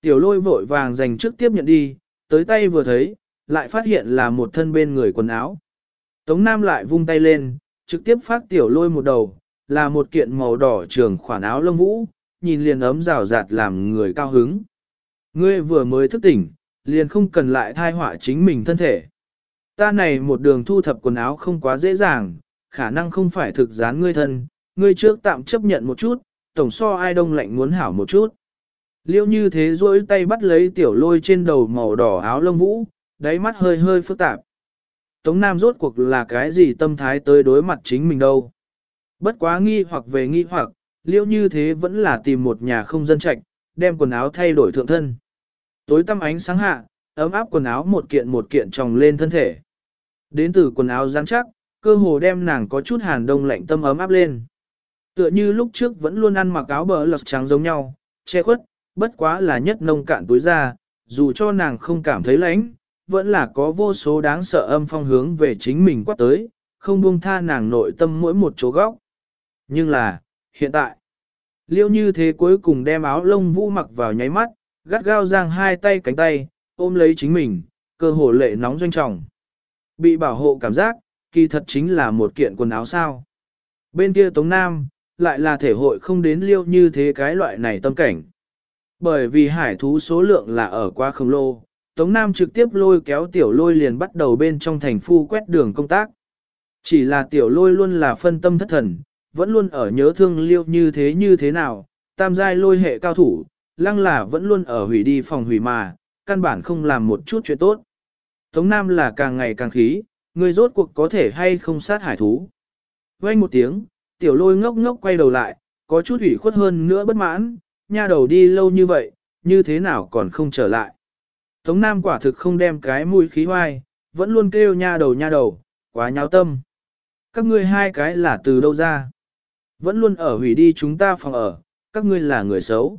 Tiểu lôi vội vàng dành trước tiếp nhận đi, tới tay vừa thấy, lại phát hiện là một thân bên người quần áo. Tống Nam lại vung tay lên, trực tiếp phát tiểu lôi một đầu, là một kiện màu đỏ trường khoản áo lông vũ, nhìn liền ấm rào rạt làm người cao hứng. Ngươi vừa mới thức tỉnh, liền không cần lại thai họa chính mình thân thể. Ta này một đường thu thập quần áo không quá dễ dàng, khả năng không phải thực gián ngươi thân, ngươi trước tạm chấp nhận một chút, tổng so ai đông lạnh muốn hảo một chút. Liêu như thế duỗi tay bắt lấy tiểu lôi trên đầu màu đỏ áo lông vũ, đáy mắt hơi hơi phức tạp. Tống Nam rốt cuộc là cái gì tâm thái tới đối mặt chính mình đâu. Bất quá nghi hoặc về nghi hoặc, liêu như thế vẫn là tìm một nhà không dân trạch, đem quần áo thay đổi thượng thân. Tối tăm ánh sáng hạ, ấm áp quần áo một kiện một kiện tròng lên thân thể. Đến từ quần áo rắn chắc, cơ hồ đem nàng có chút hàn đông lạnh tâm ấm áp lên. Tựa như lúc trước vẫn luôn ăn mặc áo bờ lật trắng giống nhau, che khuất, bất quá là nhất nông cạn túi ra, dù cho nàng không cảm thấy lạnh, vẫn là có vô số đáng sợ âm phong hướng về chính mình quát tới, không buông tha nàng nội tâm mỗi một chỗ góc. Nhưng là, hiện tại, liêu như thế cuối cùng đem áo lông vũ mặc vào nháy mắt, gắt gao giang hai tay cánh tay, ôm lấy chính mình, cơ hồ lệ nóng doanh trọng. Bị bảo hộ cảm giác, kỳ thật chính là một kiện quần áo sao. Bên kia Tống Nam, lại là thể hội không đến liêu như thế cái loại này tâm cảnh. Bởi vì hải thú số lượng là ở quá khổng lồ, Tống Nam trực tiếp lôi kéo tiểu lôi liền bắt đầu bên trong thành phu quét đường công tác. Chỉ là tiểu lôi luôn là phân tâm thất thần, vẫn luôn ở nhớ thương liêu như thế như thế nào, tam giai lôi hệ cao thủ, lăng là vẫn luôn ở hủy đi phòng hủy mà, căn bản không làm một chút chuyện tốt. Tống Nam là càng ngày càng khí, người rốt cuộc có thể hay không sát hải thú. Quay một tiếng, tiểu lôi ngốc ngốc quay đầu lại, có chút ủy khuất hơn nữa bất mãn, nha đầu đi lâu như vậy, như thế nào còn không trở lại. Tống Nam quả thực không đem cái mũi khí hoai, vẫn luôn kêu nha đầu nha đầu, quá nháo tâm. Các ngươi hai cái là từ đâu ra? Vẫn luôn ở hủy đi chúng ta phòng ở, các ngươi là người xấu.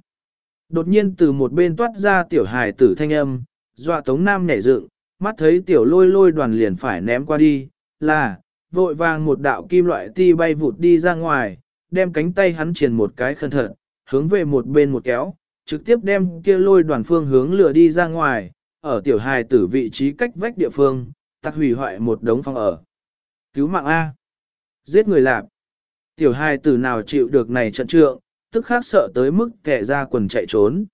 Đột nhiên từ một bên toát ra tiểu hài tử thanh âm, dọa Tống Nam nhảy dựng, mắt thấy tiểu lôi lôi đoàn liền phải ném qua đi, là, vội vàng một đạo kim loại ti bay vụt đi ra ngoài, đem cánh tay hắn triển một cái khẩn thận, hướng về một bên một kéo, trực tiếp đem kia lôi đoàn phương hướng lửa đi ra ngoài, ở tiểu hài tử vị trí cách vách địa phương, tạc hủy hoại một đống phòng ở. Cứu mạng A. Giết người lạp. Tiểu hài tử nào chịu được này trận trượng, tức khác sợ tới mức kẻ ra quần chạy trốn.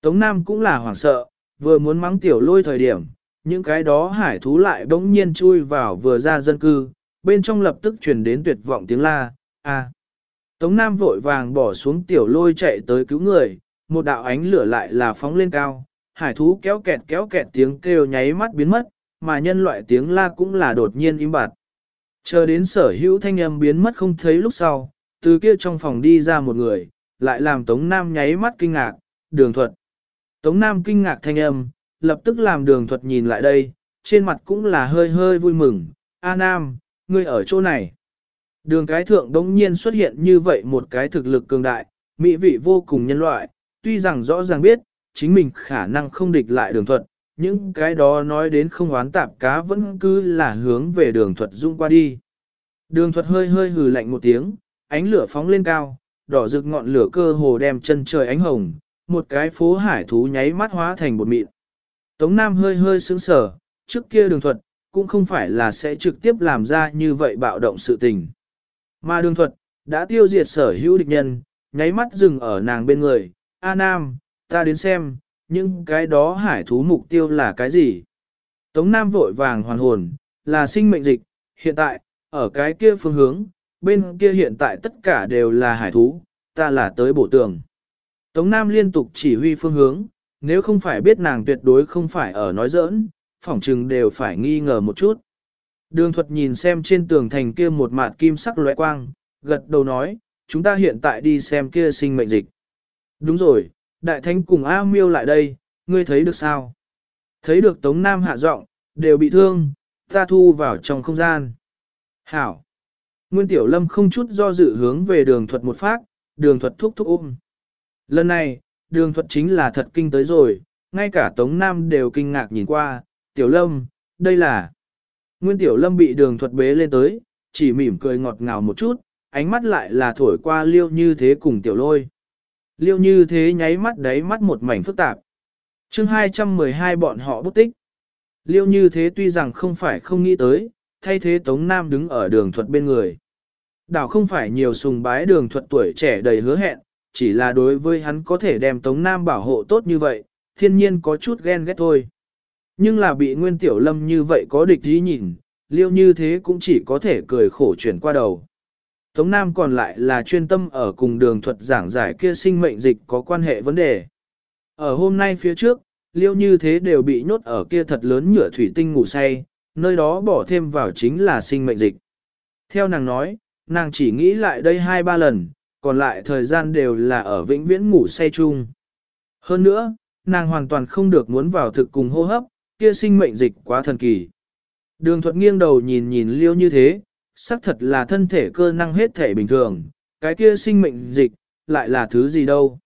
Tống Nam cũng là hoảng sợ, vừa muốn mắng tiểu lôi thời điểm, những cái đó hải thú lại bỗng nhiên chui vào vừa ra dân cư, bên trong lập tức truyền đến tuyệt vọng tiếng la, a. Tống Nam vội vàng bỏ xuống tiểu lôi chạy tới cứu người, một đạo ánh lửa lại là phóng lên cao, hải thú kéo kẹt kéo kẹt tiếng kêu nháy mắt biến mất, mà nhân loại tiếng la cũng là đột nhiên im bặt. Chờ đến sở hữu thanh âm biến mất không thấy lúc sau, từ kia trong phòng đi ra một người, lại làm Tống Nam nháy mắt kinh ngạc, đường thuật. Tống Nam kinh ngạc thanh âm, lập tức làm đường thuật nhìn lại đây, trên mặt cũng là hơi hơi vui mừng, A Nam, ngươi ở chỗ này. Đường cái thượng đống nhiên xuất hiện như vậy một cái thực lực cường đại, mỹ vị vô cùng nhân loại, tuy rằng rõ ràng biết, chính mình khả năng không địch lại đường thuật, những cái đó nói đến không oán tạp cá vẫn cứ là hướng về đường thuật dung qua đi. Đường thuật hơi hơi hừ lạnh một tiếng, ánh lửa phóng lên cao, đỏ rực ngọn lửa cơ hồ đem chân trời ánh hồng, một cái phố hải thú nháy mắt hóa thành một mịn. Tống Nam hơi hơi sững sờ, trước kia đường thuật, cũng không phải là sẽ trực tiếp làm ra như vậy bạo động sự tình. Mà đường thuật, đã tiêu diệt sở hữu địch nhân, nháy mắt dừng ở nàng bên người, A Nam, ta đến xem, những cái đó hải thú mục tiêu là cái gì. Tống Nam vội vàng hoàn hồn, là sinh mệnh dịch, hiện tại, ở cái kia phương hướng, bên kia hiện tại tất cả đều là hải thú, ta là tới bổ tường. Tống Nam liên tục chỉ huy phương hướng, nếu không phải biết nàng tuyệt đối không phải ở nói giỡn, phỏng chừng đều phải nghi ngờ một chút. Đường thuật nhìn xem trên tường thành kia một mạt kim sắc lóe quang, gật đầu nói, chúng ta hiện tại đi xem kia sinh mệnh dịch. Đúng rồi, đại thánh cùng A miêu lại đây, ngươi thấy được sao? Thấy được Tống Nam hạ giọng, đều bị thương, ta thu vào trong không gian. Hảo! Nguyên Tiểu Lâm không chút do dự hướng về đường thuật một phát, đường thuật thúc thúc ôm. Lần này, đường thuật chính là thật kinh tới rồi, ngay cả Tống Nam đều kinh ngạc nhìn qua, Tiểu Lâm, đây là... Nguyên Tiểu Lâm bị đường thuật bế lên tới, chỉ mỉm cười ngọt ngào một chút, ánh mắt lại là thổi qua liêu như thế cùng Tiểu Lôi. Liêu như thế nháy mắt đáy mắt một mảnh phức tạp. chương 212 bọn họ bút tích. Liêu như thế tuy rằng không phải không nghĩ tới, thay thế Tống Nam đứng ở đường thuật bên người. Đảo không phải nhiều sùng bái đường thuật tuổi trẻ đầy hứa hẹn, chỉ là đối với hắn có thể đem Tống Nam bảo hộ tốt như vậy, thiên nhiên có chút ghen ghét thôi. Nhưng là bị Nguyên Tiểu Lâm như vậy có địch ý nhìn, liêu như thế cũng chỉ có thể cười khổ chuyển qua đầu. Tống Nam còn lại là chuyên tâm ở cùng đường thuật giảng giải kia sinh mệnh dịch có quan hệ vấn đề. Ở hôm nay phía trước, liêu như thế đều bị nhốt ở kia thật lớn nhựa thủy tinh ngủ say, nơi đó bỏ thêm vào chính là sinh mệnh dịch. Theo nàng nói, nàng chỉ nghĩ lại đây hai ba lần, còn lại thời gian đều là ở vĩnh viễn ngủ say chung. Hơn nữa, nàng hoàn toàn không được muốn vào thực cùng hô hấp, kia sinh mệnh dịch quá thần kỳ. Đường thuật nghiêng đầu nhìn nhìn liêu như thế, xác thật là thân thể cơ năng hết thể bình thường, cái kia sinh mệnh dịch, lại là thứ gì đâu.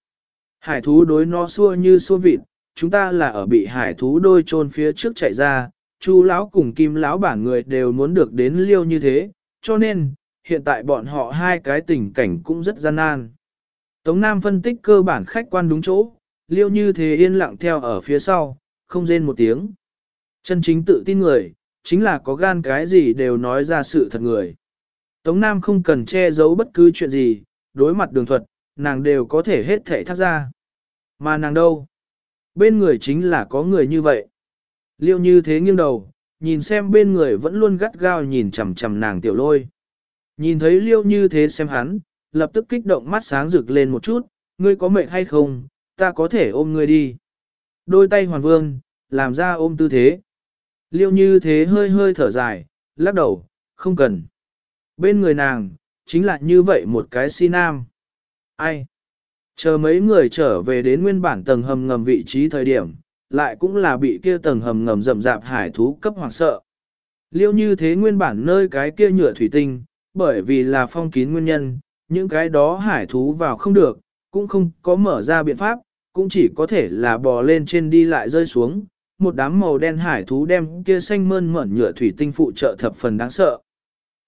Hải thú đối nó xua như xua vịt, chúng ta là ở bị hải thú đôi chôn phía trước chạy ra, chu lão cùng kim lão bản người đều muốn được đến liêu như thế, cho nên, hiện tại bọn họ hai cái tình cảnh cũng rất gian nan. Tống Nam phân tích cơ bản khách quan đúng chỗ, liêu như thế yên lặng theo ở phía sau, không rên một tiếng. Chân chính tự tin người, chính là có gan cái gì đều nói ra sự thật người. Tống Nam không cần che giấu bất cứ chuyện gì, đối mặt đường thuật, nàng đều có thể hết thể thác ra. Mà nàng đâu? Bên người chính là có người như vậy. Liêu như thế nghiêng đầu, nhìn xem bên người vẫn luôn gắt gao nhìn chằm chằm nàng tiểu lôi. Nhìn thấy liêu như thế xem hắn, lập tức kích động mắt sáng rực lên một chút, ngươi có mệt hay không, ta có thể ôm ngươi đi. Đôi tay hoàn vương, làm ra ôm tư thế. Liêu như thế hơi hơi thở dài, lắc đầu, không cần. Bên người nàng, chính là như vậy một cái si nam. Ai? Chờ mấy người trở về đến nguyên bản tầng hầm ngầm vị trí thời điểm, lại cũng là bị kia tầng hầm ngầm rậm rạp hải thú cấp hoàng sợ. Liêu như thế nguyên bản nơi cái kia nhựa thủy tinh, bởi vì là phong kín nguyên nhân, những cái đó hải thú vào không được, cũng không có mở ra biện pháp, cũng chỉ có thể là bò lên trên đi lại rơi xuống, một đám màu đen hải thú đem kia xanh mơn mởn nhựa thủy tinh phụ trợ thập phần đáng sợ.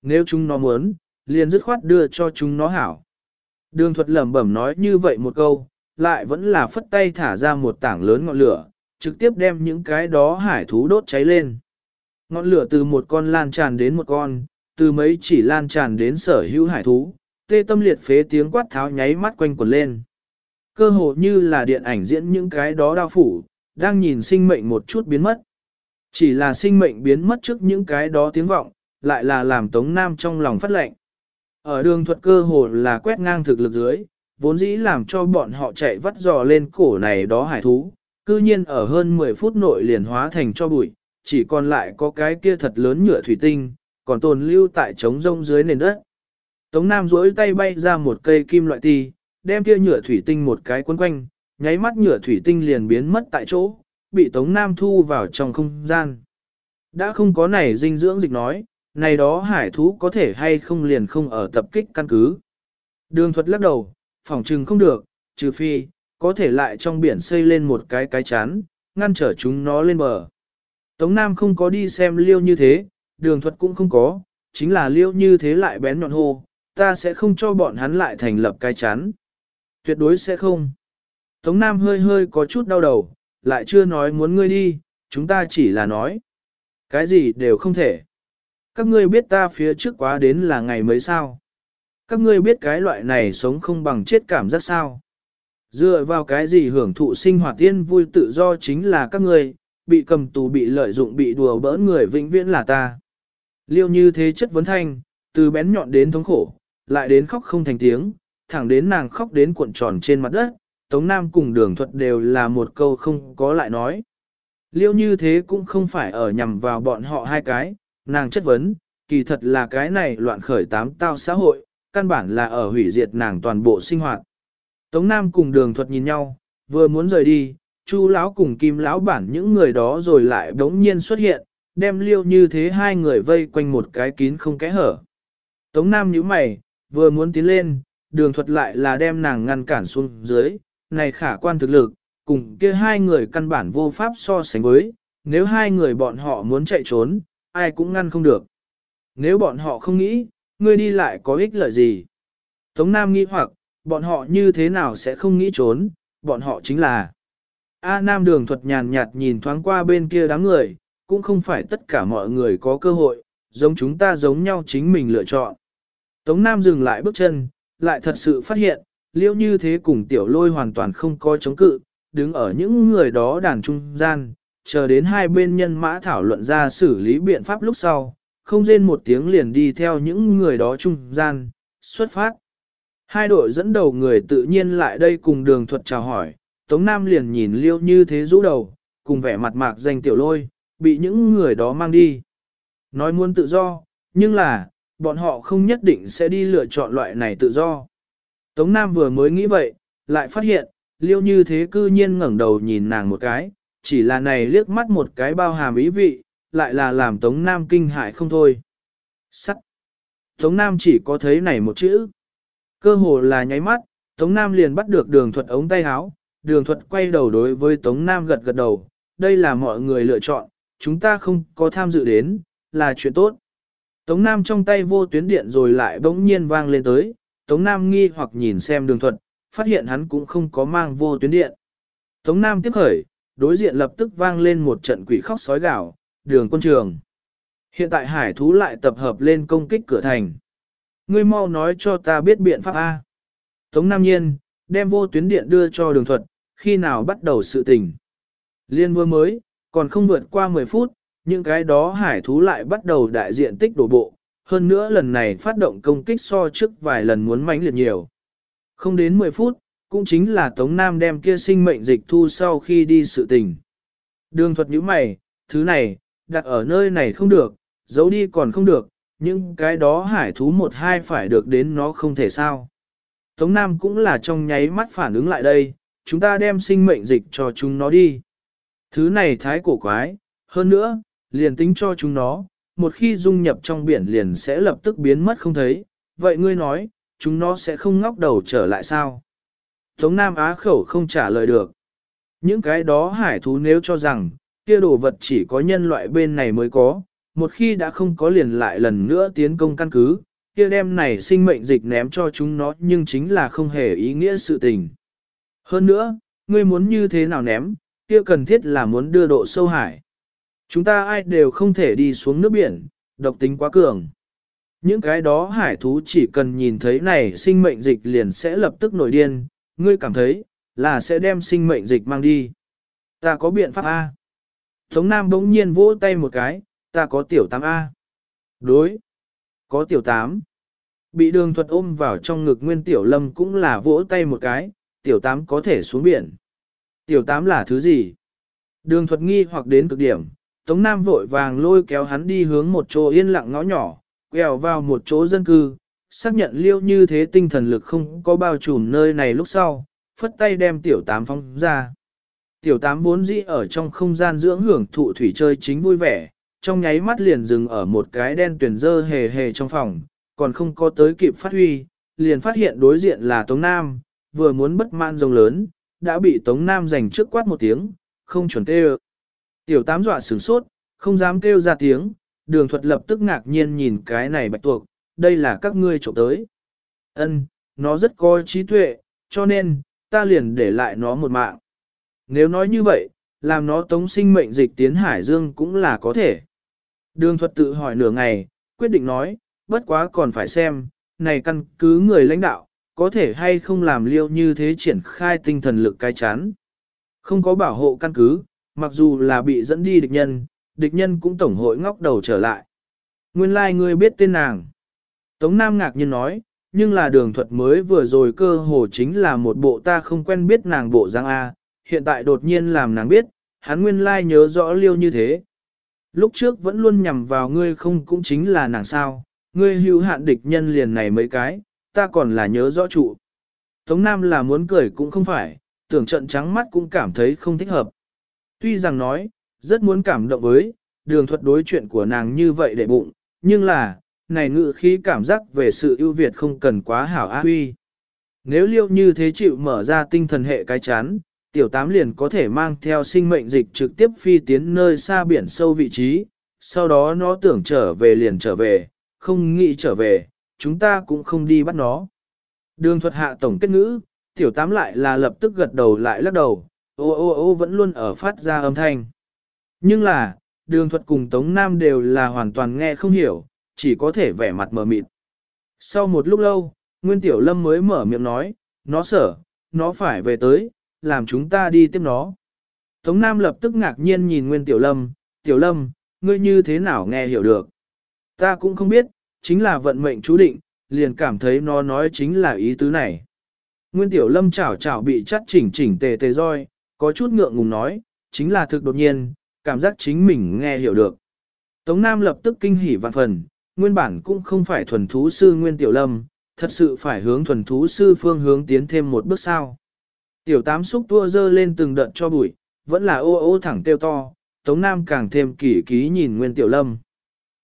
Nếu chúng nó muốn, liền dứt khoát đưa cho chúng nó hảo. Đường thuật lẩm bẩm nói như vậy một câu, lại vẫn là phất tay thả ra một tảng lớn ngọn lửa, trực tiếp đem những cái đó hải thú đốt cháy lên. Ngọn lửa từ một con lan tràn đến một con, từ mấy chỉ lan tràn đến sở hữu hải thú, tê tâm liệt phế tiếng quát tháo nháy mắt quanh quần lên. Cơ hồ như là điện ảnh diễn những cái đó đau phủ, đang nhìn sinh mệnh một chút biến mất. Chỉ là sinh mệnh biến mất trước những cái đó tiếng vọng, lại là làm Tống Nam trong lòng phát lệnh. Ở đường thuật cơ hồ là quét ngang thực lực dưới, vốn dĩ làm cho bọn họ chạy vắt dò lên cổ này đó hải thú, cư nhiên ở hơn 10 phút nội liền hóa thành cho bụi, chỉ còn lại có cái kia thật lớn nhựa thủy tinh, còn tồn lưu tại trống rông dưới nền đất. Tống Nam duỗi tay bay ra một cây kim loại ti, đem kia nhựa thủy tinh một cái quấn quanh, nháy mắt nhựa thủy tinh liền biến mất tại chỗ, bị Tống Nam thu vào trong không gian. Đã không có này dinh dưỡng dịch nói, này đó hải thú có thể hay không liền không ở tập kích căn cứ. Đường thuật lắc đầu, phòng trừng không được, trừ phi, có thể lại trong biển xây lên một cái cái chán, ngăn trở chúng nó lên bờ. Tống Nam không có đi xem liêu như thế, đường thuật cũng không có, chính là liêu như thế lại bén nhọn hô, ta sẽ không cho bọn hắn lại thành lập cái chán. Tuyệt đối sẽ không. Tống Nam hơi hơi có chút đau đầu, lại chưa nói muốn ngươi đi, chúng ta chỉ là nói. Cái gì đều không thể. Các ngươi biết ta phía trước quá đến là ngày mấy sao. Các ngươi biết cái loại này sống không bằng chết cảm giác sao. Dựa vào cái gì hưởng thụ sinh hoạt tiên vui tự do chính là các ngươi, bị cầm tù bị lợi dụng bị đùa bỡn người vĩnh viễn là ta. Liêu như thế chất vấn thanh, từ bén nhọn đến thống khổ, lại đến khóc không thành tiếng, thẳng đến nàng khóc đến cuộn tròn trên mặt đất, Tống Nam cùng đường thuật đều là một câu không có lại nói. Liêu như thế cũng không phải ở nhằm vào bọn họ hai cái, nàng chất vấn, kỳ thật là cái này loạn khởi tám tao xã hội, căn bản là ở hủy diệt nàng toàn bộ sinh hoạt. Tống Nam cùng đường thuật nhìn nhau, vừa muốn rời đi, Chu lão cùng Kim lão bản những người đó rồi lại đống nhiên xuất hiện, đem liêu như thế hai người vây quanh một cái kín không kẽ hở. Tống Nam nhíu mày, vừa muốn tiến lên, đường thuật lại là đem nàng ngăn cản xuống dưới, này khả quan thực lực, cùng kia hai người căn bản vô pháp so sánh với, nếu hai người bọn họ muốn chạy trốn, ai cũng ngăn không được. Nếu bọn họ không nghĩ, ngươi đi lại có ích lợi gì? Tống Nam nghĩ hoặc, bọn họ như thế nào sẽ không nghĩ trốn, bọn họ chính là A Nam đường thuật nhàn nhạt nhìn thoáng qua bên kia đám người, cũng không phải tất cả mọi người có cơ hội, giống chúng ta giống nhau chính mình lựa chọn. Tống Nam dừng lại bước chân, lại thật sự phát hiện, liêu như thế cùng tiểu lôi hoàn toàn không có chống cự, đứng ở những người đó đàn trung gian, chờ đến hai bên nhân mã thảo luận ra xử lý biện pháp lúc sau, không rên một tiếng liền đi theo những người đó trung gian, xuất phát. Hai đội dẫn đầu người tự nhiên lại đây cùng đường thuật chào hỏi, Tống Nam liền nhìn liêu như thế rũ đầu, cùng vẻ mặt mạc danh tiểu lôi, bị những người đó mang đi. Nói muốn tự do, nhưng là, bọn họ không nhất định sẽ đi lựa chọn loại này tự do. Tống Nam vừa mới nghĩ vậy, lại phát hiện, liêu như thế cư nhiên ngẩng đầu nhìn nàng một cái, chỉ là này liếc mắt một cái bao hàm ý vị, lại là làm Tống Nam kinh hại không thôi. Sắc. Tống Nam chỉ có thấy này một chữ. Cơ hồ là nháy mắt, Tống Nam liền bắt được đường thuật ống tay áo, đường thuật quay đầu đối với Tống Nam gật gật đầu, đây là mọi người lựa chọn, chúng ta không có tham dự đến, là chuyện tốt. Tống Nam trong tay vô tuyến điện rồi lại bỗng nhiên vang lên tới, Tống Nam nghi hoặc nhìn xem đường thuật, phát hiện hắn cũng không có mang vô tuyến điện. Tống Nam tiếp khởi, đối diện lập tức vang lên một trận quỷ khóc sói gạo, đường quân trường. Hiện tại hải thú lại tập hợp lên công kích cửa thành. Ngươi mau nói cho ta biết biện pháp A. Tống Nam Nhiên, đem vô tuyến điện đưa cho đường thuật, khi nào bắt đầu sự tình. Liên vừa mới, còn không vượt qua 10 phút, những cái đó hải thú lại bắt đầu đại diện tích đổ bộ, hơn nữa lần này phát động công kích so trước vài lần muốn mãnh liệt nhiều. Không đến 10 phút, cũng chính là Tống Nam đem kia sinh mệnh dịch thu sau khi đi sự tình. Đường thuật nhíu mày, thứ này, đặt ở nơi này không được, giấu đi còn không được, nhưng cái đó hải thú một hai phải được đến nó không thể sao. Tống Nam cũng là trong nháy mắt phản ứng lại đây, chúng ta đem sinh mệnh dịch cho chúng nó đi. Thứ này thái cổ quái, hơn nữa, liền tính cho chúng nó, một khi dung nhập trong biển liền sẽ lập tức biến mất không thấy, vậy ngươi nói, chúng nó sẽ không ngóc đầu trở lại sao? Tống Nam Á khẩu không trả lời được. Những cái đó hải thú nếu cho rằng, kia đồ vật chỉ có nhân loại bên này mới có, một khi đã không có liền lại lần nữa tiến công căn cứ, kia đem này sinh mệnh dịch ném cho chúng nó nhưng chính là không hề ý nghĩa sự tình. Hơn nữa, ngươi muốn như thế nào ném, kia cần thiết là muốn đưa độ sâu hải. Chúng ta ai đều không thể đi xuống nước biển, độc tính quá cường. Những cái đó hải thú chỉ cần nhìn thấy này sinh mệnh dịch liền sẽ lập tức nổi điên, ngươi cảm thấy, là sẽ đem sinh mệnh dịch mang đi. Ta có biện pháp A. Tống Nam bỗng nhiên vỗ tay một cái, ta có tiểu 8A. Đối. Có tiểu 8. Bị đường thuật ôm vào trong ngực nguyên tiểu lâm cũng là vỗ tay một cái, tiểu 8 có thể xuống biển. Tiểu 8 là thứ gì? Đường thuật nghi hoặc đến cực điểm, Tống Nam vội vàng lôi kéo hắn đi hướng một chỗ yên lặng ngõ nhỏ, quẹo vào một chỗ dân cư, xác nhận liêu như thế tinh thần lực không có bao trùm nơi này lúc sau, phất tay đem tiểu tám phóng ra. Tiểu tám vốn dĩ ở trong không gian dưỡng hưởng thụ thủy chơi chính vui vẻ, trong nháy mắt liền dừng ở một cái đen tuyển dơ hề hề trong phòng, còn không có tới kịp phát huy, liền phát hiện đối diện là Tống Nam, vừa muốn bất man rồng lớn, đã bị Tống Nam giành trước quát một tiếng, không chuẩn tê Tiểu tám dọa sửng sốt, không dám kêu ra tiếng, đường thuật lập tức ngạc nhiên nhìn cái này bạch tuộc, đây là các ngươi trộm tới. Ân, nó rất có trí tuệ, cho nên, ta liền để lại nó một mạng. Nếu nói như vậy, làm nó tống sinh mệnh dịch tiến hải dương cũng là có thể. Đường thuật tự hỏi nửa ngày, quyết định nói, bất quá còn phải xem, này căn cứ người lãnh đạo, có thể hay không làm liêu như thế triển khai tinh thần lực cái chán. Không có bảo hộ căn cứ, mặc dù là bị dẫn đi địch nhân, địch nhân cũng tổng hội ngóc đầu trở lại. Nguyên lai like ngươi biết tên nàng. Tống Nam ngạc nhiên nói, nhưng là đường thuật mới vừa rồi cơ hồ chính là một bộ ta không quen biết nàng bộ giang A, hiện tại đột nhiên làm nàng biết, hắn nguyên lai like nhớ rõ liêu như thế. Lúc trước vẫn luôn nhằm vào ngươi không cũng chính là nàng sao, ngươi hữu hạn địch nhân liền này mấy cái, ta còn là nhớ rõ trụ. Tống Nam là muốn cười cũng không phải, tưởng trận trắng mắt cũng cảm thấy không thích hợp. Tuy rằng nói, rất muốn cảm động với, đường thuật đối chuyện của nàng như vậy để bụng, nhưng là, này ngự khí cảm giác về sự ưu việt không cần quá hảo á huy. Nếu liêu như thế chịu mở ra tinh thần hệ cái chán, tiểu tám liền có thể mang theo sinh mệnh dịch trực tiếp phi tiến nơi xa biển sâu vị trí, sau đó nó tưởng trở về liền trở về, không nghĩ trở về, chúng ta cũng không đi bắt nó. Đường thuật hạ tổng kết ngữ, tiểu tám lại là lập tức gật đầu lại lắc đầu, ô ô ô vẫn luôn ở phát ra âm thanh. Nhưng là, đường thuật cùng Tống Nam đều là hoàn toàn nghe không hiểu, chỉ có thể vẻ mặt mờ mịt. Sau một lúc lâu, Nguyên Tiểu Lâm mới mở miệng nói, nó sợ, nó phải về tới, làm chúng ta đi tiếp nó. Tống Nam lập tức ngạc nhiên nhìn Nguyên Tiểu Lâm, Tiểu Lâm, ngươi như thế nào nghe hiểu được? Ta cũng không biết, chính là vận mệnh chú định, liền cảm thấy nó nói chính là ý tứ này. Nguyên Tiểu Lâm chảo chảo bị chắt chỉnh chỉnh tề tề roi, có chút ngượng ngùng nói, chính là thực đột nhiên, cảm giác chính mình nghe hiểu được. Tống Nam lập tức kinh hỉ vạn phần, nguyên bản cũng không phải thuần thú sư Nguyên Tiểu Lâm, thật sự phải hướng thuần thú sư phương hướng tiến thêm một bước sao. Tiểu tám xúc tua dơ lên từng đợt cho bụi, vẫn là ô ô thẳng tiêu to, Tống Nam càng thêm kỳ ký nhìn Nguyên Tiểu Lâm.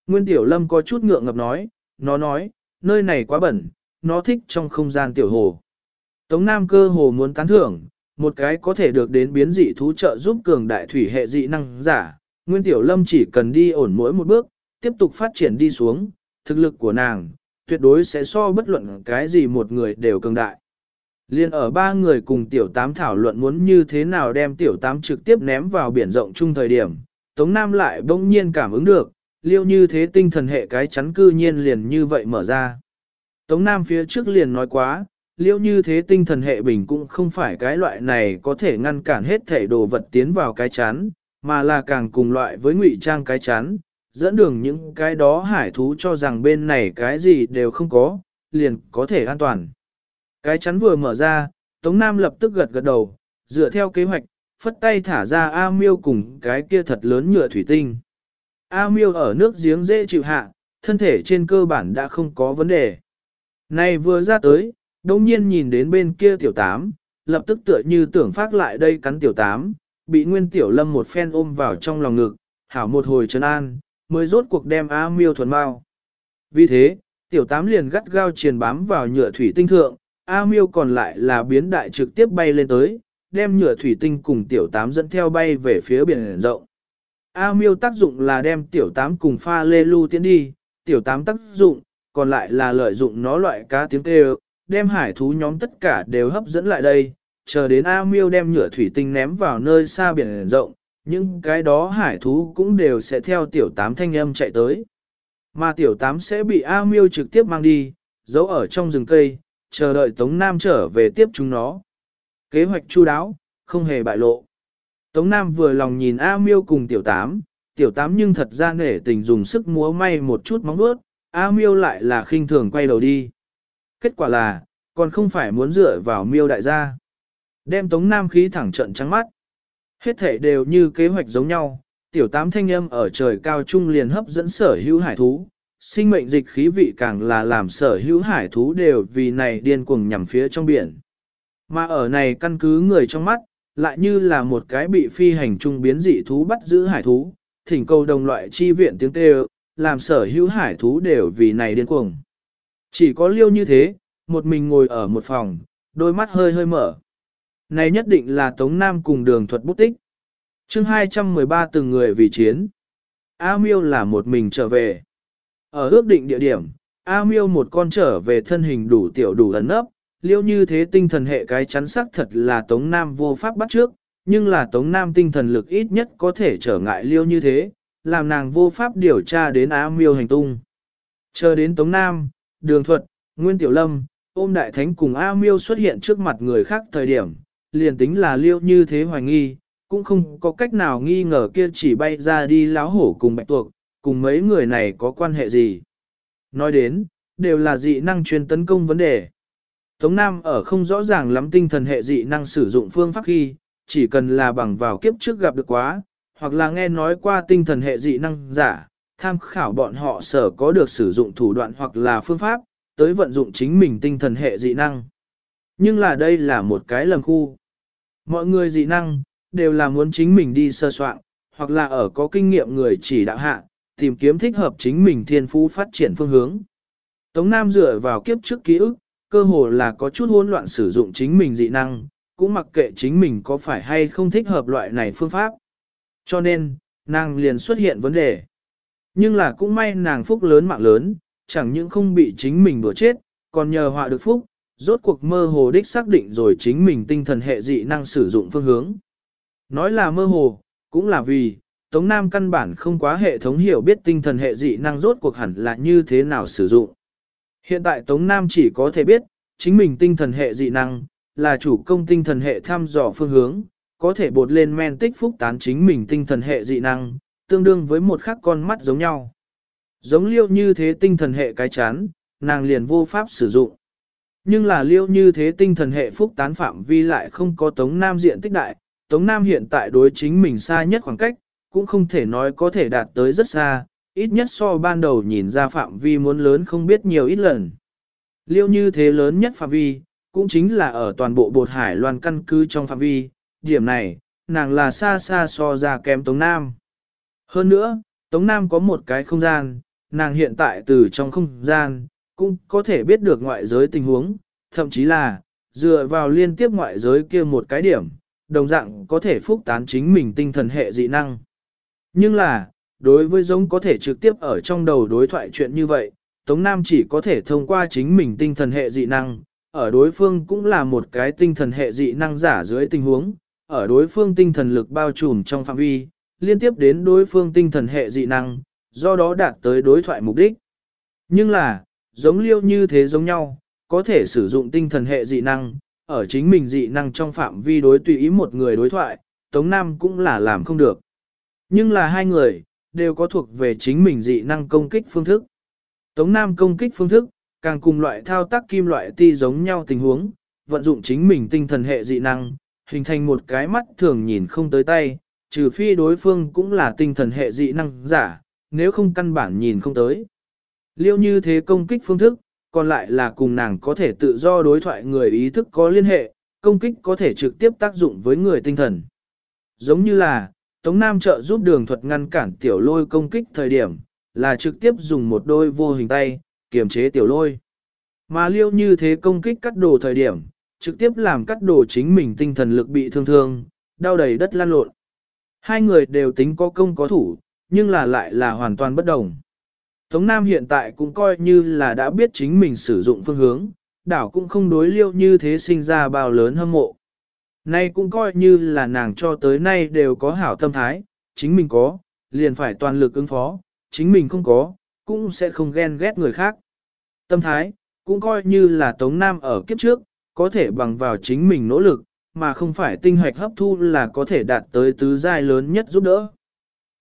Nguyên Tiểu Lâm có chút ngượng ngập nói, nó nói, nơi này quá bẩn, nó thích trong không gian tiểu hồ. Tống Nam cơ hồ muốn tán thưởng, một cái có thể được đến biến dị thú trợ giúp cường đại thủy hệ dị năng giả. Nguyên Tiểu Lâm chỉ cần đi ổn mỗi một bước, tiếp tục phát triển đi xuống, thực lực của nàng, tuyệt đối sẽ so bất luận cái gì một người đều cường đại. Liên ở ba người cùng tiểu tám thảo luận muốn như thế nào đem tiểu tám trực tiếp ném vào biển rộng chung thời điểm, Tống Nam lại bỗng nhiên cảm ứng được, liêu như thế tinh thần hệ cái chắn cư nhiên liền như vậy mở ra. Tống Nam phía trước liền nói quá, liêu như thế tinh thần hệ bình cũng không phải cái loại này có thể ngăn cản hết thể đồ vật tiến vào cái chán mà là càng cùng loại với ngụy trang cái chán, dẫn đường những cái đó hải thú cho rằng bên này cái gì đều không có, liền có thể an toàn. Cái chắn vừa mở ra, Tống Nam lập tức gật gật đầu, dựa theo kế hoạch, phất tay thả ra A miêu cùng cái kia thật lớn nhựa thủy tinh. A miêu ở nước giếng dễ chịu hạ, thân thể trên cơ bản đã không có vấn đề. Này vừa ra tới, đông nhiên nhìn đến bên kia tiểu tám, lập tức tựa như tưởng phát lại đây cắn tiểu tám, bị nguyên tiểu lâm một phen ôm vào trong lòng ngực, hảo một hồi trấn an, mới rốt cuộc đem á miêu thuần mau. Vì thế, tiểu tám liền gắt gao triền bám vào nhựa thủy tinh thượng, A miêu còn lại là biến đại trực tiếp bay lên tới, đem nhựa thủy tinh cùng tiểu tám dẫn theo bay về phía biển rộng. A miêu tác dụng là đem tiểu tám cùng pha lê lưu tiến đi, tiểu tám tác dụng, còn lại là lợi dụng nó loại cá tiếng kêu, đem hải thú nhóm tất cả đều hấp dẫn lại đây, chờ đến A miêu đem nhựa thủy tinh ném vào nơi xa biển rộng, những cái đó hải thú cũng đều sẽ theo tiểu tám thanh âm chạy tới. Mà tiểu tám sẽ bị A miêu trực tiếp mang đi, giấu ở trong rừng cây, chờ đợi Tống Nam trở về tiếp chúng nó. Kế hoạch chu đáo, không hề bại lộ. Tống Nam vừa lòng nhìn A Miêu cùng tiểu tám, tiểu tám nhưng thật ra nể tình dùng sức múa may một chút móng vuốt, A Miêu lại là khinh thường quay đầu đi. Kết quả là, còn không phải muốn dựa vào Miêu đại gia. Đem Tống Nam khí thẳng trận trắng mắt. Hết thể đều như kế hoạch giống nhau, tiểu tám thanh âm ở trời cao trung liền hấp dẫn sở hữu hải thú, sinh mệnh dịch khí vị càng là làm sở hữu hải thú đều vì này điên cuồng nhằm phía trong biển. Mà ở này căn cứ người trong mắt, lại như là một cái bị phi hành trung biến dị thú bắt giữ hải thú, thỉnh cầu đồng loại chi viện tiếng kêu, làm sở hữu hải thú đều vì này điên cuồng. Chỉ có liêu như thế, một mình ngồi ở một phòng, đôi mắt hơi hơi mở. Này nhất định là Tống Nam cùng đường thuật bút tích. chương 213 từng người vì chiến. A Miêu là một mình trở về. Ở ước định địa điểm, A miêu một con trở về thân hình đủ tiểu đủ ẩn ấp, liêu như thế tinh thần hệ cái chắn sắc thật là Tống Nam vô pháp bắt trước, nhưng là Tống Nam tinh thần lực ít nhất có thể trở ngại liêu như thế, làm nàng vô pháp điều tra đến A miêu hành tung. Chờ đến Tống Nam, Đường Thuật, Nguyên Tiểu Lâm, ôm đại thánh cùng A miêu xuất hiện trước mặt người khác thời điểm, liền tính là liêu như thế hoài nghi, cũng không có cách nào nghi ngờ kia chỉ bay ra đi láo hổ cùng bạch tuộc, cùng mấy người này có quan hệ gì. Nói đến, đều là dị năng chuyên tấn công vấn đề. Tống Nam ở không rõ ràng lắm tinh thần hệ dị năng sử dụng phương pháp khi, chỉ cần là bằng vào kiếp trước gặp được quá, hoặc là nghe nói qua tinh thần hệ dị năng giả, tham khảo bọn họ sở có được sử dụng thủ đoạn hoặc là phương pháp, tới vận dụng chính mình tinh thần hệ dị năng. Nhưng là đây là một cái lầm khu. Mọi người dị năng, đều là muốn chính mình đi sơ soạn, hoặc là ở có kinh nghiệm người chỉ đạo hạ, tìm kiếm thích hợp chính mình thiên phú phát triển phương hướng. Tống Nam dựa vào kiếp trước ký ức, cơ hồ là có chút hỗn loạn sử dụng chính mình dị năng, cũng mặc kệ chính mình có phải hay không thích hợp loại này phương pháp. Cho nên, nàng liền xuất hiện vấn đề. Nhưng là cũng may nàng phúc lớn mạng lớn, chẳng những không bị chính mình đùa chết, còn nhờ họa được phúc, rốt cuộc mơ hồ đích xác định rồi chính mình tinh thần hệ dị năng sử dụng phương hướng. Nói là mơ hồ, cũng là vì, Tống Nam căn bản không quá hệ thống hiểu biết tinh thần hệ dị năng rốt cuộc hẳn là như thế nào sử dụng. Hiện tại Tống Nam chỉ có thể biết, chính mình tinh thần hệ dị năng, là chủ công tinh thần hệ thăm dò phương hướng, có thể bột lên men tích phúc tán chính mình tinh thần hệ dị năng, tương đương với một khắc con mắt giống nhau. Giống liêu như thế tinh thần hệ cái chán, nàng liền vô pháp sử dụng. Nhưng là liêu như thế tinh thần hệ phúc tán phạm vi lại không có Tống Nam diện tích đại, Tống Nam hiện tại đối chính mình xa nhất khoảng cách, cũng không thể nói có thể đạt tới rất xa, ít nhất so ban đầu nhìn ra phạm vi muốn lớn không biết nhiều ít lần. Liêu như thế lớn nhất phạm vi, cũng chính là ở toàn bộ bột hải loan căn cứ trong phạm vi, điểm này, nàng là xa xa so ra kém Tống Nam. Hơn nữa, Tống Nam có một cái không gian, nàng hiện tại từ trong không gian, cũng có thể biết được ngoại giới tình huống, thậm chí là, dựa vào liên tiếp ngoại giới kia một cái điểm, đồng dạng có thể phúc tán chính mình tinh thần hệ dị năng. Nhưng là, đối với giống có thể trực tiếp ở trong đầu đối thoại chuyện như vậy, Tống Nam chỉ có thể thông qua chính mình tinh thần hệ dị năng, ở đối phương cũng là một cái tinh thần hệ dị năng giả dưới tình huống, ở đối phương tinh thần lực bao trùm trong phạm vi, liên tiếp đến đối phương tinh thần hệ dị năng, do đó đạt tới đối thoại mục đích. Nhưng là, giống liêu như thế giống nhau, có thể sử dụng tinh thần hệ dị năng, ở chính mình dị năng trong phạm vi đối tùy ý một người đối thoại, Tống Nam cũng là làm không được. Nhưng là hai người, đều có thuộc về chính mình dị năng công kích phương thức. Tống Nam công kích phương thức, càng cùng loại thao tác kim loại ti giống nhau tình huống, vận dụng chính mình tinh thần hệ dị năng, hình thành một cái mắt thường nhìn không tới tay, trừ phi đối phương cũng là tinh thần hệ dị năng giả, nếu không căn bản nhìn không tới. Liêu như thế công kích phương thức, còn lại là cùng nàng có thể tự do đối thoại người ý thức có liên hệ, công kích có thể trực tiếp tác dụng với người tinh thần. Giống như là, Tống Nam trợ giúp đường thuật ngăn cản tiểu lôi công kích thời điểm, là trực tiếp dùng một đôi vô hình tay, kiềm chế tiểu lôi. Mà liêu như thế công kích cắt đồ thời điểm, trực tiếp làm cắt đồ chính mình tinh thần lực bị thương thương, đau đầy đất lan lộn. Hai người đều tính có công có thủ, nhưng là lại là hoàn toàn bất đồng. Tống Nam hiện tại cũng coi như là đã biết chính mình sử dụng phương hướng, đảo cũng không đối liêu như thế sinh ra bao lớn hâm mộ. Nay cũng coi như là nàng cho tới nay đều có hảo tâm thái, chính mình có, liền phải toàn lực ứng phó, chính mình không có, cũng sẽ không ghen ghét người khác. Tâm thái, cũng coi như là Tống Nam ở kiếp trước, có thể bằng vào chính mình nỗ lực, mà không phải tinh hoạch hấp thu là có thể đạt tới tứ giai lớn nhất giúp đỡ.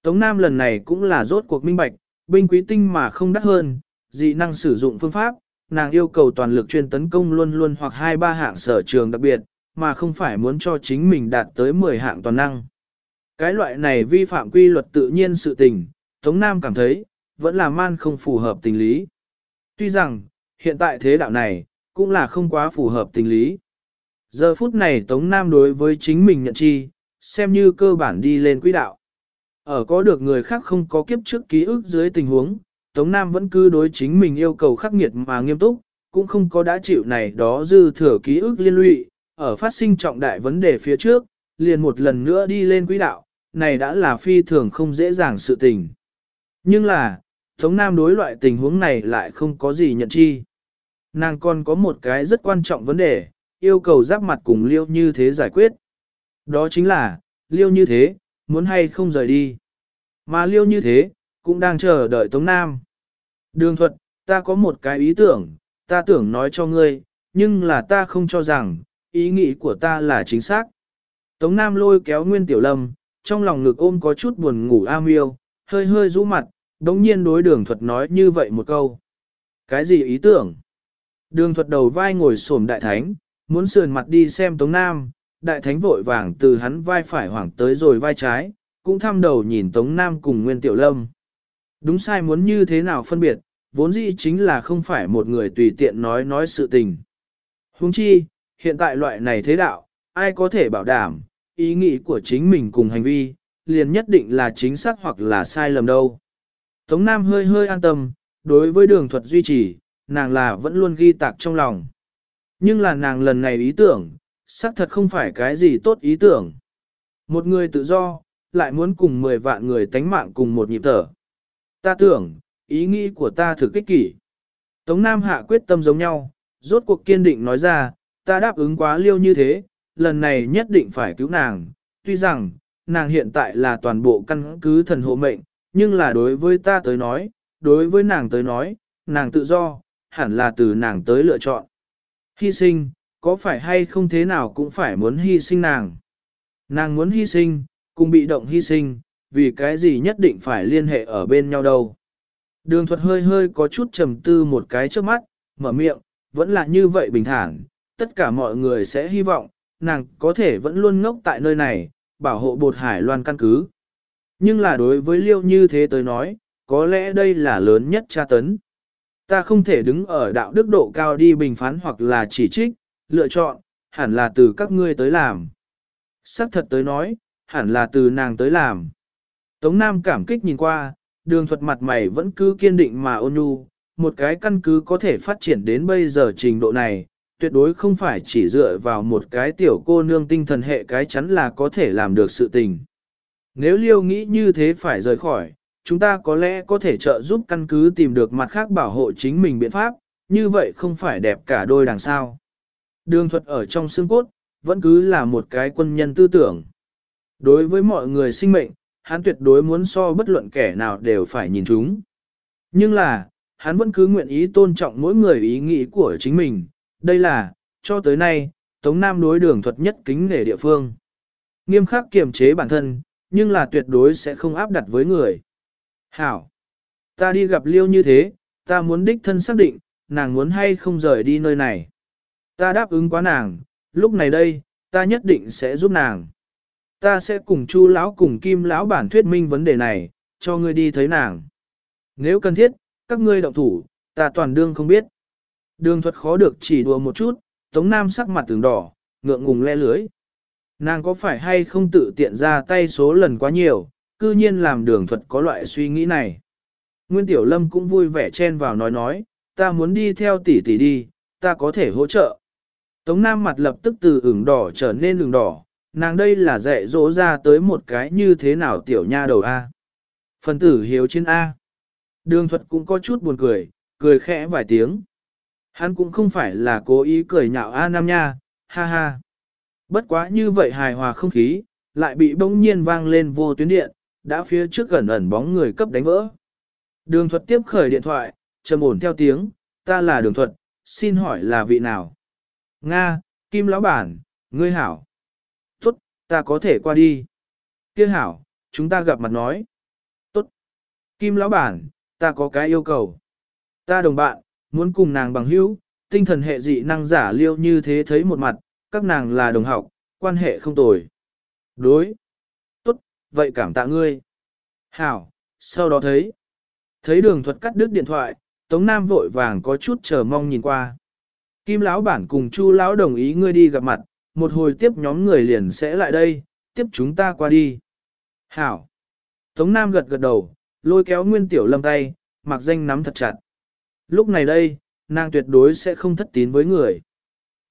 Tống Nam lần này cũng là rốt cuộc minh bạch, binh quý tinh mà không đắt hơn, dị năng sử dụng phương pháp, nàng yêu cầu toàn lực chuyên tấn công luôn luôn hoặc hai ba hạng sở trường đặc biệt, mà không phải muốn cho chính mình đạt tới 10 hạng toàn năng. Cái loại này vi phạm quy luật tự nhiên sự tình, Tống Nam cảm thấy, vẫn là man không phù hợp tình lý. Tuy rằng, hiện tại thế đạo này, cũng là không quá phù hợp tình lý. Giờ phút này Tống Nam đối với chính mình nhận chi, xem như cơ bản đi lên quỹ đạo. Ở có được người khác không có kiếp trước ký ức dưới tình huống, Tống Nam vẫn cứ đối chính mình yêu cầu khắc nghiệt mà nghiêm túc, cũng không có đã chịu này đó dư thừa ký ức liên lụy, ở phát sinh trọng đại vấn đề phía trước, liền một lần nữa đi lên quỹ đạo, này đã là phi thường không dễ dàng sự tình. Nhưng là, Tống Nam đối loại tình huống này lại không có gì nhận chi. Nàng còn có một cái rất quan trọng vấn đề, yêu cầu giáp mặt cùng Liêu như thế giải quyết. Đó chính là, Liêu như thế, muốn hay không rời đi. Mà Liêu như thế, cũng đang chờ đợi Tống Nam. Đường thuật, ta có một cái ý tưởng, ta tưởng nói cho ngươi, nhưng là ta không cho rằng, ý nghĩ của ta là chính xác. Tống Nam lôi kéo Nguyên Tiểu Lâm, trong lòng ngực ôm có chút buồn ngủ am yêu, hơi hơi rũ mặt, đống nhiên đối đường thuật nói như vậy một câu. Cái gì ý tưởng? Đường thuật đầu vai ngồi xổm đại thánh, muốn sườn mặt đi xem Tống Nam, đại thánh vội vàng từ hắn vai phải hoảng tới rồi vai trái, cũng thăm đầu nhìn Tống Nam cùng Nguyên Tiểu Lâm. Đúng sai muốn như thế nào phân biệt, vốn dĩ chính là không phải một người tùy tiện nói nói sự tình. Huống chi, hiện tại loại này thế đạo, ai có thể bảo đảm, ý nghĩ của chính mình cùng hành vi, liền nhất định là chính xác hoặc là sai lầm đâu. Tống Nam hơi hơi an tâm, đối với đường thuật duy trì, nàng là vẫn luôn ghi tạc trong lòng. Nhưng là nàng lần này ý tưởng, xác thật không phải cái gì tốt ý tưởng. Một người tự do, lại muốn cùng 10 vạn người tánh mạng cùng một nhịp thở. Ta tưởng, ý nghĩ của ta thực kích kỷ. Tống Nam hạ quyết tâm giống nhau, rốt cuộc kiên định nói ra, ta đáp ứng quá liêu như thế, lần này nhất định phải cứu nàng, tuy rằng, nàng hiện tại là toàn bộ căn cứ thần hộ mệnh, nhưng là đối với ta tới nói, đối với nàng tới nói, nàng tự do, hẳn là từ nàng tới lựa chọn. Hy sinh, có phải hay không thế nào cũng phải muốn hy sinh nàng. Nàng muốn hy sinh, cùng bị động hy sinh, vì cái gì nhất định phải liên hệ ở bên nhau đâu. Đường thuật hơi hơi có chút trầm tư một cái trước mắt, mở miệng, vẫn là như vậy bình thản, tất cả mọi người sẽ hy vọng, nàng có thể vẫn luôn ngốc tại nơi này, bảo hộ bột hải loan căn cứ. Nhưng là đối với liêu như thế tới nói, có lẽ đây là lớn nhất tra tấn. Ta không thể đứng ở đạo đức độ cao đi bình phán hoặc là chỉ trích, lựa chọn, hẳn là từ các ngươi tới làm. Sắc thật tới nói, hẳn là từ nàng tới làm. Tống Nam cảm kích nhìn qua, đường thuật mặt mày vẫn cứ kiên định mà ôn nhu, một cái căn cứ có thể phát triển đến bây giờ trình độ này, tuyệt đối không phải chỉ dựa vào một cái tiểu cô nương tinh thần hệ cái chắn là có thể làm được sự tình. Nếu liêu nghĩ như thế phải rời khỏi, chúng ta có lẽ có thể trợ giúp căn cứ tìm được mặt khác bảo hộ chính mình biện pháp, như vậy không phải đẹp cả đôi đằng sao. Đường thuật ở trong xương cốt, vẫn cứ là một cái quân nhân tư tưởng. Đối với mọi người sinh mệnh, hắn tuyệt đối muốn so bất luận kẻ nào đều phải nhìn chúng. Nhưng là, hắn vẫn cứ nguyện ý tôn trọng mỗi người ý nghĩ của chính mình. Đây là, cho tới nay, Tống Nam đối đường thuật nhất kính nể địa phương. Nghiêm khắc kiềm chế bản thân, nhưng là tuyệt đối sẽ không áp đặt với người. Hảo! Ta đi gặp Liêu như thế, ta muốn đích thân xác định, nàng muốn hay không rời đi nơi này. Ta đáp ứng quá nàng, lúc này đây, ta nhất định sẽ giúp nàng. Ta sẽ cùng Chu lão cùng Kim lão bản thuyết minh vấn đề này, cho ngươi đi thấy nàng. Nếu cần thiết, các ngươi động thủ, ta toàn đương không biết. Đường thuật khó được chỉ đùa một chút, Tống Nam sắc mặt từng đỏ, ngượng ngùng le lưới. Nàng có phải hay không tự tiện ra tay số lần quá nhiều, cư nhiên làm đường thuật có loại suy nghĩ này. Nguyên Tiểu Lâm cũng vui vẻ chen vào nói nói, ta muốn đi theo tỷ tỷ đi, ta có thể hỗ trợ. Tống Nam mặt lập tức từ ửng đỏ trở nên ửng đỏ, nàng đây là dạy dỗ ra tới một cái như thế nào tiểu nha đầu A. Phần tử hiếu trên A. Đường thuật cũng có chút buồn cười, cười khẽ vài tiếng. Hắn cũng không phải là cố ý cười nhạo A Nam nha, ha ha. Bất quá như vậy hài hòa không khí, lại bị bỗng nhiên vang lên vô tuyến điện, đã phía trước gần ẩn bóng người cấp đánh vỡ. Đường thuật tiếp khởi điện thoại, trầm ổn theo tiếng, ta là đường thuật, xin hỏi là vị nào? Nga, Kim Lão Bản, ngươi hảo. Tốt, ta có thể qua đi. Kia hảo, chúng ta gặp mặt nói. Tốt. Kim Lão Bản, ta có cái yêu cầu. Ta đồng bạn, muốn cùng nàng bằng hữu, tinh thần hệ dị năng giả liêu như thế thấy một mặt, các nàng là đồng học, quan hệ không tồi. Đối. Vậy cảm tạ ngươi. Hảo, sau đó thấy. Thấy đường thuật cắt đứt điện thoại, Tống Nam vội vàng có chút chờ mong nhìn qua. Kim lão bản cùng Chu lão đồng ý ngươi đi gặp mặt, một hồi tiếp nhóm người liền sẽ lại đây, tiếp chúng ta qua đi. Hảo. Tống Nam gật gật đầu, lôi kéo Nguyên Tiểu Lâm tay, mặc danh nắm thật chặt. Lúc này đây, nàng tuyệt đối sẽ không thất tín với người.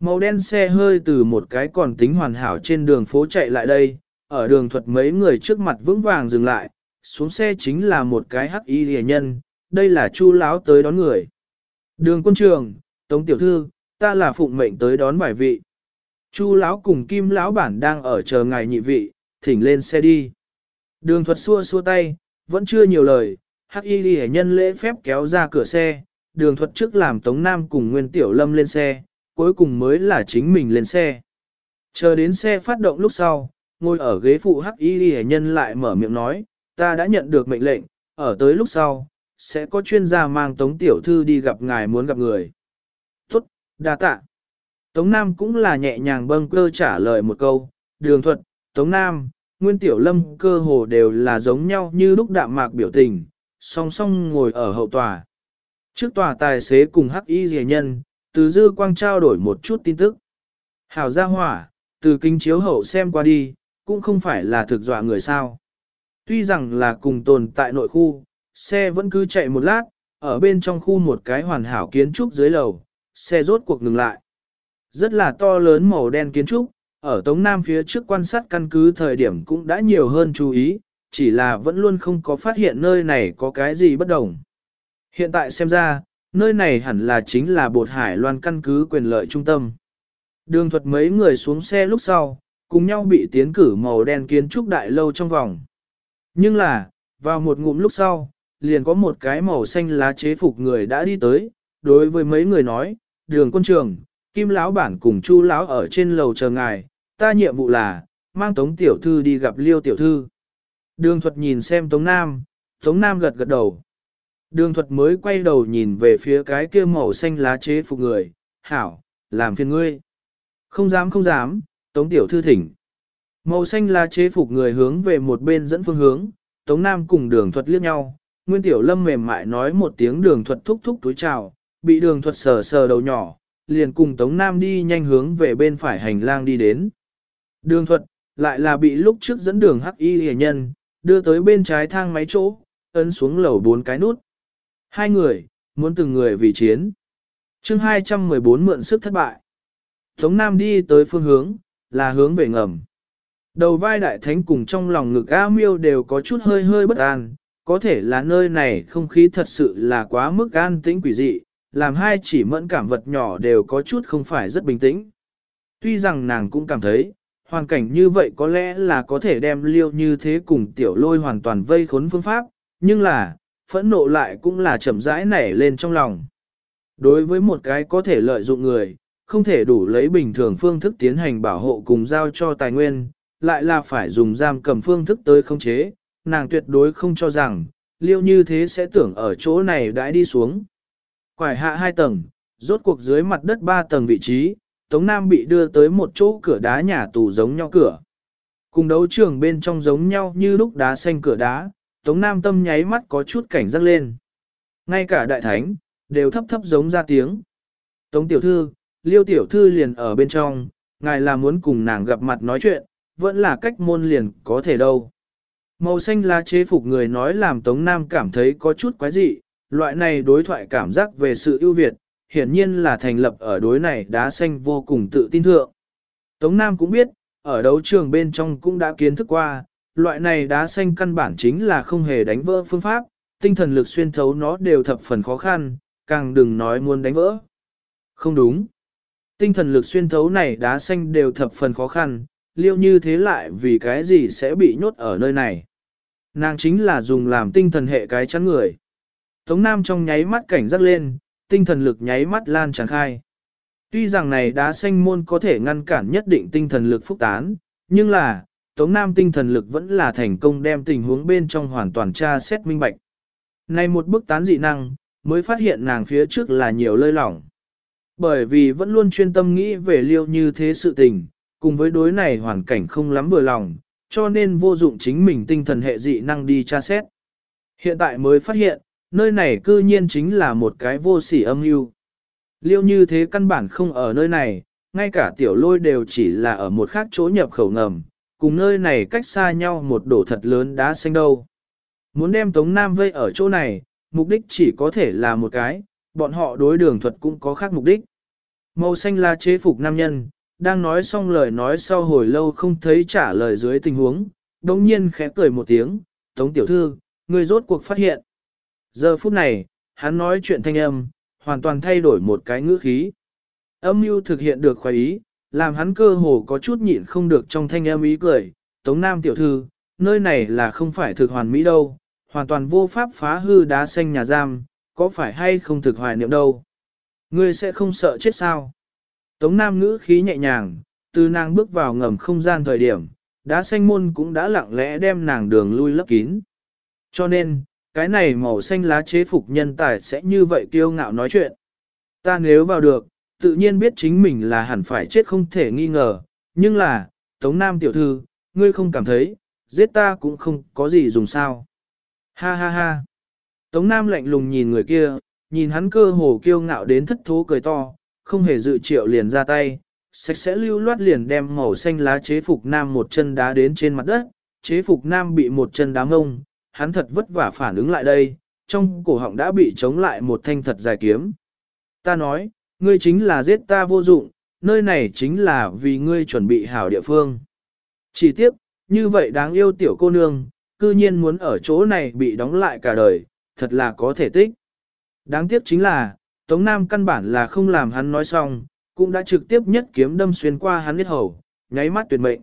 Màu đen xe hơi từ một cái còn tính hoàn hảo trên đường phố chạy lại đây, ở đường thuật mấy người trước mặt vững vàng dừng lại, xuống xe chính là một cái hắc y rìa nhân, đây là chu lão tới đón người. Đường quân trường, Tống Tiểu Thư, ta là phụng mệnh tới đón bài vị. Chu lão cùng Kim lão bản đang ở chờ ngài nhị vị, thỉnh lên xe đi. Đường thuật xua xua tay, vẫn chưa nhiều lời, hắc y ghi nhân lễ phép kéo ra cửa xe, đường thuật trước làm Tống Nam cùng Nguyên Tiểu Lâm lên xe, cuối cùng mới là chính mình lên xe. Chờ đến xe phát động lúc sau, ngồi ở ghế phụ hắc y ghi nhân lại mở miệng nói, ta đã nhận được mệnh lệnh, ở tới lúc sau, sẽ có chuyên gia mang Tống Tiểu Thư đi gặp ngài muốn gặp người. Tốt, đa tạ. Tống Nam cũng là nhẹ nhàng bâng cơ trả lời một câu, đường thuật, Tống Nam, Nguyên Tiểu Lâm cơ hồ đều là giống nhau như lúc đạm mạc biểu tình, song song ngồi ở hậu tòa. Trước tòa tài xế cùng hắc y rìa nhân, từ dư quang trao đổi một chút tin tức. Hảo gia hỏa, từ kinh chiếu hậu xem qua đi, cũng không phải là thực dọa người sao. Tuy rằng là cùng tồn tại nội khu, xe vẫn cứ chạy một lát, ở bên trong khu một cái hoàn hảo kiến trúc dưới lầu, xe rốt cuộc ngừng lại. Rất là to lớn màu đen kiến trúc, ở Tống Nam phía trước quan sát căn cứ thời điểm cũng đã nhiều hơn chú ý, chỉ là vẫn luôn không có phát hiện nơi này có cái gì bất đồng. Hiện tại xem ra, nơi này hẳn là chính là bột hải loan căn cứ quyền lợi trung tâm. Đường thuật mấy người xuống xe lúc sau, cùng nhau bị tiến cử màu đen kiến trúc đại lâu trong vòng. Nhưng là, vào một ngụm lúc sau, liền có một cái màu xanh lá chế phục người đã đi tới, đối với mấy người nói, đường quân trường, kim lão bản cùng chu lão ở trên lầu chờ ngài, ta nhiệm vụ là, mang tống tiểu thư đi gặp liêu tiểu thư. Đường thuật nhìn xem tống nam, tống nam gật gật đầu. Đường thuật mới quay đầu nhìn về phía cái kia màu xanh lá chế phục người, hảo, làm phiền ngươi. Không dám không dám, tống tiểu thư thỉnh. Màu xanh lá chế phục người hướng về một bên dẫn phương hướng, tống nam cùng đường thuật liếc nhau, nguyên tiểu lâm mềm mại nói một tiếng đường thuật thúc thúc túi chào, bị đường thuật sờ sờ đầu nhỏ, liền cùng tống nam đi nhanh hướng về bên phải hành lang đi đến. Đường thuật, lại là bị lúc trước dẫn đường hắc y hề nhân, đưa tới bên trái thang máy chỗ, ấn xuống lầu bốn cái nút. Hai người, muốn từng người vì chiến. chương 214 mượn sức thất bại. Tống Nam đi tới phương hướng, là hướng về ngầm. Đầu vai đại thánh cùng trong lòng ngực A miêu đều có chút hơi hơi bất an, có thể là nơi này không khí thật sự là quá mức an tĩnh quỷ dị, làm hai chỉ mẫn cảm vật nhỏ đều có chút không phải rất bình tĩnh. Tuy rằng nàng cũng cảm thấy, hoàn cảnh như vậy có lẽ là có thể đem liêu như thế cùng tiểu lôi hoàn toàn vây khốn phương pháp, nhưng là, phẫn nộ lại cũng là chậm rãi nảy lên trong lòng. Đối với một cái có thể lợi dụng người, không thể đủ lấy bình thường phương thức tiến hành bảo hộ cùng giao cho tài nguyên, lại là phải dùng giam cầm phương thức tới khống chế, nàng tuyệt đối không cho rằng, liêu như thế sẽ tưởng ở chỗ này đã đi xuống. Quải hạ hai tầng, rốt cuộc dưới mặt đất ba tầng vị trí, Tống Nam bị đưa tới một chỗ cửa đá nhà tù giống nhau cửa. Cùng đấu trường bên trong giống nhau như lúc đá xanh cửa đá, Tống Nam tâm nháy mắt có chút cảnh giác lên. Ngay cả đại thánh, đều thấp thấp giống ra tiếng. Tống tiểu thư, liêu tiểu thư liền ở bên trong, ngài là muốn cùng nàng gặp mặt nói chuyện, vẫn là cách môn liền có thể đâu. Màu xanh lá chế phục người nói làm Tống Nam cảm thấy có chút quái dị, loại này đối thoại cảm giác về sự ưu việt, hiển nhiên là thành lập ở đối này đá xanh vô cùng tự tin thượng. Tống Nam cũng biết, ở đấu trường bên trong cũng đã kiến thức qua, loại này đá xanh căn bản chính là không hề đánh vỡ phương pháp, tinh thần lực xuyên thấu nó đều thập phần khó khăn, càng đừng nói muốn đánh vỡ. Không đúng. Tinh thần lực xuyên thấu này đá xanh đều thập phần khó khăn, liêu như thế lại vì cái gì sẽ bị nhốt ở nơi này. Nàng chính là dùng làm tinh thần hệ cái chắn người. Tống Nam trong nháy mắt cảnh giác lên, tinh thần lực nháy mắt lan tràn khai. Tuy rằng này đá xanh môn có thể ngăn cản nhất định tinh thần lực phúc tán, nhưng là, Tống Nam tinh thần lực vẫn là thành công đem tình huống bên trong hoàn toàn tra xét minh bạch. Này một bức tán dị năng, mới phát hiện nàng phía trước là nhiều lơi lỏng. Bởi vì vẫn luôn chuyên tâm nghĩ về liêu như thế sự tình, cùng với đối này hoàn cảnh không lắm vừa lòng, cho nên vô dụng chính mình tinh thần hệ dị năng đi tra xét. Hiện tại mới phát hiện, nơi này cư nhiên chính là một cái vô sỉ âm mưu. Liêu như thế căn bản không ở nơi này, ngay cả tiểu lôi đều chỉ là ở một khác chỗ nhập khẩu ngầm, cùng nơi này cách xa nhau một đổ thật lớn đá xanh đâu. Muốn đem Tống Nam vây ở chỗ này, mục đích chỉ có thể là một cái, bọn họ đối đường thuật cũng có khác mục đích. Màu xanh là chế phục nam nhân, đang nói xong lời nói sau hồi lâu không thấy trả lời dưới tình huống, đồng nhiên khẽ cười một tiếng, Tống Tiểu Thư, người rốt cuộc phát hiện. Giờ phút này, hắn nói chuyện thanh âm, hoàn toàn thay đổi một cái ngữ khí. Âm mưu thực hiện được khoái ý, làm hắn cơ hồ có chút nhịn không được trong thanh âm ý cười. Tống Nam tiểu thư, nơi này là không phải thực hoàn mỹ đâu, hoàn toàn vô pháp phá hư đá xanh nhà giam, có phải hay không thực hoài niệm đâu. Ngươi sẽ không sợ chết sao? Tống Nam ngữ khí nhẹ nhàng, từ nàng bước vào ngầm không gian thời điểm, đá xanh môn cũng đã lặng lẽ đem nàng đường lui lấp kín. Cho nên, cái này màu xanh lá chế phục nhân tài sẽ như vậy kiêu ngạo nói chuyện. Ta nếu vào được, tự nhiên biết chính mình là hẳn phải chết không thể nghi ngờ, nhưng là, Tống Nam tiểu thư, ngươi không cảm thấy, giết ta cũng không có gì dùng sao. Ha ha ha. Tống Nam lạnh lùng nhìn người kia, nhìn hắn cơ hồ kiêu ngạo đến thất thố cười to, không hề dự triệu liền ra tay, sạch sẽ lưu loát liền đem màu xanh lá chế phục Nam một chân đá đến trên mặt đất, chế phục Nam bị một chân đá ngông, hắn thật vất vả phản ứng lại đây, trong cổ họng đã bị chống lại một thanh thật dài kiếm. Ta nói, ngươi chính là giết ta vô dụng, nơi này chính là vì ngươi chuẩn bị hảo địa phương. Chỉ tiếc, như vậy đáng yêu tiểu cô nương, cư nhiên muốn ở chỗ này bị đóng lại cả đời, thật là có thể tích. Đáng tiếc chính là, Tống Nam căn bản là không làm hắn nói xong, cũng đã trực tiếp nhất kiếm đâm xuyên qua hắn huyết hầu, nháy mắt tuyệt mệnh.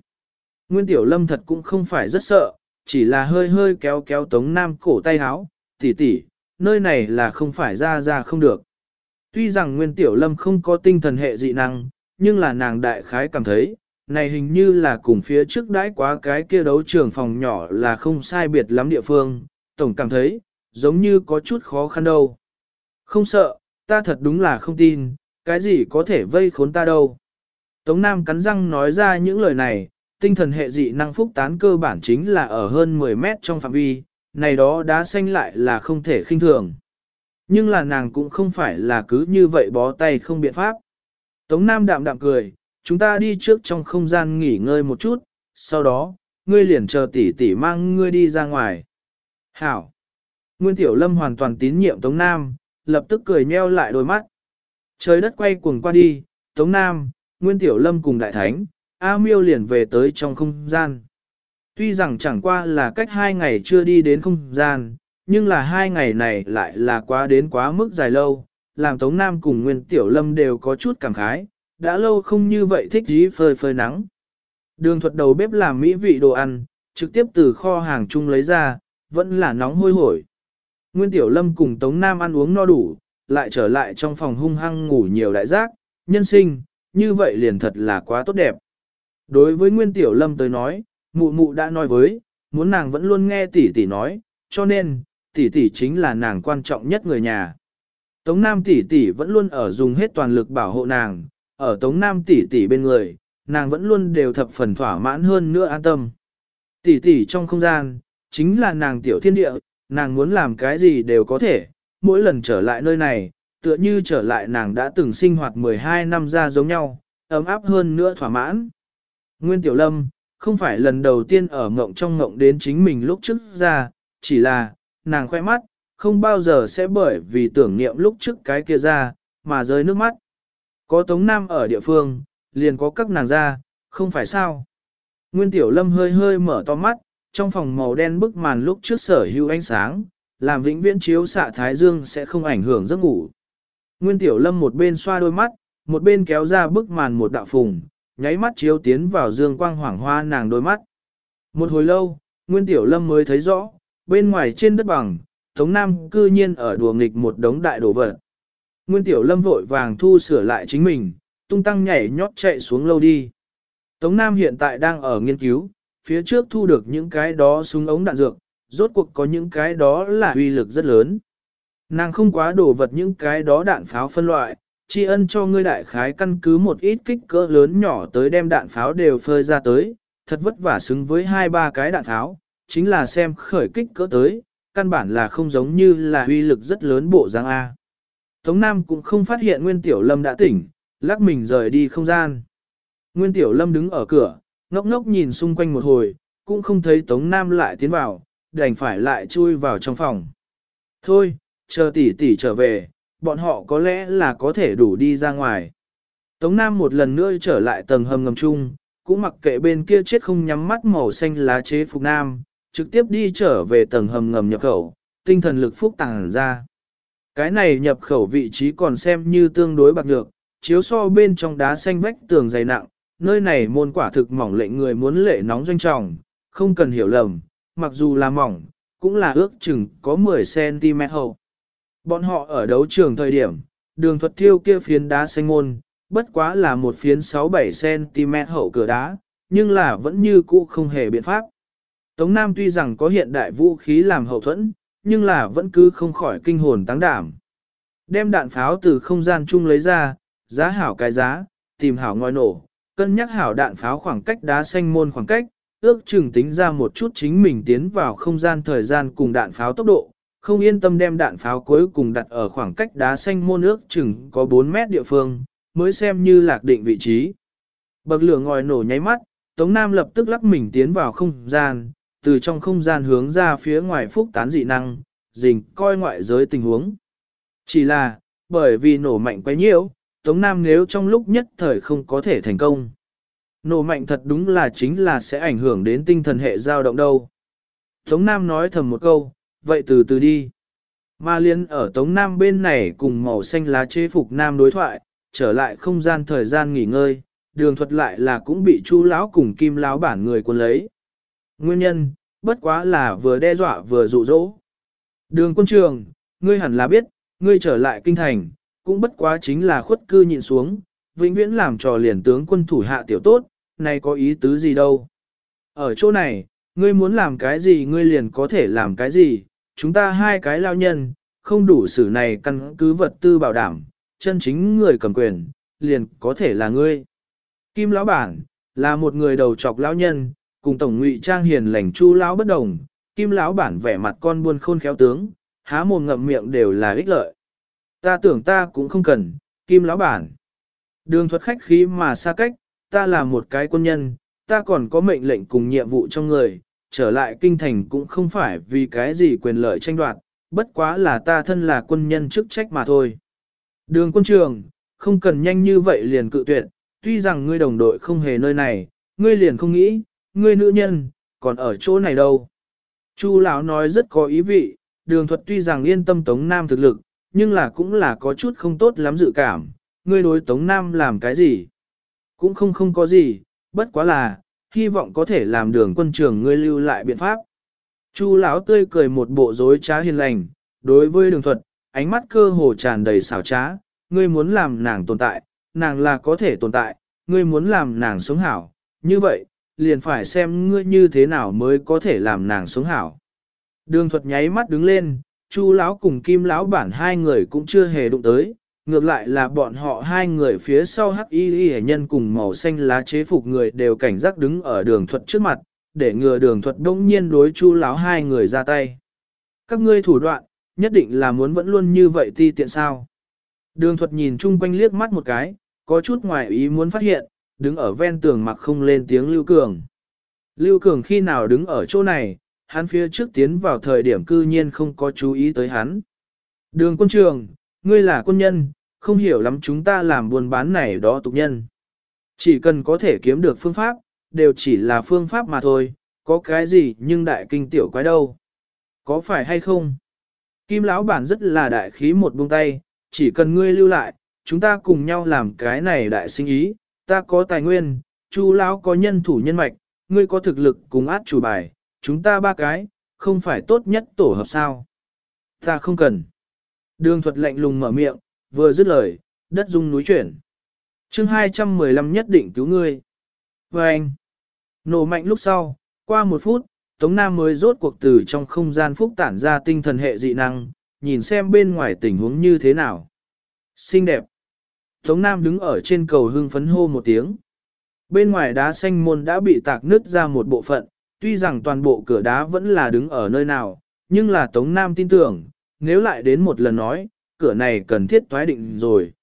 Nguyên Tiểu Lâm thật cũng không phải rất sợ, chỉ là hơi hơi kéo kéo Tống Nam cổ tay háo, tỷ tỷ, nơi này là không phải ra ra không được. Tuy rằng Nguyên Tiểu Lâm không có tinh thần hệ dị năng, nhưng là nàng đại khái cảm thấy, này hình như là cùng phía trước đãi quá cái kia đấu trường phòng nhỏ là không sai biệt lắm địa phương, tổng cảm thấy, giống như có chút khó khăn đâu. Không sợ, ta thật đúng là không tin, cái gì có thể vây khốn ta đâu. Tống Nam cắn răng nói ra những lời này, tinh thần hệ dị năng phúc tán cơ bản chính là ở hơn 10 mét trong phạm vi, này đó đá xanh lại là không thể khinh thường. Nhưng là nàng cũng không phải là cứ như vậy bó tay không biện pháp. Tống Nam đạm đạm cười, chúng ta đi trước trong không gian nghỉ ngơi một chút, sau đó, ngươi liền chờ tỷ tỷ mang ngươi đi ra ngoài. Hảo! Nguyên Tiểu Lâm hoàn toàn tín nhiệm Tống Nam, lập tức cười nheo lại đôi mắt. Trời đất quay cuồng qua đi, Tống Nam, Nguyên Tiểu Lâm cùng Đại Thánh, A Miêu liền về tới trong không gian. Tuy rằng chẳng qua là cách hai ngày chưa đi đến không gian, nhưng là hai ngày này lại là quá đến quá mức dài lâu, làm Tống Nam cùng Nguyên Tiểu Lâm đều có chút cảm khái, đã lâu không như vậy thích dí phơi phơi nắng. Đường thuật đầu bếp làm mỹ vị đồ ăn, trực tiếp từ kho hàng chung lấy ra, vẫn là nóng hôi hổi. Nguyên Tiểu Lâm cùng Tống Nam ăn uống no đủ, lại trở lại trong phòng hung hăng ngủ nhiều đại giác, nhân sinh, như vậy liền thật là quá tốt đẹp. Đối với Nguyên Tiểu Lâm tới nói, mụ mụ đã nói với, muốn nàng vẫn luôn nghe tỷ tỷ nói, cho nên, tỷ tỷ chính là nàng quan trọng nhất người nhà. Tống Nam tỷ tỷ vẫn luôn ở dùng hết toàn lực bảo hộ nàng, ở Tống Nam tỷ tỷ bên người, nàng vẫn luôn đều thập phần thỏa mãn hơn nữa an tâm. Tỷ tỷ trong không gian, chính là nàng tiểu thiên địa, nàng muốn làm cái gì đều có thể, mỗi lần trở lại nơi này, tựa như trở lại nàng đã từng sinh hoạt 12 năm ra giống nhau, ấm áp hơn nữa thỏa mãn. Nguyên Tiểu Lâm, không phải lần đầu tiên ở ngộng trong ngộng đến chính mình lúc trước ra, chỉ là, nàng khoe mắt, không bao giờ sẽ bởi vì tưởng niệm lúc trước cái kia ra, mà rơi nước mắt. Có Tống Nam ở địa phương, liền có các nàng ra, không phải sao. Nguyên Tiểu Lâm hơi hơi mở to mắt, trong phòng màu đen bức màn lúc trước sở hữu ánh sáng, làm vĩnh viễn chiếu xạ thái dương sẽ không ảnh hưởng giấc ngủ. Nguyên Tiểu Lâm một bên xoa đôi mắt, một bên kéo ra bức màn một đạo phùng, nháy mắt chiếu tiến vào dương quang hoảng hoa nàng đôi mắt. Một hồi lâu, Nguyên Tiểu Lâm mới thấy rõ, bên ngoài trên đất bằng, Tống Nam cư nhiên ở đùa nghịch một đống đại đồ vật. Nguyên Tiểu Lâm vội vàng thu sửa lại chính mình, tung tăng nhảy nhót chạy xuống lâu đi. Tống Nam hiện tại đang ở nghiên cứu, phía trước thu được những cái đó súng ống đạn dược, rốt cuộc có những cái đó là uy lực rất lớn. Nàng không quá đổ vật những cái đó đạn pháo phân loại, tri ân cho ngươi đại khái căn cứ một ít kích cỡ lớn nhỏ tới đem đạn pháo đều phơi ra tới, thật vất vả xứng với hai ba cái đạn pháo, chính là xem khởi kích cỡ tới, căn bản là không giống như là uy lực rất lớn bộ giang A. Tống Nam cũng không phát hiện Nguyên Tiểu Lâm đã tỉnh, lắc mình rời đi không gian. Nguyên Tiểu Lâm đứng ở cửa, ngốc ngốc nhìn xung quanh một hồi, cũng không thấy Tống Nam lại tiến vào, đành phải lại chui vào trong phòng. Thôi, chờ tỷ tỷ trở về, bọn họ có lẽ là có thể đủ đi ra ngoài. Tống Nam một lần nữa trở lại tầng hầm ngầm chung, cũng mặc kệ bên kia chết không nhắm mắt màu xanh lá chế phục Nam, trực tiếp đi trở về tầng hầm ngầm nhập khẩu, tinh thần lực phúc tàng ra. Cái này nhập khẩu vị trí còn xem như tương đối bạc nhược, chiếu so bên trong đá xanh vách tường dày nặng, nơi này môn quả thực mỏng lệnh người muốn lệ nóng doanh trọng, không cần hiểu lầm, mặc dù là mỏng, cũng là ước chừng có 10cm hậu. Bọn họ ở đấu trường thời điểm, đường thuật thiêu kia phiến đá xanh môn, bất quá là một phiến 6-7cm hậu cửa đá, nhưng là vẫn như cũ không hề biện pháp. Tống Nam tuy rằng có hiện đại vũ khí làm hậu thuẫn, nhưng là vẫn cứ không khỏi kinh hồn tăng đảm. Đem đạn pháo từ không gian chung lấy ra, giá hảo cái giá, tìm hảo ngòi nổ, cân nhắc hảo đạn pháo khoảng cách đá xanh môn khoảng cách, ước chừng tính ra một chút chính mình tiến vào không gian thời gian cùng đạn pháo tốc độ, không yên tâm đem đạn pháo cuối cùng đặt ở khoảng cách đá xanh môn ước chừng có 4 mét địa phương, mới xem như lạc định vị trí. Bậc lửa ngòi nổ nháy mắt, Tống Nam lập tức lắc mình tiến vào không gian, từ trong không gian hướng ra phía ngoài phúc tán dị năng, dình coi ngoại giới tình huống. Chỉ là, bởi vì nổ mạnh quá nhiều, Tống Nam nếu trong lúc nhất thời không có thể thành công. Nổ mạnh thật đúng là chính là sẽ ảnh hưởng đến tinh thần hệ dao động đâu. Tống Nam nói thầm một câu, vậy từ từ đi. Ma liên ở Tống Nam bên này cùng màu xanh lá chế phục Nam đối thoại, trở lại không gian thời gian nghỉ ngơi, đường thuật lại là cũng bị chu lão cùng kim lão bản người quân lấy. Nguyên nhân, bất quá là vừa đe dọa vừa dụ dỗ. Đường quân trường, ngươi hẳn là biết, ngươi trở lại kinh thành, cũng bất quá chính là khuất cư nhịn xuống, vĩnh viễn làm trò liền tướng quân thủ hạ tiểu tốt, này có ý tứ gì đâu. Ở chỗ này, ngươi muốn làm cái gì ngươi liền có thể làm cái gì, chúng ta hai cái lao nhân, không đủ xử này căn cứ vật tư bảo đảm, chân chính người cầm quyền, liền có thể là ngươi. Kim lão bản, là một người đầu trọc lão nhân, cùng tổng ngụy trang hiền lành chu lão bất đồng, kim lão bản vẻ mặt con buôn khôn khéo tướng, há mồm ngậm miệng đều là ích lợi. Ta tưởng ta cũng không cần, kim lão bản. Đường thuật khách khí mà xa cách, ta là một cái quân nhân, ta còn có mệnh lệnh cùng nhiệm vụ trong người, trở lại kinh thành cũng không phải vì cái gì quyền lợi tranh đoạt, bất quá là ta thân là quân nhân chức trách mà thôi. Đường quân trường, không cần nhanh như vậy liền cự tuyệt, tuy rằng ngươi đồng đội không hề nơi này, ngươi liền không nghĩ, ngươi nữ nhân, còn ở chỗ này đâu. Chu lão nói rất có ý vị, đường thuật tuy rằng yên tâm Tống Nam thực lực, nhưng là cũng là có chút không tốt lắm dự cảm, ngươi đối Tống Nam làm cái gì? Cũng không không có gì, bất quá là, hy vọng có thể làm đường quân trường ngươi lưu lại biện pháp. Chu lão tươi cười một bộ dối trá hiền lành, đối với đường thuật, ánh mắt cơ hồ tràn đầy xảo trá, ngươi muốn làm nàng tồn tại, nàng là có thể tồn tại, ngươi muốn làm nàng sống hảo, như vậy, liền phải xem ngươi như thế nào mới có thể làm nàng sống hảo. Đường thuật nháy mắt đứng lên, Chu lão cùng Kim lão bản hai người cũng chưa hề đụng tới, ngược lại là bọn họ hai người phía sau hắc y y nhân cùng màu xanh lá chế phục người đều cảnh giác đứng ở đường thuật trước mặt, để ngừa đường thuật đông nhiên đối chu lão hai người ra tay. Các ngươi thủ đoạn, nhất định là muốn vẫn luôn như vậy ti tiện sao. Đường thuật nhìn chung quanh liếc mắt một cái, có chút ngoài ý muốn phát hiện, đứng ở ven tường mặc không lên tiếng Lưu Cường. Lưu Cường khi nào đứng ở chỗ này, hắn phía trước tiến vào thời điểm cư nhiên không có chú ý tới hắn. Đường quân trường, ngươi là quân nhân, không hiểu lắm chúng ta làm buôn bán này đó tục nhân. Chỉ cần có thể kiếm được phương pháp, đều chỉ là phương pháp mà thôi, có cái gì nhưng đại kinh tiểu quái đâu. Có phải hay không? Kim lão bản rất là đại khí một buông tay, chỉ cần ngươi lưu lại, chúng ta cùng nhau làm cái này đại sinh ý, ta có tài nguyên, chu lão có nhân thủ nhân mạch, ngươi có thực lực cùng át chủ bài, chúng ta ba cái, không phải tốt nhất tổ hợp sao. Ta không cần. Đường thuật lạnh lùng mở miệng, vừa dứt lời, đất rung núi chuyển. chương 215 nhất định cứu ngươi. Và anh, nổ mạnh lúc sau, qua một phút, Tống Nam mới rốt cuộc từ trong không gian phúc tản ra tinh thần hệ dị năng, nhìn xem bên ngoài tình huống như thế nào. Xinh đẹp. Tống Nam đứng ở trên cầu hưng phấn hô một tiếng. Bên ngoài đá xanh môn đã bị tạc nứt ra một bộ phận, tuy rằng toàn bộ cửa đá vẫn là đứng ở nơi nào, nhưng là Tống Nam tin tưởng, nếu lại đến một lần nói, cửa này cần thiết thoái định rồi.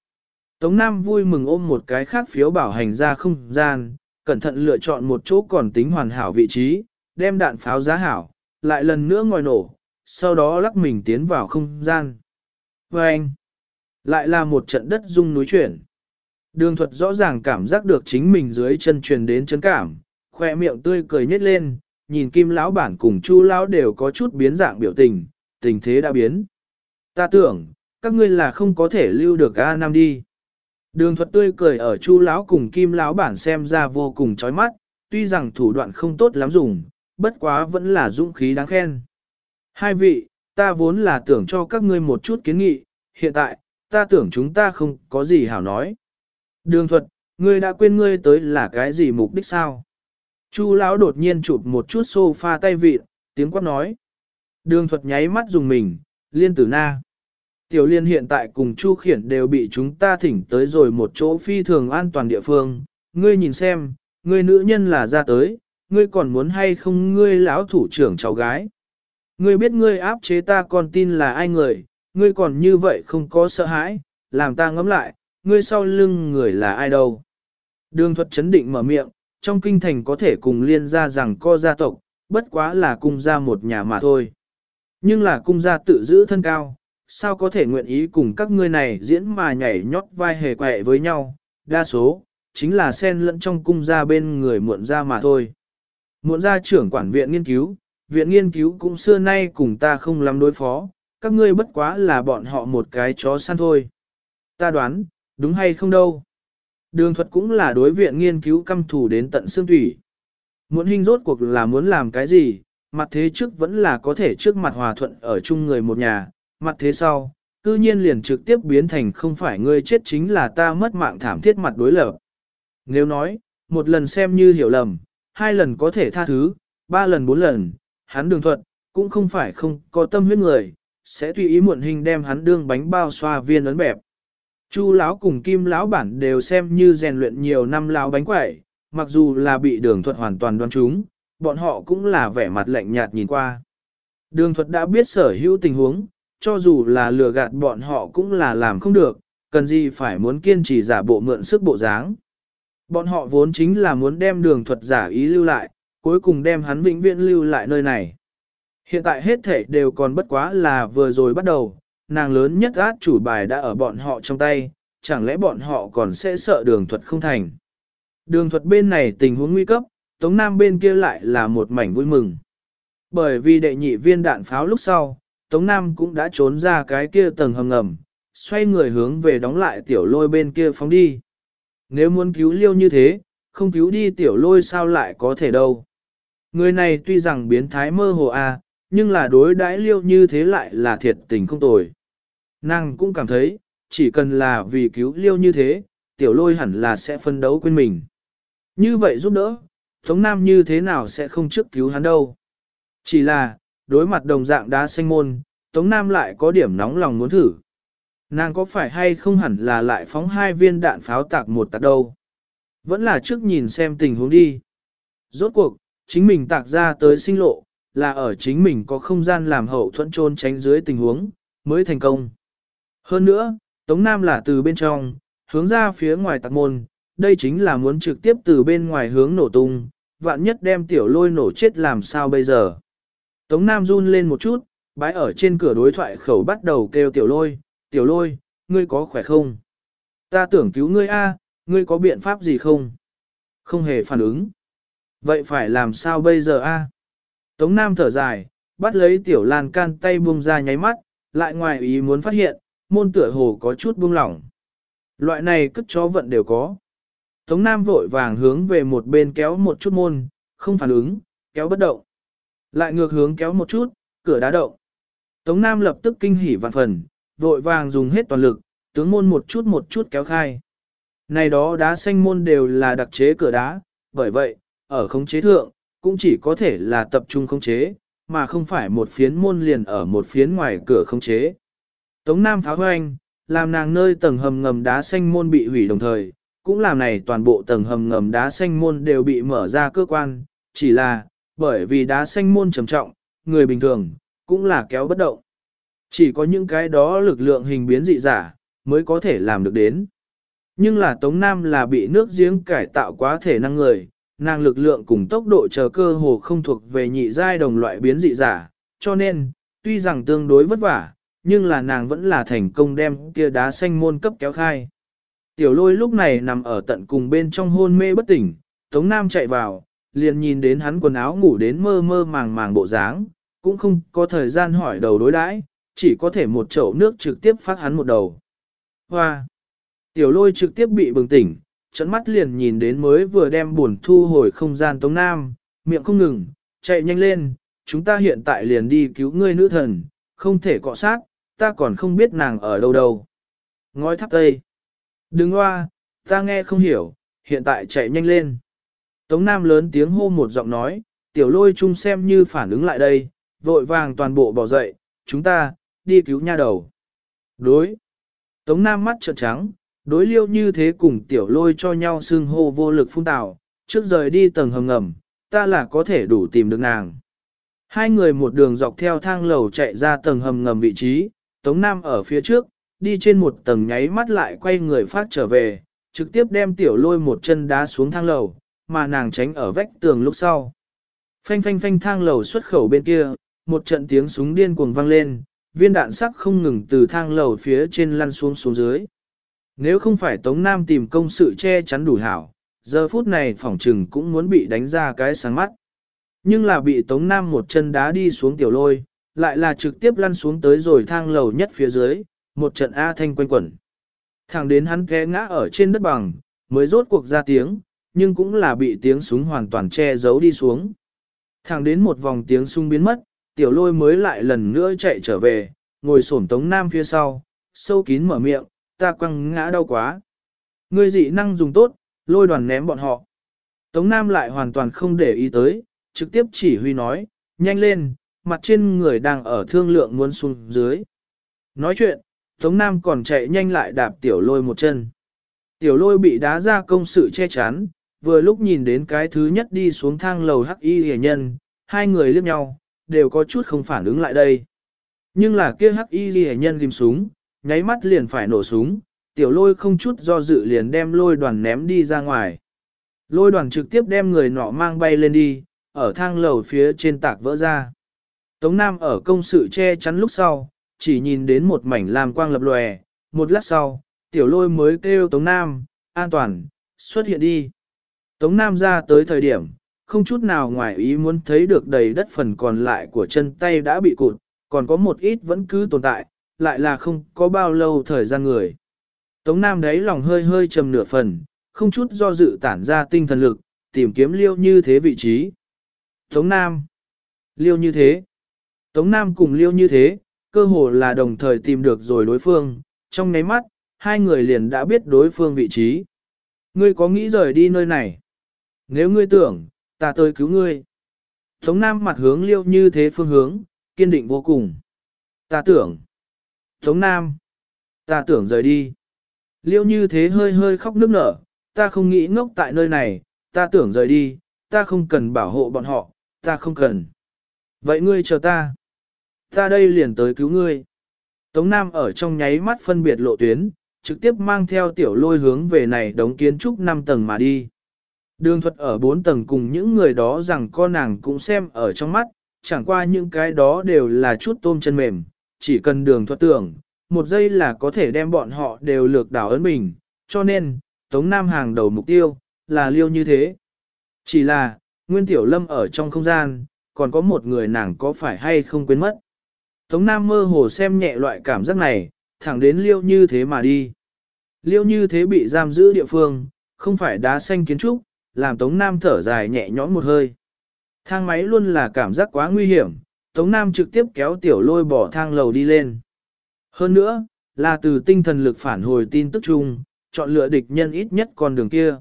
Tống Nam vui mừng ôm một cái khác phiếu bảo hành ra không gian, cẩn thận lựa chọn một chỗ còn tính hoàn hảo vị trí, đem đạn pháo giá hảo, lại lần nữa ngồi nổ, sau đó lắc mình tiến vào không gian. Và anh, lại là một trận đất rung núi chuyển. Đường thuật rõ ràng cảm giác được chính mình dưới chân truyền đến chấn cảm, khoe miệng tươi cười nhếch lên, nhìn kim lão bản cùng chu lão đều có chút biến dạng biểu tình, tình thế đã biến. Ta tưởng, các ngươi là không có thể lưu được A Nam đi. Đường thuật tươi cười ở chu lão cùng kim lão bản xem ra vô cùng chói mắt, tuy rằng thủ đoạn không tốt lắm dùng, bất quá vẫn là dũng khí đáng khen. Hai vị, ta vốn là tưởng cho các ngươi một chút kiến nghị, hiện tại, ta tưởng chúng ta không có gì hảo nói. Đường thuật, ngươi đã quên ngươi tới là cái gì mục đích sao? Chu lão đột nhiên chụp một chút sofa tay vịt, tiếng quát nói. Đường thuật nháy mắt dùng mình, liên tử na. Tiểu liên hiện tại cùng Chu khiển đều bị chúng ta thỉnh tới rồi một chỗ phi thường an toàn địa phương. Ngươi nhìn xem, ngươi nữ nhân là ra tới, ngươi còn muốn hay không ngươi lão thủ trưởng cháu gái. Ngươi biết ngươi áp chế ta còn tin là ai người, ngươi còn như vậy không có sợ hãi, làm ta ngẫm lại, ngươi sau lưng người là ai đâu. Đường thuật chấn định mở miệng, trong kinh thành có thể cùng liên gia rằng co gia tộc, bất quá là cung gia một nhà mà thôi. Nhưng là cung gia tự giữ thân cao, sao có thể nguyện ý cùng các ngươi này diễn mà nhảy nhót vai hề quẹ với nhau, đa số, chính là xen lẫn trong cung gia bên người muộn gia mà thôi. Muộn gia trưởng quản viện nghiên cứu, viện nghiên cứu cũng xưa nay cùng ta không lắm đối phó, các ngươi bất quá là bọn họ một cái chó săn thôi. Ta đoán, đúng hay không đâu. Đường thuật cũng là đối viện nghiên cứu căm thù đến tận xương tủy. Muốn hình rốt cuộc là muốn làm cái gì, mặt thế trước vẫn là có thể trước mặt hòa thuận ở chung người một nhà, mặt thế sau, cư nhiên liền trực tiếp biến thành không phải ngươi chết chính là ta mất mạng thảm thiết mặt đối lập. Nếu nói, một lần xem như hiểu lầm, hai lần có thể tha thứ, ba lần bốn lần, hắn đường thuật, cũng không phải không có tâm huyết người, sẽ tùy ý muộn hình đem hắn đương bánh bao xoa viên ấn bẹp. Chu lão cùng Kim lão bản đều xem như rèn luyện nhiều năm lão bánh quẩy, mặc dù là bị đường thuật hoàn toàn đoán trúng, bọn họ cũng là vẻ mặt lạnh nhạt nhìn qua. Đường thuật đã biết sở hữu tình huống, cho dù là lừa gạt bọn họ cũng là làm không được, cần gì phải muốn kiên trì giả bộ mượn sức bộ dáng. Bọn họ vốn chính là muốn đem đường thuật giả ý lưu lại, cuối cùng đem hắn vĩnh viễn lưu lại nơi này. Hiện tại hết thể đều còn bất quá là vừa rồi bắt đầu, nàng lớn nhất át chủ bài đã ở bọn họ trong tay, chẳng lẽ bọn họ còn sẽ sợ đường thuật không thành. Đường thuật bên này tình huống nguy cấp, Tống Nam bên kia lại là một mảnh vui mừng. Bởi vì đệ nhị viên đạn pháo lúc sau, Tống Nam cũng đã trốn ra cái kia tầng hầm ngầm, xoay người hướng về đóng lại tiểu lôi bên kia phóng đi. Nếu muốn cứu liêu như thế, không cứu đi tiểu lôi sao lại có thể đâu. Người này tuy rằng biến thái mơ hồ a, à, nhưng là đối đãi liêu như thế lại là thiệt tình không tồi. Nàng cũng cảm thấy, chỉ cần là vì cứu liêu như thế, tiểu lôi hẳn là sẽ phân đấu quên mình. Như vậy giúp đỡ, Tống Nam như thế nào sẽ không trước cứu hắn đâu. Chỉ là, đối mặt đồng dạng đá xanh môn, Tống Nam lại có điểm nóng lòng muốn thử. Nàng có phải hay không hẳn là lại phóng hai viên đạn pháo tạc một tạc đâu. Vẫn là trước nhìn xem tình huống đi. Rốt cuộc, chính mình tạc ra tới sinh lộ, là ở chính mình có không gian làm hậu thuẫn trôn tránh dưới tình huống, mới thành công. Hơn nữa, Tống Nam là từ bên trong, hướng ra phía ngoài tạc môn, đây chính là muốn trực tiếp từ bên ngoài hướng nổ tung, vạn nhất đem tiểu lôi nổ chết làm sao bây giờ. Tống Nam run lên một chút, bái ở trên cửa đối thoại khẩu bắt đầu kêu tiểu lôi, tiểu lôi, ngươi có khỏe không? Ta tưởng cứu ngươi a, ngươi có biện pháp gì không? Không hề phản ứng. Vậy phải làm sao bây giờ a? Tống Nam thở dài, bắt lấy tiểu lan can tay buông ra nháy mắt, lại ngoài ý muốn phát hiện, môn tựa hồ có chút buông lỏng. Loại này cất chó vận đều có. Tống Nam vội vàng hướng về một bên kéo một chút môn, không phản ứng, kéo bất động. Lại ngược hướng kéo một chút, cửa đá động. Tống Nam lập tức kinh hỉ vạn phần, vội vàng dùng hết toàn lực, tướng môn một chút một chút kéo khai. Này đó đá xanh môn đều là đặc chế cửa đá, bởi vậy, ở khống chế thượng, cũng chỉ có thể là tập trung khống chế, mà không phải một phiến môn liền ở một phiến ngoài cửa khống chế. Tống Nam phá hoanh, làm nàng nơi tầng hầm ngầm đá xanh môn bị hủy đồng thời, cũng làm này toàn bộ tầng hầm ngầm đá xanh môn đều bị mở ra cơ quan, chỉ là, bởi vì đá xanh môn trầm trọng, người bình thường, cũng là kéo bất động. Chỉ có những cái đó lực lượng hình biến dị giả, mới có thể làm được đến. Nhưng là Tống Nam là bị nước giếng cải tạo quá thể năng người, nàng lực lượng cùng tốc độ chờ cơ hồ không thuộc về nhị giai đồng loại biến dị giả, cho nên, tuy rằng tương đối vất vả, nhưng là nàng vẫn là thành công đem kia đá xanh môn cấp kéo khai. Tiểu lôi lúc này nằm ở tận cùng bên trong hôn mê bất tỉnh, Tống Nam chạy vào, liền nhìn đến hắn quần áo ngủ đến mơ mơ màng màng bộ dáng, cũng không có thời gian hỏi đầu đối đãi, chỉ có thể một chậu nước trực tiếp phát hắn một đầu. Hoa! Tiểu lôi trực tiếp bị bừng tỉnh, trận mắt liền nhìn đến mới vừa đem buồn thu hồi không gian Tống Nam, miệng không ngừng, chạy nhanh lên, chúng ta hiện tại liền đi cứu ngươi nữ thần, không thể cọ sát, ta còn không biết nàng ở đâu đâu. Ngói tháp tây. Đừng hoa, ta nghe không hiểu, hiện tại chạy nhanh lên. Tống Nam lớn tiếng hô một giọng nói, tiểu lôi chung xem như phản ứng lại đây, vội vàng toàn bộ bỏ dậy, chúng ta, đi cứu nha đầu. Đối. Tống Nam mắt trợn trắng, đối liêu như thế cùng tiểu lôi cho nhau xương hô vô lực phun tạo, trước rời đi tầng hầm ngầm, ta là có thể đủ tìm được nàng. Hai người một đường dọc theo thang lầu chạy ra tầng hầm ngầm vị trí, Tống Nam ở phía trước, đi trên một tầng nháy mắt lại quay người phát trở về, trực tiếp đem tiểu lôi một chân đá xuống thang lầu, mà nàng tránh ở vách tường lúc sau. Phanh phanh phanh thang lầu xuất khẩu bên kia, một trận tiếng súng điên cuồng vang lên, viên đạn sắc không ngừng từ thang lầu phía trên lăn xuống xuống dưới. Nếu không phải Tống Nam tìm công sự che chắn đủ hảo, giờ phút này phỏng trừng cũng muốn bị đánh ra cái sáng mắt. Nhưng là bị Tống Nam một chân đá đi xuống tiểu lôi, lại là trực tiếp lăn xuống tới rồi thang lầu nhất phía dưới, một trận A thanh quanh quẩn. Thẳng đến hắn té ngã ở trên đất bằng, mới rốt cuộc ra tiếng, nhưng cũng là bị tiếng súng hoàn toàn che giấu đi xuống. Thẳng đến một vòng tiếng súng biến mất, tiểu lôi mới lại lần nữa chạy trở về, ngồi xổm Tống Nam phía sau, sâu kín mở miệng, ta quăng ngã đau quá. Ngươi dị năng dùng tốt, lôi đoàn ném bọn họ. Tống Nam lại hoàn toàn không để ý tới, trực tiếp chỉ huy nói, nhanh lên, mặt trên người đang ở thương lượng muốn xuống dưới. Nói chuyện, Tống Nam còn chạy nhanh lại đạp tiểu lôi một chân. Tiểu lôi bị đá ra công sự che chắn, vừa lúc nhìn đến cái thứ nhất đi xuống thang lầu hắc y hề nhân, hai người liếc nhau, đều có chút không phản ứng lại đây. Nhưng là kia hắc y hề nhân ghim súng, nháy mắt liền phải nổ súng, tiểu lôi không chút do dự liền đem lôi đoàn ném đi ra ngoài. Lôi đoàn trực tiếp đem người nọ mang bay lên đi, ở thang lầu phía trên tạc vỡ ra. Tống Nam ở công sự che chắn lúc sau, chỉ nhìn đến một mảnh làm quang lập lòe, một lát sau, tiểu lôi mới kêu Tống Nam, an toàn, xuất hiện đi. Tống Nam ra tới thời điểm, không chút nào ngoài ý muốn thấy được đầy đất phần còn lại của chân tay đã bị cụt, còn có một ít vẫn cứ tồn tại, lại là không có bao lâu thời gian người. Tống Nam đấy lòng hơi hơi trầm nửa phần, không chút do dự tản ra tinh thần lực, tìm kiếm liêu như thế vị trí. Tống Nam, liêu như thế. Tống Nam cùng liêu như thế, cơ hồ là đồng thời tìm được rồi đối phương, trong nháy mắt, hai người liền đã biết đối phương vị trí. Ngươi có nghĩ rời đi nơi này? Nếu ngươi tưởng, ta tới cứu ngươi. Tống Nam mặt hướng liêu như thế phương hướng, kiên định vô cùng. Ta tưởng. Tống Nam. Ta tưởng rời đi. Liêu như thế hơi hơi khóc nước nở, ta không nghĩ ngốc tại nơi này, ta tưởng rời đi, ta không cần bảo hộ bọn họ, ta không cần. Vậy ngươi chờ ta. Ta đây liền tới cứu ngươi. Tống Nam ở trong nháy mắt phân biệt lộ tuyến, trực tiếp mang theo tiểu lôi hướng về này đống kiến trúc 5 tầng mà đi. Đường thuật ở 4 tầng cùng những người đó rằng con nàng cũng xem ở trong mắt, chẳng qua những cái đó đều là chút tôm chân mềm, chỉ cần đường thuật tưởng, một giây là có thể đem bọn họ đều lược đảo ấn mình. cho nên, Tống Nam hàng đầu mục tiêu, là liêu như thế. Chỉ là, Nguyên Tiểu Lâm ở trong không gian, còn có một người nàng có phải hay không quên mất. Tống Nam mơ hồ xem nhẹ loại cảm giác này, thẳng đến liêu như thế mà đi. Liêu như thế bị giam giữ địa phương, không phải đá xanh kiến trúc, làm Tống Nam thở dài nhẹ nhõm một hơi. Thang máy luôn là cảm giác quá nguy hiểm, Tống Nam trực tiếp kéo tiểu lôi bỏ thang lầu đi lên. Hơn nữa, là từ tinh thần lực phản hồi tin tức chung, chọn lựa địch nhân ít nhất con đường kia.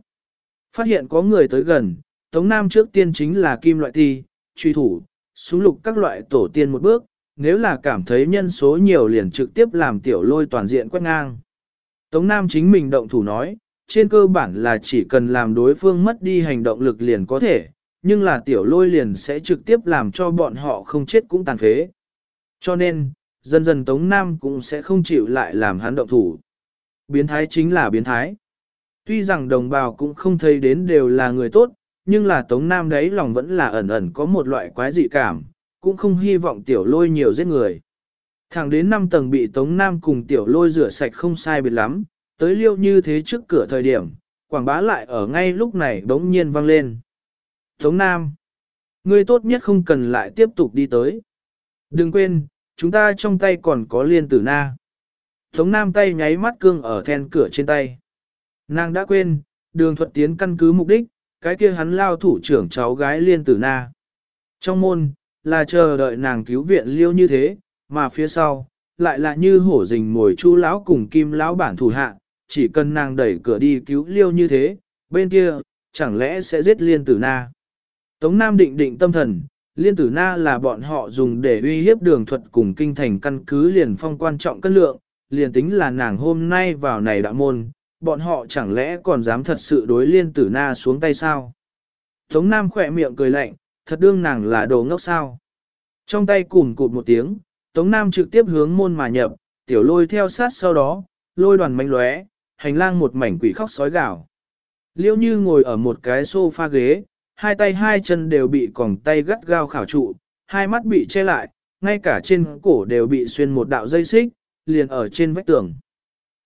Phát hiện có người tới gần, Tống Nam trước tiên chính là kim loại thi, truy thủ, súng lục các loại tổ tiên một bước, nếu là cảm thấy nhân số nhiều liền trực tiếp làm tiểu lôi toàn diện quét ngang. Tống Nam chính mình động thủ nói, trên cơ bản là chỉ cần làm đối phương mất đi hành động lực liền có thể, nhưng là tiểu lôi liền sẽ trực tiếp làm cho bọn họ không chết cũng tàn phế. Cho nên, dần dần Tống Nam cũng sẽ không chịu lại làm hắn động thủ. Biến thái chính là biến thái. Tuy rằng đồng bào cũng không thấy đến đều là người tốt, nhưng là Tống Nam đấy lòng vẫn là ẩn ẩn có một loại quái dị cảm, cũng không hy vọng tiểu lôi nhiều giết người. Thẳng đến 5 tầng bị Tống Nam cùng tiểu lôi rửa sạch không sai biệt lắm, tới liêu như thế trước cửa thời điểm, quảng bá lại ở ngay lúc này bỗng nhiên vang lên. Tống Nam, ngươi tốt nhất không cần lại tiếp tục đi tới. Đừng quên, chúng ta trong tay còn có liên tử na. Tống Nam tay nháy mắt cương ở then cửa trên tay. Nàng đã quên, đường thuật tiến căn cứ mục đích, cái kia hắn lao thủ trưởng cháu gái liên tử na. Trong môn, là chờ đợi nàng cứu viện liêu như thế, mà phía sau, lại là như hổ rình mồi chu lão cùng kim lão bản thủ hạ, chỉ cần nàng đẩy cửa đi cứu liêu như thế, bên kia, chẳng lẽ sẽ giết liên tử na. Tống Nam định định tâm thần, liên tử na là bọn họ dùng để uy hiếp đường thuật cùng kinh thành căn cứ liền phong quan trọng cân lượng, liền tính là nàng hôm nay vào này đã môn, bọn họ chẳng lẽ còn dám thật sự đối liên tử na xuống tay sao? Tống Nam khỏe miệng cười lạnh, thật đương nàng là đồ ngốc sao. Trong tay cùm cụt một tiếng, Tống Nam trực tiếp hướng môn mà nhập, tiểu lôi theo sát sau đó, lôi đoàn mánh lóe, hành lang một mảnh quỷ khóc sói gào. Liêu như ngồi ở một cái sofa ghế, hai tay hai chân đều bị còng tay gắt gao khảo trụ, hai mắt bị che lại, ngay cả trên cổ đều bị xuyên một đạo dây xích, liền ở trên vách tường.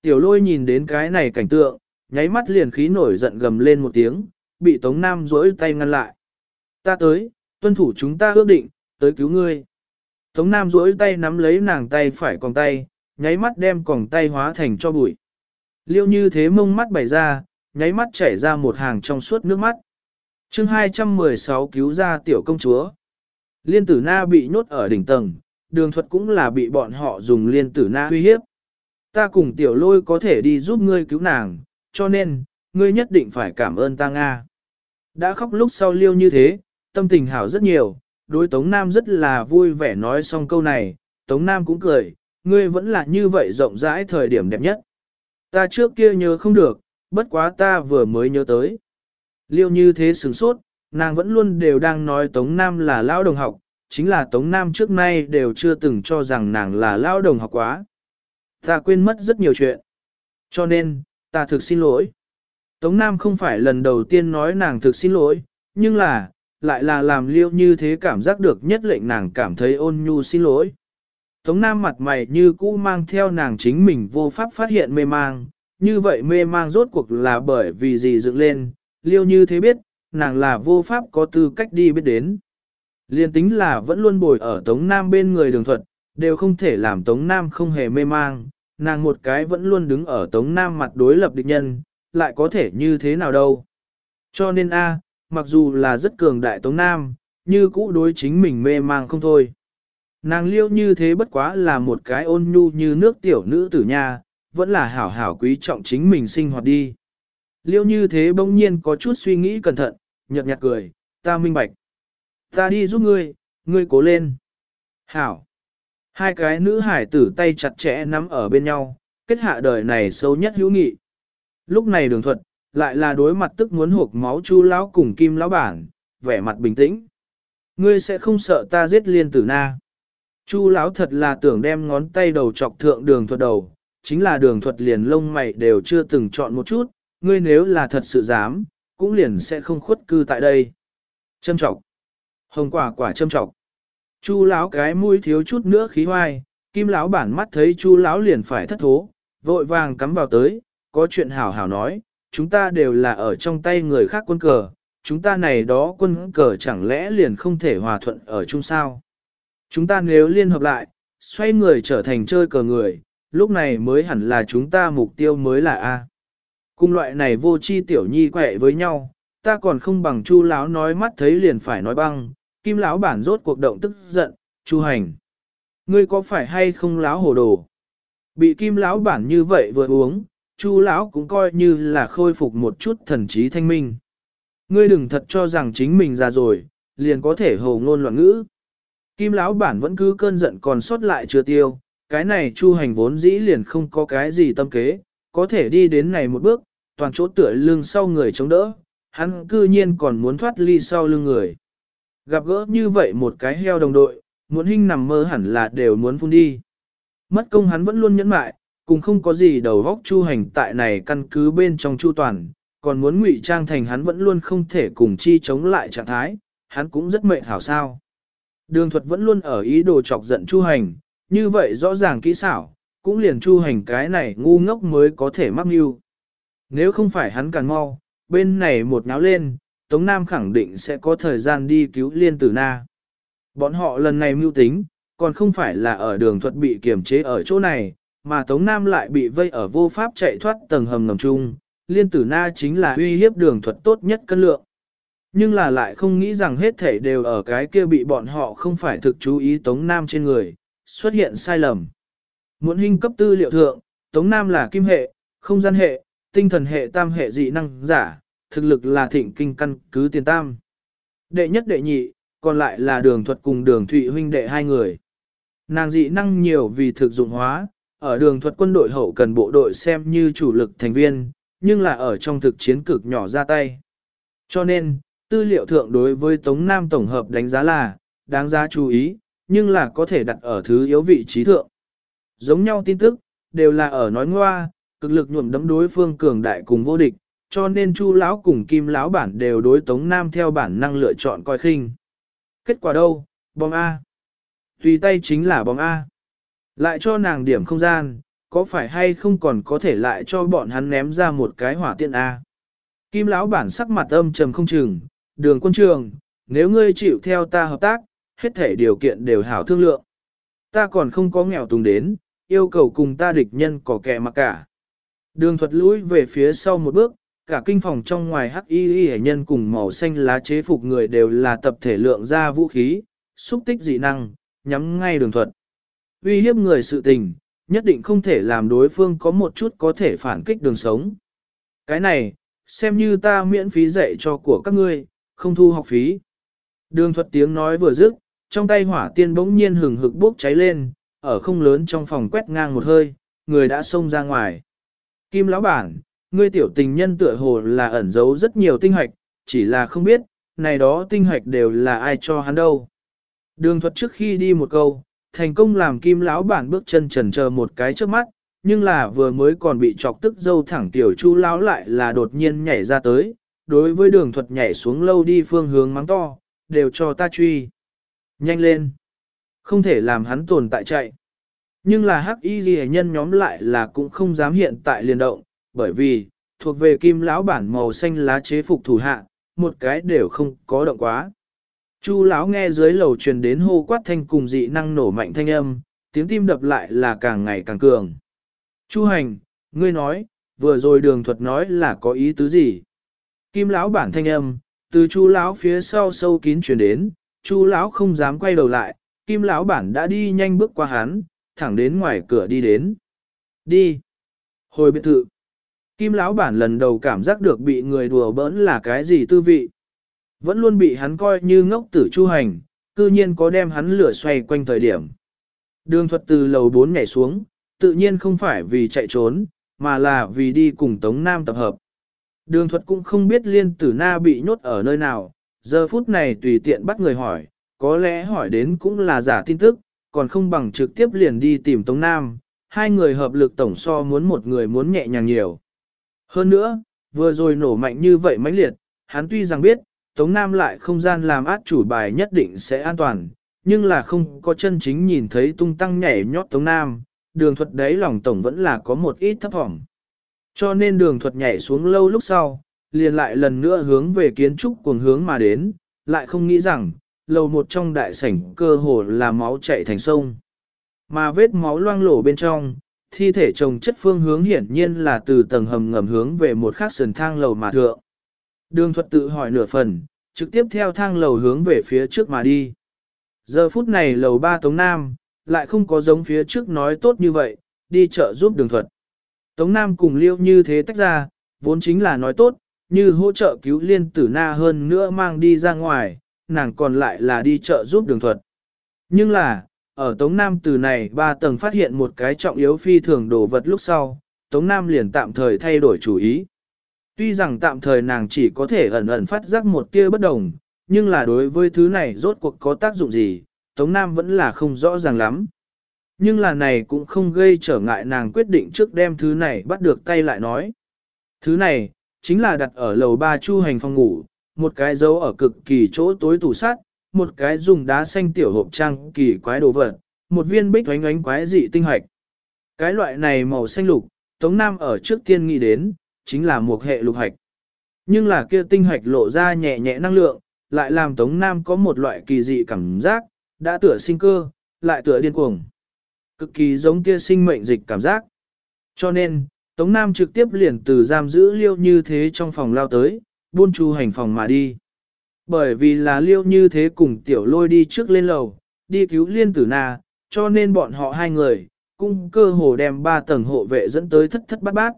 Tiểu lôi nhìn đến cái này cảnh tượng, nháy mắt liền khí nổi giận gầm lên một tiếng, bị Tống Nam dỗi tay ngăn lại. Ta tới, tuân thủ chúng ta ước định, tới cứu ngươi. Tống Nam duỗi tay nắm lấy nàng tay phải còng tay, nháy mắt đem còng tay hóa thành cho bụi. Liêu như thế mông mắt bày ra, nháy mắt chảy ra một hàng trong suốt nước mắt. chương 216 cứu ra tiểu công chúa. Liên tử na bị nhốt ở đỉnh tầng, đường thuật cũng là bị bọn họ dùng liên tử na uy hiếp. Ta cùng tiểu lôi có thể đi giúp ngươi cứu nàng, cho nên, ngươi nhất định phải cảm ơn ta Nga. Đã khóc lúc sau liêu như thế, tâm tình hảo rất nhiều, đối Tống Nam rất là vui vẻ nói xong câu này, Tống Nam cũng cười, ngươi vẫn là như vậy rộng rãi thời điểm đẹp nhất. Ta trước kia nhớ không được, bất quá ta vừa mới nhớ tới. Liêu như thế sửng sốt, nàng vẫn luôn đều đang nói Tống Nam là lao đồng học, chính là Tống Nam trước nay đều chưa từng cho rằng nàng là lao đồng học quá. Ta quên mất rất nhiều chuyện. Cho nên, ta thực xin lỗi. Tống Nam không phải lần đầu tiên nói nàng thực xin lỗi, nhưng là, lại là làm liêu như thế cảm giác được nhất lệnh nàng cảm thấy ôn nhu xin lỗi. Tống Nam mặt mày như cũ mang theo nàng chính mình vô pháp phát hiện mê mang, như vậy mê mang rốt cuộc là bởi vì gì dựng lên, liêu như thế biết, nàng là vô pháp có tư cách đi biết đến. Liên tính là vẫn luôn bồi ở Tống Nam bên người đường thuật, đều không thể làm Tống Nam không hề mê mang, nàng một cái vẫn luôn đứng ở Tống Nam mặt đối lập địch nhân, lại có thể như thế nào đâu. Cho nên a, mặc dù là rất cường đại Tống Nam, như cũ đối chính mình mê mang không thôi. Nàng liêu như thế bất quá là một cái ôn nhu như nước tiểu nữ tử nha, vẫn là hảo hảo quý trọng chính mình sinh hoạt đi. Liêu như thế bỗng nhiên có chút suy nghĩ cẩn thận, nhợt nhạt cười, ta minh bạch. Ta đi giúp ngươi, ngươi cố lên. Hảo. Hai cái nữ hải tử tay chặt chẽ nắm ở bên nhau, kết hạ đời này sâu nhất hữu nghị. Lúc này đường thuật, lại là đối mặt tức muốn hộp máu chu lão cùng kim lão bản, vẻ mặt bình tĩnh. Ngươi sẽ không sợ ta giết liên tử na. Chu lão thật là tưởng đem ngón tay đầu chọc thượng đường thuật đầu, chính là đường thuật liền lông mày đều chưa từng chọn một chút, ngươi nếu là thật sự dám, cũng liền sẽ không khuất cư tại đây. Châm trọng. Hồng quả quả châm trọng. Chu lão cái mũi thiếu chút nữa khí hoai, kim lão bản mắt thấy chu lão liền phải thất thố, vội vàng cắm vào tới, có chuyện hảo hảo nói, chúng ta đều là ở trong tay người khác quân cờ, chúng ta này đó quân cờ chẳng lẽ liền không thể hòa thuận ở chung sao. Chúng ta nếu liên hợp lại, xoay người trở thành chơi cờ người, lúc này mới hẳn là chúng ta mục tiêu mới là A. Cùng loại này vô chi tiểu nhi quẹ với nhau, ta còn không bằng chu lão nói mắt thấy liền phải nói băng, kim lão bản rốt cuộc động tức giận, chu hành. Ngươi có phải hay không láo hồ đồ? Bị kim lão bản như vậy vừa uống, chu lão cũng coi như là khôi phục một chút thần trí thanh minh. Ngươi đừng thật cho rằng chính mình già rồi, liền có thể hồ ngôn loạn ngữ. Kim lão bản vẫn cứ cơn giận còn sót lại chưa tiêu, cái này chu hành vốn dĩ liền không có cái gì tâm kế, có thể đi đến này một bước, toàn chỗ tựa lưng sau người chống đỡ, hắn cư nhiên còn muốn thoát ly sau lưng người. Gặp gỡ như vậy một cái heo đồng đội, muốn hình nằm mơ hẳn là đều muốn phun đi. Mất công hắn vẫn luôn nhẫn mại, cùng không có gì đầu góc chu hành tại này căn cứ bên trong chu toàn, còn muốn ngụy trang thành hắn vẫn luôn không thể cùng chi chống lại trạng thái, hắn cũng rất mệt hảo sao. Đường thuật vẫn luôn ở ý đồ chọc giận chu hành, như vậy rõ ràng kỹ xảo, cũng liền chu hành cái này ngu ngốc mới có thể mắc mưu. Nếu không phải hắn càng mau, bên này một náo lên, Tống Nam khẳng định sẽ có thời gian đi cứu liên tử na. Bọn họ lần này mưu tính, còn không phải là ở đường thuật bị kiềm chế ở chỗ này, mà Tống Nam lại bị vây ở vô pháp chạy thoát tầng hầm ngầm chung, liên tử na chính là uy hiếp đường thuật tốt nhất cân lượng. Nhưng là lại không nghĩ rằng hết thể đều ở cái kia bị bọn họ không phải thực chú ý Tống Nam trên người, xuất hiện sai lầm. Muốn hình cấp tư liệu thượng, Tống Nam là kim hệ, không gian hệ, tinh thần hệ tam hệ dị năng giả, thực lực là thịnh kinh căn cứ tiền tam. Đệ nhất đệ nhị, còn lại là đường thuật cùng đường thụy huynh đệ hai người. Nàng dị năng nhiều vì thực dụng hóa, ở đường thuật quân đội hậu cần bộ đội xem như chủ lực thành viên, nhưng là ở trong thực chiến cực nhỏ ra tay. Cho nên, tư liệu thượng đối với Tống Nam tổng hợp đánh giá là, đáng giá chú ý, nhưng là có thể đặt ở thứ yếu vị trí thượng. Giống nhau tin tức, đều là ở nói ngoa, cực lực nhuộm đấm đối phương cường đại cùng vô địch, cho nên Chu lão cùng Kim lão bản đều đối Tống Nam theo bản năng lựa chọn coi khinh. Kết quả đâu? Bom A. Tùy tay chính là bom A. Lại cho nàng điểm không gian, có phải hay không còn có thể lại cho bọn hắn ném ra một cái hỏa tiện A. Kim lão bản sắc mặt âm trầm không chừng, đường quân trường, nếu ngươi chịu theo ta hợp tác, hết thể điều kiện đều hảo thương lượng. Ta còn không có nghèo tùng đến, yêu cầu cùng ta địch nhân có kẻ mà cả. Đường thuật lũi về phía sau một bước, cả kinh phòng trong ngoài hắc y y nhân cùng màu xanh lá chế phục người đều là tập thể lượng ra vũ khí, xúc tích dị năng, nhắm ngay đường thuật. Uy hiếp người sự tình, nhất định không thể làm đối phương có một chút có thể phản kích đường sống. Cái này, xem như ta miễn phí dạy cho của các ngươi, không thu học phí. Đường thuật tiếng nói vừa dứt, trong tay hỏa tiên bỗng nhiên hừng hực bốc cháy lên, ở không lớn trong phòng quét ngang một hơi, người đã xông ra ngoài. Kim lão bản, ngươi tiểu tình nhân tựa hồ là ẩn giấu rất nhiều tinh hoạch, chỉ là không biết, này đó tinh hoạch đều là ai cho hắn đâu. Đường thuật trước khi đi một câu, thành công làm kim lão bản bước chân trần chờ một cái trước mắt, nhưng là vừa mới còn bị chọc tức dâu thẳng tiểu chu lão lại là đột nhiên nhảy ra tới, đối với đường thuật nhảy xuống lâu đi phương hướng mắng to, đều cho ta truy. Nhanh lên! Không thể làm hắn tồn tại chạy. Nhưng là hắc y ghi nhân nhóm lại là cũng không dám hiện tại liền động, bởi vì, thuộc về kim lão bản màu xanh lá chế phục thủ hạ, một cái đều không có động quá. Chu lão nghe dưới lầu truyền đến hô quát thanh cùng dị năng nổ mạnh thanh âm, tiếng tim đập lại là càng ngày càng cường. Chu hành, ngươi nói, vừa rồi đường thuật nói là có ý tứ gì? Kim lão bản thanh âm, từ chu lão phía sau sâu kín truyền đến, chu lão không dám quay đầu lại, kim lão bản đã đi nhanh bước qua hắn, thẳng đến ngoài cửa đi đến. Đi. Hồi biệt thự. Kim lão bản lần đầu cảm giác được bị người đùa bỡn là cái gì tư vị. Vẫn luôn bị hắn coi như ngốc tử chu hành, cư nhiên có đem hắn lửa xoay quanh thời điểm. Đường thuật từ lầu 4 nhảy xuống, tự nhiên không phải vì chạy trốn, mà là vì đi cùng Tống Nam tập hợp. Đường thuật cũng không biết liên tử na bị nhốt ở nơi nào, giờ phút này tùy tiện bắt người hỏi, có lẽ hỏi đến cũng là giả tin tức, còn không bằng trực tiếp liền đi tìm Tống Nam, hai người hợp lực tổng so muốn một người muốn nhẹ nhàng nhiều. Hơn nữa, vừa rồi nổ mạnh như vậy mãnh liệt, hắn tuy rằng biết, Tống Nam lại không gian làm át chủ bài nhất định sẽ an toàn, nhưng là không có chân chính nhìn thấy tung tăng nhảy nhót Tống Nam, đường thuật đấy lòng tổng vẫn là có một ít thấp vọng. Cho nên đường thuật nhảy xuống lâu lúc sau, liền lại lần nữa hướng về kiến trúc cuồng hướng mà đến, lại không nghĩ rằng, lầu một trong đại sảnh cơ hồ là máu chạy thành sông. Mà vết máu loang lổ bên trong, thi thể chồng chất phương hướng hiển nhiên là từ tầng hầm ngầm hướng về một khác sườn thang lầu mà thượng. Đường thuật tự hỏi nửa phần, trực tiếp theo thang lầu hướng về phía trước mà đi. Giờ phút này lầu ba Tống Nam, lại không có giống phía trước nói tốt như vậy, đi chợ giúp đường thuật. Tống Nam cùng liêu như thế tách ra, vốn chính là nói tốt, như hỗ trợ cứu liên tử na hơn nữa mang đi ra ngoài, nàng còn lại là đi chợ giúp đường thuật. Nhưng là, ở Tống Nam từ này ba tầng phát hiện một cái trọng yếu phi thường đồ vật lúc sau, Tống Nam liền tạm thời thay đổi chủ ý. Tuy rằng tạm thời nàng chỉ có thể ẩn ẩn phát giác một tia bất đồng, nhưng là đối với thứ này rốt cuộc có tác dụng gì, Tống Nam vẫn là không rõ ràng lắm. Nhưng là này cũng không gây trở ngại nàng quyết định trước đem thứ này bắt được tay lại nói. Thứ này, chính là đặt ở lầu ba chu hành phòng ngủ, một cái dấu ở cực kỳ chỗ tối tủ sắt, một cái dùng đá xanh tiểu hộp trang kỳ quái đồ vật, một viên bích oánh oánh quái dị tinh hoạch. Cái loại này màu xanh lục, Tống Nam ở trước tiên nghĩ đến, chính là một hệ lục hạch. Nhưng là kia tinh hạch lộ ra nhẹ nhẹ năng lượng, lại làm Tống Nam có một loại kỳ dị cảm giác, đã tựa sinh cơ, lại tựa điên cuồng. Cực kỳ giống kia sinh mệnh dịch cảm giác. Cho nên, Tống Nam trực tiếp liền từ giam giữ liêu như thế trong phòng lao tới, buôn chu hành phòng mà đi. Bởi vì là liêu như thế cùng tiểu lôi đi trước lên lầu, đi cứu liên tử na, cho nên bọn họ hai người, cũng cơ hồ đem ba tầng hộ vệ dẫn tới thất thất bát bát.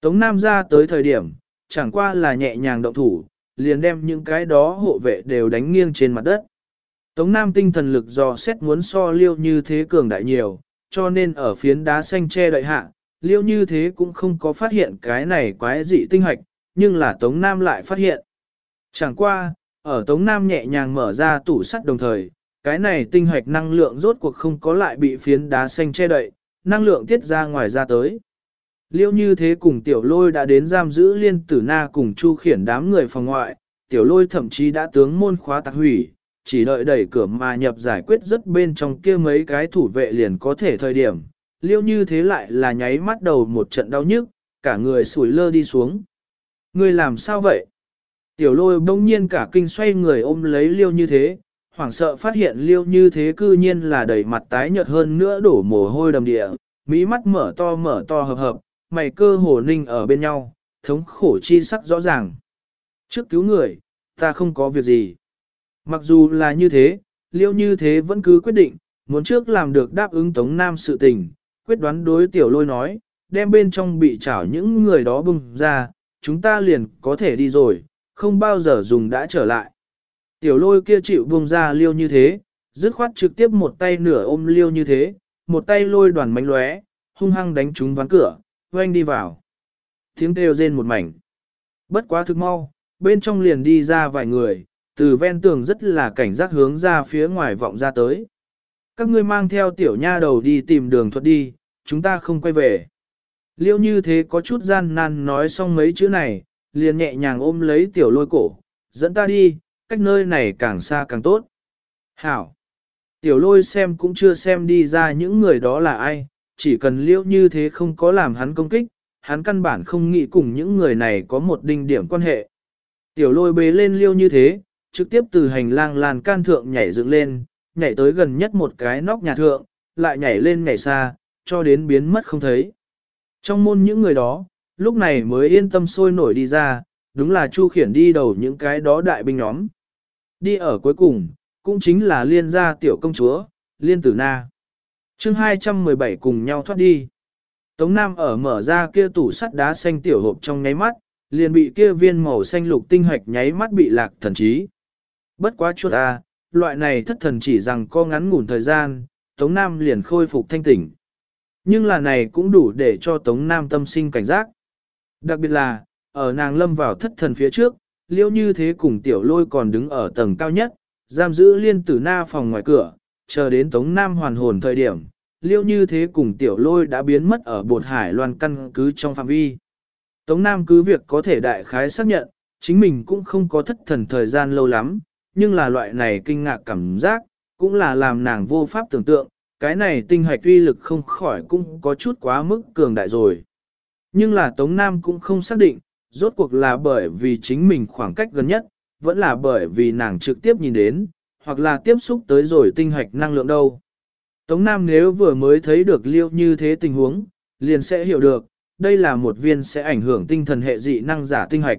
Tống Nam ra tới thời điểm, chẳng qua là nhẹ nhàng động thủ, liền đem những cái đó hộ vệ đều đánh nghiêng trên mặt đất. Tống Nam tinh thần lực do xét muốn so liêu như thế cường đại nhiều, cho nên ở phiến đá xanh che đợi hạ, liêu như thế cũng không có phát hiện cái này quái dị tinh hoạch, nhưng là Tống Nam lại phát hiện. Chẳng qua, ở Tống Nam nhẹ nhàng mở ra tủ sắt đồng thời, cái này tinh hoạch năng lượng rốt cuộc không có lại bị phiến đá xanh che đậy, năng lượng tiết ra ngoài ra tới. Liêu như thế cùng tiểu lôi đã đến giam giữ liên tử na cùng chu khiển đám người phòng ngoại, tiểu lôi thậm chí đã tướng môn khóa tạc hủy, chỉ đợi đẩy cửa mà nhập giải quyết rất bên trong kia mấy cái thủ vệ liền có thể thời điểm. Liêu như thế lại là nháy mắt đầu một trận đau nhức, cả người sủi lơ đi xuống. Người làm sao vậy? Tiểu lôi bỗng nhiên cả kinh xoay người ôm lấy liêu như thế, hoảng sợ phát hiện liêu như thế cư nhiên là đầy mặt tái nhợt hơn nữa đổ mồ hôi đầm địa, mỹ mắt mở to mở to hợp hợp, mày cơ hồ ninh ở bên nhau, thống khổ chi sắc rõ ràng. Trước cứu người, ta không có việc gì. Mặc dù là như thế, liêu như thế vẫn cứ quyết định, muốn trước làm được đáp ứng Tống Nam sự tình, quyết đoán đối tiểu lôi nói, đem bên trong bị chảo những người đó bùng ra, chúng ta liền có thể đi rồi, không bao giờ dùng đã trở lại. Tiểu lôi kia chịu bùng ra liêu như thế, dứt khoát trực tiếp một tay nửa ôm liêu như thế, một tay lôi đoàn mánh lóe, hung hăng đánh trúng ván cửa, oanh đi vào. Tiếng kêu rên một mảnh. Bất quá thực mau, bên trong liền đi ra vài người, từ ven tường rất là cảnh giác hướng ra phía ngoài vọng ra tới. Các ngươi mang theo tiểu nha đầu đi tìm đường thuật đi, chúng ta không quay về. Liêu như thế có chút gian nan nói xong mấy chữ này, liền nhẹ nhàng ôm lấy tiểu lôi cổ, dẫn ta đi, cách nơi này càng xa càng tốt. Hảo! Tiểu lôi xem cũng chưa xem đi ra những người đó là ai, chỉ cần liễu như thế không có làm hắn công kích, hắn căn bản không nghĩ cùng những người này có một đinh điểm quan hệ. Tiểu lôi bế lên liêu như thế, trực tiếp từ hành lang làn can thượng nhảy dựng lên, nhảy tới gần nhất một cái nóc nhà thượng, lại nhảy lên nhảy xa, cho đến biến mất không thấy. Trong môn những người đó, lúc này mới yên tâm sôi nổi đi ra, đúng là Chu Khiển đi đầu những cái đó đại binh nhóm. Đi ở cuối cùng, cũng chính là liên gia tiểu công chúa, liên tử na chương 217 cùng nhau thoát đi. Tống Nam ở mở ra kia tủ sắt đá xanh tiểu hộp trong nháy mắt, liền bị kia viên màu xanh lục tinh hoạch nháy mắt bị lạc thần trí. Bất quá chút a, à, loại này thất thần chỉ rằng có ngắn ngủn thời gian, Tống Nam liền khôi phục thanh tỉnh. Nhưng là này cũng đủ để cho Tống Nam tâm sinh cảnh giác. Đặc biệt là, ở nàng lâm vào thất thần phía trước, liêu như thế cùng tiểu lôi còn đứng ở tầng cao nhất, giam giữ liên tử na phòng ngoài cửa, chờ đến Tống Nam hoàn hồn thời điểm, liêu như thế cùng tiểu lôi đã biến mất ở bột hải loan căn cứ trong phạm vi. Tống Nam cứ việc có thể đại khái xác nhận, chính mình cũng không có thất thần thời gian lâu lắm, nhưng là loại này kinh ngạc cảm giác, cũng là làm nàng vô pháp tưởng tượng, cái này tinh hoạch uy lực không khỏi cũng có chút quá mức cường đại rồi. Nhưng là Tống Nam cũng không xác định, rốt cuộc là bởi vì chính mình khoảng cách gần nhất, vẫn là bởi vì nàng trực tiếp nhìn đến, hoặc là tiếp xúc tới rồi tinh hoạch năng lượng đâu. Tống Nam nếu vừa mới thấy được liêu như thế tình huống, liền sẽ hiểu được, đây là một viên sẽ ảnh hưởng tinh thần hệ dị năng giả tinh hoạch.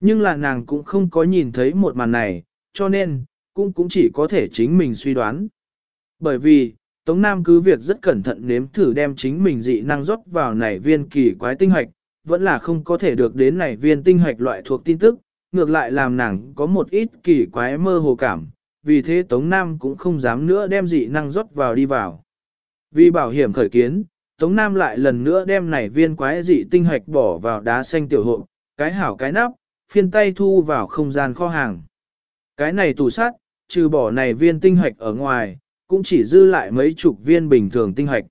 Nhưng là nàng cũng không có nhìn thấy một màn này, cho nên, cũng cũng chỉ có thể chính mình suy đoán. Bởi vì, Tống Nam cứ việc rất cẩn thận nếm thử đem chính mình dị năng rót vào nảy viên kỳ quái tinh hoạch, vẫn là không có thể được đến nảy viên tinh hoạch loại thuộc tin tức, ngược lại làm nàng có một ít kỳ quái mơ hồ cảm, vì thế Tống Nam cũng không dám nữa đem dị năng rót vào đi vào. Vì bảo hiểm khởi kiến, Tống Nam lại lần nữa đem nảy viên quái dị tinh hoạch bỏ vào đá xanh tiểu hộp, cái hảo cái nắp, phiên tay thu vào không gian kho hàng. Cái này tủ sắt trừ bỏ này viên tinh hoạch ở ngoài, cũng chỉ dư lại mấy chục viên bình thường tinh hoạch.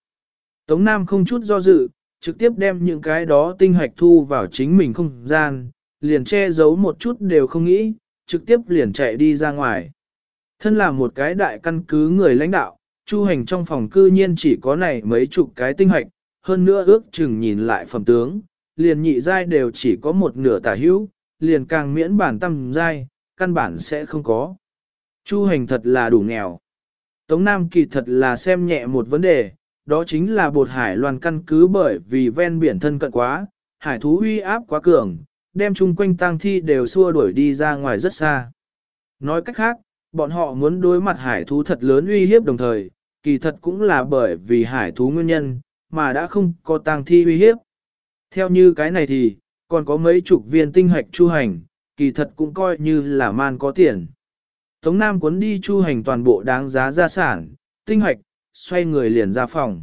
Tống Nam không chút do dự, trực tiếp đem những cái đó tinh hoạch thu vào chính mình không gian, liền che giấu một chút đều không nghĩ, trực tiếp liền chạy đi ra ngoài. Thân là một cái đại căn cứ người lãnh đạo, chu hành trong phòng cư nhiên chỉ có này mấy chục cái tinh hoạch, hơn nữa ước chừng nhìn lại phẩm tướng, liền nhị giai đều chỉ có một nửa tả hữu, liền càng miễn bản tâm giai, căn bản sẽ không có. Chu hành thật là đủ nghèo. Tống Nam kỳ thật là xem nhẹ một vấn đề, đó chính là bột hải loan căn cứ bởi vì ven biển thân cận quá, hải thú uy áp quá cường, đem chung quanh tang thi đều xua đuổi đi ra ngoài rất xa. Nói cách khác, bọn họ muốn đối mặt hải thú thật lớn uy hiếp đồng thời, kỳ thật cũng là bởi vì hải thú nguyên nhân, mà đã không có tang thi uy hiếp. Theo như cái này thì, còn có mấy chục viên tinh hoạch chu hành, kỳ thật cũng coi như là man có tiền. Tống Nam cuốn đi chu hành toàn bộ đáng giá gia sản, tinh hoạch, xoay người liền ra phòng.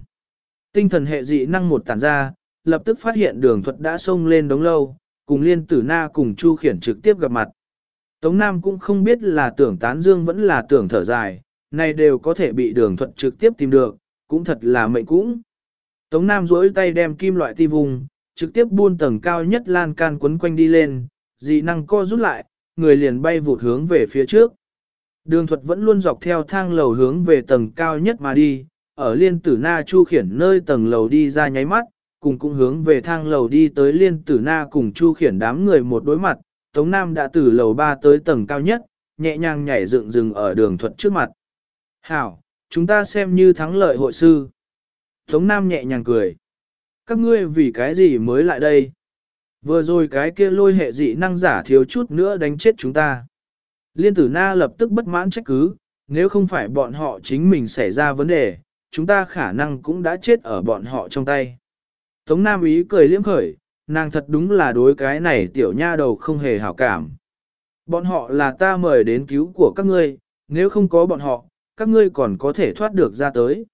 Tinh thần hệ dị năng một tản ra, lập tức phát hiện đường thuật đã xông lên đống lâu, cùng liên tử na cùng chu khiển trực tiếp gặp mặt. Tống Nam cũng không biết là tưởng tán dương vẫn là tưởng thở dài, này đều có thể bị đường thuật trực tiếp tìm được, cũng thật là mệnh cũng. Tống Nam duỗi tay đem kim loại ti vùng, trực tiếp buôn tầng cao nhất lan can quấn quanh đi lên, dị năng co rút lại, người liền bay vụt hướng về phía trước. Đường thuật vẫn luôn dọc theo thang lầu hướng về tầng cao nhất mà đi, ở liên tử na chu khiển nơi tầng lầu đi ra nháy mắt, cùng cũng hướng về thang lầu đi tới liên tử na cùng chu khiển đám người một đối mặt, Tống Nam đã từ lầu 3 tới tầng cao nhất, nhẹ nhàng nhảy dựng dừng ở đường thuật trước mặt. Hảo, chúng ta xem như thắng lợi hội sư. Tống Nam nhẹ nhàng cười. Các ngươi vì cái gì mới lại đây? Vừa rồi cái kia lôi hệ dị năng giả thiếu chút nữa đánh chết chúng ta. Liên tử na lập tức bất mãn trách cứ, nếu không phải bọn họ chính mình xảy ra vấn đề, chúng ta khả năng cũng đã chết ở bọn họ trong tay. Tống Nam Ý cười liếm khởi, nàng thật đúng là đối cái này tiểu nha đầu không hề hảo cảm. Bọn họ là ta mời đến cứu của các ngươi, nếu không có bọn họ, các ngươi còn có thể thoát được ra tới.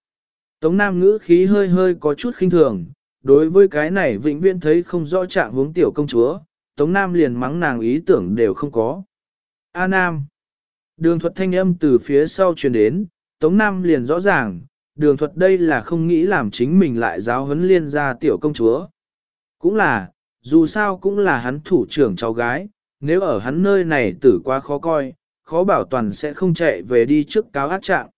Tống Nam ngữ khí hơi hơi có chút khinh thường, đối với cái này vĩnh viễn thấy không rõ trạng hướng tiểu công chúa, Tống Nam liền mắng nàng ý tưởng đều không có. A Nam Đường thuật thanh âm từ phía sau truyền đến, Tống Nam liền rõ ràng, đường thuật đây là không nghĩ làm chính mình lại giáo huấn liên ra tiểu công chúa. Cũng là, dù sao cũng là hắn thủ trưởng cháu gái, nếu ở hắn nơi này tử quá khó coi, khó bảo toàn sẽ không chạy về đi trước cáo ác trạng.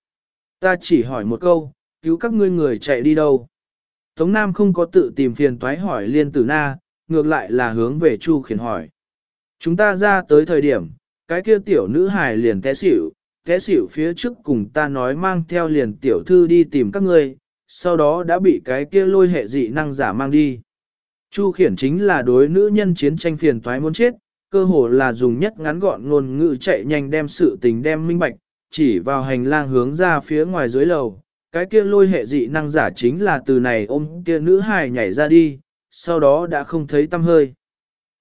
Ta chỉ hỏi một câu, cứu các ngươi người chạy đi đâu? Tống Nam không có tự tìm phiền toái hỏi liên tử na, ngược lại là hướng về Chu khiển hỏi. Chúng ta ra tới thời điểm, cái kia tiểu nữ hài liền té xỉu, té xỉu phía trước cùng ta nói mang theo liền tiểu thư đi tìm các ngươi, sau đó đã bị cái kia lôi hệ dị năng giả mang đi. Chu khiển chính là đối nữ nhân chiến tranh phiền toái muốn chết, cơ hồ là dùng nhất ngắn gọn ngôn ngữ chạy nhanh đem sự tình đem minh bạch, chỉ vào hành lang hướng ra phía ngoài dưới lầu. Cái kia lôi hệ dị năng giả chính là từ này ôm kia nữ hài nhảy ra đi, sau đó đã không thấy tâm hơi.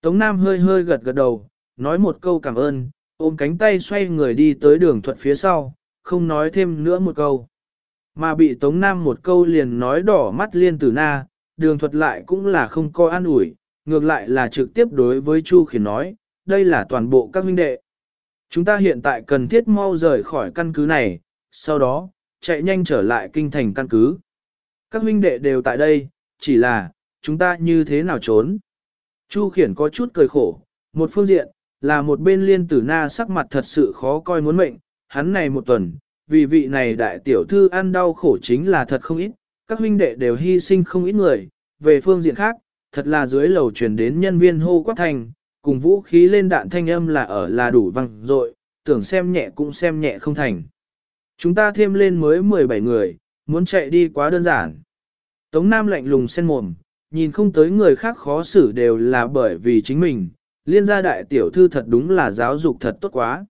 Tống Nam hơi hơi gật gật đầu, nói một câu cảm ơn, ôm cánh tay xoay người đi tới đường thuật phía sau, không nói thêm nữa một câu. Mà bị Tống Nam một câu liền nói đỏ mắt liên tử na, đường thuật lại cũng là không coi an ủi, ngược lại là trực tiếp đối với Chu Khiển nói, đây là toàn bộ các huynh đệ. Chúng ta hiện tại cần thiết mau rời khỏi căn cứ này, sau đó, chạy nhanh trở lại kinh thành căn cứ. Các huynh đệ đều tại đây, chỉ là, chúng ta như thế nào trốn. Chu Khiển có chút cười khổ, một phương diện, là một bên liên tử na sắc mặt thật sự khó coi muốn mệnh, hắn này một tuần, vì vị này đại tiểu thư ăn đau khổ chính là thật không ít, các huynh đệ đều hy sinh không ít người, về phương diện khác, thật là dưới lầu truyền đến nhân viên hô quát thành, cùng vũ khí lên đạn thanh âm là ở là đủ văng rồi, tưởng xem nhẹ cũng xem nhẹ không thành. Chúng ta thêm lên mới 17 người, muốn chạy đi quá đơn giản. Tống Nam lạnh lùng sen mồm, nhìn không tới người khác khó xử đều là bởi vì chính mình, liên gia đại tiểu thư thật đúng là giáo dục thật tốt quá.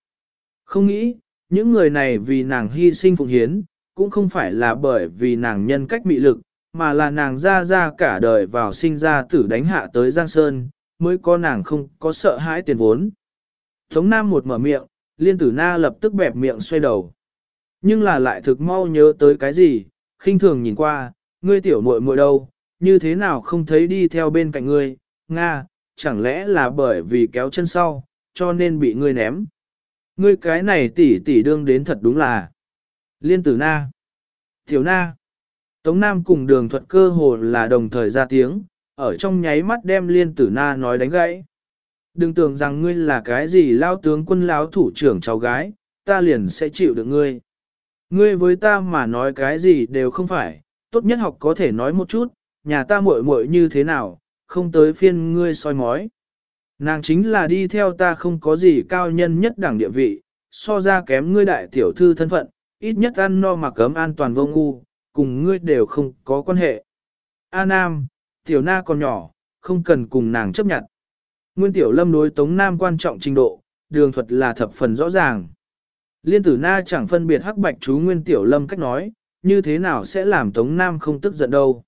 Không nghĩ, những người này vì nàng hy sinh phụng hiến, cũng không phải là bởi vì nàng nhân cách mị lực, mà là nàng ra ra cả đời vào sinh ra tử đánh hạ tới Giang Sơn, mới có nàng không có sợ hãi tiền vốn. Tống Nam một mở miệng, liên tử na lập tức bẹp miệng xoay đầu. Nhưng là lại thực mau nhớ tới cái gì, khinh thường nhìn qua, ngươi tiểu muội muội đâu, như thế nào không thấy đi theo bên cạnh ngươi, Nga, chẳng lẽ là bởi vì kéo chân sau, cho nên bị ngươi ném. Ngươi cái này tỷ tỷ đương đến thật đúng là. Liên tử na. Tiểu na. Tống Nam cùng đường thuật cơ hồ là đồng thời ra tiếng, ở trong nháy mắt đem liên tử na nói đánh gãy. Đừng tưởng rằng ngươi là cái gì lao tướng quân lão thủ trưởng cháu gái, ta liền sẽ chịu được ngươi. Ngươi với ta mà nói cái gì đều không phải, tốt nhất học có thể nói một chút, nhà ta muội muội như thế nào, không tới phiên ngươi soi mói. Nàng chính là đi theo ta không có gì cao nhân nhất đẳng địa vị, so ra kém ngươi đại tiểu thư thân phận, ít nhất ăn no mà cấm an toàn vô ngu, cùng ngươi đều không có quan hệ. A Nam, tiểu na còn nhỏ, không cần cùng nàng chấp nhận. Nguyên tiểu lâm đối tống nam quan trọng trình độ, đường thuật là thập phần rõ ràng. Liên tử na chẳng phân biệt hắc bạch chú nguyên tiểu lâm cách nói, như thế nào sẽ làm tống nam không tức giận đâu.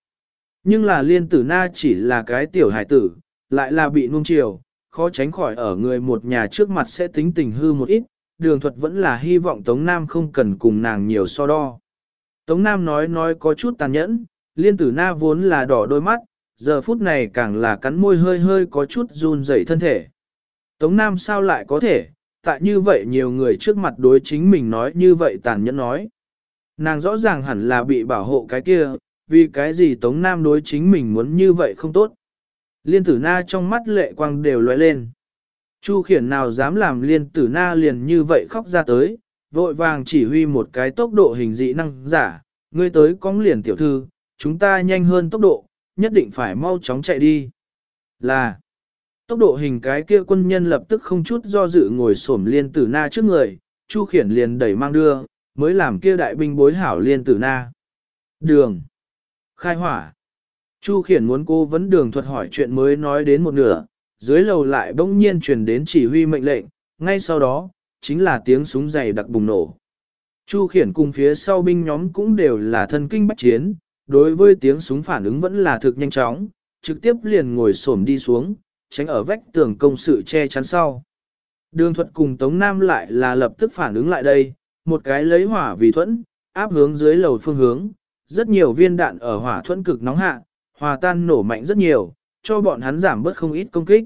Nhưng là liên tử na chỉ là cái tiểu hải tử, lại là bị nuông chiều, khó tránh khỏi ở người một nhà trước mặt sẽ tính tình hư một ít, đường thuật vẫn là hy vọng Tống Nam không cần cùng nàng nhiều so đo. Tống Nam nói nói có chút tàn nhẫn, liên tử na vốn là đỏ đôi mắt, giờ phút này càng là cắn môi hơi hơi có chút run rẩy thân thể. Tống Nam sao lại có thể, tại như vậy nhiều người trước mặt đối chính mình nói như vậy tàn nhẫn nói. Nàng rõ ràng hẳn là bị bảo hộ cái kia, vì cái gì Tống Nam đối chính mình muốn như vậy không tốt. Liên tử na trong mắt lệ quang đều lóe lên. Chu khiển nào dám làm liên tử na liền như vậy khóc ra tới, vội vàng chỉ huy một cái tốc độ hình dị năng giả, ngươi tới cóng liền tiểu thư, chúng ta nhanh hơn tốc độ, nhất định phải mau chóng chạy đi. Là, tốc độ hình cái kia quân nhân lập tức không chút do dự ngồi xổm liên tử na trước người, Chu khiển liền đẩy mang đưa, mới làm kia đại binh bối hảo liên tử na. Đường, khai hỏa. Chu khiển muốn cô vấn đường thuật hỏi chuyện mới nói đến một nửa, dưới lầu lại bỗng nhiên truyền đến chỉ huy mệnh lệnh, ngay sau đó, chính là tiếng súng dày đặc bùng nổ. Chu khiển cùng phía sau binh nhóm cũng đều là thân kinh bách chiến, đối với tiếng súng phản ứng vẫn là thực nhanh chóng, trực tiếp liền ngồi xổm đi xuống, tránh ở vách tường công sự che chắn sau. Đường thuật cùng Tống Nam lại là lập tức phản ứng lại đây, một cái lấy hỏa vì thuẫn, áp hướng dưới lầu phương hướng, rất nhiều viên đạn ở hỏa thuẫn cực nóng hạ, hòa tan nổ mạnh rất nhiều, cho bọn hắn giảm bớt không ít công kích.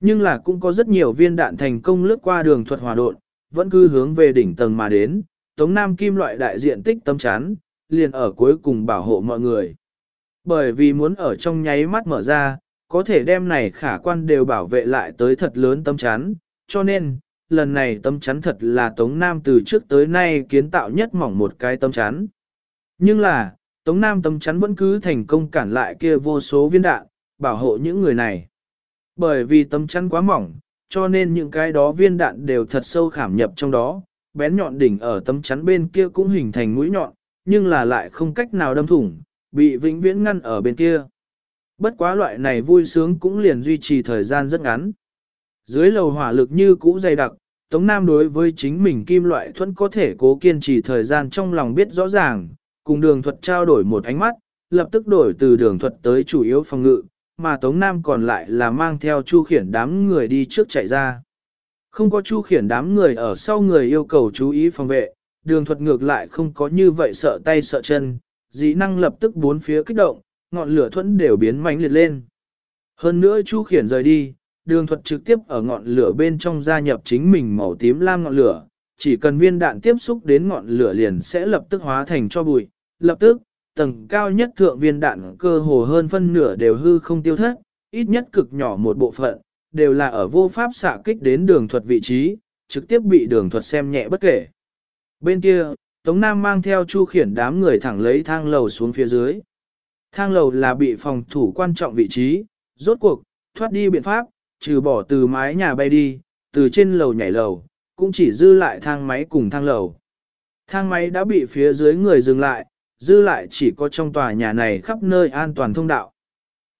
Nhưng là cũng có rất nhiều viên đạn thành công lướt qua đường thuật hỏa độn, vẫn cứ hướng về đỉnh tầng mà đến, Tống Nam kim loại đại diện tích tâm chán, liền ở cuối cùng bảo hộ mọi người. Bởi vì muốn ở trong nháy mắt mở ra, có thể đem này khả quan đều bảo vệ lại tới thật lớn tâm chán, cho nên, lần này tâm chắn thật là Tống Nam từ trước tới nay kiến tạo nhất mỏng một cái tâm chắn. Nhưng là, Tống Nam tâm chắn vẫn cứ thành công cản lại kia vô số viên đạn, bảo hộ những người này. Bởi vì tâm chắn quá mỏng, cho nên những cái đó viên đạn đều thật sâu khảm nhập trong đó, bén nhọn đỉnh ở tấm chắn bên kia cũng hình thành mũi nhọn, nhưng là lại không cách nào đâm thủng, bị vĩnh viễn ngăn ở bên kia. Bất quá loại này vui sướng cũng liền duy trì thời gian rất ngắn. Dưới lầu hỏa lực như cũ dày đặc, Tống Nam đối với chính mình kim loại thuẫn có thể cố kiên trì thời gian trong lòng biết rõ ràng, cùng đường thuật trao đổi một ánh mắt, lập tức đổi từ đường thuật tới chủ yếu phòng ngự, mà Tống Nam còn lại là mang theo chu khiển đám người đi trước chạy ra. Không có chu khiển đám người ở sau người yêu cầu chú ý phòng vệ, đường thuật ngược lại không có như vậy sợ tay sợ chân, dĩ năng lập tức bốn phía kích động, ngọn lửa thuẫn đều biến mánh liệt lên. Hơn nữa chu khiển rời đi, đường thuật trực tiếp ở ngọn lửa bên trong gia nhập chính mình màu tím lam ngọn lửa, chỉ cần viên đạn tiếp xúc đến ngọn lửa liền sẽ lập tức hóa thành cho bụi, lập tức, tầng cao nhất thượng viên đạn cơ hồ hơn phân nửa đều hư không tiêu thất, ít nhất cực nhỏ một bộ phận, đều là ở vô pháp xạ kích đến đường thuật vị trí, trực tiếp bị đường thuật xem nhẹ bất kể. Bên kia, Tống Nam mang theo Chu khiển đám người thẳng lấy thang lầu xuống phía dưới. Thang lầu là bị phòng thủ quan trọng vị trí, rốt cuộc, thoát đi biện pháp, trừ bỏ từ mái nhà bay đi, từ trên lầu nhảy lầu, cũng chỉ dư lại thang máy cùng thang lầu. Thang máy đã bị phía dưới người dừng lại, dư lại chỉ có trong tòa nhà này khắp nơi an toàn thông đạo.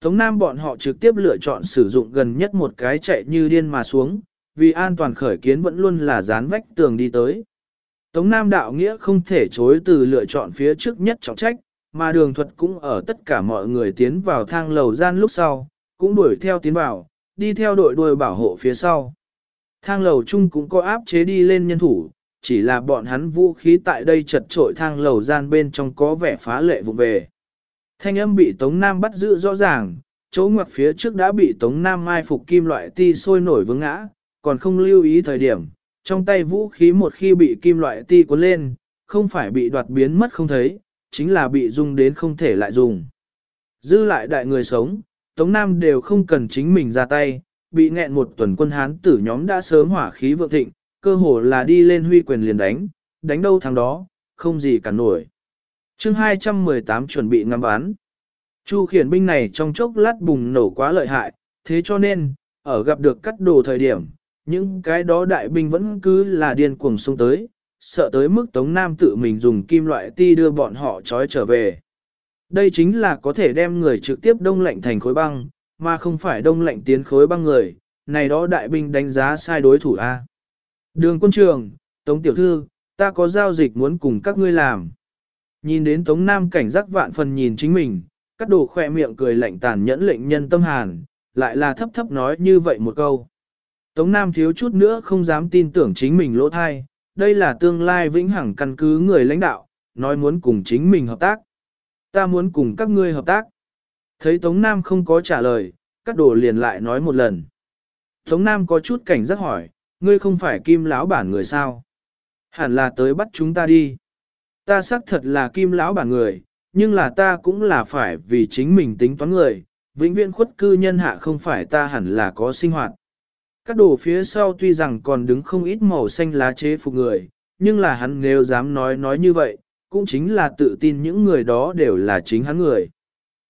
Tống Nam bọn họ trực tiếp lựa chọn sử dụng gần nhất một cái chạy như điên mà xuống, vì an toàn khởi kiến vẫn luôn là dán vách tường đi tới. Tống Nam đạo nghĩa không thể chối từ lựa chọn phía trước nhất trọng trách, mà đường thuật cũng ở tất cả mọi người tiến vào thang lầu gian lúc sau, cũng đuổi theo tiến vào, đi theo đội đuôi bảo hộ phía sau. Thang lầu chung cũng có áp chế đi lên nhân thủ, chỉ là bọn hắn vũ khí tại đây chật trội thang lầu gian bên trong có vẻ phá lệ vụ về. Thanh âm bị Tống Nam bắt giữ rõ ràng, chỗ ngoặc phía trước đã bị Tống Nam mai phục kim loại ti sôi nổi vướng ngã, còn không lưu ý thời điểm, trong tay vũ khí một khi bị kim loại ti cuốn lên, không phải bị đoạt biến mất không thấy, chính là bị dùng đến không thể lại dùng. Dư lại đại người sống, Tống Nam đều không cần chính mình ra tay, bị nghẹn một tuần quân hán tử nhóm đã sớm hỏa khí vượng thịnh, cơ hồ là đi lên huy quyền liền đánh, đánh đâu thằng đó, không gì cả nổi. chương 218 chuẩn bị ngắm bán. Chu khiển binh này trong chốc lát bùng nổ quá lợi hại, thế cho nên, ở gặp được cắt đồ thời điểm, những cái đó đại binh vẫn cứ là điên cuồng xông tới, sợ tới mức Tống Nam tự mình dùng kim loại ti đưa bọn họ trói trở về. Đây chính là có thể đem người trực tiếp đông lạnh thành khối băng, mà không phải đông lạnh tiến khối băng người, này đó đại binh đánh giá sai đối thủ A. Đường quân trường, Tống Tiểu Thư, ta có giao dịch muốn cùng các ngươi làm. Nhìn đến Tống Nam cảnh giác vạn phần nhìn chính mình, cắt đồ khỏe miệng cười lạnh tàn nhẫn lệnh nhân tâm hàn, lại là thấp thấp nói như vậy một câu. Tống Nam thiếu chút nữa không dám tin tưởng chính mình lỗ thai, đây là tương lai vĩnh hằng căn cứ người lãnh đạo, nói muốn cùng chính mình hợp tác. Ta muốn cùng các ngươi hợp tác. Thấy Tống Nam không có trả lời, cắt đồ liền lại nói một lần. Tống Nam có chút cảnh giác hỏi, ngươi không phải kim lão bản người sao? Hẳn là tới bắt chúng ta đi. Ta xác thật là kim lão bản người, nhưng là ta cũng là phải vì chính mình tính toán người, vĩnh viễn khuất cư nhân hạ không phải ta hẳn là có sinh hoạt. Các đồ phía sau tuy rằng còn đứng không ít màu xanh lá chế phục người, nhưng là hắn nếu dám nói nói như vậy, cũng chính là tự tin những người đó đều là chính hắn người.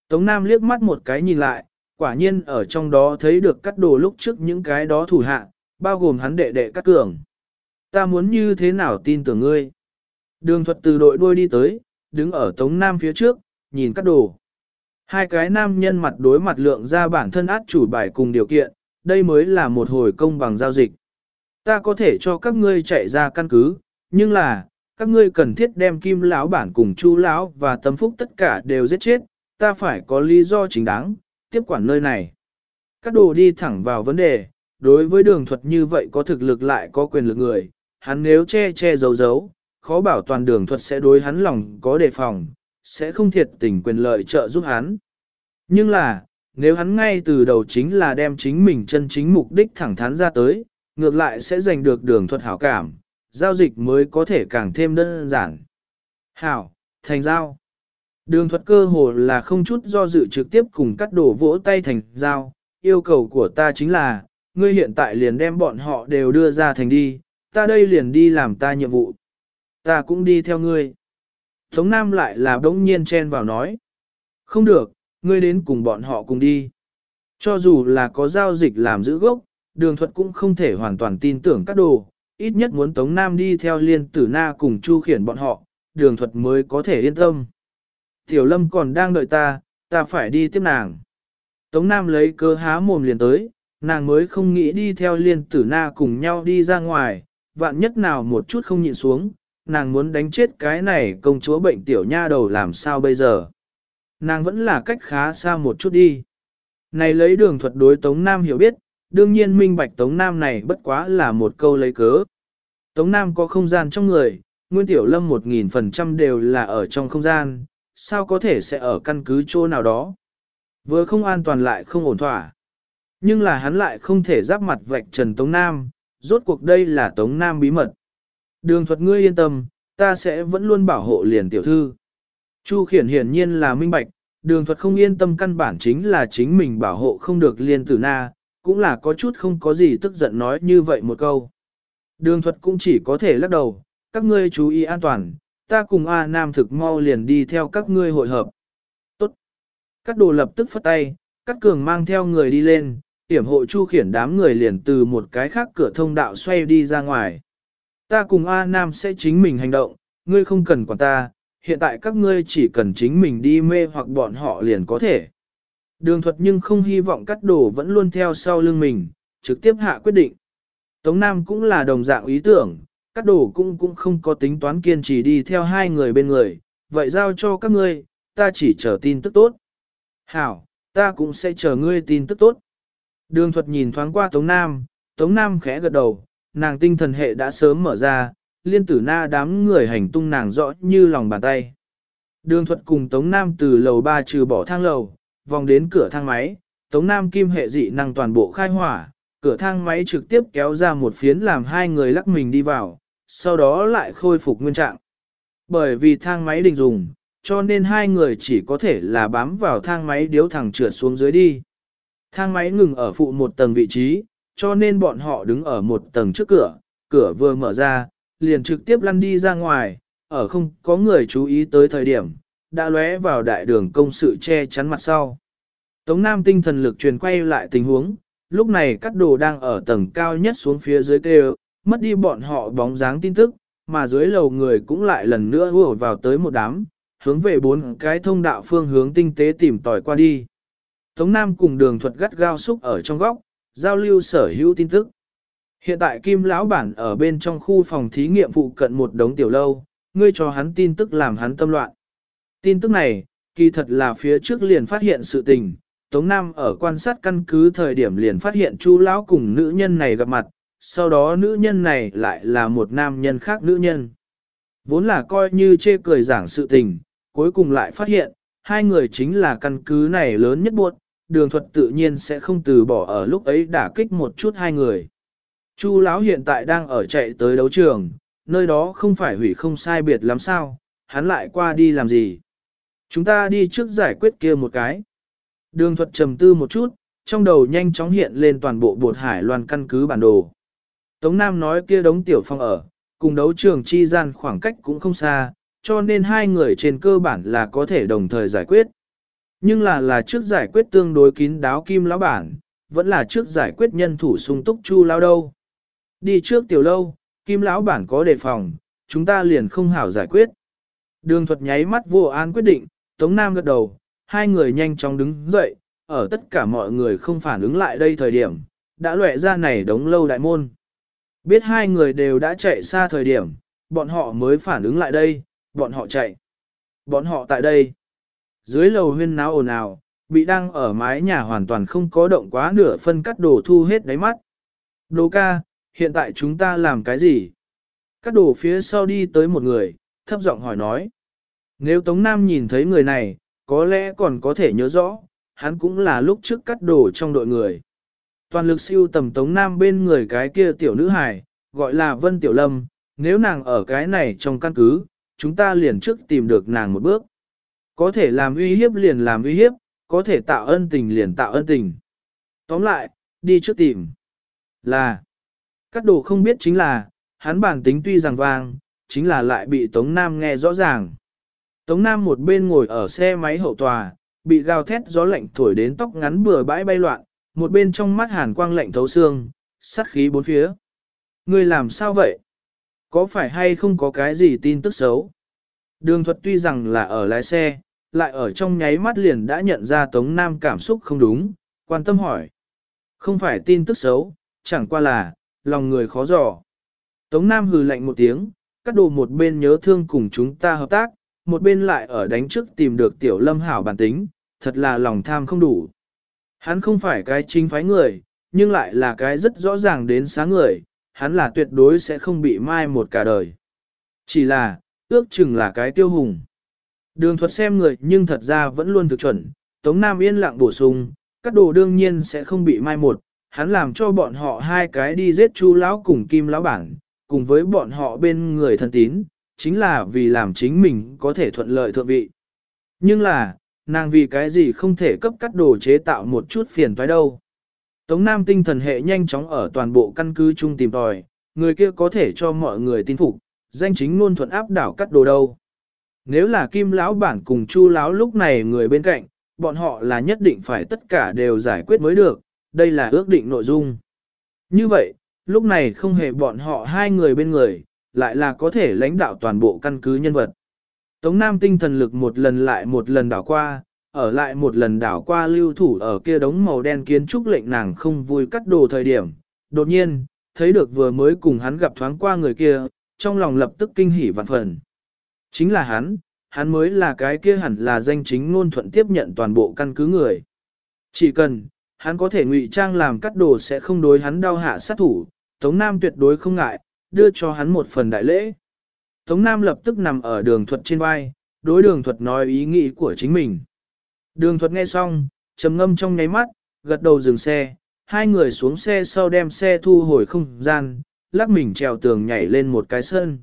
Tống Nam liếc mắt một cái nhìn lại, quả nhiên ở trong đó thấy được cắt đồ lúc trước những cái đó thủ hạ, bao gồm hắn đệ đệ cắt cường. Ta muốn như thế nào tin tưởng ngươi? Đường thuật từ đội đuôi đi tới, đứng ở Tống Nam phía trước, nhìn cắt đồ. Hai cái nam nhân mặt đối mặt lượng ra bản thân át chủ bài cùng điều kiện, đây mới là một hồi công bằng giao dịch. Ta có thể cho các ngươi chạy ra căn cứ, nhưng là, các ngươi cần thiết đem kim lão bản cùng chu lão và tâm phúc tất cả đều giết chết, ta phải có lý do chính đáng, tiếp quản nơi này. Các đồ đi thẳng vào vấn đề, đối với đường thuật như vậy có thực lực lại có quyền lực người, hắn nếu che che giấu giấu, khó bảo toàn đường thuật sẽ đối hắn lòng có đề phòng, sẽ không thiệt tình quyền lợi trợ giúp hắn. Nhưng là, nếu hắn ngay từ đầu chính là đem chính mình chân chính mục đích thẳng thắn ra tới, ngược lại sẽ giành được đường thuật hảo cảm, giao dịch mới có thể càng thêm đơn giản. Hảo, thành giao. Đường thuật cơ hồ là không chút do dự trực tiếp cùng cắt đổ vỗ tay thành giao, yêu cầu của ta chính là, ngươi hiện tại liền đem bọn họ đều đưa ra thành đi, ta đây liền đi làm ta nhiệm vụ. Ta cũng đi theo ngươi. Tống Nam lại là đống nhiên chen vào nói. Không được, ngươi đến cùng bọn họ cùng đi. Cho dù là có giao dịch làm giữ gốc, đường thuật cũng không thể hoàn toàn tin tưởng các đồ, ít nhất muốn Tống Nam đi theo liên tử na cùng chu khiển bọn họ, đường thuật mới có thể yên tâm. Tiểu Lâm còn đang đợi ta, ta phải đi tiếp nàng. Tống Nam lấy cơ há mồm liền tới, nàng mới không nghĩ đi theo liên tử na cùng nhau đi ra ngoài, vạn nhất nào một chút không nhịn xuống, nàng muốn đánh chết cái này công chúa bệnh tiểu nha đầu làm sao bây giờ. Nàng vẫn là cách khá xa một chút đi. Này lấy đường thuật đối Tống Nam hiểu biết, đương nhiên minh bạch Tống Nam này bất quá là một câu lấy cớ. Tống Nam có không gian trong người, Nguyên Tiểu Lâm một nghìn phần trăm đều là ở trong không gian, sao có thể sẽ ở căn cứ chỗ nào đó. Vừa không an toàn lại không ổn thỏa. Nhưng là hắn lại không thể giáp mặt vạch trần Tống Nam, rốt cuộc đây là Tống Nam bí mật. Đường thuật ngươi yên tâm, ta sẽ vẫn luôn bảo hộ liền tiểu thư. Chu khiển hiển nhiên là minh bạch, đường thuật không yên tâm căn bản chính là chính mình bảo hộ không được liên tử na, cũng là có chút không có gì tức giận nói như vậy một câu. Đường thuật cũng chỉ có thể lắc đầu, các ngươi chú ý an toàn, ta cùng A Nam thực mau liền đi theo các ngươi hội hợp. Tốt. Các đồ lập tức phất tay, các cường mang theo người đi lên, hiểm hộ chu khiển đám người liền từ một cái khác cửa thông đạo xoay đi ra ngoài. Ta cùng A Nam sẽ chính mình hành động, ngươi không cần quản ta, hiện tại các ngươi chỉ cần chính mình đi mê hoặc bọn họ liền có thể. Đường thuật nhưng không hy vọng cắt đồ vẫn luôn theo sau lưng mình, trực tiếp hạ quyết định. Tống Nam cũng là đồng dạng ý tưởng, cắt đồ cũng cũng không có tính toán kiên trì đi theo hai người bên người, vậy giao cho các ngươi, ta chỉ chờ tin tức tốt. Hảo, ta cũng sẽ chờ ngươi tin tức tốt. Đường thuật nhìn thoáng qua Tống Nam, Tống Nam khẽ gật đầu, nàng tinh thần hệ đã sớm mở ra, liên tử na đám người hành tung nàng rõ như lòng bàn tay. Đường thuật cùng Tống Nam từ lầu ba trừ bỏ thang lầu, vòng đến cửa thang máy, Tống Nam kim hệ dị năng toàn bộ khai hỏa, cửa thang máy trực tiếp kéo ra một phiến làm hai người lắc mình đi vào, sau đó lại khôi phục nguyên trạng. Bởi vì thang máy định dùng, cho nên hai người chỉ có thể là bám vào thang máy điếu thẳng trượt xuống dưới đi. Thang máy ngừng ở phụ một tầng vị trí, cho nên bọn họ đứng ở một tầng trước cửa, cửa vừa mở ra, liền trực tiếp lăn đi ra ngoài, ở không có người chú ý tới thời điểm, đã lóe vào đại đường công sự che chắn mặt sau. Tống Nam tinh thần lực truyền quay lại tình huống, lúc này cắt đồ đang ở tầng cao nhất xuống phía dưới kêu, mất đi bọn họ bóng dáng tin tức, mà dưới lầu người cũng lại lần nữa ùa vào tới một đám, hướng về bốn cái thông đạo phương hướng tinh tế tìm tòi qua đi. Tống Nam cùng đường thuật gắt gao xúc ở trong góc, giao lưu sở hữu tin tức. Hiện tại Kim lão bản ở bên trong khu phòng thí nghiệm phụ cận một đống tiểu lâu, ngươi cho hắn tin tức làm hắn tâm loạn. Tin tức này, kỳ thật là phía trước liền phát hiện sự tình, Tống Nam ở quan sát căn cứ thời điểm liền phát hiện Chu lão cùng nữ nhân này gặp mặt, sau đó nữ nhân này lại là một nam nhân khác nữ nhân. Vốn là coi như chê cười giảng sự tình, cuối cùng lại phát hiện, hai người chính là căn cứ này lớn nhất buộc, đường thuật tự nhiên sẽ không từ bỏ ở lúc ấy đả kích một chút hai người. Chu lão hiện tại đang ở chạy tới đấu trường, nơi đó không phải hủy không sai biệt lắm sao, hắn lại qua đi làm gì. Chúng ta đi trước giải quyết kia một cái. Đường thuật trầm tư một chút, trong đầu nhanh chóng hiện lên toàn bộ bột hải loan căn cứ bản đồ. Tống Nam nói kia đống tiểu phong ở, cùng đấu trường chi gian khoảng cách cũng không xa, cho nên hai người trên cơ bản là có thể đồng thời giải quyết. Nhưng là là trước giải quyết tương đối kín đáo kim lão bản, vẫn là trước giải quyết nhân thủ sung túc chu lao đâu. Đi trước tiểu lâu, kim lão bản có đề phòng, chúng ta liền không hảo giải quyết. Đường thuật nháy mắt vô an quyết định, Tống Nam gật đầu, hai người nhanh chóng đứng dậy, ở tất cả mọi người không phản ứng lại đây thời điểm, đã lệ ra này đống lâu đại môn. Biết hai người đều đã chạy xa thời điểm, bọn họ mới phản ứng lại đây, bọn họ chạy. Bọn họ tại đây. Dưới lầu huyên náo ồn ào, bị đang ở mái nhà hoàn toàn không có động quá nửa phân cắt đồ thu hết đáy mắt. Đồ ca, hiện tại chúng ta làm cái gì? Cắt đồ phía sau đi tới một người, thấp giọng hỏi nói. Nếu Tống Nam nhìn thấy người này, có lẽ còn có thể nhớ rõ, hắn cũng là lúc trước cắt đồ trong đội người. Toàn lực siêu tầm Tống Nam bên người cái kia tiểu nữ hài, gọi là Vân Tiểu Lâm, nếu nàng ở cái này trong căn cứ, chúng ta liền trước tìm được nàng một bước. Có thể làm uy hiếp liền làm uy hiếp, có thể tạo ân tình liền tạo ân tình. Tóm lại, đi trước tìm. Là, các đồ không biết chính là, hắn bản tính tuy rằng vang, chính là lại bị Tống Nam nghe rõ ràng. Tống Nam một bên ngồi ở xe máy hậu tòa, bị gào thét gió lạnh thổi đến tóc ngắn bừa bãi bay loạn, một bên trong mắt hàn quang lạnh thấu xương, sát khí bốn phía. Người làm sao vậy? Có phải hay không có cái gì tin tức xấu? Đường thuật tuy rằng là ở lái xe, lại ở trong nháy mắt liền đã nhận ra Tống Nam cảm xúc không đúng, quan tâm hỏi. Không phải tin tức xấu, chẳng qua là, lòng người khó dò. Tống Nam hừ lạnh một tiếng, cắt đồ một bên nhớ thương cùng chúng ta hợp tác, một bên lại ở đánh trước tìm được tiểu lâm hảo bản tính, thật là lòng tham không đủ. Hắn không phải cái chính phái người, nhưng lại là cái rất rõ ràng đến sáng người, hắn là tuyệt đối sẽ không bị mai một cả đời. Chỉ là, ước chừng là cái tiêu hùng. Đường thuật xem người nhưng thật ra vẫn luôn thực chuẩn, Tống Nam yên lặng bổ sung, các đồ đương nhiên sẽ không bị mai một, hắn làm cho bọn họ hai cái đi giết chu lão cùng kim lão bản, cùng với bọn họ bên người thân tín, chính là vì làm chính mình có thể thuận lợi thượng vị. Nhưng là, nàng vì cái gì không thể cấp cắt đồ chế tạo một chút phiền toái đâu. Tống Nam tinh thần hệ nhanh chóng ở toàn bộ căn cứ chung tìm tòi, người kia có thể cho mọi người tin phục, danh chính luôn thuận áp đảo cắt đồ đâu. Nếu là kim lão bản cùng chu lão lúc này người bên cạnh, bọn họ là nhất định phải tất cả đều giải quyết mới được, đây là ước định nội dung. Như vậy, lúc này không hề bọn họ hai người bên người, lại là có thể lãnh đạo toàn bộ căn cứ nhân vật. Tống Nam tinh thần lực một lần lại một lần đảo qua, ở lại một lần đảo qua lưu thủ ở kia đống màu đen kiến trúc lệnh nàng không vui cắt đồ thời điểm. Đột nhiên, thấy được vừa mới cùng hắn gặp thoáng qua người kia, trong lòng lập tức kinh hỉ vạn phần. Chính là hắn, hắn mới là cái kia hẳn là danh chính ngôn thuận tiếp nhận toàn bộ căn cứ người. Chỉ cần, hắn có thể ngụy trang làm cắt đồ sẽ không đối hắn đau hạ sát thủ, Tống Nam tuyệt đối không ngại, đưa cho hắn một phần đại lễ. Tống Nam lập tức nằm ở đường thuật trên vai, đối đường thuật nói ý nghĩ của chính mình. Đường thuật nghe xong, trầm ngâm trong nháy mắt, gật đầu dừng xe, hai người xuống xe sau đem xe thu hồi không gian, lắc mình trèo tường nhảy lên một cái sân.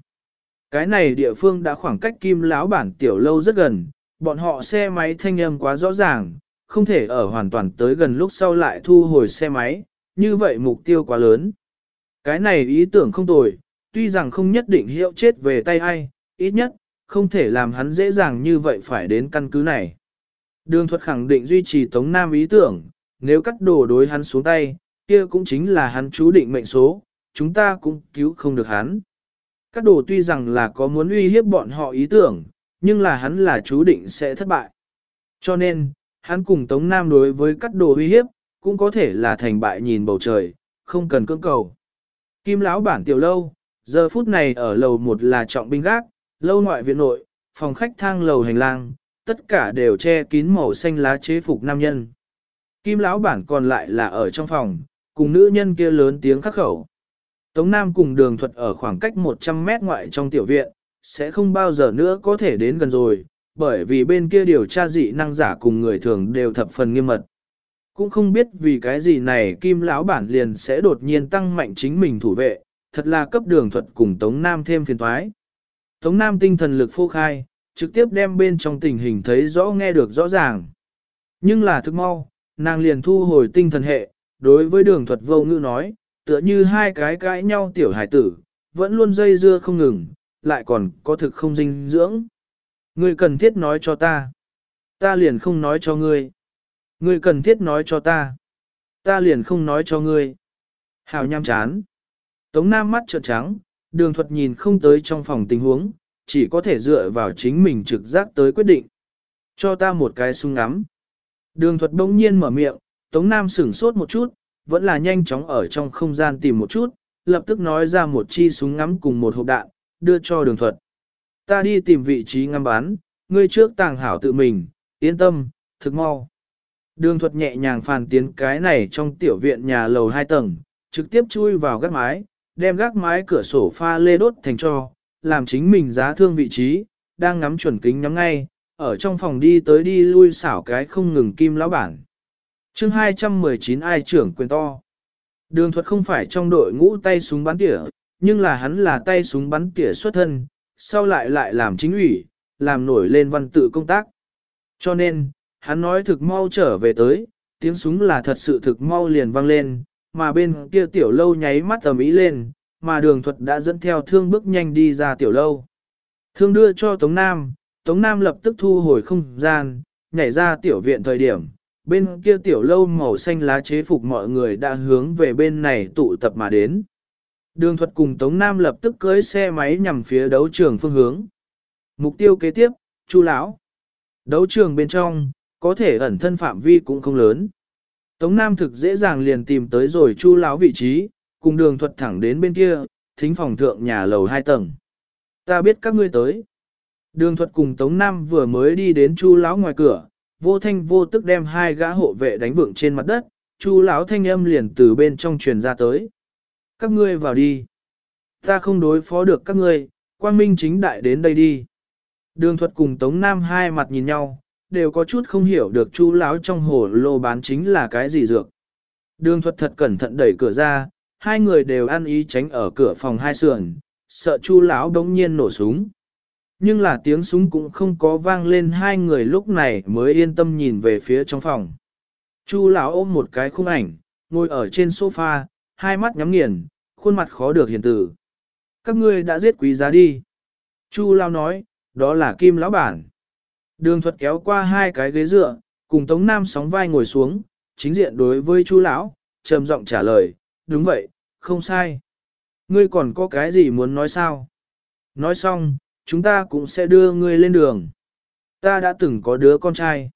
Cái này địa phương đã khoảng cách kim lão bản tiểu lâu rất gần, bọn họ xe máy thanh âm quá rõ ràng, không thể ở hoàn toàn tới gần lúc sau lại thu hồi xe máy, như vậy mục tiêu quá lớn. Cái này ý tưởng không tồi, tuy rằng không nhất định hiệu chết về tay ai, ít nhất, không thể làm hắn dễ dàng như vậy phải đến căn cứ này. Đường thuật khẳng định duy trì Tống Nam ý tưởng, nếu cắt đồ đối hắn xuống tay, kia cũng chính là hắn chú định mệnh số, chúng ta cũng cứu không được hắn. Các đồ tuy rằng là có muốn uy hiếp bọn họ ý tưởng, nhưng là hắn là chú định sẽ thất bại. Cho nên, hắn cùng Tống Nam đối với các đồ uy hiếp, cũng có thể là thành bại nhìn bầu trời, không cần cưỡng cầu. Kim lão bản tiểu lâu, giờ phút này ở lầu một là trọng binh gác, lâu ngoại viện nội, phòng khách thang lầu hành lang, tất cả đều che kín màu xanh lá chế phục nam nhân. Kim lão bản còn lại là ở trong phòng, cùng nữ nhân kia lớn tiếng khắc khẩu. Tống Nam cùng đường thuật ở khoảng cách 100 mét ngoại trong tiểu viện, sẽ không bao giờ nữa có thể đến gần rồi, bởi vì bên kia điều tra dị năng giả cùng người thường đều thập phần nghiêm mật. Cũng không biết vì cái gì này kim lão bản liền sẽ đột nhiên tăng mạnh chính mình thủ vệ, thật là cấp đường thuật cùng Tống Nam thêm phiền thoái. Tống Nam tinh thần lực phô khai, trực tiếp đem bên trong tình hình thấy rõ nghe được rõ ràng. Nhưng là thức mau, nàng liền thu hồi tinh thần hệ, đối với đường thuật vô ngữ nói, tựa như hai cái cãi nhau tiểu hải tử, vẫn luôn dây dưa không ngừng, lại còn có thực không dinh dưỡng. Ngươi cần thiết nói cho ta. Ta liền không nói cho ngươi. Ngươi cần thiết nói cho ta. Ta liền không nói cho ngươi. Hào nham chán. Tống Nam mắt trợn trắng, đường thuật nhìn không tới trong phòng tình huống, chỉ có thể dựa vào chính mình trực giác tới quyết định. Cho ta một cái sung ngắm. Đường thuật bỗng nhiên mở miệng, Tống Nam sửng sốt một chút, vẫn là nhanh chóng ở trong không gian tìm một chút, lập tức nói ra một chi súng ngắm cùng một hộp đạn, đưa cho đường thuật. Ta đi tìm vị trí ngắm bắn, ngươi trước tàng hảo tự mình, yên tâm, thực mau. Đường thuật nhẹ nhàng phàn tiến cái này trong tiểu viện nhà lầu hai tầng, trực tiếp chui vào gác mái, đem gác mái cửa sổ pha lê đốt thành cho, làm chính mình giá thương vị trí, đang ngắm chuẩn kính nhắm ngay, ở trong phòng đi tới đi lui xảo cái không ngừng kim lão bản chương 219 ai trưởng quyền to. Đường thuật không phải trong đội ngũ tay súng bắn tỉa, nhưng là hắn là tay súng bắn tỉa xuất thân, sau lại lại làm chính ủy, làm nổi lên văn tự công tác. Cho nên, hắn nói thực mau trở về tới, tiếng súng là thật sự thực mau liền vang lên, mà bên kia tiểu lâu nháy mắt tầm ý lên, mà đường thuật đã dẫn theo thương bước nhanh đi ra tiểu lâu. Thương đưa cho Tống Nam, Tống Nam lập tức thu hồi không gian, nhảy ra tiểu viện thời điểm, bên kia tiểu lâu màu xanh lá chế phục mọi người đã hướng về bên này tụ tập mà đến. Đường thuật cùng Tống Nam lập tức cưới xe máy nhằm phía đấu trường phương hướng. Mục tiêu kế tiếp, Chu lão. Đấu trường bên trong, có thể ẩn thân phạm vi cũng không lớn. Tống Nam thực dễ dàng liền tìm tới rồi Chu lão vị trí, cùng đường thuật thẳng đến bên kia, thính phòng thượng nhà lầu hai tầng. Ta biết các ngươi tới. Đường thuật cùng Tống Nam vừa mới đi đến Chu lão ngoài cửa, vô thanh vô tức đem hai gã hộ vệ đánh vượng trên mặt đất, Chu lão thanh âm liền từ bên trong truyền ra tới. Các ngươi vào đi. Ta không đối phó được các ngươi, quang minh chính đại đến đây đi. Đường thuật cùng Tống Nam hai mặt nhìn nhau, đều có chút không hiểu được Chu lão trong hồ lô bán chính là cái gì dược. Đường thuật thật cẩn thận đẩy cửa ra, hai người đều ăn ý tránh ở cửa phòng hai sườn, sợ Chu lão đống nhiên nổ súng. Nhưng là tiếng súng cũng không có vang lên hai người lúc này mới yên tâm nhìn về phía trong phòng. Chu lão ôm một cái khung ảnh, ngồi ở trên sofa, hai mắt nhắm nghiền, khuôn mặt khó được hiền tử. Các ngươi đã giết quý giá đi. Chu lão nói, đó là kim lão bản. Đường thuật kéo qua hai cái ghế dựa, cùng Tống Nam sóng vai ngồi xuống, chính diện đối với Chu lão, trầm giọng trả lời, đúng vậy, không sai. Ngươi còn có cái gì muốn nói sao? Nói xong, chúng ta cũng sẽ đưa ngươi lên đường. Ta đã từng có đứa con trai.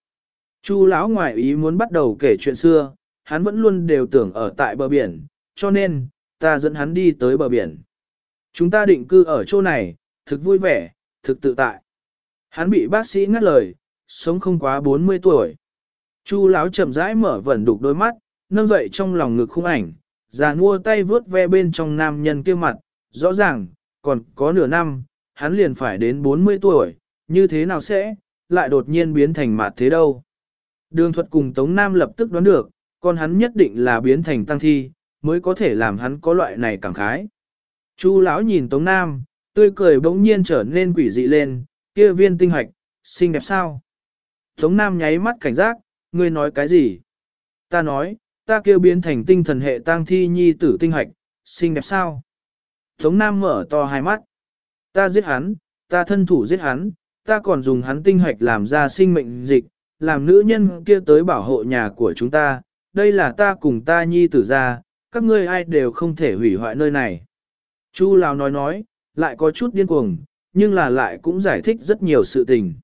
Chu lão ngoại ý muốn bắt đầu kể chuyện xưa, hắn vẫn luôn đều tưởng ở tại bờ biển, cho nên, ta dẫn hắn đi tới bờ biển. Chúng ta định cư ở chỗ này, thực vui vẻ, thực tự tại. Hắn bị bác sĩ ngắt lời, sống không quá 40 tuổi. Chu lão chậm rãi mở vẩn đục đôi mắt, nâng dậy trong lòng ngực khung ảnh, già mua tay vướt ve bên trong nam nhân kia mặt, rõ ràng, còn có nửa năm, hắn liền phải đến 40 tuổi, như thế nào sẽ, lại đột nhiên biến thành mạt thế đâu. Đường thuật cùng Tống Nam lập tức đoán được, còn hắn nhất định là biến thành tăng thi, mới có thể làm hắn có loại này cảm khái. Chu lão nhìn Tống Nam, tươi cười bỗng nhiên trở nên quỷ dị lên, kia viên tinh hoạch, xinh đẹp sao? Tống Nam nháy mắt cảnh giác, ngươi nói cái gì? Ta nói, ta kêu biến thành tinh thần hệ tang thi nhi tử tinh hoạch, xinh đẹp sao? Tống Nam mở to hai mắt. Ta giết hắn, ta thân thủ giết hắn, ta còn dùng hắn tinh hoạch làm ra sinh mệnh dịch, làm nữ nhân kia tới bảo hộ nhà của chúng ta, đây là ta cùng ta nhi tử ra, các ngươi ai đều không thể hủy hoại nơi này. Chu Lào nói nói, lại có chút điên cuồng, nhưng là lại cũng giải thích rất nhiều sự tình.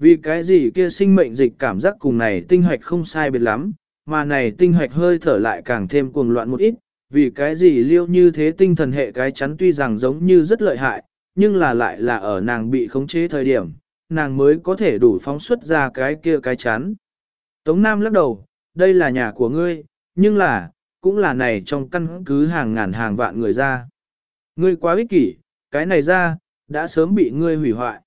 Vì cái gì kia sinh mệnh dịch cảm giác cùng này tinh hoạch không sai biệt lắm, mà này tinh hoạch hơi thở lại càng thêm cuồng loạn một ít, vì cái gì liêu như thế tinh thần hệ cái chắn tuy rằng giống như rất lợi hại, nhưng là lại là ở nàng bị khống chế thời điểm, nàng mới có thể đủ phóng xuất ra cái kia cái chắn. Tống Nam lắc đầu, đây là nhà của ngươi, nhưng là, cũng là này trong căn cứ hàng ngàn hàng vạn người ra. Ngươi quá ích kỷ, cái này ra, đã sớm bị ngươi hủy hoại.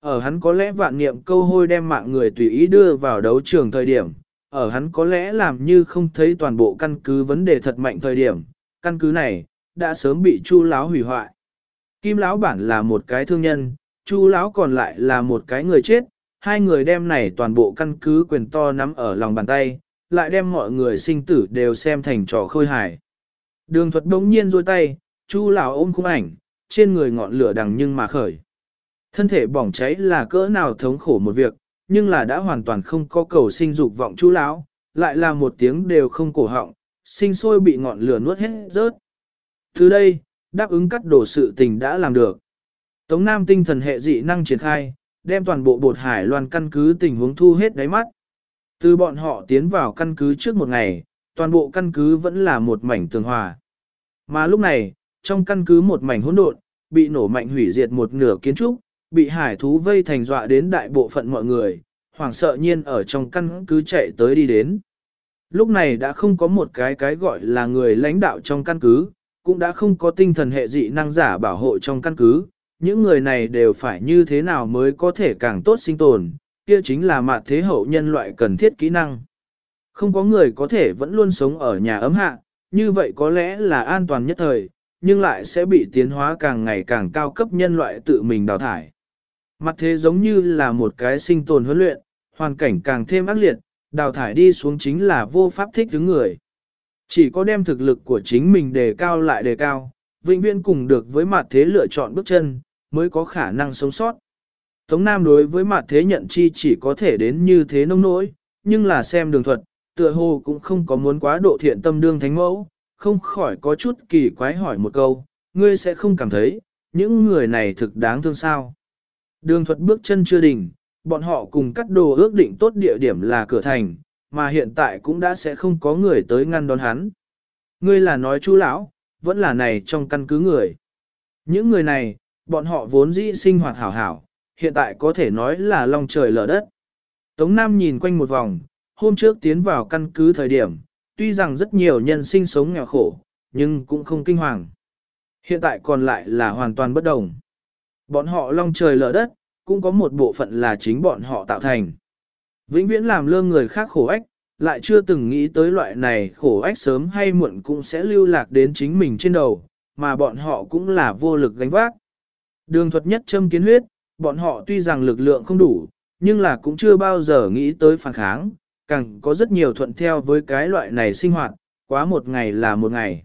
Ở hắn có lẽ vạn niệm câu hôi đem mạng người tùy ý đưa vào đấu trường thời điểm, ở hắn có lẽ làm như không thấy toàn bộ căn cứ vấn đề thật mạnh thời điểm, căn cứ này, đã sớm bị chu láo hủy hoại. Kim lão bản là một cái thương nhân, chu lão còn lại là một cái người chết, hai người đem này toàn bộ căn cứ quyền to nắm ở lòng bàn tay, lại đem mọi người sinh tử đều xem thành trò khôi hài. Đường thuật đống nhiên rôi tay, chu lão ôm khung ảnh, trên người ngọn lửa đằng nhưng mà khởi. Thân thể bỏng cháy là cỡ nào thống khổ một việc, nhưng là đã hoàn toàn không có cầu sinh dục vọng chu lão, lại là một tiếng đều không cổ họng, sinh sôi bị ngọn lửa nuốt hết rớt. Từ đây, đáp ứng cắt đổ sự tình đã làm được. Tống Nam tinh thần hệ dị năng triển khai, đem toàn bộ bột hải loan căn cứ tình huống thu hết đáy mắt. Từ bọn họ tiến vào căn cứ trước một ngày, toàn bộ căn cứ vẫn là một mảnh tường hòa. Mà lúc này, trong căn cứ một mảnh hỗn độn, bị nổ mạnh hủy diệt một nửa kiến trúc, bị hải thú vây thành dọa đến đại bộ phận mọi người, hoảng sợ nhiên ở trong căn cứ chạy tới đi đến. Lúc này đã không có một cái cái gọi là người lãnh đạo trong căn cứ, cũng đã không có tinh thần hệ dị năng giả bảo hộ trong căn cứ, những người này đều phải như thế nào mới có thể càng tốt sinh tồn, kia chính là mặt thế hậu nhân loại cần thiết kỹ năng. Không có người có thể vẫn luôn sống ở nhà ấm hạ, như vậy có lẽ là an toàn nhất thời, nhưng lại sẽ bị tiến hóa càng ngày càng cao cấp nhân loại tự mình đào thải. Mặt thế giống như là một cái sinh tồn huấn luyện, hoàn cảnh càng thêm ác liệt, đào thải đi xuống chính là vô pháp thích đứng người. Chỉ có đem thực lực của chính mình đề cao lại đề cao, vĩnh viễn cùng được với mặt thế lựa chọn bước chân, mới có khả năng sống sót. Tống Nam đối với mặt thế nhận chi chỉ có thể đến như thế nông nỗi, nhưng là xem đường thuật, tựa hồ cũng không có muốn quá độ thiện tâm đương thánh mẫu, không khỏi có chút kỳ quái hỏi một câu, ngươi sẽ không cảm thấy, những người này thực đáng thương sao. Đường thuật bước chân chưa đỉnh, bọn họ cùng cắt đồ ước định tốt địa điểm là cửa thành, mà hiện tại cũng đã sẽ không có người tới ngăn đón hắn. Ngươi là nói chú lão, vẫn là này trong căn cứ người. Những người này, bọn họ vốn dĩ sinh hoạt hảo hảo, hiện tại có thể nói là long trời lở đất. Tống Nam nhìn quanh một vòng, hôm trước tiến vào căn cứ thời điểm, tuy rằng rất nhiều nhân sinh sống nghèo khổ, nhưng cũng không kinh hoàng. Hiện tại còn lại là hoàn toàn bất đồng. Bọn họ long trời lở đất, cũng có một bộ phận là chính bọn họ tạo thành. Vĩnh viễn làm lương người khác khổ ách, lại chưa từng nghĩ tới loại này khổ ách sớm hay muộn cũng sẽ lưu lạc đến chính mình trên đầu, mà bọn họ cũng là vô lực gánh vác. Đường thuật nhất châm kiến huyết, bọn họ tuy rằng lực lượng không đủ, nhưng là cũng chưa bao giờ nghĩ tới phản kháng, càng có rất nhiều thuận theo với cái loại này sinh hoạt, quá một ngày là một ngày.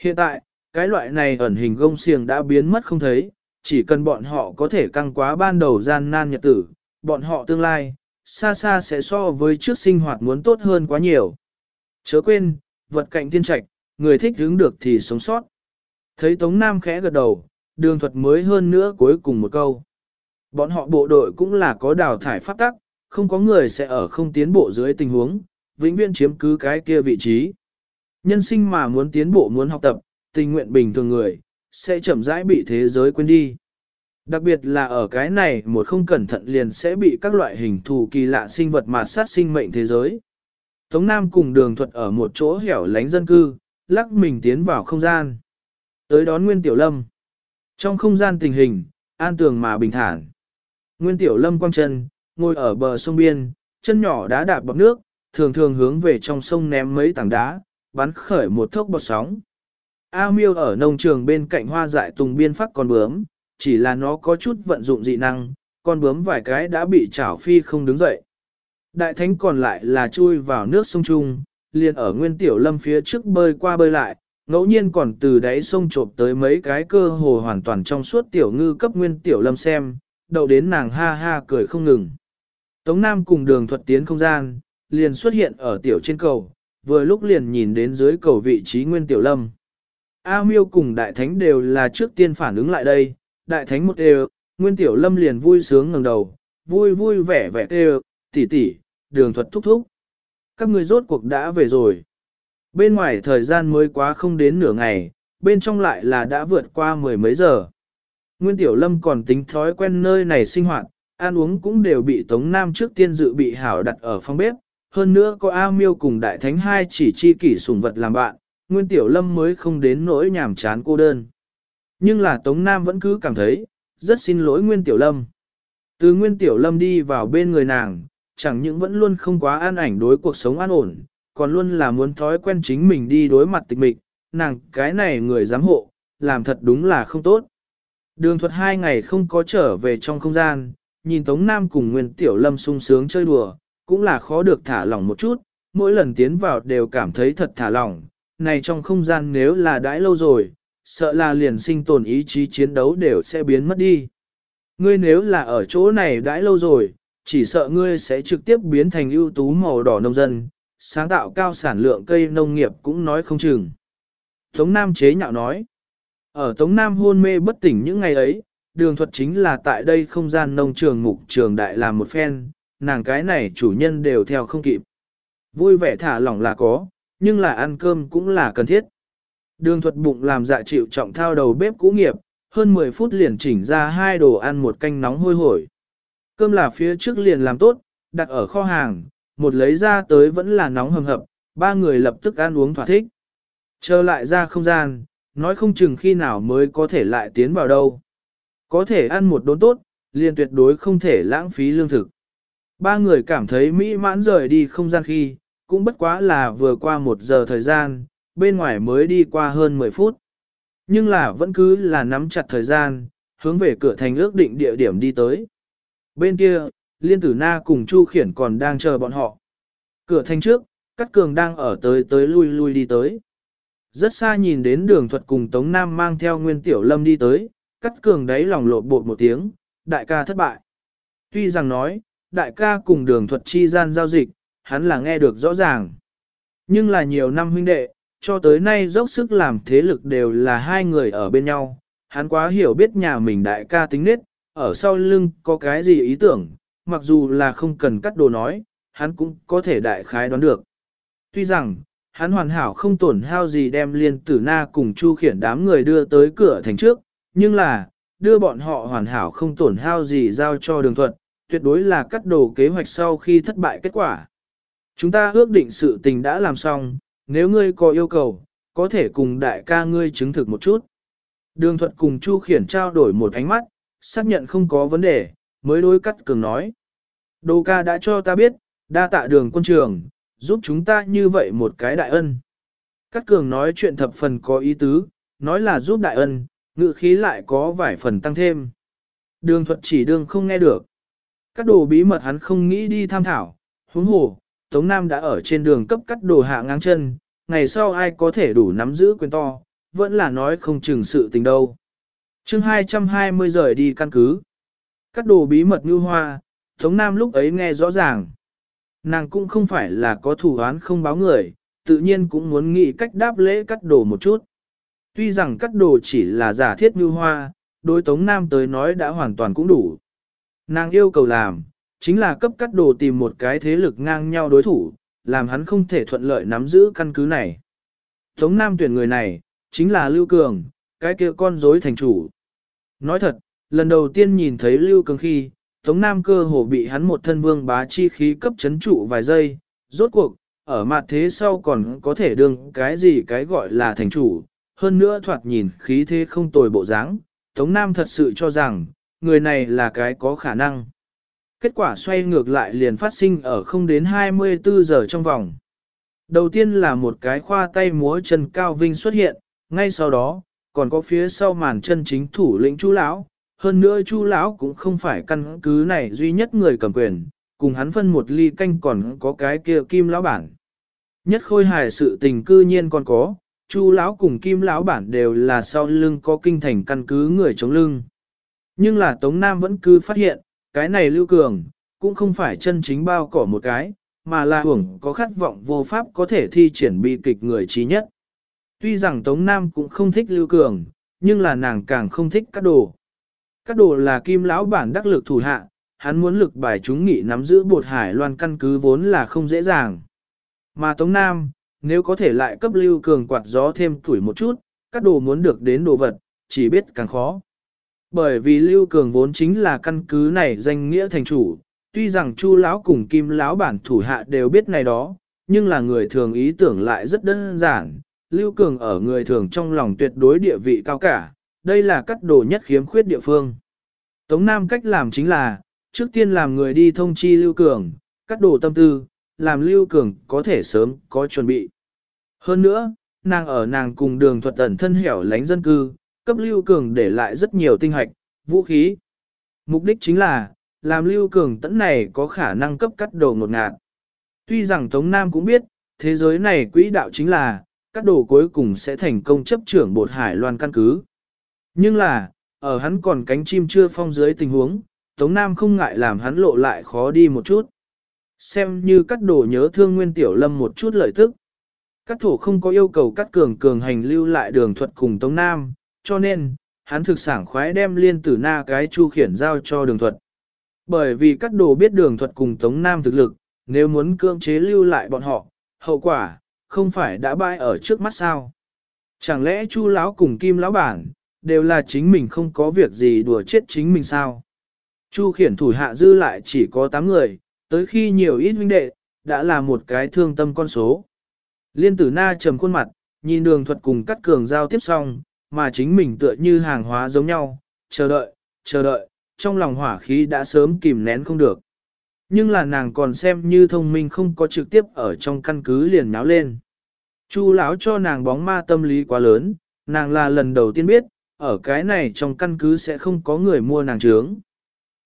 Hiện tại, cái loại này ẩn hình gông xiềng đã biến mất không thấy, chỉ cần bọn họ có thể căng quá ban đầu gian nan nhật tử, bọn họ tương lai, xa xa sẽ so với trước sinh hoạt muốn tốt hơn quá nhiều. Chớ quên, vật cạnh thiên trạch, người thích hướng được thì sống sót. Thấy Tống Nam khẽ gật đầu, đường thuật mới hơn nữa cuối cùng một câu. Bọn họ bộ đội cũng là có đào thải pháp tắc, không có người sẽ ở không tiến bộ dưới tình huống, vĩnh viễn chiếm cứ cái kia vị trí. Nhân sinh mà muốn tiến bộ muốn học tập, tình nguyện bình thường người, sẽ chậm rãi bị thế giới quên đi. Đặc biệt là ở cái này một không cẩn thận liền sẽ bị các loại hình thù kỳ lạ sinh vật mà sát sinh mệnh thế giới. Tống Nam cùng đường thuật ở một chỗ hẻo lánh dân cư, lắc mình tiến vào không gian. Tới đón Nguyên Tiểu Lâm. Trong không gian tình hình, an tường mà bình thản. Nguyên Tiểu Lâm quang chân, ngồi ở bờ sông biên, chân nhỏ đá đạp bọc nước, thường thường hướng về trong sông ném mấy tảng đá, bắn khởi một thốc bọt sóng. A miêu ở nông trường bên cạnh hoa dại tùng biên phát con bướm, chỉ là nó có chút vận dụng dị năng, con bướm vài cái đã bị chảo phi không đứng dậy. Đại thánh còn lại là chui vào nước sông Trung, liền ở nguyên tiểu lâm phía trước bơi qua bơi lại, ngẫu nhiên còn từ đáy sông trộm tới mấy cái cơ hồ hoàn toàn trong suốt tiểu ngư cấp nguyên tiểu lâm xem, đậu đến nàng ha ha cười không ngừng. Tống Nam cùng đường thuật tiến không gian, liền xuất hiện ở tiểu trên cầu, vừa lúc liền nhìn đến dưới cầu vị trí nguyên tiểu lâm. A miêu cùng đại thánh đều là trước tiên phản ứng lại đây, đại thánh một đều, nguyên tiểu lâm liền vui sướng ngẩng đầu, vui vui vẻ vẻ đều, tỉ tỉ, đường thuật thúc thúc. Các người rốt cuộc đã về rồi. Bên ngoài thời gian mới quá không đến nửa ngày, bên trong lại là đã vượt qua mười mấy giờ. Nguyên tiểu lâm còn tính thói quen nơi này sinh hoạt, ăn uống cũng đều bị Tống Nam trước tiên dự bị hảo đặt ở phòng bếp, hơn nữa có A Miêu cùng Đại Thánh hai chỉ chi kỷ sùng vật làm bạn, Nguyên Tiểu Lâm mới không đến nỗi nhàm chán cô đơn. Nhưng là Tống Nam vẫn cứ cảm thấy, rất xin lỗi Nguyên Tiểu Lâm. Từ Nguyên Tiểu Lâm đi vào bên người nàng, chẳng những vẫn luôn không quá an ảnh đối cuộc sống an ổn, còn luôn là muốn thói quen chính mình đi đối mặt tịch mịch, nàng cái này người giám hộ, làm thật đúng là không tốt. Đường thuật hai ngày không có trở về trong không gian, nhìn Tống Nam cùng Nguyên Tiểu Lâm sung sướng chơi đùa, cũng là khó được thả lỏng một chút, mỗi lần tiến vào đều cảm thấy thật thả lỏng, này trong không gian nếu là đãi lâu rồi, sợ là liền sinh tồn ý chí chiến đấu đều sẽ biến mất đi. Ngươi nếu là ở chỗ này đãi lâu rồi, chỉ sợ ngươi sẽ trực tiếp biến thành ưu tú màu đỏ nông dân, sáng tạo cao sản lượng cây nông nghiệp cũng nói không chừng. Tống Nam chế nhạo nói, ở Tống Nam hôn mê bất tỉnh những ngày ấy, đường thuật chính là tại đây không gian nông trường mục trường đại làm một phen, nàng cái này chủ nhân đều theo không kịp. Vui vẻ thả lỏng là có, nhưng là ăn cơm cũng là cần thiết. Đường thuật bụng làm dạ chịu trọng thao đầu bếp cũ nghiệp, hơn 10 phút liền chỉnh ra hai đồ ăn một canh nóng hôi hổi. Cơm là phía trước liền làm tốt, đặt ở kho hàng, một lấy ra tới vẫn là nóng hầm hập, ba người lập tức ăn uống thỏa thích. Trở lại ra không gian, nói không chừng khi nào mới có thể lại tiến vào đâu. Có thể ăn một đốn tốt, liền tuyệt đối không thể lãng phí lương thực. Ba người cảm thấy mỹ mãn rời đi không gian khi, cũng bất quá là vừa qua một giờ thời gian, bên ngoài mới đi qua hơn 10 phút. Nhưng là vẫn cứ là nắm chặt thời gian, hướng về cửa thành ước định địa điểm đi tới. Bên kia, Liên Tử Na cùng Chu Khiển còn đang chờ bọn họ. Cửa thành trước, Cát Cường đang ở tới tới lui lui đi tới. Rất xa nhìn đến đường thuật cùng Tống Nam mang theo Nguyên Tiểu Lâm đi tới, Cát Cường đáy lòng lộ bột một tiếng, đại ca thất bại. Tuy rằng nói, đại ca cùng đường thuật chi gian giao dịch, hắn là nghe được rõ ràng. Nhưng là nhiều năm huynh đệ, cho tới nay dốc sức làm thế lực đều là hai người ở bên nhau, hắn quá hiểu biết nhà mình đại ca tính nết, ở sau lưng có cái gì ý tưởng, mặc dù là không cần cắt đồ nói, hắn cũng có thể đại khái đoán được. Tuy rằng, hắn hoàn hảo không tổn hao gì đem liên tử na cùng chu khiển đám người đưa tới cửa thành trước, nhưng là, đưa bọn họ hoàn hảo không tổn hao gì giao cho đường thuận, tuyệt đối là cắt đồ kế hoạch sau khi thất bại kết quả. Chúng ta ước định sự tình đã làm xong, nếu ngươi có yêu cầu, có thể cùng đại ca ngươi chứng thực một chút. Đường thuật cùng Chu Khiển trao đổi một ánh mắt, xác nhận không có vấn đề, mới đối cắt cường nói. Đô ca đã cho ta biết, đa tạ đường quân trường, giúp chúng ta như vậy một cái đại ân. Cắt cường nói chuyện thập phần có ý tứ, nói là giúp đại ân, ngự khí lại có vài phần tăng thêm. Đường thuật chỉ đường không nghe được. Các đồ bí mật hắn không nghĩ đi tham thảo, huống hồ, Tống Nam đã ở trên đường cấp cắt đồ hạ ngang chân, ngày sau ai có thể đủ nắm giữ quyền to, vẫn là nói không chừng sự tình đâu. chương 220 rời đi căn cứ. Cắt đồ bí mật như hoa, Tống Nam lúc ấy nghe rõ ràng. Nàng cũng không phải là có thủ án không báo người, tự nhiên cũng muốn nghĩ cách đáp lễ cắt đồ một chút. Tuy rằng cắt đồ chỉ là giả thiết như hoa, đối Tống Nam tới nói đã hoàn toàn cũng đủ. Nàng yêu cầu làm, chính là cấp cắt đồ tìm một cái thế lực ngang nhau đối thủ, làm hắn không thể thuận lợi nắm giữ căn cứ này. Tống Nam tuyển người này, chính là Lưu Cường, cái kia con rối thành chủ. Nói thật, lần đầu tiên nhìn thấy Lưu Cường khi, Tống Nam cơ hồ bị hắn một thân vương bá chi khí cấp chấn trụ vài giây, rốt cuộc, ở mặt thế sau còn có thể đương cái gì cái gọi là thành chủ, hơn nữa thoạt nhìn khí thế không tồi bộ dáng, Tống Nam thật sự cho rằng, người này là cái có khả năng. Kết quả xoay ngược lại liền phát sinh ở không đến 24 giờ trong vòng. Đầu tiên là một cái khoa tay múa chân cao vinh xuất hiện, ngay sau đó, còn có phía sau màn chân chính thủ lĩnh chú lão, hơn nữa chu lão cũng không phải căn cứ này duy nhất người cầm quyền, cùng hắn phân một ly canh còn có cái kia kim lão bản. Nhất khôi hài sự tình cư nhiên còn có, chu lão cùng kim lão bản đều là sau lưng có kinh thành căn cứ người chống lưng. Nhưng là Tống Nam vẫn cứ phát hiện, cái này lưu cường, cũng không phải chân chính bao cỏ một cái, mà là hưởng có khát vọng vô pháp có thể thi triển bi kịch người trí nhất. Tuy rằng Tống Nam cũng không thích lưu cường, nhưng là nàng càng không thích các đồ. Các đồ là kim lão bản đắc lực thủ hạ, hắn muốn lực bài chúng nghị nắm giữ bột hải loan căn cứ vốn là không dễ dàng. Mà Tống Nam, nếu có thể lại cấp lưu cường quạt gió thêm tuổi một chút, các đồ muốn được đến đồ vật, chỉ biết càng khó. Bởi vì lưu cường vốn chính là căn cứ này danh nghĩa thành chủ, tuy rằng chu lão cùng kim lão bản thủ hạ đều biết này đó, nhưng là người thường ý tưởng lại rất đơn giản. Lưu Cường ở người thường trong lòng tuyệt đối địa vị cao cả, đây là cắt đồ nhất khiếm khuyết địa phương. Tống Nam cách làm chính là, trước tiên làm người đi thông chi Lưu Cường, cắt đồ tâm tư, làm Lưu Cường có thể sớm có chuẩn bị. Hơn nữa, nàng ở nàng cùng đường thuật tẩn thân hẻo lánh dân cư, cấp Lưu Cường để lại rất nhiều tinh hoạch, vũ khí. Mục đích chính là, làm Lưu Cường tẫn này có khả năng cấp cắt đồ ngột ngạt. Tuy rằng Tống Nam cũng biết, thế giới này quỹ đạo chính là, cắt đồ cuối cùng sẽ thành công chấp trưởng bột hải loan căn cứ. Nhưng là, ở hắn còn cánh chim chưa phong dưới tình huống, Tống Nam không ngại làm hắn lộ lại khó đi một chút. Xem như cắt đồ nhớ thương Nguyên Tiểu Lâm một chút lợi tức. Cắt thổ không có yêu cầu cắt cường cường hành lưu lại đường thuật cùng Tống Nam, cho nên, hắn thực sảng khoái đem liên tử na cái chu khiển giao cho đường thuật. Bởi vì cắt đồ biết đường thuật cùng Tống Nam thực lực, nếu muốn cưỡng chế lưu lại bọn họ, hậu quả, không phải đã bại ở trước mắt sao? Chẳng lẽ Chu lão cùng Kim lão bản đều là chính mình không có việc gì đùa chết chính mình sao? Chu khiển thủ hạ dư lại chỉ có 8 người, tới khi nhiều ít huynh đệ, đã là một cái thương tâm con số. Liên tử na trầm khuôn mặt, nhìn đường thuật cùng cắt cường giao tiếp xong, mà chính mình tựa như hàng hóa giống nhau, chờ đợi, chờ đợi, trong lòng hỏa khí đã sớm kìm nén không được. Nhưng là nàng còn xem như thông minh không có trực tiếp ở trong căn cứ liền náo lên. Chu lão cho nàng bóng ma tâm lý quá lớn, nàng là lần đầu tiên biết, ở cái này trong căn cứ sẽ không có người mua nàng trướng.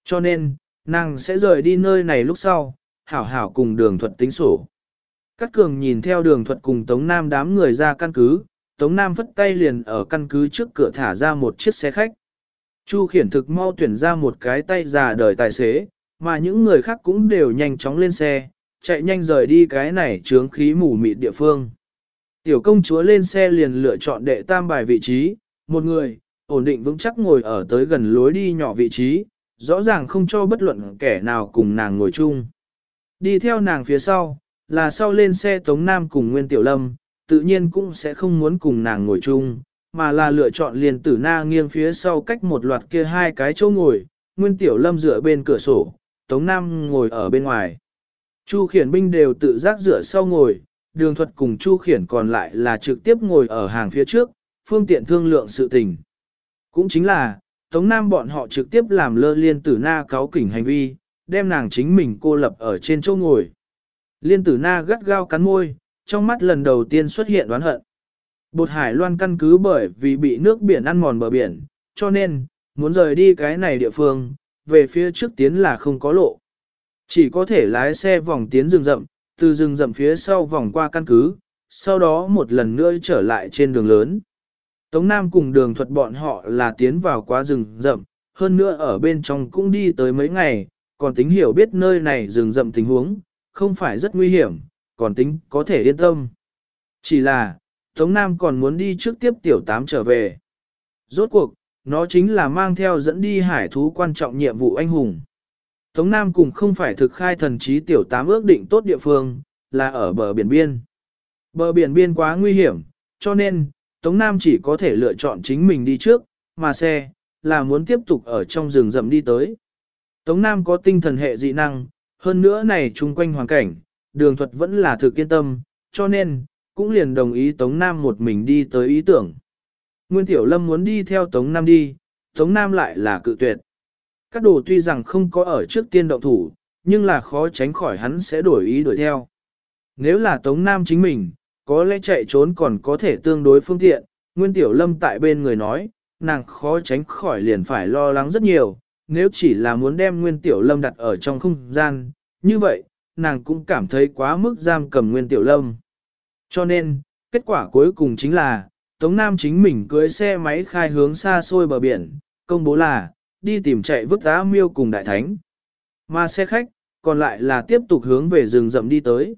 Cho nên, nàng sẽ rời đi nơi này lúc sau, hảo hảo cùng đường thuật tính sổ. Cát cường nhìn theo đường thuật cùng Tống Nam đám người ra căn cứ, Tống Nam vất tay liền ở căn cứ trước cửa thả ra một chiếc xe khách. Chu khiển thực mau tuyển ra một cái tay già đời tài xế, mà những người khác cũng đều nhanh chóng lên xe, chạy nhanh rời đi cái này trướng khí mù mịt địa phương. Tiểu công chúa lên xe liền lựa chọn đệ tam bài vị trí, một người, ổn định vững chắc ngồi ở tới gần lối đi nhỏ vị trí, rõ ràng không cho bất luận kẻ nào cùng nàng ngồi chung. Đi theo nàng phía sau, là sau lên xe Tống Nam cùng Nguyên Tiểu Lâm, tự nhiên cũng sẽ không muốn cùng nàng ngồi chung, mà là lựa chọn liền tử na nghiêng phía sau cách một loạt kia hai cái chỗ ngồi, Nguyên Tiểu Lâm dựa bên cửa sổ, Tống Nam ngồi ở bên ngoài. Chu khiển binh đều tự giác dựa sau ngồi, đường thuật cùng Chu khiển còn lại là trực tiếp ngồi ở hàng phía trước, phương tiện thương lượng sự tình. Cũng chính là, Tống Nam bọn họ trực tiếp làm lơ liên tử na cáo kỉnh hành vi, đem nàng chính mình cô lập ở trên chỗ ngồi. Liên tử na gắt gao cắn môi, trong mắt lần đầu tiên xuất hiện đoán hận. Bột hải loan căn cứ bởi vì bị nước biển ăn mòn bờ biển, cho nên, muốn rời đi cái này địa phương, về phía trước tiến là không có lộ. Chỉ có thể lái xe vòng tiến rừng rậm, từ rừng rậm phía sau vòng qua căn cứ, sau đó một lần nữa trở lại trên đường lớn. Tống Nam cùng đường thuật bọn họ là tiến vào quá rừng rậm, hơn nữa ở bên trong cũng đi tới mấy ngày, còn tính hiểu biết nơi này rừng rậm tình huống, không phải rất nguy hiểm, còn tính có thể yên tâm. Chỉ là, Tống Nam còn muốn đi trước tiếp tiểu tám trở về. Rốt cuộc, nó chính là mang theo dẫn đi hải thú quan trọng nhiệm vụ anh hùng. Tống Nam cùng không phải thực khai thần trí tiểu tám ước định tốt địa phương, là ở bờ biển biên. Bờ biển biên quá nguy hiểm, cho nên, Tống Nam chỉ có thể lựa chọn chính mình đi trước, mà xe, là muốn tiếp tục ở trong rừng rậm đi tới. Tống Nam có tinh thần hệ dị năng, hơn nữa này chung quanh hoàn cảnh, đường thuật vẫn là thực kiên tâm, cho nên, cũng liền đồng ý Tống Nam một mình đi tới ý tưởng. Nguyên Tiểu Lâm muốn đi theo Tống Nam đi, Tống Nam lại là cự tuyệt. Các đồ tuy rằng không có ở trước tiên động thủ, nhưng là khó tránh khỏi hắn sẽ đổi ý đuổi theo. Nếu là Tống Nam chính mình, có lẽ chạy trốn còn có thể tương đối phương tiện, Nguyên Tiểu Lâm tại bên người nói, nàng khó tránh khỏi liền phải lo lắng rất nhiều, nếu chỉ là muốn đem Nguyên Tiểu Lâm đặt ở trong không gian, như vậy, nàng cũng cảm thấy quá mức giam cầm Nguyên Tiểu Lâm. Cho nên, kết quả cuối cùng chính là, Tống Nam chính mình cưới xe máy khai hướng xa xôi bờ biển, công bố là, đi tìm chạy vứt đá miêu cùng đại thánh. Mà xe khách, còn lại là tiếp tục hướng về rừng rậm đi tới.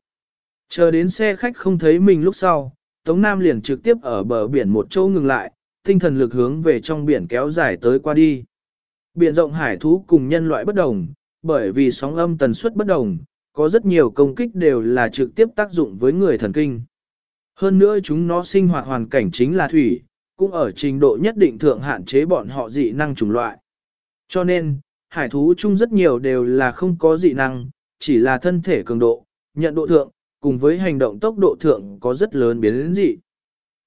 Chờ đến xe khách không thấy mình lúc sau, Tống Nam liền trực tiếp ở bờ biển một chỗ ngừng lại, tinh thần lực hướng về trong biển kéo dài tới qua đi. Biển rộng hải thú cùng nhân loại bất đồng, bởi vì sóng âm tần suất bất đồng, có rất nhiều công kích đều là trực tiếp tác dụng với người thần kinh. Hơn nữa chúng nó sinh hoạt hoàn cảnh chính là thủy, cũng ở trình độ nhất định thượng hạn chế bọn họ dị năng chủng loại. Cho nên, hải thú chung rất nhiều đều là không có dị năng, chỉ là thân thể cường độ, nhận độ thượng, cùng với hành động tốc độ thượng có rất lớn biến dị.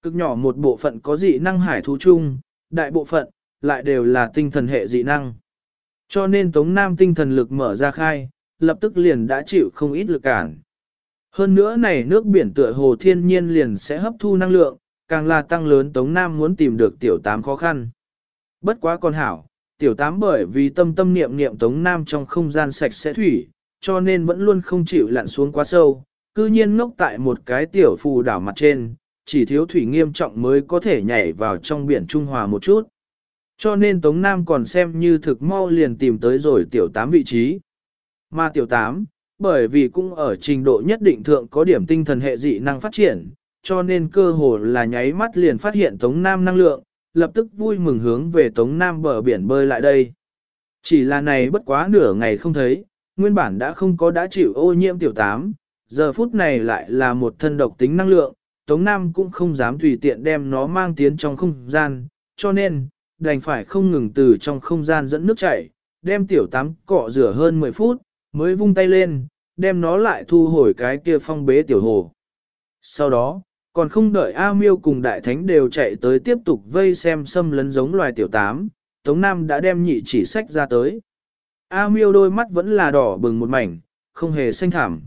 Cực nhỏ một bộ phận có dị năng hải thú chung, đại bộ phận, lại đều là tinh thần hệ dị năng. Cho nên Tống Nam tinh thần lực mở ra khai, lập tức liền đã chịu không ít lực cản. Hơn nữa này nước biển tựa hồ thiên nhiên liền sẽ hấp thu năng lượng, càng là tăng lớn Tống Nam muốn tìm được tiểu tám khó khăn. Bất quá con hảo, tiểu tám bởi vì tâm tâm niệm niệm Tống Nam trong không gian sạch sẽ thủy, cho nên vẫn luôn không chịu lặn xuống quá sâu, cư nhiên ngốc tại một cái tiểu phù đảo mặt trên, chỉ thiếu thủy nghiêm trọng mới có thể nhảy vào trong biển Trung Hòa một chút. Cho nên Tống Nam còn xem như thực mau liền tìm tới rồi tiểu tám vị trí. Mà tiểu tám, bởi vì cũng ở trình độ nhất định thượng có điểm tinh thần hệ dị năng phát triển, cho nên cơ hồ là nháy mắt liền phát hiện Tống Nam năng lượng, lập tức vui mừng hướng về Tống Nam bờ biển bơi lại đây. Chỉ là này bất quá nửa ngày không thấy, nguyên bản đã không có đã chịu ô nhiễm tiểu tám, giờ phút này lại là một thân độc tính năng lượng, Tống Nam cũng không dám tùy tiện đem nó mang tiến trong không gian, cho nên, đành phải không ngừng từ trong không gian dẫn nước chảy, đem tiểu tám cọ rửa hơn 10 phút, mới vung tay lên, đem nó lại thu hồi cái kia phong bế tiểu hồ. Sau đó, còn không đợi A Miêu cùng Đại Thánh đều chạy tới tiếp tục vây xem xâm lấn giống loài tiểu tám, Tống Nam đã đem nhị chỉ sách ra tới. A Miêu đôi mắt vẫn là đỏ bừng một mảnh, không hề xanh thảm.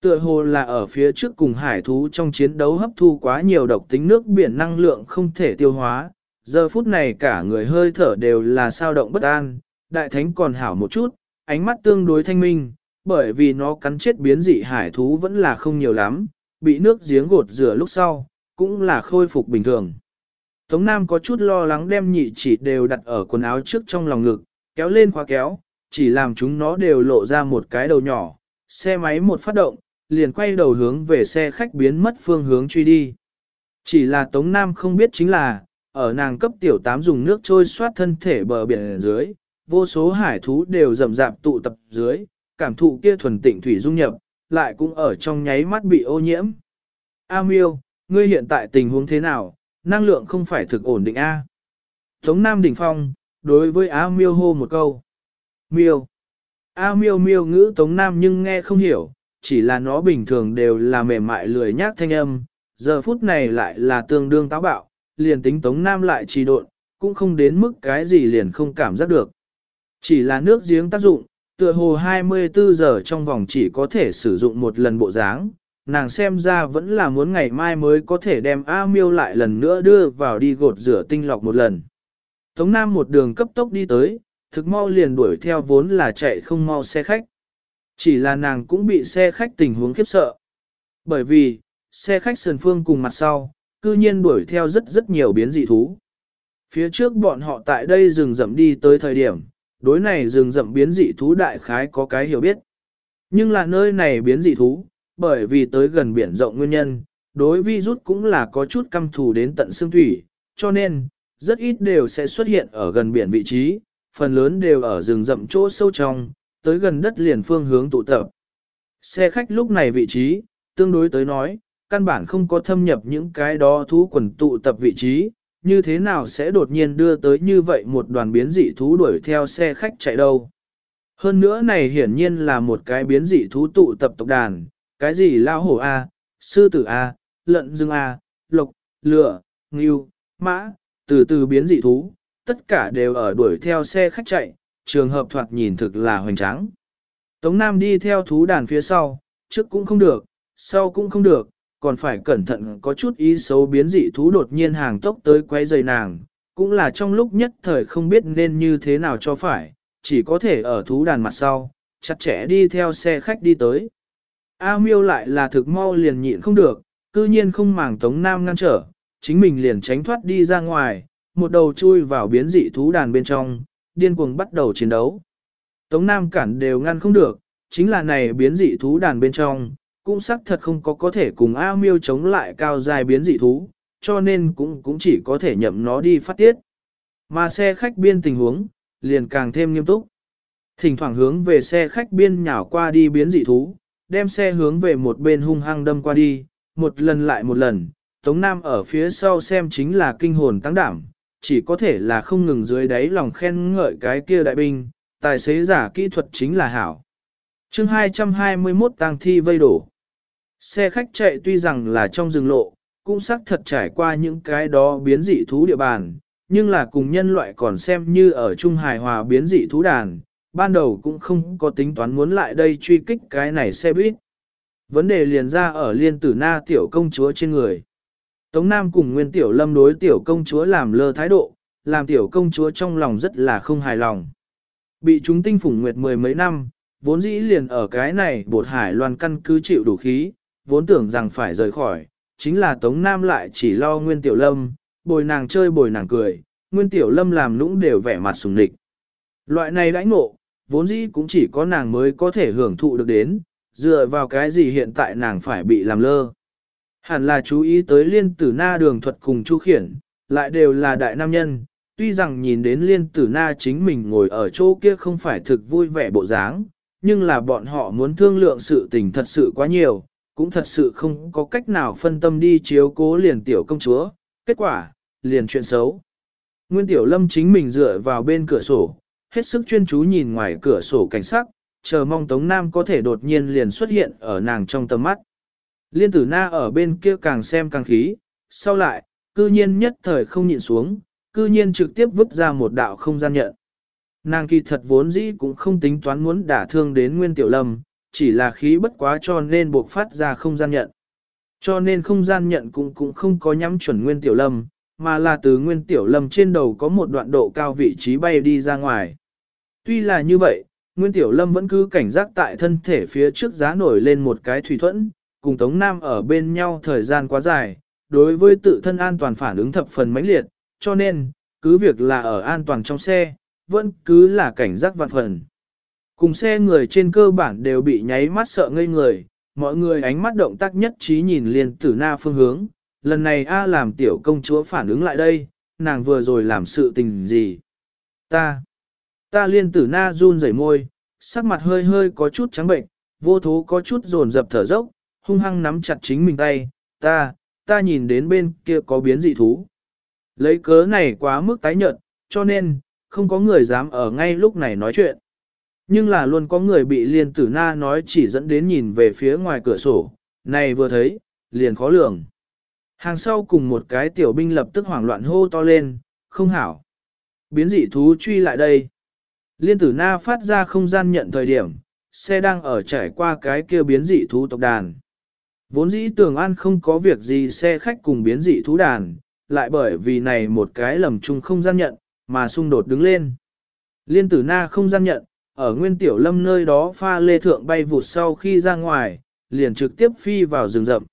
Tựa hồ là ở phía trước cùng hải thú trong chiến đấu hấp thu quá nhiều độc tính nước biển năng lượng không thể tiêu hóa, giờ phút này cả người hơi thở đều là sao động bất an, đại thánh còn hảo một chút, ánh mắt tương đối thanh minh, bởi vì nó cắn chết biến dị hải thú vẫn là không nhiều lắm, bị nước giếng gột rửa lúc sau, cũng là khôi phục bình thường. Tống Nam có chút lo lắng đem nhị chỉ đều đặt ở quần áo trước trong lòng ngực, kéo lên khóa kéo, chỉ làm chúng nó đều lộ ra một cái đầu nhỏ, xe máy một phát động, liền quay đầu hướng về xe khách biến mất phương hướng truy đi. Chỉ là Tống Nam không biết chính là, ở nàng cấp tiểu tám dùng nước trôi xoát thân thể bờ biển dưới, vô số hải thú đều rầm rạp tụ tập dưới, cảm thụ kia thuần tịnh thủy dung nhập, lại cũng ở trong nháy mắt bị ô nhiễm. A miêu, ngươi hiện tại tình huống thế nào, năng lượng không phải thực ổn định A. Tống Nam đỉnh phong, đối với A miêu hô một câu. Miêu. A miêu miêu ngữ Tống Nam nhưng nghe không hiểu, chỉ là nó bình thường đều là mềm mại lười nhác thanh âm, giờ phút này lại là tương đương táo bạo, liền tính Tống Nam lại trì độn, cũng không đến mức cái gì liền không cảm giác được. Chỉ là nước giếng tác dụng, tựa hồ 24 giờ trong vòng chỉ có thể sử dụng một lần bộ dáng, nàng xem ra vẫn là muốn ngày mai mới có thể đem A miêu lại lần nữa đưa vào đi gột rửa tinh lọc một lần. Tống Nam một đường cấp tốc đi tới, thực mau liền đuổi theo vốn là chạy không mau xe khách. Chỉ là nàng cũng bị xe khách tình huống khiếp sợ. Bởi vì, xe khách sườn phương cùng mặt sau, cư nhiên đuổi theo rất rất nhiều biến dị thú. Phía trước bọn họ tại đây rừng rậm đi tới thời điểm, đối này rừng rậm biến dị thú đại khái có cái hiểu biết. Nhưng là nơi này biến dị thú, bởi vì tới gần biển rộng nguyên nhân, đối vi rút cũng là có chút căm thù đến tận xương thủy, cho nên, rất ít đều sẽ xuất hiện ở gần biển vị trí, phần lớn đều ở rừng rậm chỗ sâu trong, tới gần đất liền phương hướng tụ tập. Xe khách lúc này vị trí, tương đối tới nói, căn bản không có thâm nhập những cái đó thú quần tụ tập vị trí, như thế nào sẽ đột nhiên đưa tới như vậy một đoàn biến dị thú đuổi theo xe khách chạy đâu. Hơn nữa này hiển nhiên là một cái biến dị thú tụ tập tộc đàn, cái gì lao hổ A, sư tử A, lợn rừng A, lộc, lửa, ngưu, mã, từ từ biến dị thú, tất cả đều ở đuổi theo xe khách chạy, trường hợp thoạt nhìn thực là hoành tráng. Tống Nam đi theo thú đàn phía sau, trước cũng không được, sau cũng không được, còn phải cẩn thận có chút ý xấu biến dị thú đột nhiên hàng tốc tới quay dày nàng, cũng là trong lúc nhất thời không biết nên như thế nào cho phải, chỉ có thể ở thú đàn mặt sau, chặt chẽ đi theo xe khách đi tới. A miêu lại là thực mau liền nhịn không được, cư nhiên không màng Tống Nam ngăn trở, chính mình liền tránh thoát đi ra ngoài, một đầu chui vào biến dị thú đàn bên trong, điên cuồng bắt đầu chiến đấu. Tống Nam cản đều ngăn không được, chính là này biến dị thú đàn bên trong, cũng xác thật không có có thể cùng A miêu chống lại cao dài biến dị thú, cho nên cũng cũng chỉ có thể nhậm nó đi phát tiết. Mà xe khách biên tình huống, liền càng thêm nghiêm túc. Thỉnh thoảng hướng về xe khách biên nhảo qua đi biến dị thú, đem xe hướng về một bên hung hăng đâm qua đi, một lần lại một lần, Tống Nam ở phía sau xem chính là kinh hồn tăng đảm, chỉ có thể là không ngừng dưới đáy lòng khen ngợi cái kia đại binh, tài xế giả kỹ thuật chính là hảo. chương 221 tang thi vây đổ. Xe khách chạy tuy rằng là trong rừng lộ, cũng xác thật trải qua những cái đó biến dị thú địa bàn, nhưng là cùng nhân loại còn xem như ở trung hải hòa biến dị thú đàn, ban đầu cũng không có tính toán muốn lại đây truy kích cái này xe buýt. Vấn đề liền ra ở liên tử na tiểu công chúa trên người. Tống Nam cùng Nguyên Tiểu Lâm đối tiểu công chúa làm lơ thái độ, làm tiểu công chúa trong lòng rất là không hài lòng. Bị chúng tinh phủng nguyệt mười mấy năm, vốn dĩ liền ở cái này bột hải loan căn cứ chịu đủ khí, vốn tưởng rằng phải rời khỏi, chính là Tống Nam lại chỉ lo Nguyên Tiểu Lâm, bồi nàng chơi bồi nàng cười, Nguyên Tiểu Lâm làm nũng đều vẻ mặt sùng địch. Loại này đãi ngộ, vốn dĩ cũng chỉ có nàng mới có thể hưởng thụ được đến, dựa vào cái gì hiện tại nàng phải bị làm lơ. Hẳn là chú ý tới liên tử na đường thuật cùng chu khiển, lại đều là đại nam nhân, tuy rằng nhìn đến liên tử na chính mình ngồi ở chỗ kia không phải thực vui vẻ bộ dáng, nhưng là bọn họ muốn thương lượng sự tình thật sự quá nhiều, cũng thật sự không có cách nào phân tâm đi chiếu cố liền tiểu công chúa, kết quả, liền chuyện xấu. Nguyên tiểu lâm chính mình dựa vào bên cửa sổ, hết sức chuyên chú nhìn ngoài cửa sổ cảnh sắc, chờ mong Tống Nam có thể đột nhiên liền xuất hiện ở nàng trong tầm mắt. Liên tử na ở bên kia càng xem càng khí, sau lại, cư nhiên nhất thời không nhịn xuống, cư nhiên trực tiếp vứt ra một đạo không gian nhận. Nàng kỳ thật vốn dĩ cũng không tính toán muốn đả thương đến Nguyên Tiểu Lâm, chỉ là khí bất quá cho nên buộc phát ra không gian nhận. Cho nên không gian nhận cũng cũng không có nhắm chuẩn Nguyên Tiểu Lâm, mà là từ Nguyên Tiểu Lâm trên đầu có một đoạn độ cao vị trí bay đi ra ngoài. Tuy là như vậy, Nguyên Tiểu Lâm vẫn cứ cảnh giác tại thân thể phía trước giá nổi lên một cái thủy thuẫn, cùng Tống Nam ở bên nhau thời gian quá dài, đối với tự thân an toàn phản ứng thập phần mãnh liệt, cho nên, cứ việc là ở an toàn trong xe, vẫn cứ là cảnh giác vạn phần. Cùng xe người trên cơ bản đều bị nháy mắt sợ ngây người, mọi người ánh mắt động tác nhất trí nhìn liền tử na phương hướng, lần này A làm tiểu công chúa phản ứng lại đây, nàng vừa rồi làm sự tình gì? Ta, ta liên tử na run rẩy môi, sắc mặt hơi hơi có chút trắng bệnh, vô thố có chút dồn dập thở dốc, hung hăng nắm chặt chính mình tay, ta, ta nhìn đến bên kia có biến dị thú. Lấy cớ này quá mức tái nhợt, cho nên, không có người dám ở ngay lúc này nói chuyện. Nhưng là luôn có người bị liên tử na nói chỉ dẫn đến nhìn về phía ngoài cửa sổ, này vừa thấy, liền khó lường. Hàng sau cùng một cái tiểu binh lập tức hoảng loạn hô to lên, không hảo. Biến dị thú truy lại đây. Liên tử na phát ra không gian nhận thời điểm, xe đang ở trải qua cái kia biến dị thú tộc đàn. Vốn dĩ tường an không có việc gì xe khách cùng biến dị thú đàn, lại bởi vì này một cái lầm chung không gian nhận, mà xung đột đứng lên. Liên tử na không gian nhận, ở nguyên tiểu lâm nơi đó pha lê thượng bay vụt sau khi ra ngoài, liền trực tiếp phi vào rừng rậm.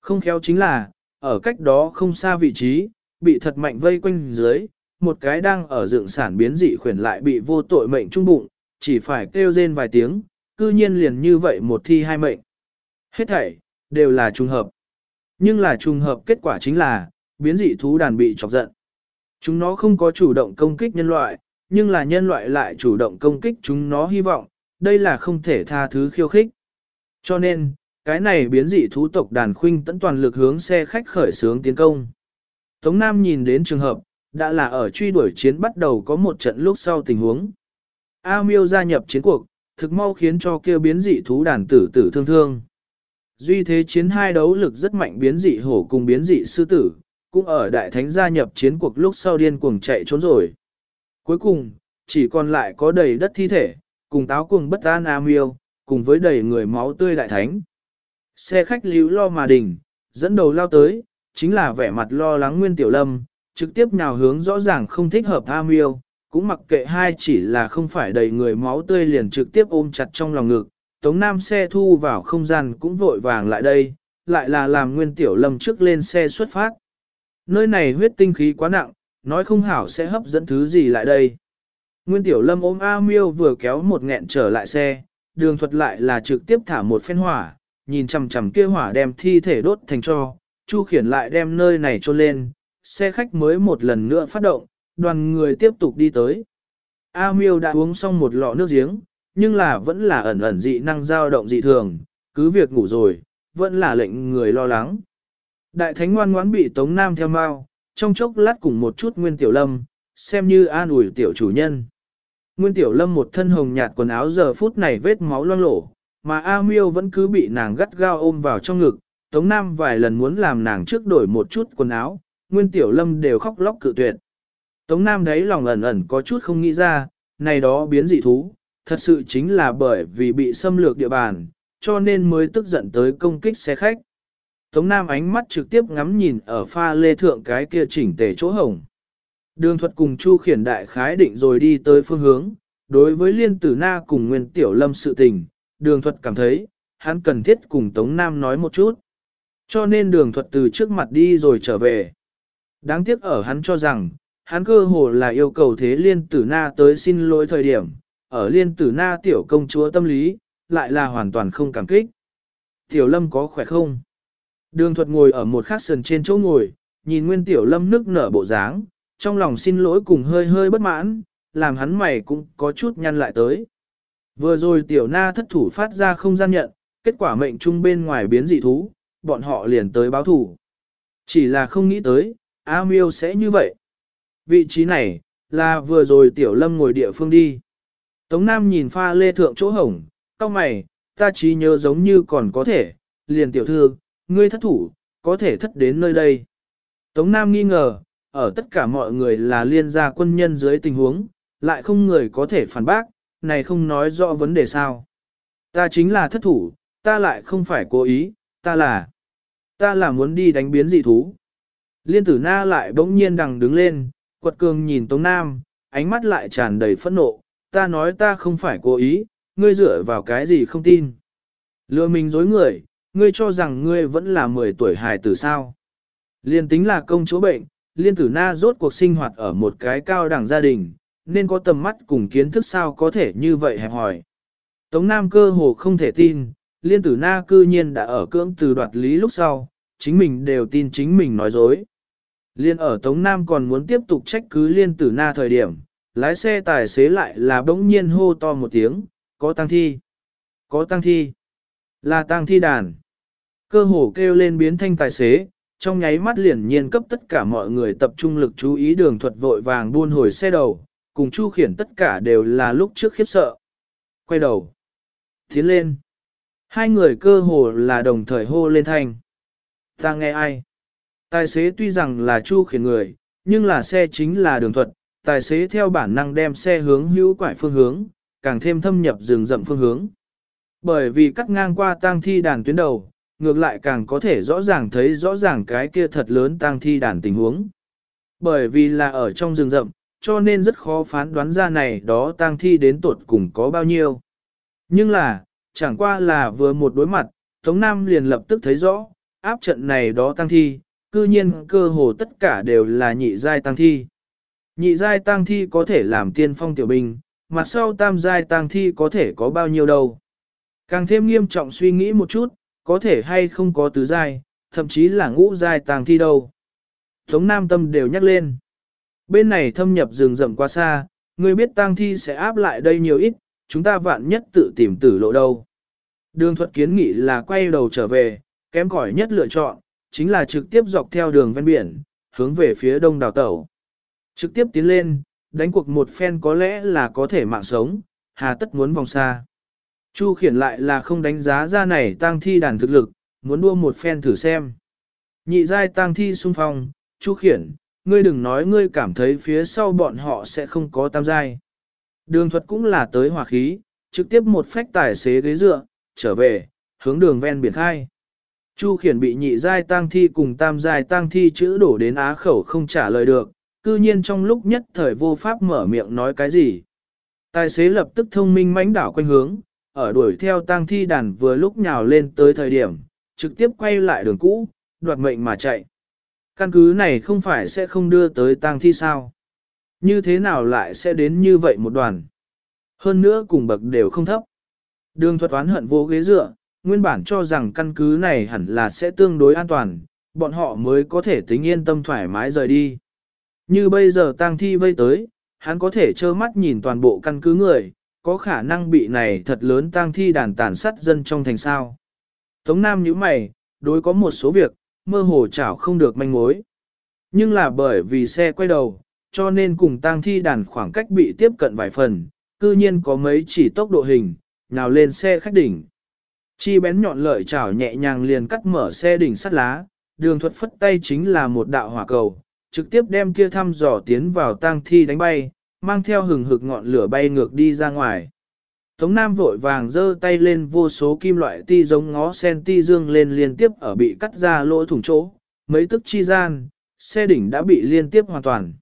Không khéo chính là, ở cách đó không xa vị trí, bị thật mạnh vây quanh dưới, một cái đang ở dựng sản biến dị khuyển lại bị vô tội mệnh trung bụng, chỉ phải kêu rên vài tiếng, cư nhiên liền như vậy một thi hai mệnh. Hết thảy, đều là trùng hợp. Nhưng là trùng hợp kết quả chính là, biến dị thú đàn bị chọc giận. Chúng nó không có chủ động công kích nhân loại, nhưng là nhân loại lại chủ động công kích chúng nó hy vọng, đây là không thể tha thứ khiêu khích. Cho nên, cái này biến dị thú tộc đàn khuynh tận toàn lực hướng xe khách khởi sướng tiến công. Tống Nam nhìn đến trường hợp, đã là ở truy đuổi chiến bắt đầu có một trận lúc sau tình huống. A Miêu gia nhập chiến cuộc, thực mau khiến cho kia biến dị thú đàn tử tử thương thương. Duy thế chiến hai đấu lực rất mạnh biến dị hổ cùng biến dị sư tử, cũng ở đại thánh gia nhập chiến cuộc lúc sau điên cuồng chạy trốn rồi. Cuối cùng, chỉ còn lại có đầy đất thi thể, cùng táo cuồng bất an am yêu, cùng với đầy người máu tươi đại thánh. Xe khách líu lo mà đỉnh, dẫn đầu lao tới, chính là vẻ mặt lo lắng Nguyên Tiểu Lâm, trực tiếp nhào hướng rõ ràng không thích hợp am yêu, cũng mặc kệ hai chỉ là không phải đầy người máu tươi liền trực tiếp ôm chặt trong lòng ngực. Tống Nam xe thu vào không gian cũng vội vàng lại đây, lại là làm Nguyên Tiểu Lâm trước lên xe xuất phát. Nơi này huyết tinh khí quá nặng, nói không hảo sẽ hấp dẫn thứ gì lại đây. Nguyên Tiểu Lâm ôm A Miêu vừa kéo một nghẹn trở lại xe, đường thuật lại là trực tiếp thả một phen hỏa, nhìn chằm chằm kia hỏa đem thi thể đốt thành cho, Chu khiển lại đem nơi này trôn lên, xe khách mới một lần nữa phát động, đoàn người tiếp tục đi tới. A Miêu đã uống xong một lọ nước giếng, nhưng là vẫn là ẩn ẩn dị năng dao động dị thường, cứ việc ngủ rồi, vẫn là lệnh người lo lắng. Đại thánh ngoan ngoãn bị Tống Nam theo mau, trong chốc lát cùng một chút Nguyên Tiểu Lâm, xem như an ủi tiểu chủ nhân. Nguyên Tiểu Lâm một thân hồng nhạt quần áo giờ phút này vết máu loang lổ, mà A Miêu vẫn cứ bị nàng gắt gao ôm vào trong ngực, Tống Nam vài lần muốn làm nàng trước đổi một chút quần áo, Nguyên Tiểu Lâm đều khóc lóc cự tuyệt. Tống Nam đấy lòng ẩn ẩn có chút không nghĩ ra, này đó biến dị thú, thật sự chính là bởi vì bị xâm lược địa bàn, cho nên mới tức giận tới công kích xe khách. Tống Nam ánh mắt trực tiếp ngắm nhìn ở pha lê thượng cái kia chỉnh tề chỗ hồng. Đường thuật cùng Chu khiển đại khái định rồi đi tới phương hướng, đối với liên tử na cùng nguyên tiểu lâm sự tình, đường thuật cảm thấy, hắn cần thiết cùng Tống Nam nói một chút. Cho nên đường thuật từ trước mặt đi rồi trở về. Đáng tiếc ở hắn cho rằng, hắn cơ hồ là yêu cầu thế liên tử na tới xin lỗi thời điểm, ở liên tử na tiểu công chúa tâm lý, lại là hoàn toàn không cảm kích. Tiểu lâm có khỏe không? Đường thuật ngồi ở một khắc sườn trên chỗ ngồi, nhìn nguyên tiểu lâm nức nở bộ dáng, trong lòng xin lỗi cùng hơi hơi bất mãn, làm hắn mày cũng có chút nhăn lại tới. Vừa rồi tiểu na thất thủ phát ra không gian nhận, kết quả mệnh trung bên ngoài biến dị thú, bọn họ liền tới báo thủ. Chỉ là không nghĩ tới, A Miêu sẽ như vậy. Vị trí này, là vừa rồi Tiểu Lâm ngồi địa phương đi. Tống Nam nhìn pha lê thượng chỗ hổng, cao mày, ta trí nhớ giống như còn có thể, liền tiểu thư, ngươi thất thủ, có thể thất đến nơi đây. Tống Nam nghi ngờ, ở tất cả mọi người là liên gia quân nhân dưới tình huống, lại không người có thể phản bác, này không nói rõ vấn đề sao. Ta chính là thất thủ, ta lại không phải cố ý, ta là, ta là muốn đi đánh biến dị thú. Liên tử na lại bỗng nhiên đằng đứng lên, quật cường nhìn Tống Nam, ánh mắt lại tràn đầy phẫn nộ, ta nói ta không phải cố ý, ngươi dựa vào cái gì không tin. Lừa mình dối người, ngươi cho rằng ngươi vẫn là 10 tuổi hài tử sao. Liên tính là công chúa bệnh, liên tử na rốt cuộc sinh hoạt ở một cái cao đẳng gia đình, nên có tầm mắt cùng kiến thức sao có thể như vậy hẹp hỏi. Tống Nam cơ hồ không thể tin, liên tử na cư nhiên đã ở cưỡng từ đoạt lý lúc sau, chính mình đều tin chính mình nói dối. Liên ở Tống Nam còn muốn tiếp tục trách cứ liên tử na thời điểm, lái xe tài xế lại là bỗng nhiên hô to một tiếng, có tăng thi, có tăng thi, là tăng thi đàn. Cơ hồ kêu lên biến thanh tài xế, trong nháy mắt liền nhiên cấp tất cả mọi người tập trung lực chú ý đường thuật vội vàng buôn hồi xe đầu, cùng chu khiển tất cả đều là lúc trước khiếp sợ. Quay đầu, tiến lên. Hai người cơ hồ là đồng thời hô lên thanh. Ta nghe ai? Tài xế tuy rằng là chu khiển người, nhưng là xe chính là đường thuật, tài xế theo bản năng đem xe hướng hữu quải phương hướng, càng thêm thâm nhập rừng rậm phương hướng. Bởi vì cắt ngang qua tang thi đàn tuyến đầu, ngược lại càng có thể rõ ràng thấy rõ ràng cái kia thật lớn tang thi đàn tình huống. Bởi vì là ở trong rừng rậm, cho nên rất khó phán đoán ra này đó tang thi đến tuột cùng có bao nhiêu. Nhưng là, chẳng qua là vừa một đối mặt, Tống Nam liền lập tức thấy rõ, áp trận này đó tăng thi, cư nhiên cơ hồ tất cả đều là nhị giai tăng thi. Nhị giai tăng thi có thể làm tiên phong tiểu binh, mặt sau tam giai tăng thi có thể có bao nhiêu đâu. Càng thêm nghiêm trọng suy nghĩ một chút, có thể hay không có tứ giai, thậm chí là ngũ giai tàng thi đâu. Tống Nam Tâm đều nhắc lên. Bên này thâm nhập rừng rậm quá xa, người biết tang thi sẽ áp lại đây nhiều ít, chúng ta vạn nhất tự tìm tử lộ đâu. Đường thuật kiến nghị là quay đầu trở về, kém cỏi nhất lựa chọn, chính là trực tiếp dọc theo đường ven biển, hướng về phía đông đảo tẩu. Trực tiếp tiến lên, đánh cuộc một phen có lẽ là có thể mạng sống, hà tất muốn vòng xa. Chu khiển lại là không đánh giá ra này tăng thi đàn thực lực, muốn đua một phen thử xem. Nhị giai tăng thi xung phong, Chu khiển, ngươi đừng nói ngươi cảm thấy phía sau bọn họ sẽ không có tam giai. Đường thuật cũng là tới hỏa khí, trực tiếp một phách tài xế ghế dựa, trở về, hướng đường ven biển khai. Chu khiển bị nhị giai tăng thi cùng tam giai tăng thi chữ đổ đến á khẩu không trả lời được, cư nhiên trong lúc nhất thời vô pháp mở miệng nói cái gì. Tài xế lập tức thông minh mãnh đảo quanh hướng, ở đuổi theo tang thi đàn vừa lúc nhào lên tới thời điểm, trực tiếp quay lại đường cũ, đoạt mệnh mà chạy. Căn cứ này không phải sẽ không đưa tới tang thi sao. Như thế nào lại sẽ đến như vậy một đoàn. Hơn nữa cùng bậc đều không thấp. Đường thuật toán hận vô ghế dựa, nguyên bản cho rằng căn cứ này hẳn là sẽ tương đối an toàn, bọn họ mới có thể tính yên tâm thoải mái rời đi. Như bây giờ tang thi vây tới, hắn có thể trơ mắt nhìn toàn bộ căn cứ người, có khả năng bị này thật lớn tang thi đàn tàn sát dân trong thành sao. Tống Nam như mày, đối có một số việc, mơ hồ chảo không được manh mối. Nhưng là bởi vì xe quay đầu, cho nên cùng tang thi đàn khoảng cách bị tiếp cận vài phần, cư nhiên có mấy chỉ tốc độ hình, nào lên xe khách đỉnh. Chi bén nhọn lợi chảo nhẹ nhàng liền cắt mở xe đỉnh sắt lá, đường thuật phất tay chính là một đạo hỏa cầu, trực tiếp đem kia thăm dò tiến vào tang thi đánh bay, mang theo hừng hực ngọn lửa bay ngược đi ra ngoài. Tống Nam vội vàng giơ tay lên vô số kim loại ti giống ngó sen ti dương lên liên tiếp ở bị cắt ra lỗ thủng chỗ, mấy tức chi gian, xe đỉnh đã bị liên tiếp hoàn toàn.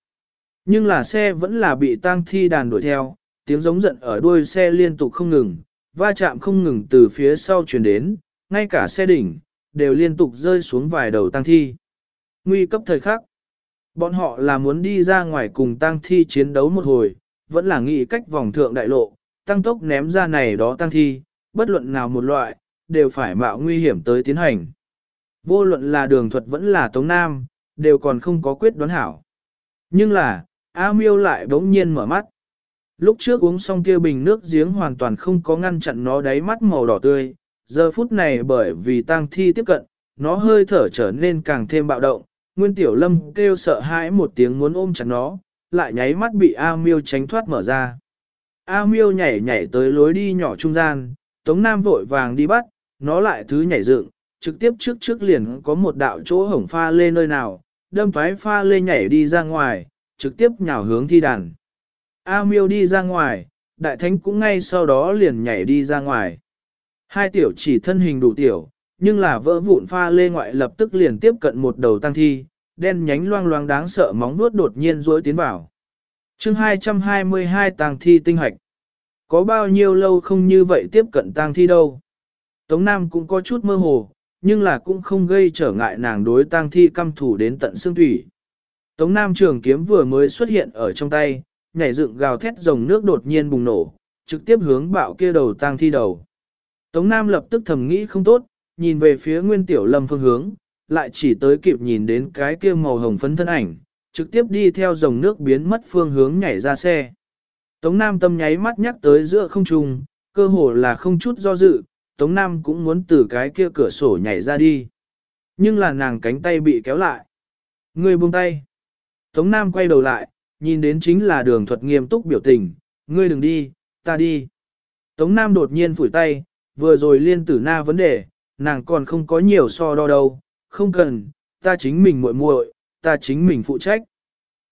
Nhưng là xe vẫn là bị tang thi đàn đuổi theo, tiếng giống giận ở đuôi xe liên tục không ngừng, va chạm không ngừng từ phía sau truyền đến, ngay cả xe đỉnh, đều liên tục rơi xuống vài đầu tang thi. Nguy cấp thời khắc. Bọn họ là muốn đi ra ngoài cùng tang thi chiến đấu một hồi, vẫn là nghĩ cách vòng thượng đại lộ, tăng tốc ném ra này đó tăng thi, bất luận nào một loại, đều phải mạo nguy hiểm tới tiến hành. Vô luận là đường thuật vẫn là Tống Nam, đều còn không có quyết đoán hảo. Nhưng là, A Miêu lại bỗng nhiên mở mắt. Lúc trước uống xong kia bình nước giếng hoàn toàn không có ngăn chặn nó đáy mắt màu đỏ tươi, giờ phút này bởi vì tang thi tiếp cận, nó hơi thở trở nên càng thêm bạo động, Nguyên Tiểu Lâm kêu sợ hãi một tiếng muốn ôm chặt nó, lại nháy mắt bị A Miêu tránh thoát mở ra. A Miêu nhảy nhảy tới lối đi nhỏ trung gian, Tống Nam vội vàng đi bắt, nó lại thứ nhảy dựng, trực tiếp trước trước liền có một đạo chỗ hổng pha lê nơi nào, đâm thoái pha lê nhảy đi ra ngoài, trực tiếp nhào hướng thi đàn. A Miêu đi ra ngoài, đại thánh cũng ngay sau đó liền nhảy đi ra ngoài. Hai tiểu chỉ thân hình đủ tiểu, nhưng là vỡ vụn pha lê ngoại lập tức liền tiếp cận một đầu tăng thi, đen nhánh loang loang đáng sợ móng vuốt đột nhiên rối tiến vào. chương 222 tang thi tinh hoạch. Có bao nhiêu lâu không như vậy tiếp cận tang thi đâu. Tống Nam cũng có chút mơ hồ, nhưng là cũng không gây trở ngại nàng đối tang thi căm thủ đến tận xương thủy. Tống Nam trường kiếm vừa mới xuất hiện ở trong tay, nhảy dựng gào thét rồng nước đột nhiên bùng nổ, trực tiếp hướng bạo kia đầu tang thi đầu. Tống Nam lập tức thầm nghĩ không tốt, nhìn về phía Nguyên Tiểu Lâm phương hướng, lại chỉ tới kịp nhìn đến cái kia màu hồng phấn thân ảnh, trực tiếp đi theo dòng nước biến mất phương hướng nhảy ra xe. Tống Nam tâm nháy mắt nhắc tới giữa không trung, cơ hồ là không chút do dự, Tống Nam cũng muốn từ cái kia cửa sổ nhảy ra đi. Nhưng là nàng cánh tay bị kéo lại. Người buông tay. Tống Nam quay đầu lại, nhìn đến chính là đường thuật nghiêm túc biểu tình, ngươi đừng đi, ta đi. Tống Nam đột nhiên phủi tay, vừa rồi liên tử na vấn đề, nàng còn không có nhiều so đo đâu, không cần, ta chính mình muội muội, ta chính mình phụ trách.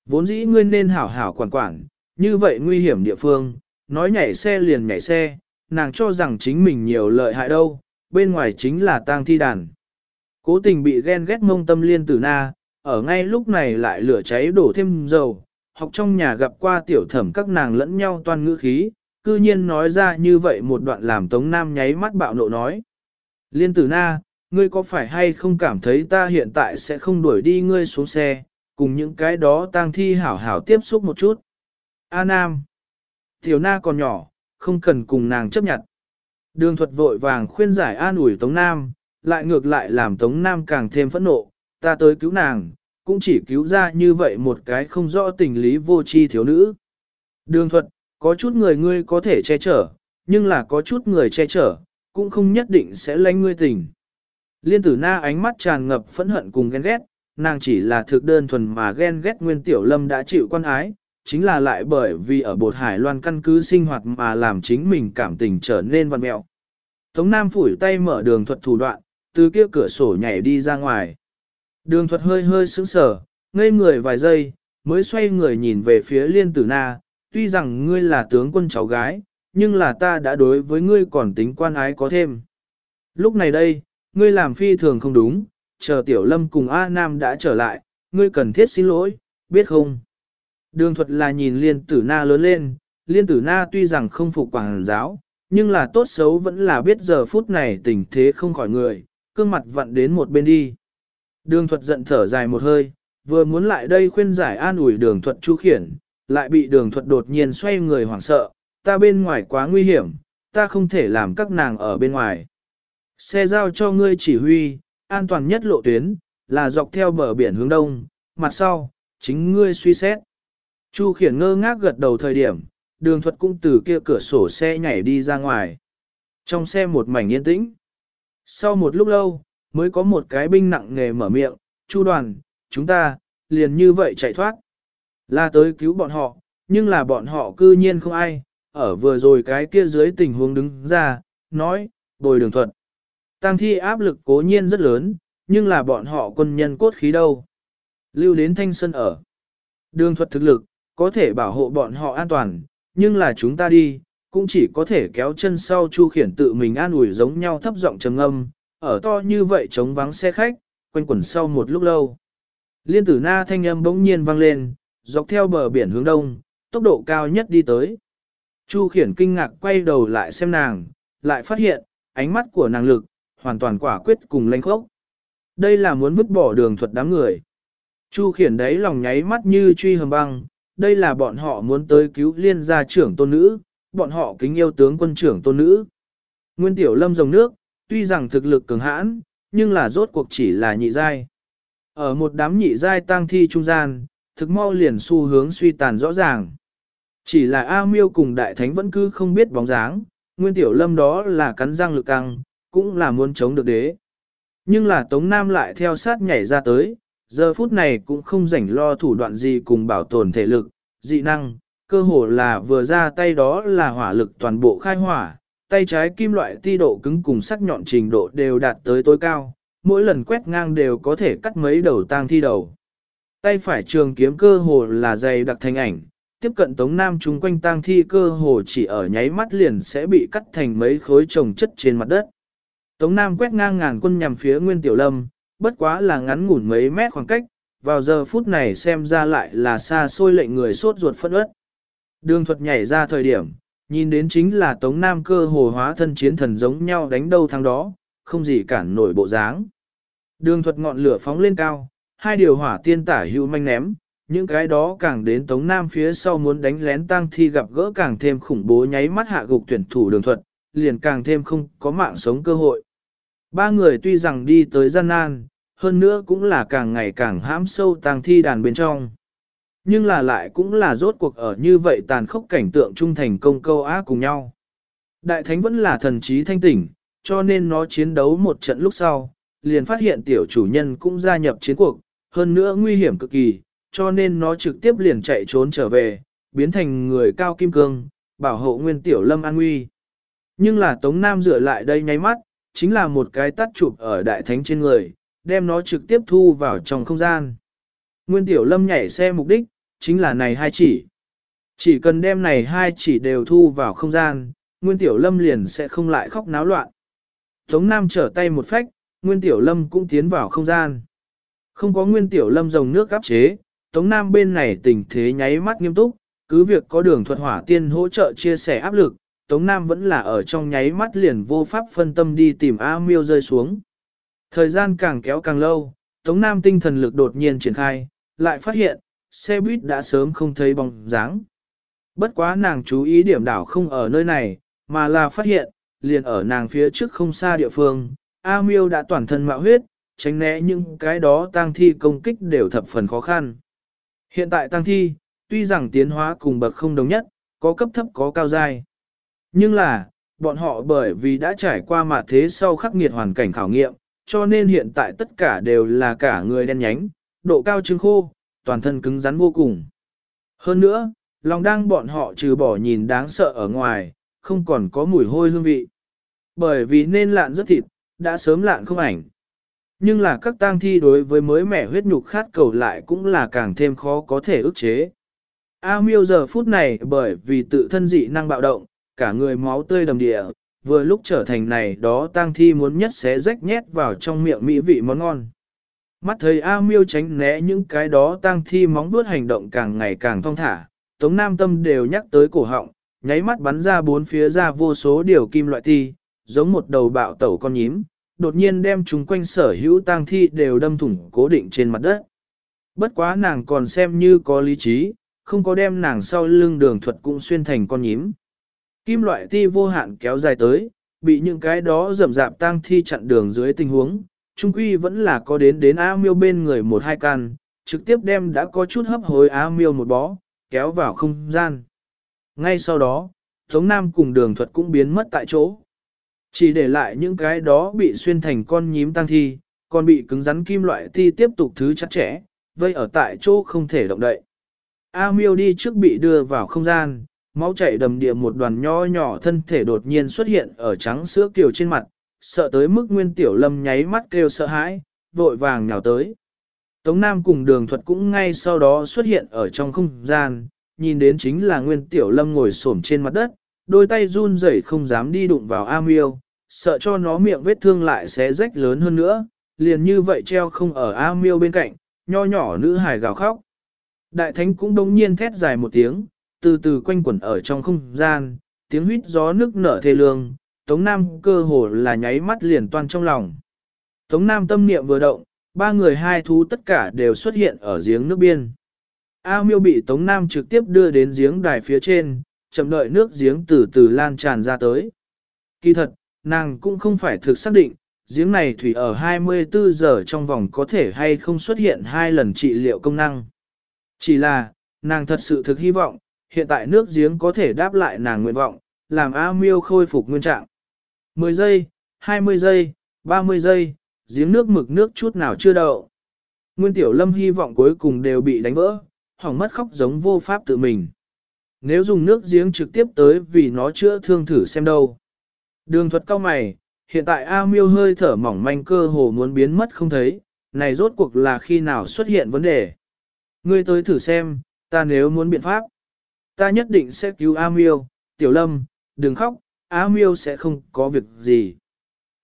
Vốn dĩ ngươi nên hảo hảo quản quản, như vậy nguy hiểm địa phương, nói nhảy xe liền nhảy xe, nàng cho rằng chính mình nhiều lợi hại đâu, bên ngoài chính là tang thi đàn. Cố tình bị ghen ghét mông tâm liên tử na, ở ngay lúc này lại lửa cháy đổ thêm dầu, học trong nhà gặp qua tiểu thẩm các nàng lẫn nhau toan ngữ khí, cư nhiên nói ra như vậy một đoạn làm Tống Nam nháy mắt bạo nộ nói. Liên tử na, ngươi có phải hay không cảm thấy ta hiện tại sẽ không đuổi đi ngươi xuống xe, cùng những cái đó tang thi hảo hảo tiếp xúc một chút. A Nam, tiểu na còn nhỏ, không cần cùng nàng chấp nhận. Đường thuật vội vàng khuyên giải an ủi Tống Nam, lại ngược lại làm Tống Nam càng thêm phẫn nộ, ta tới cứu nàng, cũng chỉ cứu ra như vậy một cái không rõ tình lý vô tri thiếu nữ. Đường thuật, có chút người ngươi có thể che chở, nhưng là có chút người che chở, cũng không nhất định sẽ lánh ngươi tình. Liên tử na ánh mắt tràn ngập phẫn hận cùng ghen ghét, nàng chỉ là thực đơn thuần mà ghen ghét nguyên tiểu lâm đã chịu quan ái, chính là lại bởi vì ở bột hải loan căn cứ sinh hoạt mà làm chính mình cảm tình trở nên văn mẹo. Tống Nam phủi tay mở đường thuật thủ đoạn, từ kia cửa sổ nhảy đi ra ngoài. Đường thuật hơi hơi sững sờ, ngây người vài giây, mới xoay người nhìn về phía liên tử na, tuy rằng ngươi là tướng quân cháu gái, nhưng là ta đã đối với ngươi còn tính quan ái có thêm. Lúc này đây, ngươi làm phi thường không đúng, chờ tiểu lâm cùng A Nam đã trở lại, ngươi cần thiết xin lỗi, biết không? Đường thuật là nhìn liên tử na lớn lên, liên tử na tuy rằng không phục quảng giáo, nhưng là tốt xấu vẫn là biết giờ phút này tình thế không khỏi người, cương mặt vặn đến một bên đi. Đường thuật giận thở dài một hơi, vừa muốn lại đây khuyên giải an ủi đường thuật chu khiển, lại bị đường thuật đột nhiên xoay người hoảng sợ, ta bên ngoài quá nguy hiểm, ta không thể làm các nàng ở bên ngoài. Xe giao cho ngươi chỉ huy, an toàn nhất lộ tuyến, là dọc theo bờ biển hướng đông, mặt sau, chính ngươi suy xét. Chu khiển ngơ ngác gật đầu thời điểm, đường thuật cũng từ kia cửa sổ xe nhảy đi ra ngoài. Trong xe một mảnh yên tĩnh. Sau một lúc lâu, mới có một cái binh nặng nghề mở miệng, chu đoàn, chúng ta, liền như vậy chạy thoát. Là tới cứu bọn họ, nhưng là bọn họ cư nhiên không ai, ở vừa rồi cái kia dưới tình huống đứng ra, nói, bồi đường thuận Tăng thi áp lực cố nhiên rất lớn, nhưng là bọn họ quân nhân cốt khí đâu. Lưu đến thanh sân ở. Đường thuật thực lực, có thể bảo hộ bọn họ an toàn, nhưng là chúng ta đi, cũng chỉ có thể kéo chân sau chu khiển tự mình an ủi giống nhau thấp giọng trầm âm, ở to như vậy chống vắng xe khách, quanh quẩn sau một lúc lâu. Liên tử na thanh âm bỗng nhiên vang lên, dọc theo bờ biển hướng đông, tốc độ cao nhất đi tới. Chu khiển kinh ngạc quay đầu lại xem nàng, lại phát hiện, ánh mắt của nàng lực, hoàn toàn quả quyết cùng lãnh khốc. Đây là muốn vứt bỏ đường thuật đám người. Chu khiển đấy lòng nháy mắt như truy hầm băng, đây là bọn họ muốn tới cứu liên gia trưởng tôn nữ, bọn họ kính yêu tướng quân trưởng tôn nữ. Nguyên tiểu lâm dòng nước, tuy rằng thực lực cường hãn, nhưng là rốt cuộc chỉ là nhị giai. Ở một đám nhị giai tang thi trung gian, thực mau liền xu hướng suy tàn rõ ràng. Chỉ là A Miêu cùng Đại Thánh vẫn cứ không biết bóng dáng, Nguyên Tiểu Lâm đó là cắn răng lực căng, cũng là muốn chống được đế. Nhưng là Tống Nam lại theo sát nhảy ra tới, giờ phút này cũng không rảnh lo thủ đoạn gì cùng bảo tồn thể lực, dị năng, cơ hồ là vừa ra tay đó là hỏa lực toàn bộ khai hỏa, tay trái kim loại ti độ cứng cùng sắc nhọn trình độ đều đạt tới tối cao, mỗi lần quét ngang đều có thể cắt mấy đầu tang thi đầu. Tay phải trường kiếm cơ hồ là dày đặc thành ảnh, tiếp cận Tống Nam chúng quanh tang thi cơ hồ chỉ ở nháy mắt liền sẽ bị cắt thành mấy khối trồng chất trên mặt đất. Tống Nam quét ngang ngàn quân nhằm phía Nguyên Tiểu Lâm, bất quá là ngắn ngủn mấy mét khoảng cách, vào giờ phút này xem ra lại là xa xôi lệnh người sốt ruột phân ớt. Đường thuật nhảy ra thời điểm, nhìn đến chính là Tống Nam cơ hồ hóa thân chiến thần giống nhau đánh đâu thắng đó, không gì cản nổi bộ dáng. Đường thuật ngọn lửa phóng lên cao, hai điều hỏa tiên tả hữu manh ném, những cái đó càng đến Tống Nam phía sau muốn đánh lén tang thi gặp gỡ càng thêm khủng bố nháy mắt hạ gục tuyển thủ đường thuật, liền càng thêm không có mạng sống cơ hội. Ba người tuy rằng đi tới gian nan, hơn nữa cũng là càng ngày càng hãm sâu tang thi đàn bên trong. Nhưng là lại cũng là rốt cuộc ở như vậy tàn khốc cảnh tượng trung thành công câu á cùng nhau. Đại thánh vẫn là thần trí thanh tỉnh, cho nên nó chiến đấu một trận lúc sau, liền phát hiện tiểu chủ nhân cũng gia nhập chiến cuộc, hơn nữa nguy hiểm cực kỳ, cho nên nó trực tiếp liền chạy trốn trở về, biến thành người cao kim cương, bảo hộ nguyên tiểu lâm an nguy. Nhưng là Tống Nam dựa lại đây nháy mắt, chính là một cái tắt chụp ở đại thánh trên người, đem nó trực tiếp thu vào trong không gian. Nguyên tiểu lâm nhảy xe mục đích, chính là này hai chỉ. Chỉ cần đem này hai chỉ đều thu vào không gian, Nguyên tiểu lâm liền sẽ không lại khóc náo loạn. Tống Nam trở tay một phách, Nguyên tiểu lâm cũng tiến vào không gian. Không có Nguyên tiểu lâm dòng nước áp chế, Tống Nam bên này tình thế nháy mắt nghiêm túc, cứ việc có đường thuật hỏa tiên hỗ trợ chia sẻ áp lực, Tống Nam vẫn là ở trong nháy mắt liền vô pháp phân tâm đi tìm A miêu rơi xuống. Thời gian càng kéo càng lâu, Tống Nam tinh thần lực đột nhiên triển khai, lại phát hiện, xe buýt đã sớm không thấy bóng dáng. Bất quá nàng chú ý điểm đảo không ở nơi này, mà là phát hiện, liền ở nàng phía trước không xa địa phương, A miêu đã toàn thân mạo huyết, tránh né những cái đó tang thi công kích đều thập phần khó khăn. Hiện tại tăng thi, tuy rằng tiến hóa cùng bậc không đồng nhất, có cấp thấp có cao dai. Nhưng là, bọn họ bởi vì đã trải qua mặt thế sau khắc nghiệt hoàn cảnh khảo nghiệm, cho nên hiện tại tất cả đều là cả người đen nhánh, độ cao trứng khô, toàn thân cứng rắn vô cùng. Hơn nữa, lòng đang bọn họ trừ bỏ nhìn đáng sợ ở ngoài, không còn có mùi hôi hương vị. Bởi vì nên lạn rất thịt, đã sớm lạn không ảnh. Nhưng là các tang thi đối với mới mẻ huyết nhục khát cầu lại cũng là càng thêm khó có thể ức chế. A miêu giờ phút này bởi vì tự thân dị năng bạo động, cả người máu tươi đầm địa, vừa lúc trở thành này đó tang thi muốn nhất xé rách nhét vào trong miệng mỹ vị món ngon. Mắt thấy A miêu tránh né những cái đó tang thi móng vuốt hành động càng ngày càng thong thả, Tống Nam Tâm đều nhắc tới cổ họng, nháy mắt bắn ra bốn phía ra vô số điều kim loại thi, giống một đầu bạo tẩu con nhím, đột nhiên đem chúng quanh sở hữu tang thi đều đâm thủng cố định trên mặt đất. Bất quá nàng còn xem như có lý trí, không có đem nàng sau lưng đường thuật cũng xuyên thành con nhím. Kim loại ti vô hạn kéo dài tới, bị những cái đó rầm rạp tang thi chặn đường dưới tình huống, trung quy vẫn là có đến đến A miêu bên người một hai can, trực tiếp đem đã có chút hấp hối A miêu một bó, kéo vào không gian. Ngay sau đó, Tống Nam cùng đường thuật cũng biến mất tại chỗ. Chỉ để lại những cái đó bị xuyên thành con nhím tăng thi, còn bị cứng rắn kim loại thi tiếp tục thứ chặt chẽ, vây ở tại chỗ không thể động đậy. A miêu đi trước bị đưa vào không gian, máu chảy đầm địa một đoàn nho nhỏ thân thể đột nhiên xuất hiện ở trắng sữa kiều trên mặt, sợ tới mức nguyên tiểu lâm nháy mắt kêu sợ hãi, vội vàng nhào tới. Tống Nam cùng đường thuật cũng ngay sau đó xuất hiện ở trong không gian, nhìn đến chính là nguyên tiểu lâm ngồi xổm trên mặt đất, đôi tay run rẩy không dám đi đụng vào A miêu, sợ cho nó miệng vết thương lại sẽ rách lớn hơn nữa, liền như vậy treo không ở A miêu bên cạnh, nho nhỏ nữ hài gào khóc. Đại thánh cũng đông nhiên thét dài một tiếng, từ từ quanh quẩn ở trong không gian, tiếng huýt gió nước nở thê lương, Tống Nam cơ hồ là nháy mắt liền toan trong lòng. Tống Nam tâm niệm vừa động, ba người hai thú tất cả đều xuất hiện ở giếng nước biên. A miêu bị Tống Nam trực tiếp đưa đến giếng đài phía trên, chậm đợi nước giếng từ từ lan tràn ra tới. Kỳ thật, nàng cũng không phải thực xác định, giếng này thủy ở 24 giờ trong vòng có thể hay không xuất hiện hai lần trị liệu công năng. Chỉ là, nàng thật sự thực hy vọng, hiện tại nước giếng có thể đáp lại nàng nguyện vọng, làm A miêu khôi phục nguyên trạng. 10 giây, 20 giây, 30 giây, giếng nước mực nước chút nào chưa đậu. Nguyên Tiểu Lâm hy vọng cuối cùng đều bị đánh vỡ, hỏng mất khóc giống vô pháp tự mình. Nếu dùng nước giếng trực tiếp tới vì nó chữa thương thử xem đâu. Đường thuật cao mày, hiện tại A miêu hơi thở mỏng manh cơ hồ muốn biến mất không thấy, này rốt cuộc là khi nào xuất hiện vấn đề. Ngươi tới thử xem, ta nếu muốn biện pháp, ta nhất định sẽ cứu A miêu, tiểu lâm, đừng khóc, A miêu sẽ không có việc gì.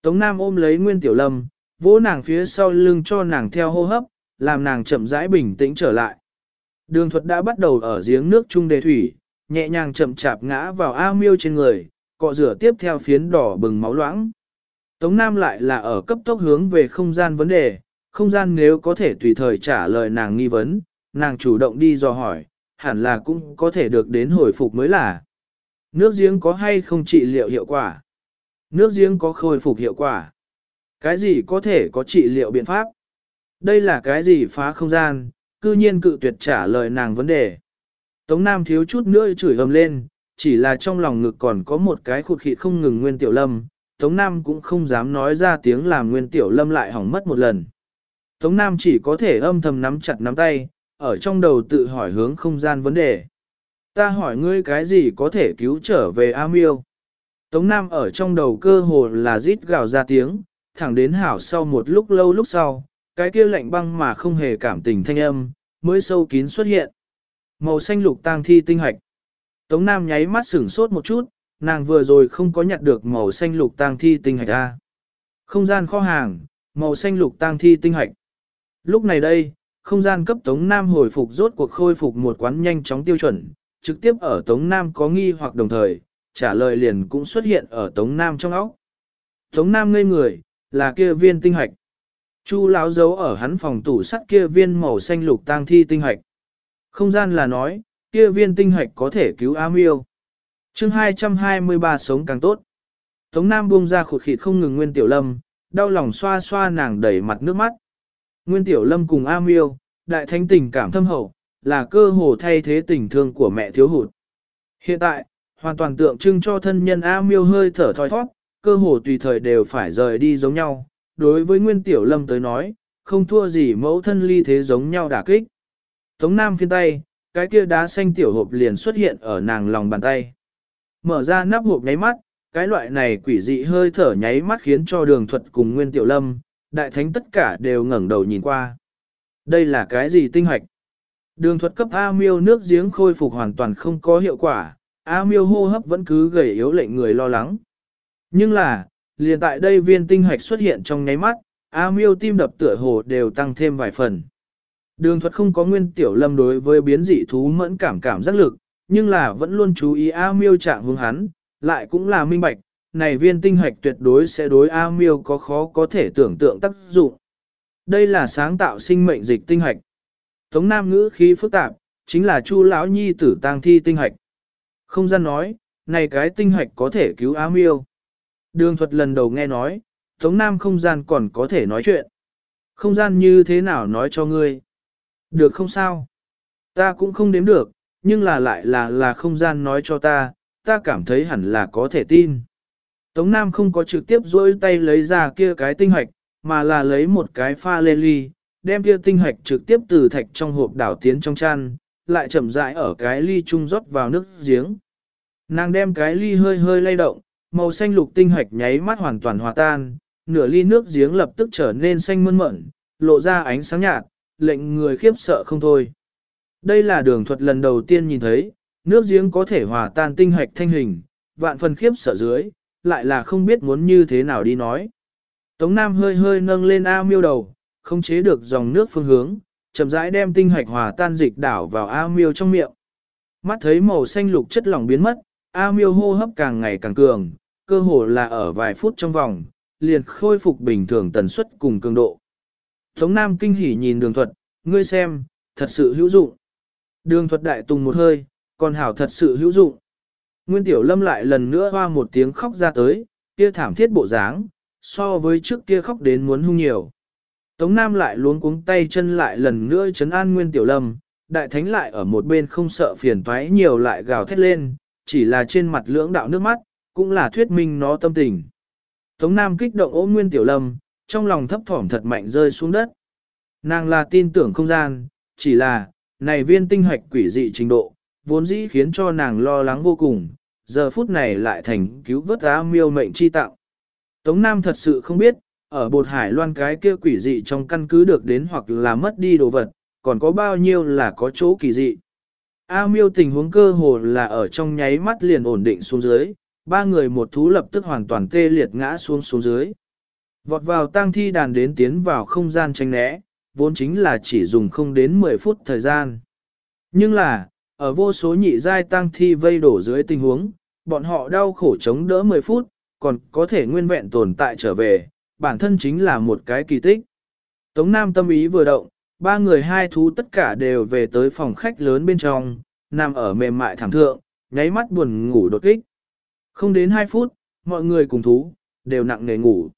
Tống Nam ôm lấy Nguyên Tiểu Lâm, vỗ nàng phía sau lưng cho nàng theo hô hấp, làm nàng chậm rãi bình tĩnh trở lại. Đường thuật đã bắt đầu ở giếng nước trung đề thủy, nhẹ nhàng chậm chạp ngã vào A miêu trên người, cọ rửa tiếp theo phiến đỏ bừng máu loãng. Tống Nam lại là ở cấp tốc hướng về không gian vấn đề, không gian nếu có thể tùy thời trả lời nàng nghi vấn, nàng chủ động đi dò hỏi, hẳn là cũng có thể được đến hồi phục mới là. Nước giếng có hay không trị liệu hiệu quả? Nước giếng có khôi phục hiệu quả? Cái gì có thể có trị liệu biện pháp? Đây là cái gì phá không gian, cư nhiên cự tuyệt trả lời nàng vấn đề. Tống Nam thiếu chút nữa chửi ầm lên, chỉ là trong lòng ngực còn có một cái khụt khịt không ngừng Nguyên Tiểu Lâm, Tống Nam cũng không dám nói ra tiếng làm Nguyên Tiểu Lâm lại hỏng mất một lần. Tống Nam chỉ có thể âm thầm nắm chặt nắm tay, ở trong đầu tự hỏi hướng không gian vấn đề. Ta hỏi ngươi cái gì có thể cứu trở về A Miêu? Tống Nam ở trong đầu cơ hồ là rít gào ra tiếng, thẳng đến hảo sau một lúc lâu lúc sau, cái kia lạnh băng mà không hề cảm tình thanh âm, mới sâu kín xuất hiện. Màu xanh lục tang thi tinh hạch. Tống Nam nháy mắt sửng sốt một chút, nàng vừa rồi không có nhặt được màu xanh lục tang thi tinh hạch ra. À? Không gian kho hàng, màu xanh lục tang thi tinh hạch. Lúc này đây, không gian cấp Tống Nam hồi phục rốt cuộc khôi phục một quán nhanh chóng tiêu chuẩn, trực tiếp ở Tống Nam có nghi hoặc đồng thời, trả lời liền cũng xuất hiện ở Tống Nam trong óc. Tống Nam ngây người, là kia viên tinh hạch. Chu lão giấu ở hắn phòng tủ sắt kia viên màu xanh lục tang thi tinh hạch. Không gian là nói, kia viên tinh hạch có thể cứu A Miêu. Chương 223 sống càng tốt. Tống Nam buông ra khụt khịt không ngừng Nguyên Tiểu Lâm, đau lòng xoa xoa nàng đẩy mặt nước mắt. Nguyên Tiểu Lâm cùng A Miêu, đại thánh tình cảm thâm hậu, là cơ hồ thay thế tình thương của mẹ thiếu hụt. Hiện tại, hoàn toàn tượng trưng cho thân nhân A Miêu hơi thở thoi thoát, cơ hồ tùy thời đều phải rời đi giống nhau. Đối với Nguyên Tiểu Lâm tới nói, không thua gì mẫu thân ly thế giống nhau đả kích. Tống Nam phiên tay, cái kia đá xanh tiểu hộp liền xuất hiện ở nàng lòng bàn tay. Mở ra nắp hộp nháy mắt, cái loại này quỷ dị hơi thở nháy mắt khiến cho đường thuật cùng Nguyên Tiểu Lâm, đại thánh tất cả đều ngẩng đầu nhìn qua. Đây là cái gì tinh hoạch? Đường thuật cấp A miêu nước giếng khôi phục hoàn toàn không có hiệu quả, A miêu hô hấp vẫn cứ gầy yếu lệnh người lo lắng. Nhưng là, liền tại đây viên tinh hoạch xuất hiện trong nháy mắt, A miêu tim đập tựa hồ đều tăng thêm vài phần. Đường thuật không có nguyên tiểu lâm đối với biến dị thú mẫn cảm cảm giác lực, nhưng là vẫn luôn chú ý A miêu trạng hướng hắn, lại cũng là minh bạch, này viên tinh hạch tuyệt đối sẽ đối A miêu có khó có thể tưởng tượng tác dụng. Đây là sáng tạo sinh mệnh dịch tinh hạch. Tống Nam ngữ khí phức tạp, chính là Chu lão nhi tử tang thi tinh hạch. Không gian nói, này cái tinh hạch có thể cứu A miêu. Đường thuật lần đầu nghe nói, Tống Nam không gian còn có thể nói chuyện. Không gian như thế nào nói cho ngươi? Được không sao? Ta cũng không đếm được, nhưng là lại là là không gian nói cho ta, ta cảm thấy hẳn là có thể tin. Tống Nam không có trực tiếp dối tay lấy ra kia cái tinh hạch, mà là lấy một cái pha lê ly, đem kia tinh hạch trực tiếp từ thạch trong hộp đảo tiến trong chăn, lại chậm rãi ở cái ly trung rót vào nước giếng. Nàng đem cái ly hơi hơi lay động, màu xanh lục tinh hạch nháy mắt hoàn toàn hòa tan, nửa ly nước giếng lập tức trở nên xanh mơn mởn, lộ ra ánh sáng nhạt, lệnh người khiếp sợ không thôi. Đây là đường thuật lần đầu tiên nhìn thấy, nước giếng có thể hòa tan tinh hạch thanh hình, vạn phần khiếp sợ dưới, lại là không biết muốn như thế nào đi nói. Tống Nam hơi hơi nâng lên A miêu đầu, không chế được dòng nước phương hướng, chậm rãi đem tinh hạch hòa tan dịch đảo vào A miêu trong miệng. Mắt thấy màu xanh lục chất lỏng biến mất, A miêu hô hấp càng ngày càng cường, cơ hồ là ở vài phút trong vòng, liền khôi phục bình thường tần suất cùng cường độ. Tống Nam kinh hỉ nhìn đường thuật, ngươi xem, thật sự hữu dụng. Đường thuật đại tùng một hơi, còn hảo thật sự hữu dụng. Nguyên Tiểu Lâm lại lần nữa hoa một tiếng khóc ra tới, kia thảm thiết bộ dáng, so với trước kia khóc đến muốn hung nhiều. Tống Nam lại luống cuống tay chân lại lần nữa chấn an Nguyên Tiểu Lâm, đại thánh lại ở một bên không sợ phiền toái nhiều lại gào thét lên, chỉ là trên mặt lưỡng đạo nước mắt, cũng là thuyết minh nó tâm tình. Tống Nam kích động ôm Nguyên Tiểu Lâm, trong lòng thấp thỏm thật mạnh rơi xuống đất. Nàng là tin tưởng không gian, chỉ là, này viên tinh hoạch quỷ dị trình độ, vốn dĩ khiến cho nàng lo lắng vô cùng, giờ phút này lại thành cứu vớt á miêu mệnh chi tạo. Tống Nam thật sự không biết, ở bột hải loan cái kia quỷ dị trong căn cứ được đến hoặc là mất đi đồ vật, còn có bao nhiêu là có chỗ kỳ dị. A miêu tình huống cơ hồ là ở trong nháy mắt liền ổn định xuống dưới, ba người một thú lập tức hoàn toàn tê liệt ngã xuống xuống dưới. Vọt vào tang thi đàn đến tiến vào không gian tranh né, vốn chính là chỉ dùng không đến 10 phút thời gian. Nhưng là, ở vô số nhị giai tang thi vây đổ dưới tình huống, bọn họ đau khổ chống đỡ 10 phút, còn có thể nguyên vẹn tồn tại trở về, bản thân chính là một cái kỳ tích. Tống Nam tâm ý vừa động, ba người hai thú tất cả đều về tới phòng khách lớn bên trong, nằm ở mềm mại thảm thượng, nháy mắt buồn ngủ đột kích. Không đến 2 phút, mọi người cùng thú, đều nặng nề ngủ.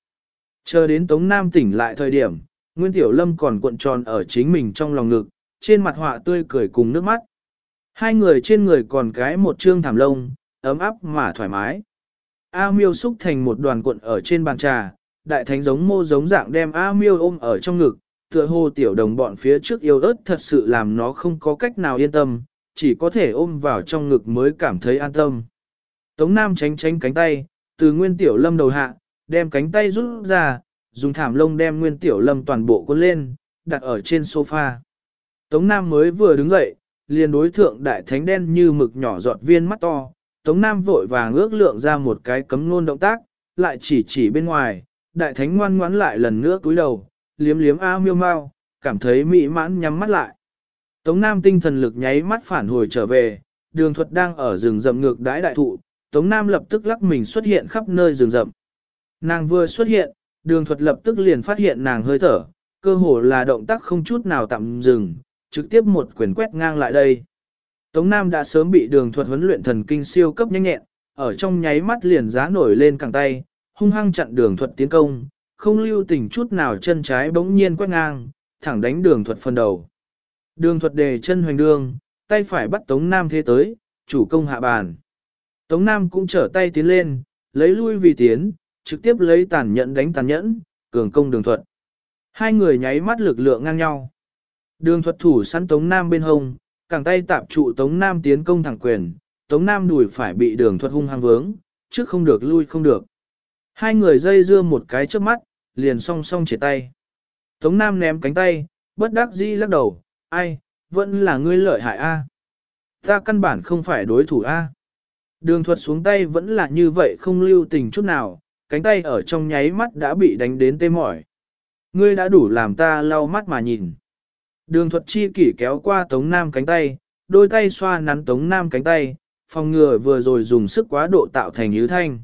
Chờ đến Tống Nam tỉnh lại thời điểm, Nguyên Tiểu Lâm còn cuộn tròn ở chính mình trong lòng ngực, trên mặt họa tươi cười cùng nước mắt. Hai người trên người còn cái một trương thảm lông, ấm áp mà thoải mái. A miêu xúc thành một đoàn cuộn ở trên bàn trà, đại thánh giống mô giống dạng đem A miêu ôm ở trong ngực, tựa hồ tiểu đồng bọn phía trước yêu ớt thật sự làm nó không có cách nào yên tâm, chỉ có thể ôm vào trong ngực mới cảm thấy an tâm. Tống Nam tránh tránh cánh tay, từ nguyên tiểu lâm đầu hạ, đem cánh tay rút ra, dùng thảm lông đem nguyên tiểu lâm toàn bộ cuốn lên, đặt ở trên sofa. Tống Nam mới vừa đứng dậy, liền đối thượng đại thánh đen như mực nhỏ giọt viên mắt to. Tống Nam vội vàng ước lượng ra một cái cấm nôn động tác, lại chỉ chỉ bên ngoài, đại thánh ngoan ngoãn lại lần nữa cúi đầu, liếm liếm a miêu mau, cảm thấy mỹ mãn nhắm mắt lại. Tống Nam tinh thần lực nháy mắt phản hồi trở về, đường thuật đang ở rừng rậm ngược đái đại thụ, Tống Nam lập tức lắc mình xuất hiện khắp nơi rừng rậm. Nàng vừa xuất hiện, đường thuật lập tức liền phát hiện nàng hơi thở, cơ hồ là động tác không chút nào tạm dừng, trực tiếp một quyền quét ngang lại đây. Tống Nam đã sớm bị đường thuật huấn luyện thần kinh siêu cấp nhanh nhẹn, ở trong nháy mắt liền giá nổi lên cẳng tay, hung hăng chặn đường thuật tiến công, không lưu tình chút nào chân trái bỗng nhiên quét ngang, thẳng đánh đường thuật phần đầu. Đường thuật đề chân hoành đường, tay phải bắt Tống Nam thế tới, chủ công hạ bàn. Tống Nam cũng trở tay tiến lên, lấy lui vì tiến, trực tiếp lấy tàn nhẫn đánh tàn nhẫn, cường công đường thuật. Hai người nháy mắt lực lượng ngang nhau. Đường thuật thủ săn Tống Nam bên hông, cẳng tay tạp trụ Tống Nam tiến công thẳng quyền, Tống Nam đùi phải bị đường thuật hung hăng vướng, trước không được lui không được. Hai người dây dưa một cái trước mắt, liền song song chia tay. Tống Nam ném cánh tay, bất đắc dĩ lắc đầu, ai, vẫn là ngươi lợi hại a. Ta căn bản không phải đối thủ a. Đường thuật xuống tay vẫn là như vậy không lưu tình chút nào, cánh tay ở trong nháy mắt đã bị đánh đến tê mỏi. Ngươi đã đủ làm ta lau mắt mà nhìn. Đường thuật chi kỷ kéo qua Tống Nam cánh tay, đôi tay xoa nắn Tống Nam cánh tay, phòng ngừa vừa rồi dùng sức quá độ tạo thành nhứ thanh.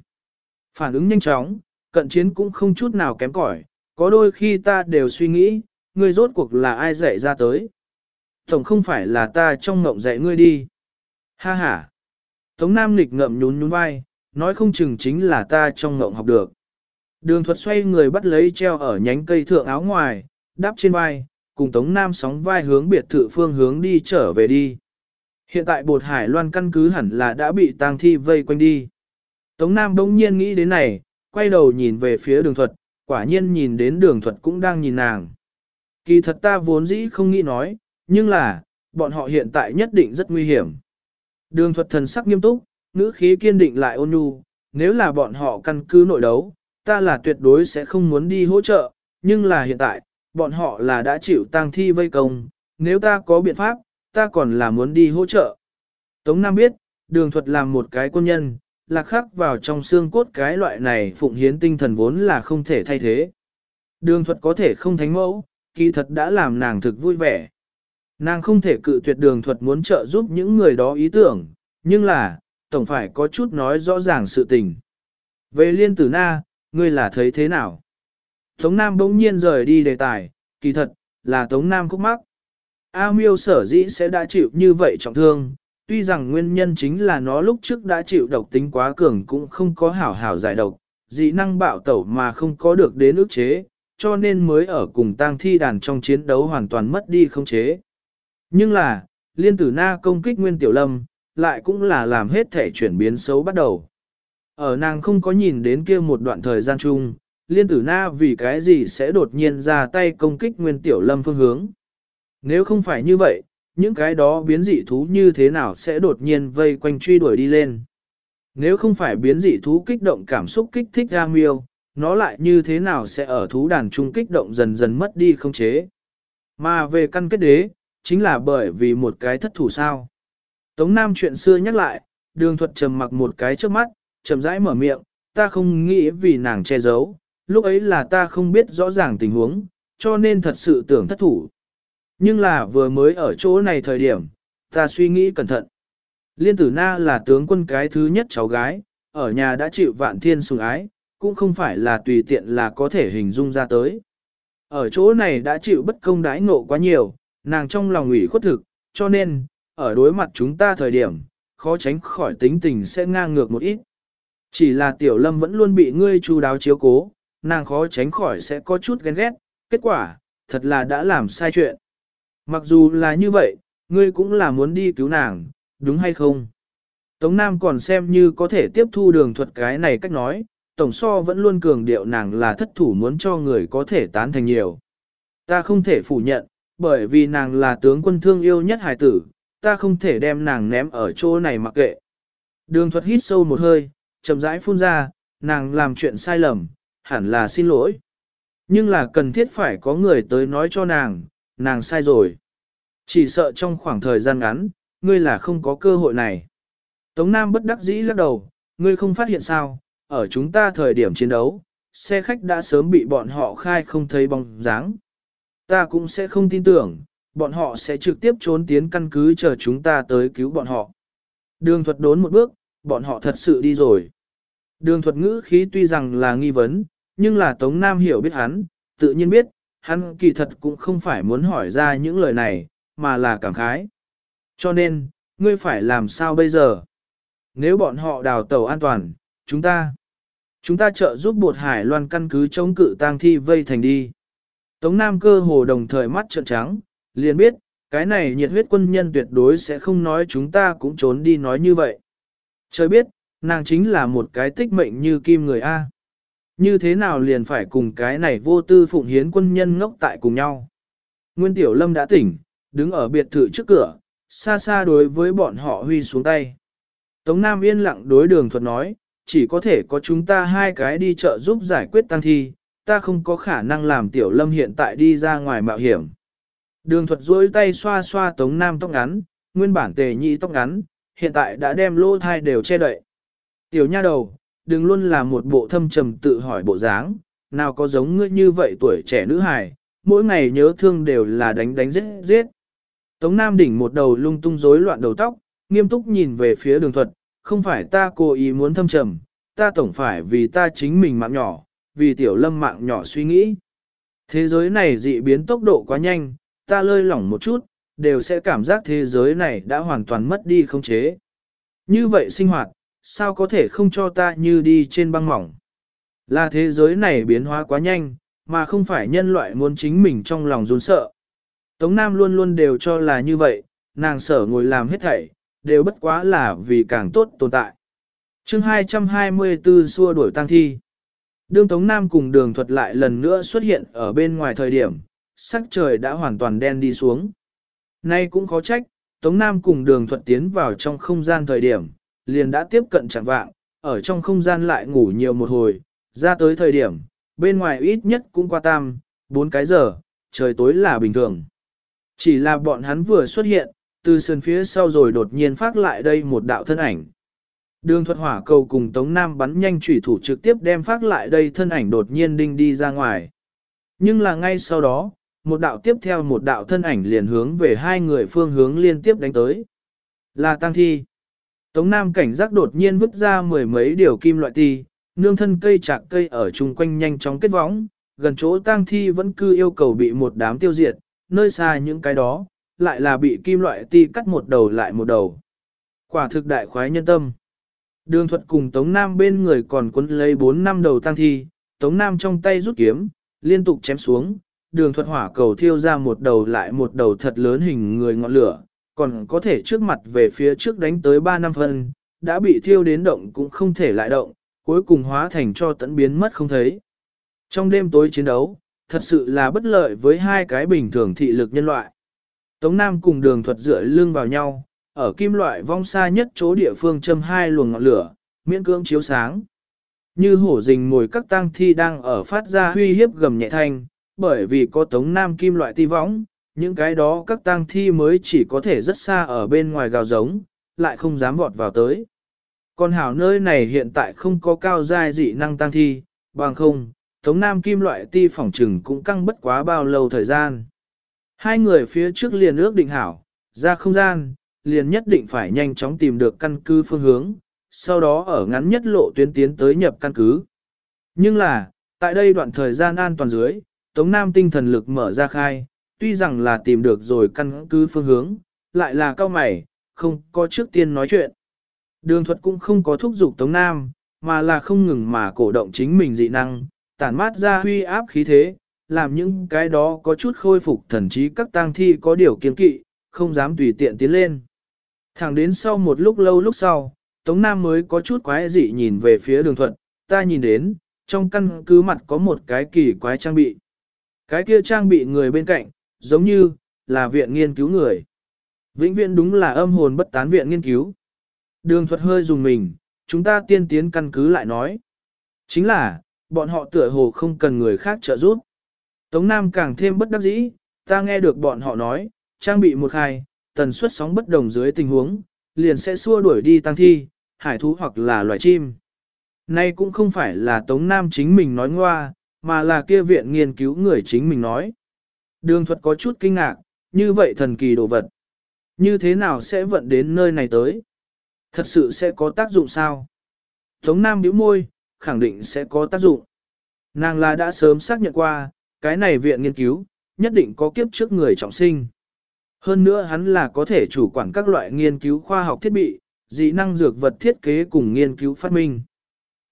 Phản ứng nhanh chóng, cận chiến cũng không chút nào kém cỏi, có đôi khi ta đều suy nghĩ, ngươi rốt cuộc là ai dạy ra tới. Tổng không phải là ta trong ngộng dạy ngươi đi. Ha ha. Tống Nam nghịch ngậm nhún nhún vai, nói không chừng chính là ta trong ngộng học được. Đường thuật xoay người bắt lấy treo ở nhánh cây thượng áo ngoài, đắp trên vai, cùng Tống Nam sóng vai hướng biệt thự phương hướng đi trở về đi. Hiện tại bột hải loan căn cứ hẳn là đã bị tang thi vây quanh đi. Tống Nam bỗng nhiên nghĩ đến này, quay đầu nhìn về phía đường thuật, quả nhiên nhìn đến đường thuật cũng đang nhìn nàng. Kỳ thật ta vốn dĩ không nghĩ nói, nhưng là, bọn họ hiện tại nhất định rất nguy hiểm. Đường thuật thần sắc nghiêm túc, ngữ khí kiên định lại ôn nhu, nếu là bọn họ căn cứ nội đấu, ta là tuyệt đối sẽ không muốn đi hỗ trợ, nhưng là hiện tại, bọn họ là đã chịu tang thi vây công, nếu ta có biện pháp, ta còn là muốn đi hỗ trợ. Tống Nam biết, đường thuật làm một cái quân nhân, là khắc vào trong xương cốt cái loại này phụng hiến tinh thần vốn là không thể thay thế. Đường thuật có thể không thánh mẫu, kỳ thật đã làm nàng thực vui vẻ. Nàng không thể cự tuyệt đường thuật muốn trợ giúp những người đó ý tưởng, nhưng là, tổng phải có chút nói rõ ràng sự tình. Về liên tử na, ngươi là thấy thế nào? Tống Nam bỗng nhiên rời đi đề tài, kỳ thật, là Tống Nam khúc mắc. A miêu sở dĩ sẽ đã chịu như vậy trọng thương, tuy rằng nguyên nhân chính là nó lúc trước đã chịu độc tính quá cường cũng không có hảo hảo giải độc, dị năng bạo tẩu mà không có được đến ức chế, cho nên mới ở cùng tang thi đàn trong chiến đấu hoàn toàn mất đi không chế. Nhưng là, liên tử na công kích nguyên tiểu lâm, lại cũng là làm hết thể chuyển biến xấu bắt đầu. Ở nàng không có nhìn đến kia một đoạn thời gian chung, liên tử na vì cái gì sẽ đột nhiên ra tay công kích nguyên tiểu lâm phương hướng. Nếu không phải như vậy, những cái đó biến dị thú như thế nào sẽ đột nhiên vây quanh truy đuổi đi lên. Nếu không phải biến dị thú kích động cảm xúc kích thích ra miêu, nó lại như thế nào sẽ ở thú đàn trung kích động dần dần mất đi không chế. Mà về căn kết đế, chính là bởi vì một cái thất thủ sao. Tống Nam chuyện xưa nhắc lại, đường thuật trầm mặc một cái trước mắt, chậm rãi mở miệng, ta không nghĩ vì nàng che giấu, lúc ấy là ta không biết rõ ràng tình huống, cho nên thật sự tưởng thất thủ. Nhưng là vừa mới ở chỗ này thời điểm, ta suy nghĩ cẩn thận. Liên tử na là tướng quân cái thứ nhất cháu gái, ở nhà đã chịu vạn thiên sùng ái, cũng không phải là tùy tiện là có thể hình dung ra tới. Ở chỗ này đã chịu bất công đãi ngộ quá nhiều, nàng trong lòng ủy khuất thực, cho nên, ở đối mặt chúng ta thời điểm, khó tránh khỏi tính tình sẽ ngang ngược một ít. Chỉ là tiểu lâm vẫn luôn bị ngươi chu đáo chiếu cố, nàng khó tránh khỏi sẽ có chút ghen ghét, kết quả, thật là đã làm sai chuyện. Mặc dù là như vậy, ngươi cũng là muốn đi cứu nàng, đúng hay không? Tống Nam còn xem như có thể tiếp thu đường thuật cái này cách nói, tổng so vẫn luôn cường điệu nàng là thất thủ muốn cho người có thể tán thành nhiều. Ta không thể phủ nhận, bởi vì nàng là tướng quân thương yêu nhất hài tử, ta không thể đem nàng ném ở chỗ này mặc kệ. Đường thuật hít sâu một hơi, chậm rãi phun ra, nàng làm chuyện sai lầm, hẳn là xin lỗi. Nhưng là cần thiết phải có người tới nói cho nàng, nàng sai rồi. Chỉ sợ trong khoảng thời gian ngắn, ngươi là không có cơ hội này. Tống Nam bất đắc dĩ lắc đầu, ngươi không phát hiện sao, ở chúng ta thời điểm chiến đấu, xe khách đã sớm bị bọn họ khai không thấy bóng dáng. Ta cũng sẽ không tin tưởng, bọn họ sẽ trực tiếp trốn tiến căn cứ chờ chúng ta tới cứu bọn họ. Đường thuật đốn một bước, bọn họ thật sự đi rồi. Đường thuật ngữ khí tuy rằng là nghi vấn, nhưng là Tống Nam hiểu biết hắn, tự nhiên biết, hắn kỳ thật cũng không phải muốn hỏi ra những lời này, mà là cảm khái. Cho nên, ngươi phải làm sao bây giờ? Nếu bọn họ đào tàu an toàn, chúng ta, chúng ta trợ giúp bột hải loan căn cứ chống cự tang thi vây thành đi. Tống Nam cơ hồ đồng thời mắt trợn trắng, liền biết, cái này nhiệt huyết quân nhân tuyệt đối sẽ không nói chúng ta cũng trốn đi nói như vậy. Trời biết, nàng chính là một cái tích mệnh như kim người A. Như thế nào liền phải cùng cái này vô tư phụng hiến quân nhân ngốc tại cùng nhau. Nguyên Tiểu Lâm đã tỉnh, đứng ở biệt thự trước cửa, xa xa đối với bọn họ huy xuống tay. Tống Nam yên lặng đối đường thuật nói, chỉ có thể có chúng ta hai cái đi chợ giúp giải quyết tăng thi, ta không có khả năng làm Tiểu Lâm hiện tại đi ra ngoài mạo hiểm. Đường thuật duỗi tay xoa xoa Tống Nam tóc ngắn, nguyên bản tề nhị tóc ngắn, hiện tại đã đem lô thai đều che đậy. Tiểu nha đầu, đừng luôn là một bộ thâm trầm tự hỏi bộ dáng, nào có giống ngươi như vậy tuổi trẻ nữ hài, mỗi ngày nhớ thương đều là đánh đánh giết giết. Tống Nam đỉnh một đầu lung tung rối loạn đầu tóc, nghiêm túc nhìn về phía đường thuật, không phải ta cố ý muốn thâm trầm, ta tổng phải vì ta chính mình mạng nhỏ, vì tiểu lâm mạng nhỏ suy nghĩ. Thế giới này dị biến tốc độ quá nhanh, ta lơi lỏng một chút, đều sẽ cảm giác thế giới này đã hoàn toàn mất đi không chế. Như vậy sinh hoạt, sao có thể không cho ta như đi trên băng mỏng. Là thế giới này biến hóa quá nhanh, mà không phải nhân loại muốn chính mình trong lòng run sợ. Tống Nam luôn luôn đều cho là như vậy, nàng sở ngồi làm hết thảy, đều bất quá là vì càng tốt tồn tại. chương 224 xua đuổi tăng thi. Đương Tống Nam cùng đường thuật lại lần nữa xuất hiện ở bên ngoài thời điểm, sắc trời đã hoàn toàn đen đi xuống. Nay cũng khó trách, Tống Nam cùng đường Thuận tiến vào trong không gian thời điểm, liền đã tiếp cận chẳng vạng, ở trong không gian lại ngủ nhiều một hồi, ra tới thời điểm, bên ngoài ít nhất cũng qua tam, 4 cái giờ, trời tối là bình thường. Chỉ là bọn hắn vừa xuất hiện, từ sườn phía sau rồi đột nhiên phát lại đây một đạo thân ảnh. Đường thuật hỏa cầu cùng Tống Nam bắn nhanh chủy thủ trực tiếp đem phát lại đây thân ảnh đột nhiên đinh đi ra ngoài. Nhưng là ngay sau đó, một đạo tiếp theo một đạo thân ảnh liền hướng về hai người phương hướng liên tiếp đánh tới. Là tăng thi. Tống Nam cảnh giác đột nhiên vứt ra mười mấy điều kim loại ti, nương thân cây chạc cây ở chung quanh nhanh chóng kết võng, gần chỗ tang thi vẫn cứ yêu cầu bị một đám tiêu diệt, nơi xa những cái đó, lại là bị kim loại ti cắt một đầu lại một đầu. Quả thực đại khoái nhân tâm. Đường thuật cùng Tống Nam bên người còn quấn lấy bốn năm đầu tang thi, Tống Nam trong tay rút kiếm, liên tục chém xuống, đường thuật hỏa cầu thiêu ra một đầu lại một đầu thật lớn hình người ngọn lửa, còn có thể trước mặt về phía trước đánh tới 3 năm phân, đã bị thiêu đến động cũng không thể lại động, cuối cùng hóa thành cho tận biến mất không thấy. Trong đêm tối chiến đấu, thật sự là bất lợi với hai cái bình thường thị lực nhân loại. Tống Nam cùng đường thuật dựa lưng vào nhau, ở kim loại vong xa nhất chỗ địa phương châm hai luồng ngọn lửa, miễn cưỡng chiếu sáng. Như hổ rình mồi các tang thi đang ở phát ra huy hiếp gầm nhẹ thanh, bởi vì có Tống Nam kim loại ti võng, những cái đó các tang thi mới chỉ có thể rất xa ở bên ngoài gào giống, lại không dám vọt vào tới. Còn hảo nơi này hiện tại không có cao giai dị năng tang thi, bằng không, Tống Nam kim loại ti phỏng trừng cũng căng bất quá bao lâu thời gian. Hai người phía trước liền ước định hảo, ra không gian, liền nhất định phải nhanh chóng tìm được căn cứ phương hướng, sau đó ở ngắn nhất lộ tuyến tiến tới nhập căn cứ. Nhưng là, tại đây đoạn thời gian an toàn dưới, Tống Nam tinh thần lực mở ra khai, tuy rằng là tìm được rồi căn cứ phương hướng, lại là cao mày, không có trước tiên nói chuyện. Đường thuật cũng không có thúc giục Tống Nam, mà là không ngừng mà cổ động chính mình dị năng, tản mát ra huy áp khí thế, làm những cái đó có chút khôi phục thần trí các tang thi có điều kiên kỵ, không dám tùy tiện tiến lên. Thẳng đến sau một lúc lâu lúc sau, Tống Nam mới có chút quái dị nhìn về phía đường thuận, ta nhìn đến, trong căn cứ mặt có một cái kỳ quái trang bị. Cái kia trang bị người bên cạnh, giống như, là viện nghiên cứu người. Vĩnh viễn đúng là âm hồn bất tán viện nghiên cứu. Đường thuật hơi dùng mình, chúng ta tiên tiến căn cứ lại nói. Chính là, bọn họ tựa hồ không cần người khác trợ giúp. Tống Nam càng thêm bất đắc dĩ, ta nghe được bọn họ nói, trang bị một hai, tần suất sóng bất đồng dưới tình huống, liền sẽ xua đuổi đi tăng thi, hải thú hoặc là loài chim. Nay cũng không phải là Tống Nam chính mình nói ngoa, mà là kia viện nghiên cứu người chính mình nói. Đường thuật có chút kinh ngạc, như vậy thần kỳ đồ vật. Như thế nào sẽ vận đến nơi này tới? Thật sự sẽ có tác dụng sao? Tống Nam bĩu môi, khẳng định sẽ có tác dụng. Nàng là đã sớm xác nhận qua, cái này viện nghiên cứu, nhất định có kiếp trước người trọng sinh. Hơn nữa hắn là có thể chủ quản các loại nghiên cứu khoa học thiết bị, dị năng dược vật thiết kế cùng nghiên cứu phát minh.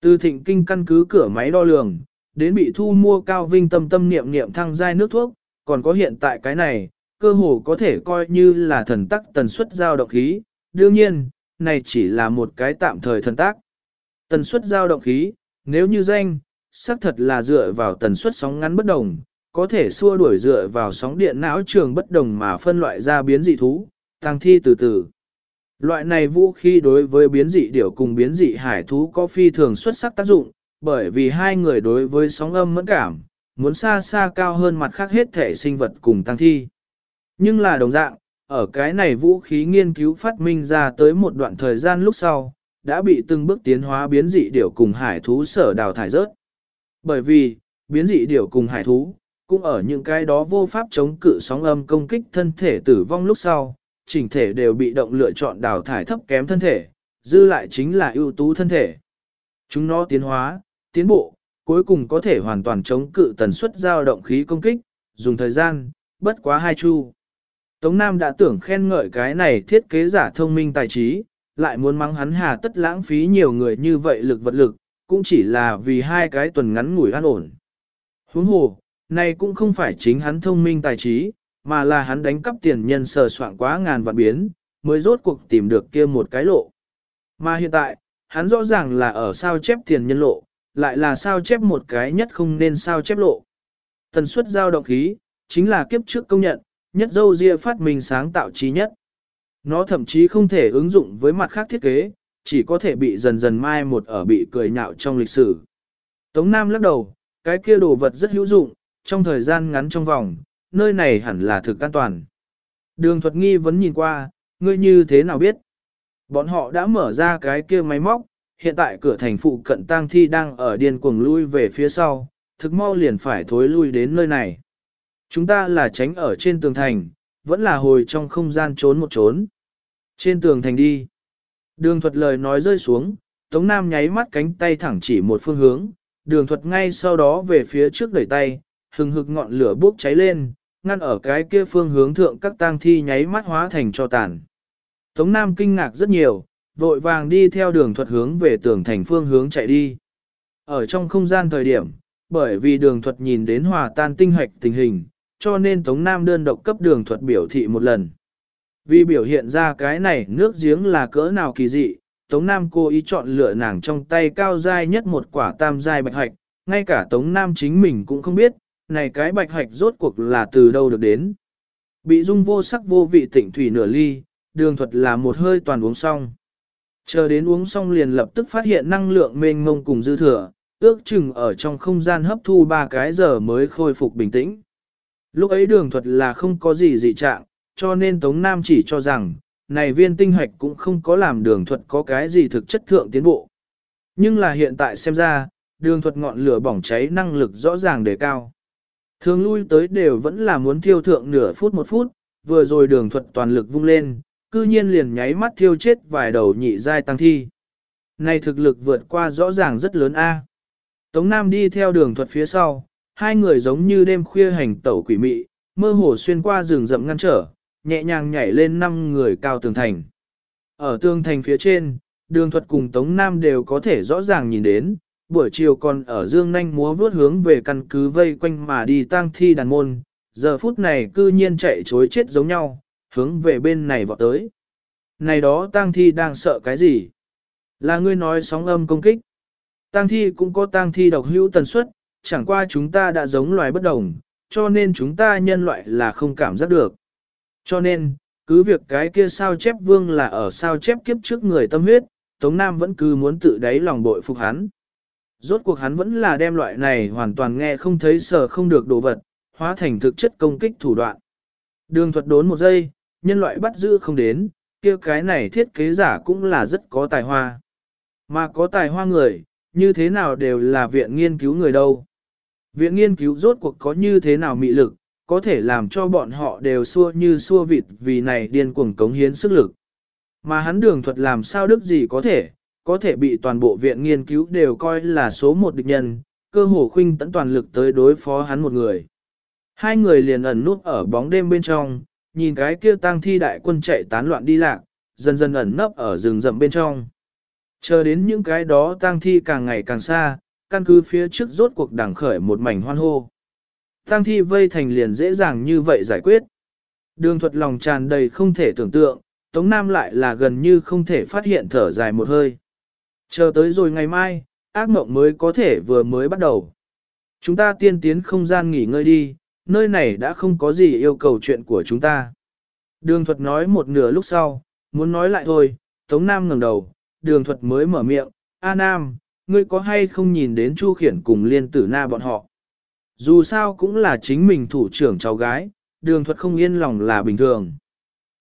Từ thịnh kinh căn cứ cửa máy đo lường, đến bị thu mua cao vinh tâm tâm niệm niệm thăng giai nước thuốc, còn có hiện tại cái này, cơ hồ có thể coi như là thần tắc tần suất giao động khí. Đương nhiên, này chỉ là một cái tạm thời thần tác. Tần suất giao động khí, nếu như danh, xác thật là dựa vào tần suất sóng ngắn bất đồng, có thể xua đuổi dựa vào sóng điện não trường bất đồng mà phân loại ra biến dị thú, tăng thi từ từ. Loại này vũ khí đối với biến dị điểu cùng biến dị hải thú có phi thường xuất sắc tác dụng, bởi vì hai người đối với sóng âm mẫn cảm, muốn xa xa cao hơn mặt khác hết thể sinh vật cùng tăng thi. Nhưng là đồng dạng, ở cái này vũ khí nghiên cứu phát minh ra tới một đoạn thời gian lúc sau, đã bị từng bước tiến hóa biến dị điểu cùng hải thú sở đào thải rớt. Bởi vì, biến dị điểu cùng hải thú, cũng ở những cái đó vô pháp chống cự sóng âm công kích thân thể tử vong lúc sau, chỉnh thể đều bị động lựa chọn đào thải thấp kém thân thể, dư lại chính là ưu tú thân thể. Chúng nó tiến hóa, tiến bộ, cuối cùng có thể hoàn toàn chống cự tần suất dao động khí công kích, dùng thời gian, bất quá hai chu. Tống Nam đã tưởng khen ngợi cái này thiết kế giả thông minh tài trí, lại muốn mắng hắn hà tất lãng phí nhiều người như vậy lực vật lực, cũng chỉ là vì hai cái tuần ngắn ngủi an ổn. Huống hồ, này cũng không phải chính hắn thông minh tài trí, mà là hắn đánh cắp tiền nhân sờ soạn quá ngàn vạn biến, mới rốt cuộc tìm được kia một cái lộ. Mà hiện tại, hắn rõ ràng là ở sao chép tiền nhân lộ, lại là sao chép một cái nhất không nên sao chép lộ. Tần suất giao động khí, chính là kiếp trước công nhận, nhất dâu ria phát minh sáng tạo trí nhất. Nó thậm chí không thể ứng dụng với mặt khác thiết kế, chỉ có thể bị dần dần mai một ở bị cười nhạo trong lịch sử. Tống Nam lắc đầu, cái kia đồ vật rất hữu dụng, trong thời gian ngắn trong vòng, nơi này hẳn là thực an toàn. Đường thuật nghi vẫn nhìn qua, ngươi như thế nào biết? Bọn họ đã mở ra cái kia máy móc, hiện tại cửa thành phụ cận tang thi đang ở điên cuồng lui về phía sau, thực mau liền phải thối lui đến nơi này. Chúng ta là tránh ở trên tường thành, vẫn là hồi trong không gian trốn một trốn. Trên tường thành đi. Đường thuật lời nói rơi xuống, Tống Nam nháy mắt cánh tay thẳng chỉ một phương hướng, đường thuật ngay sau đó về phía trước đẩy tay, hừng hực ngọn lửa bốc cháy lên, ngăn ở cái kia phương hướng thượng các tang thi nháy mắt hóa thành cho tàn. Tống Nam kinh ngạc rất nhiều, vội vàng đi theo đường thuật hướng về tường thành phương hướng chạy đi. Ở trong không gian thời điểm, bởi vì đường thuật nhìn đến hòa tan tinh hoạch tình hình, cho nên Tống Nam đơn độc cấp đường thuật biểu thị một lần. Vì biểu hiện ra cái này nước giếng là cỡ nào kỳ dị, Tống Nam cố ý chọn lựa nàng trong tay cao dai nhất một quả tam dai bạch hạch, ngay cả Tống Nam chính mình cũng không biết, này cái bạch hạch rốt cuộc là từ đâu được đến. Bị dung vô sắc vô vị tịnh thủy nửa ly, đường thuật là một hơi toàn uống xong. Chờ đến uống xong liền lập tức phát hiện năng lượng mênh mông cùng dư thừa, ước chừng ở trong không gian hấp thu ba cái giờ mới khôi phục bình tĩnh. Lúc ấy đường thuật là không có gì dị trạng, cho nên Tống Nam chỉ cho rằng, này viên tinh hoạch cũng không có làm đường thuật có cái gì thực chất thượng tiến bộ. Nhưng là hiện tại xem ra, đường thuật ngọn lửa bỏng cháy năng lực rõ ràng đề cao. Thường lui tới đều vẫn là muốn thiêu thượng nửa phút một phút, vừa rồi đường thuật toàn lực vung lên, cư nhiên liền nháy mắt thiêu chết vài đầu nhị giai tăng thi. Này thực lực vượt qua rõ ràng rất lớn a. Tống Nam đi theo đường thuật phía sau, hai người giống như đêm khuya hành tẩu quỷ mị, mơ hồ xuyên qua rừng rậm ngăn trở, nhẹ nhàng nhảy lên năm người cao tường thành. Ở tường thành phía trên, đường thuật cùng Tống Nam đều có thể rõ ràng nhìn đến, buổi chiều còn ở dương nanh múa vướt hướng về căn cứ vây quanh mà đi tang thi đàn môn, giờ phút này cư nhiên chạy chối chết giống nhau, hướng về bên này vọt tới. Này đó tang thi đang sợ cái gì? Là ngươi nói sóng âm công kích. Tang thi cũng có tang thi độc hữu tần suất, chẳng qua chúng ta đã giống loài bất đồng, cho nên chúng ta nhân loại là không cảm giác được. Cho nên, cứ việc cái kia sao chép vương là ở sao chép kiếp trước người tâm huyết, Tống Nam vẫn cứ muốn tự đáy lòng bội phục hắn. Rốt cuộc hắn vẫn là đem loại này hoàn toàn nghe không thấy sở không được đồ vật, hóa thành thực chất công kích thủ đoạn. Đường thuật đốn một giây, nhân loại bắt giữ không đến, kia cái này thiết kế giả cũng là rất có tài hoa. Mà có tài hoa người, như thế nào đều là viện nghiên cứu người đâu. Viện nghiên cứu rốt cuộc có như thế nào mị lực, có thể làm cho bọn họ đều xua như xua vịt vì này điên cuồng cống hiến sức lực. Mà hắn đường thuật làm sao đức gì có thể, có thể bị toàn bộ viện nghiên cứu đều coi là số một địch nhân, cơ hồ khuynh tận toàn lực tới đối phó hắn một người. Hai người liền ẩn nút ở bóng đêm bên trong, nhìn cái kia tang thi đại quân chạy tán loạn đi lạc, dần dần ẩn nấp ở rừng rậm bên trong. Chờ đến những cái đó tang thi càng ngày càng xa, căn cứ phía trước rốt cuộc đằng khởi một mảnh hoan hô. Tang thi vây thành liền dễ dàng như vậy giải quyết. Đường thuật lòng tràn đầy không thể tưởng tượng, Tống Nam lại là gần như không thể phát hiện thở dài một hơi. Chờ tới rồi ngày mai, ác mộng mới có thể vừa mới bắt đầu. Chúng ta tiên tiến không gian nghỉ ngơi đi, nơi này đã không có gì yêu cầu chuyện của chúng ta. Đường thuật nói một nửa lúc sau, muốn nói lại thôi, Tống Nam ngẩng đầu, đường thuật mới mở miệng, A Nam, ngươi có hay không nhìn đến Chu Khiển cùng liên tử na bọn họ? Dù sao cũng là chính mình thủ trưởng cháu gái, đường thuật không yên lòng là bình thường.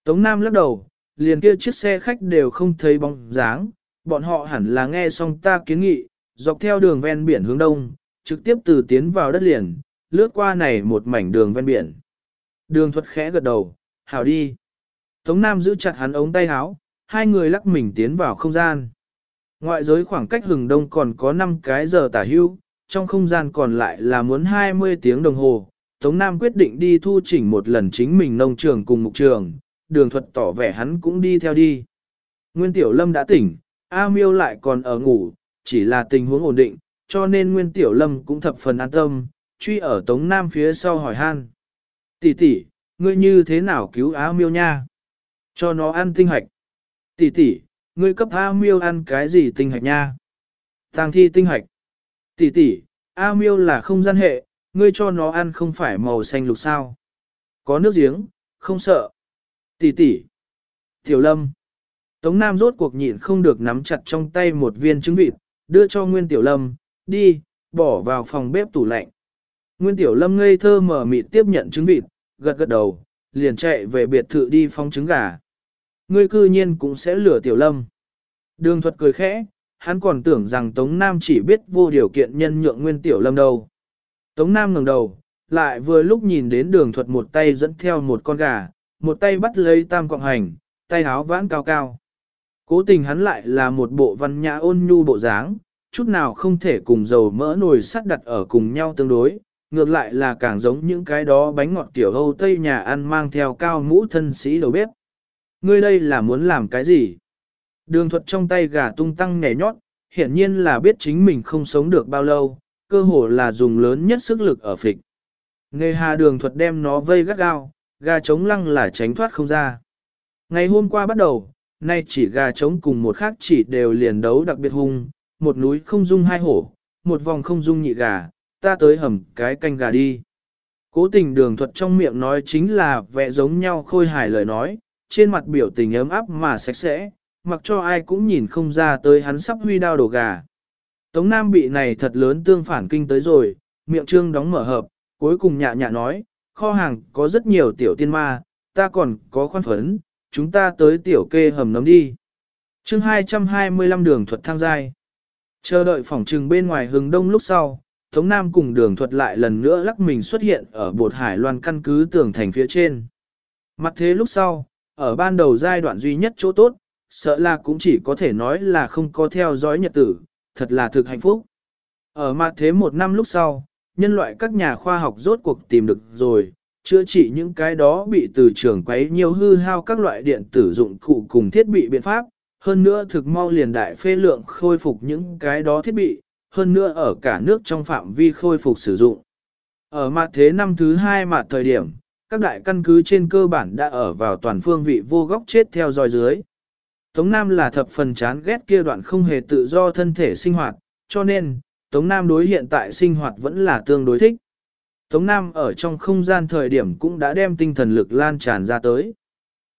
Tống Nam lắc đầu, liền kia chiếc xe khách đều không thấy bóng dáng, bọn họ hẳn là nghe xong ta kiến nghị, dọc theo đường ven biển hướng đông, trực tiếp từ tiến vào đất liền, lướt qua này một mảnh đường ven biển. Đường thuật khẽ gật đầu, hảo đi. Tống Nam giữ chặt hắn ống tay áo, hai người lắc mình tiến vào không gian. Ngoại giới khoảng cách hừng đông còn có 5 cái giờ tả hưu, trong không gian còn lại là muốn 20 tiếng đồng hồ. Tống Nam quyết định đi thu chỉnh một lần chính mình nông trường cùng mục trường, đường thuật tỏ vẻ hắn cũng đi theo đi. Nguyên Tiểu Lâm đã tỉnh, A Miêu lại còn ở ngủ, chỉ là tình huống ổn định, cho nên Nguyên Tiểu Lâm cũng thập phần an tâm, truy ở Tống Nam phía sau hỏi han. Tỷ tỷ, ngươi như thế nào cứu Á Miêu nha? Cho nó ăn tinh hạch. Tỷ tỷ, ngươi cấp A Miêu ăn cái gì tinh hạch nha? Tàng thi tinh hạch. Tỷ tỷ, A Miêu là không gian hệ, ngươi cho nó ăn không phải màu xanh lục sao? Có nước giếng, không sợ. Tỷ tỷ. Tiểu Lâm. Tống Nam rốt cuộc nhịn không được nắm chặt trong tay một viên trứng vịt, đưa cho Nguyên Tiểu Lâm, đi, bỏ vào phòng bếp tủ lạnh. Nguyên Tiểu Lâm ngây thơ mở mịt tiếp nhận trứng vịt, gật gật đầu, liền chạy về biệt thự đi phong trứng gà. Ngươi cư nhiên cũng sẽ lừa Tiểu Lâm. Đường thuật cười khẽ, hắn còn tưởng rằng Tống Nam chỉ biết vô điều kiện nhân nhượng Nguyên Tiểu Lâm đâu. Tống Nam ngẩng đầu, lại vừa lúc nhìn đến đường thuật một tay dẫn theo một con gà, một tay bắt lấy tam quạng hành, tay háo vãn cao cao. Cố tình hắn lại là một bộ văn nhã ôn nhu bộ dáng, chút nào không thể cùng dầu mỡ nồi sắt đặt ở cùng nhau tương đối, ngược lại là càng giống những cái đó bánh ngọt kiểu Âu Tây nhà ăn mang theo cao mũ thân sĩ đầu bếp. Ngươi đây là muốn làm cái gì? Đường thuật trong tay gà tung tăng nhảy nhót, hiển nhiên là biết chính mình không sống được bao lâu, cơ hồ là dùng lớn nhất sức lực ở phịch. Nghề hà đường thuật đem nó vây gắt gao, gà chống lăng là tránh thoát không ra. Ngày hôm qua bắt đầu, nay chỉ gà trống cùng một khác chỉ đều liền đấu đặc biệt hung, một núi không dung hai hổ, một vòng không dung nhị gà, ta tới hầm cái canh gà đi. Cố tình đường thuật trong miệng nói chính là vẽ giống nhau khôi hài lời nói, trên mặt biểu tình ấm áp mà sạch sẽ, mặc cho ai cũng nhìn không ra tới hắn sắp huy đao đổ gà. Tống Nam bị này thật lớn tương phản kinh tới rồi, miệng trương đóng mở hợp, cuối cùng nhạ nhạ nói, kho hàng có rất nhiều tiểu tiên ma, ta còn có khoan phấn, chúng ta tới tiểu kê hầm nấm đi. chương 225 đường thuật thang giai. Chờ đợi phòng trừng bên ngoài hừng đông lúc sau, Tống Nam cùng đường thuật lại lần nữa lắc mình xuất hiện ở bột hải loan căn cứ tường thành phía trên. Mặt thế lúc sau, ở ban đầu giai đoạn duy nhất chỗ tốt, sợ là cũng chỉ có thể nói là không có theo dõi nhật tử, thật là thực hạnh phúc. Ở mặt thế một năm lúc sau, nhân loại các nhà khoa học rốt cuộc tìm được rồi, chữa trị những cái đó bị từ trường quấy nhiều hư hao các loại điện tử dụng cụ cùng thiết bị biện pháp, hơn nữa thực mau liền đại phê lượng khôi phục những cái đó thiết bị, hơn nữa ở cả nước trong phạm vi khôi phục sử dụng. Ở mặt thế năm thứ hai mặt thời điểm, các đại căn cứ trên cơ bản đã ở vào toàn phương vị vô góc chết theo dõi dưới. Tống Nam là thập phần chán ghét kia đoạn không hề tự do thân thể sinh hoạt, cho nên, Tống Nam đối hiện tại sinh hoạt vẫn là tương đối thích. Tống Nam ở trong không gian thời điểm cũng đã đem tinh thần lực lan tràn ra tới.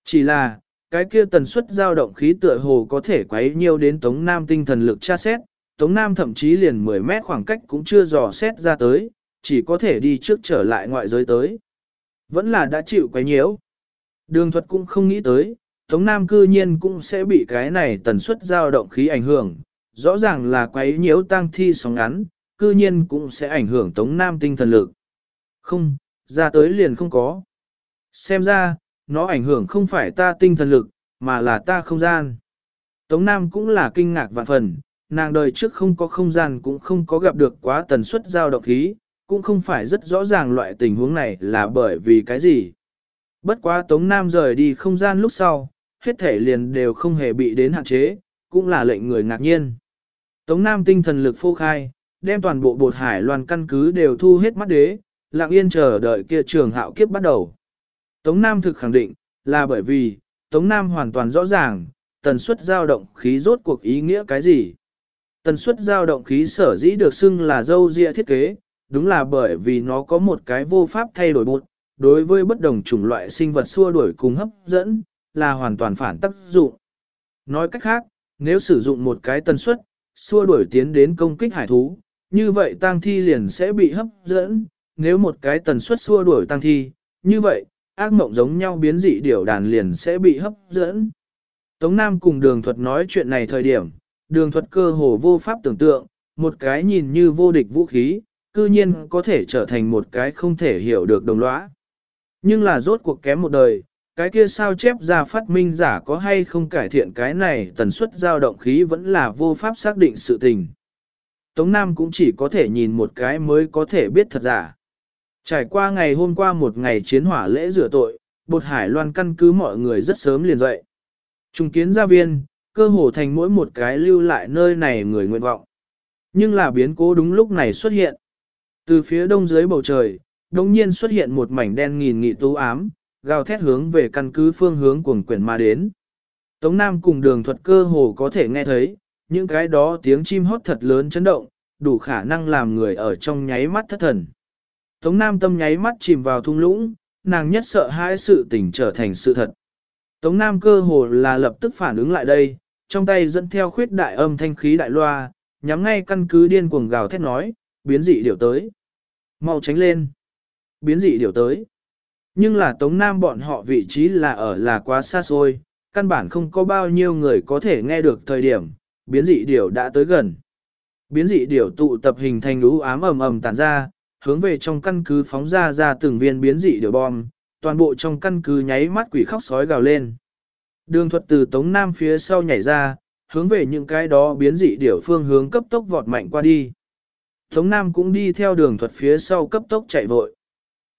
Chỉ là, cái kia tần suất dao động khí tựa hồ có thể quấy nhiều đến Tống Nam tinh thần lực tra xét, Tống Nam thậm chí liền 10 mét khoảng cách cũng chưa dò xét ra tới, chỉ có thể đi trước trở lại ngoại giới tới. Vẫn là đã chịu quấy nhiễu. Đường thuật cũng không nghĩ tới, Tống Nam cư nhiên cũng sẽ bị cái này tần suất dao động khí ảnh hưởng, rõ ràng là quấy nhiễu tăng thi sóng ngắn, cư nhiên cũng sẽ ảnh hưởng Tống Nam tinh thần lực. Không, ra tới liền không có. Xem ra, nó ảnh hưởng không phải ta tinh thần lực, mà là ta không gian. Tống Nam cũng là kinh ngạc vạn phần, nàng đời trước không có không gian cũng không có gặp được quá tần suất giao động khí, cũng không phải rất rõ ràng loại tình huống này là bởi vì cái gì. Bất quá Tống Nam rời đi không gian lúc sau, hết thể liền đều không hề bị đến hạn chế, cũng là lệnh người ngạc nhiên. Tống Nam tinh thần lực phô khai, đem toàn bộ bột hải loan căn cứ đều thu hết mắt đế, lặng yên chờ đợi kia trường hạo kiếp bắt đầu. Tống Nam thực khẳng định, là bởi vì, Tống Nam hoàn toàn rõ ràng, tần suất dao động khí rốt cuộc ý nghĩa cái gì. Tần suất dao động khí sở dĩ được xưng là dâu dịa thiết kế, đúng là bởi vì nó có một cái vô pháp thay đổi bụt, đối với bất đồng chủng loại sinh vật xua đuổi cùng hấp dẫn, là hoàn toàn phản tác dụng. Nói cách khác, nếu sử dụng một cái tần suất, xua đuổi tiến đến công kích hải thú, như vậy tang thi liền sẽ bị hấp dẫn, nếu một cái tần suất xua đuổi tang thi, như vậy, ác mộng giống nhau biến dị điểu đàn liền sẽ bị hấp dẫn. Tống Nam cùng đường thuật nói chuyện này thời điểm, đường thuật cơ hồ vô pháp tưởng tượng, một cái nhìn như vô địch vũ khí, cư nhiên có thể trở thành một cái không thể hiểu được đồng lõa. Nhưng là rốt cuộc kém một đời, cái kia sao chép ra phát minh giả có hay không cải thiện cái này tần suất dao động khí vẫn là vô pháp xác định sự tình. Tống Nam cũng chỉ có thể nhìn một cái mới có thể biết thật giả. Trải qua ngày hôm qua một ngày chiến hỏa lễ rửa tội, bột hải loan căn cứ mọi người rất sớm liền dậy. Trung kiến gia viên, cơ hồ thành mỗi một cái lưu lại nơi này người nguyện vọng. Nhưng là biến cố đúng lúc này xuất hiện. Từ phía đông dưới bầu trời, đồng nhiên xuất hiện một mảnh đen nghìn nghị tú ám, gào thét hướng về căn cứ phương hướng cuồng quyển mà đến. Tống Nam cùng đường thuật cơ hồ có thể nghe thấy, những cái đó tiếng chim hót thật lớn chấn động, đủ khả năng làm người ở trong nháy mắt thất thần. Tống Nam tâm nháy mắt chìm vào thung lũng, nàng nhất sợ hãi sự tình trở thành sự thật. Tống Nam cơ hồ là lập tức phản ứng lại đây, trong tay dẫn theo khuyết đại âm thanh khí đại loa, nhắm ngay căn cứ điên cuồng gào thét nói, biến dị điều tới. Mau tránh lên. Biến dị điều tới. Nhưng là Tống Nam bọn họ vị trí là ở là quá xa xôi, căn bản không có bao nhiêu người có thể nghe được thời điểm, biến dị điều đã tới gần. Biến dị điều tụ tập hình thành lũ ám ầm ầm tản ra, hướng về trong căn cứ phóng ra ra từng viên biến dị điều bom, toàn bộ trong căn cứ nháy mắt quỷ khóc sói gào lên. Đường thuật từ Tống Nam phía sau nhảy ra, hướng về những cái đó biến dị điểu phương hướng cấp tốc vọt mạnh qua đi. Tống Nam cũng đi theo đường thuật phía sau cấp tốc chạy vội.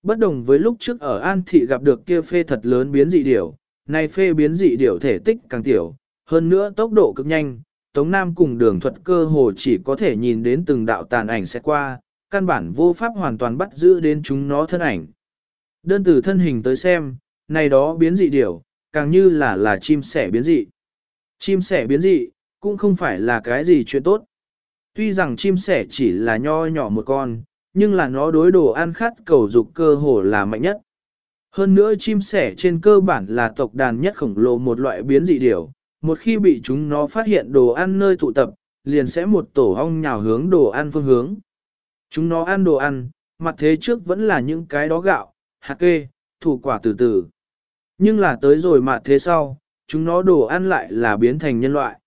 Bất đồng với lúc trước ở An Thị gặp được kia phê thật lớn biến dị điểu, nay phê biến dị điểu thể tích càng tiểu, hơn nữa tốc độ cực nhanh, Tống Nam cùng đường thuật cơ hồ chỉ có thể nhìn đến từng đạo tàn ảnh sẽ qua, căn bản vô pháp hoàn toàn bắt giữ đến chúng nó thân ảnh. Đơn từ thân hình tới xem, này đó biến dị điểu, càng như là là chim sẻ biến dị. Chim sẻ biến dị, cũng không phải là cái gì chuyện tốt. Tuy rằng chim sẻ chỉ là nho nhỏ một con, nhưng là nó đối đồ ăn khát cầu dục cơ hồ là mạnh nhất. Hơn nữa chim sẻ trên cơ bản là tộc đàn nhất khổng lồ một loại biến dị điểu, một khi bị chúng nó phát hiện đồ ăn nơi tụ tập, liền sẽ một tổ ong nhào hướng đồ ăn phương hướng. Chúng nó ăn đồ ăn, mặt thế trước vẫn là những cái đó gạo, hạt kê, thủ quả từ từ. Nhưng là tới rồi mà thế sau, chúng nó đồ ăn lại là biến thành nhân loại.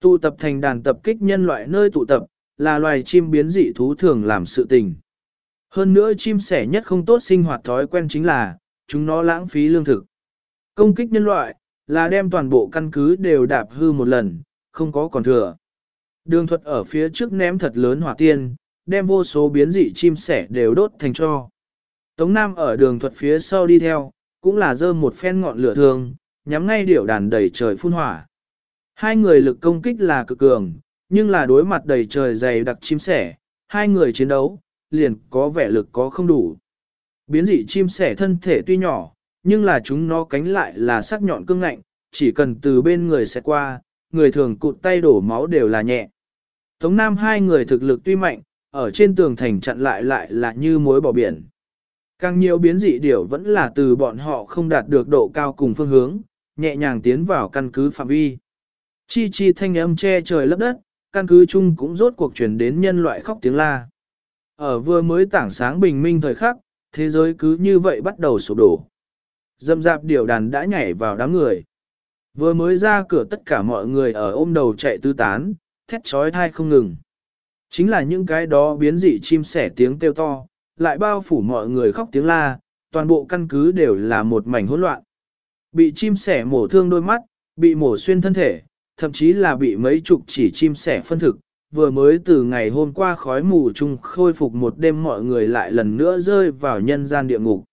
Tụ tập thành đàn tập kích nhân loại nơi tụ tập, là loài chim biến dị thú thường làm sự tình. Hơn nữa chim sẻ nhất không tốt sinh hoạt thói quen chính là, chúng nó lãng phí lương thực. Công kích nhân loại, là đem toàn bộ căn cứ đều đạp hư một lần, không có còn thừa. Đường thuật ở phía trước ném thật lớn hỏa tiên, đem vô số biến dị chim sẻ đều đốt thành cho. Tống Nam ở đường thuật phía sau đi theo, cũng là dơ một phen ngọn lửa thường, nhắm ngay điểu đàn đầy trời phun hỏa. Hai người lực công kích là cực cường, nhưng là đối mặt đầy trời dày đặc chim sẻ, hai người chiến đấu, liền có vẻ lực có không đủ. Biến dị chim sẻ thân thể tuy nhỏ, nhưng là chúng nó cánh lại là sắc nhọn cương ngạnh, chỉ cần từ bên người sẽ qua, người thường cụt tay đổ máu đều là nhẹ. Tống Nam hai người thực lực tuy mạnh, ở trên tường thành chặn lại lại là như mối bỏ biển. Càng nhiều biến dị điểu vẫn là từ bọn họ không đạt được độ cao cùng phương hướng, nhẹ nhàng tiến vào căn cứ phạm vi. Chi chi thanh âm che trời lấp đất, căn cứ chung cũng rốt cuộc chuyển đến nhân loại khóc tiếng la. Ở vừa mới tảng sáng bình minh thời khắc, thế giới cứ như vậy bắt đầu sụp đổ. Dâm dạp điểu đàn đã nhảy vào đám người. Vừa mới ra cửa tất cả mọi người ở ôm đầu chạy tứ tán, thét trói thai không ngừng. Chính là những cái đó biến dị chim sẻ tiếng kêu to, lại bao phủ mọi người khóc tiếng la, toàn bộ căn cứ đều là một mảnh hỗn loạn. Bị chim sẻ mổ thương đôi mắt, bị mổ xuyên thân thể, thậm chí là bị mấy chục chỉ chim sẻ phân thực, vừa mới từ ngày hôm qua khói mù chung khôi phục một đêm mọi người lại lần nữa rơi vào nhân gian địa ngục.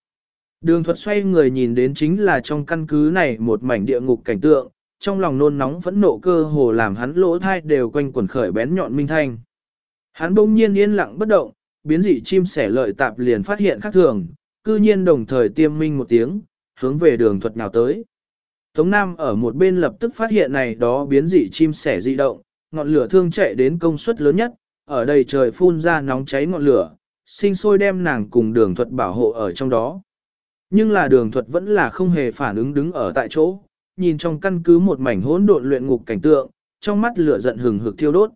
Đường thuật xoay người nhìn đến chính là trong căn cứ này một mảnh địa ngục cảnh tượng, trong lòng nôn nóng phẫn nộ cơ hồ làm hắn lỗ thai đều quanh quẩn khởi bén nhọn minh thanh. Hắn bỗng nhiên yên lặng bất động, biến dị chim sẻ lợi tạp liền phát hiện khác thường, cư nhiên đồng thời tiêm minh một tiếng, hướng về đường thuật nào tới. Tống Nam ở một bên lập tức phát hiện này đó biến dị chim sẻ dị động, ngọn lửa thương chạy đến công suất lớn nhất, ở đây trời phun ra nóng cháy ngọn lửa, sinh sôi đem nàng cùng đường thuật bảo hộ ở trong đó. Nhưng là đường thuật vẫn là không hề phản ứng đứng ở tại chỗ, nhìn trong căn cứ một mảnh hỗn độn luyện ngục cảnh tượng, trong mắt lửa giận hừng hực thiêu đốt.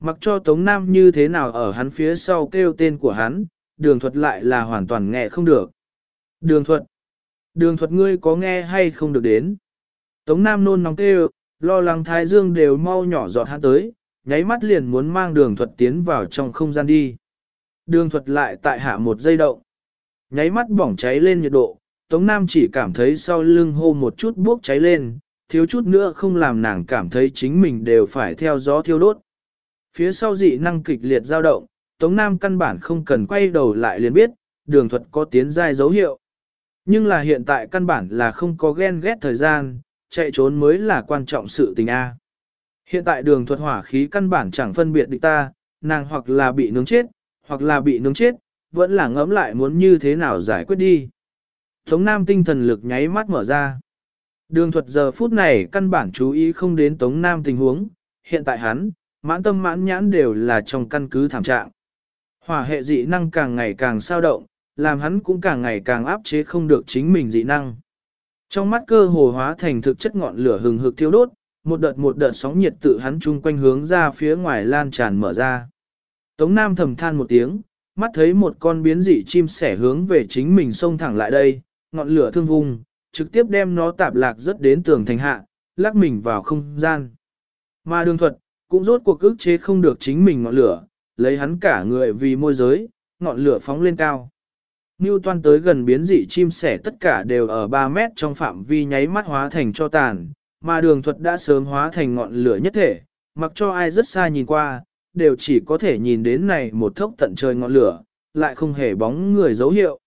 Mặc cho Tống Nam như thế nào ở hắn phía sau kêu tên của hắn, đường thuật lại là hoàn toàn nghe không được. Đường thuật. Đường thuật ngươi có nghe hay không được đến. Tống Nam nôn nóng kêu, lo lắng thái dương đều mau nhỏ giọt hắn tới, nháy mắt liền muốn mang đường thuật tiến vào trong không gian đi. Đường thuật lại tại hạ một giây động. Nháy mắt bỏng cháy lên nhiệt độ, Tống Nam chỉ cảm thấy sau lưng hô một chút bốc cháy lên, thiếu chút nữa không làm nàng cảm thấy chính mình đều phải theo gió thiêu đốt. Phía sau dị năng kịch liệt dao động, Tống Nam căn bản không cần quay đầu lại liền biết, đường thuật có tiến giai dấu hiệu. Nhưng là hiện tại căn bản là không có ghen ghét thời gian, chạy trốn mới là quan trọng sự tình A. Hiện tại đường thuật hỏa khí căn bản chẳng phân biệt địch ta, nàng hoặc là bị nướng chết, hoặc là bị nướng chết, vẫn là ngẫm lại muốn như thế nào giải quyết đi. Tống Nam tinh thần lực nháy mắt mở ra. Đường thuật giờ phút này căn bản chú ý không đến Tống Nam tình huống, hiện tại hắn, mãn tâm mãn nhãn đều là trong căn cứ thảm trạng. Hỏa hệ dị năng càng ngày càng sao động, làm hắn cũng càng ngày càng áp chế không được chính mình dị năng. Trong mắt cơ hồ hóa thành thực chất ngọn lửa hừng hực thiêu đốt, một đợt một đợt sóng nhiệt tự hắn chung quanh hướng ra phía ngoài lan tràn mở ra. Tống Nam thầm than một tiếng, mắt thấy một con biến dị chim sẻ hướng về chính mình xông thẳng lại đây, ngọn lửa thương vung, trực tiếp đem nó tạp lạc rất đến tường thành hạ, lắc mình vào không gian. Mà đường thuật, cũng rốt cuộc ức chế không được chính mình ngọn lửa, lấy hắn cả người vì môi giới, ngọn lửa phóng lên cao. Toan tới gần biến dị chim sẻ tất cả đều ở 3 mét trong phạm vi nháy mắt hóa thành cho tàn, mà đường thuật đã sớm hóa thành ngọn lửa nhất thể, mặc cho ai rất xa nhìn qua, đều chỉ có thể nhìn đến này một thốc tận trời ngọn lửa, lại không hề bóng người dấu hiệu.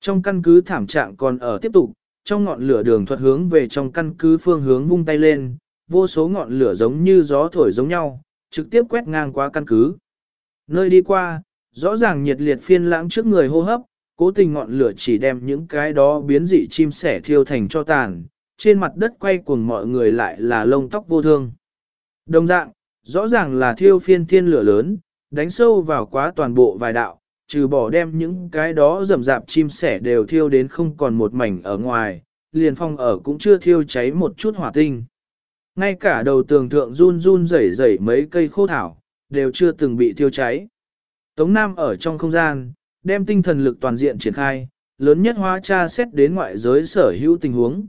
Trong căn cứ thảm trạng còn ở tiếp tục, trong ngọn lửa đường thuật hướng về trong căn cứ phương hướng vung tay lên, vô số ngọn lửa giống như gió thổi giống nhau, trực tiếp quét ngang qua căn cứ. Nơi đi qua, rõ ràng nhiệt liệt phiên lãng trước người hô hấp, cố tình ngọn lửa chỉ đem những cái đó biến dị chim sẻ thiêu thành cho tàn, trên mặt đất quay cuồng mọi người lại là lông tóc vô thương. Đồng dạng, rõ ràng là thiêu phiên thiên lửa lớn, đánh sâu vào quá toàn bộ vài đạo, trừ bỏ đem những cái đó rầm rạp chim sẻ đều thiêu đến không còn một mảnh ở ngoài, liền phong ở cũng chưa thiêu cháy một chút hỏa tinh. Ngay cả đầu tường thượng run run rẩy rẩy mấy cây khô thảo, đều chưa từng bị thiêu cháy. Tống Nam ở trong không gian, đem tinh thần lực toàn diện triển khai, lớn nhất hóa tra xét đến ngoại giới sở hữu tình huống.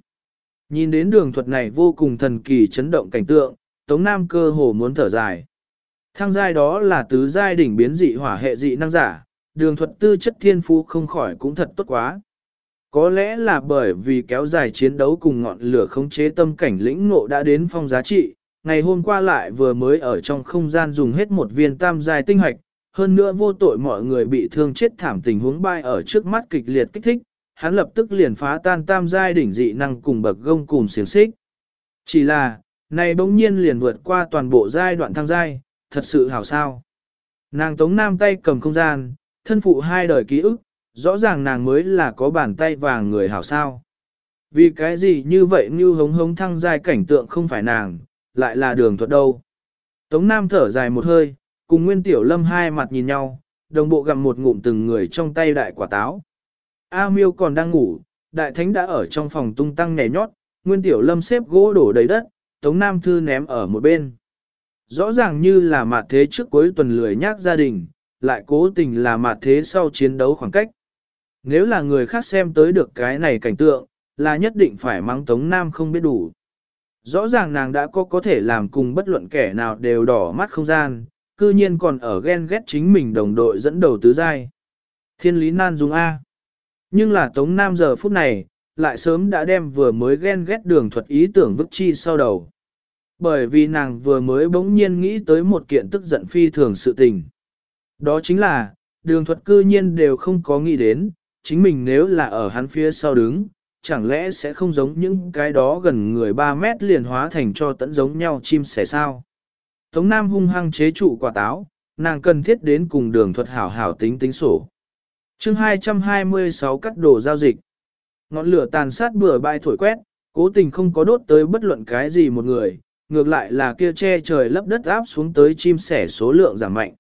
Nhìn đến đường thuật này vô cùng thần kỳ chấn động cảnh tượng, Tống Nam cơ hồ muốn thở dài. Thang giai đó là tứ giai đỉnh biến dị hỏa hệ dị năng giả, đường thuật tư chất thiên phú không khỏi cũng thật tốt quá. Có lẽ là bởi vì kéo dài chiến đấu cùng ngọn lửa khống chế tâm cảnh lĩnh ngộ đã đến phong giá trị, ngày hôm qua lại vừa mới ở trong không gian dùng hết một viên tam giai tinh hoạch, hơn nữa vô tội mọi người bị thương chết thảm tình huống bay ở trước mắt kịch liệt kích thích, hắn lập tức liền phá tan tam giai đỉnh dị năng cùng bậc gông cùng xiềng xích. Chỉ là, này bỗng nhiên liền vượt qua toàn bộ giai đoạn thăng giai, thật sự hảo sao. Nàng tống nam tay cầm không gian, thân phụ hai đời ký ức, rõ ràng nàng mới là có bàn tay vàng người hảo sao. Vì cái gì như vậy như hống hống thăng giai cảnh tượng không phải nàng, lại là đường thuật đâu. Tống Nam thở dài một hơi, cùng Nguyên Tiểu Lâm hai mặt nhìn nhau, đồng bộ gặm một ngụm từng người trong tay đại quả táo. A Miêu còn đang ngủ, đại thánh đã ở trong phòng tung tăng nhảy nhót, Nguyên Tiểu Lâm xếp gỗ đổ đầy đất, Tống Nam Thư ném ở một bên. Rõ ràng như là mặt thế trước cuối tuần lười nhác gia đình, lại cố tình là mặt thế sau chiến đấu khoảng cách. Nếu là người khác xem tới được cái này cảnh tượng, là nhất định phải mắng Tống Nam không biết đủ. Rõ ràng nàng đã có có thể làm cùng bất luận kẻ nào đều đỏ mắt không gian, cư nhiên còn ở ghen ghét chính mình đồng đội dẫn đầu tứ giai. Thiên lý nan dùng A. Nhưng là Tống Nam giờ phút này, lại sớm đã đem vừa mới ghen ghét đường thuật ý tưởng vứt chi sau đầu. Bởi vì nàng vừa mới bỗng nhiên nghĩ tới một kiện tức giận phi thường sự tình. Đó chính là, đường thuật cư nhiên đều không có nghĩ đến, chính mình nếu là ở hắn phía sau đứng, chẳng lẽ sẽ không giống những cái đó gần người 3 mét liền hóa thành cho tận giống nhau chim sẻ sao. Tống Nam hung hăng chế trụ quả táo, nàng cần thiết đến cùng đường thuật hảo hảo tính tính sổ. chương 226 cắt đồ giao dịch. Ngọn lửa tàn sát bừa bãi thổi quét, cố tình không có đốt tới bất luận cái gì một người, ngược lại là kia che trời lấp đất áp xuống tới chim sẻ số lượng giảm mạnh.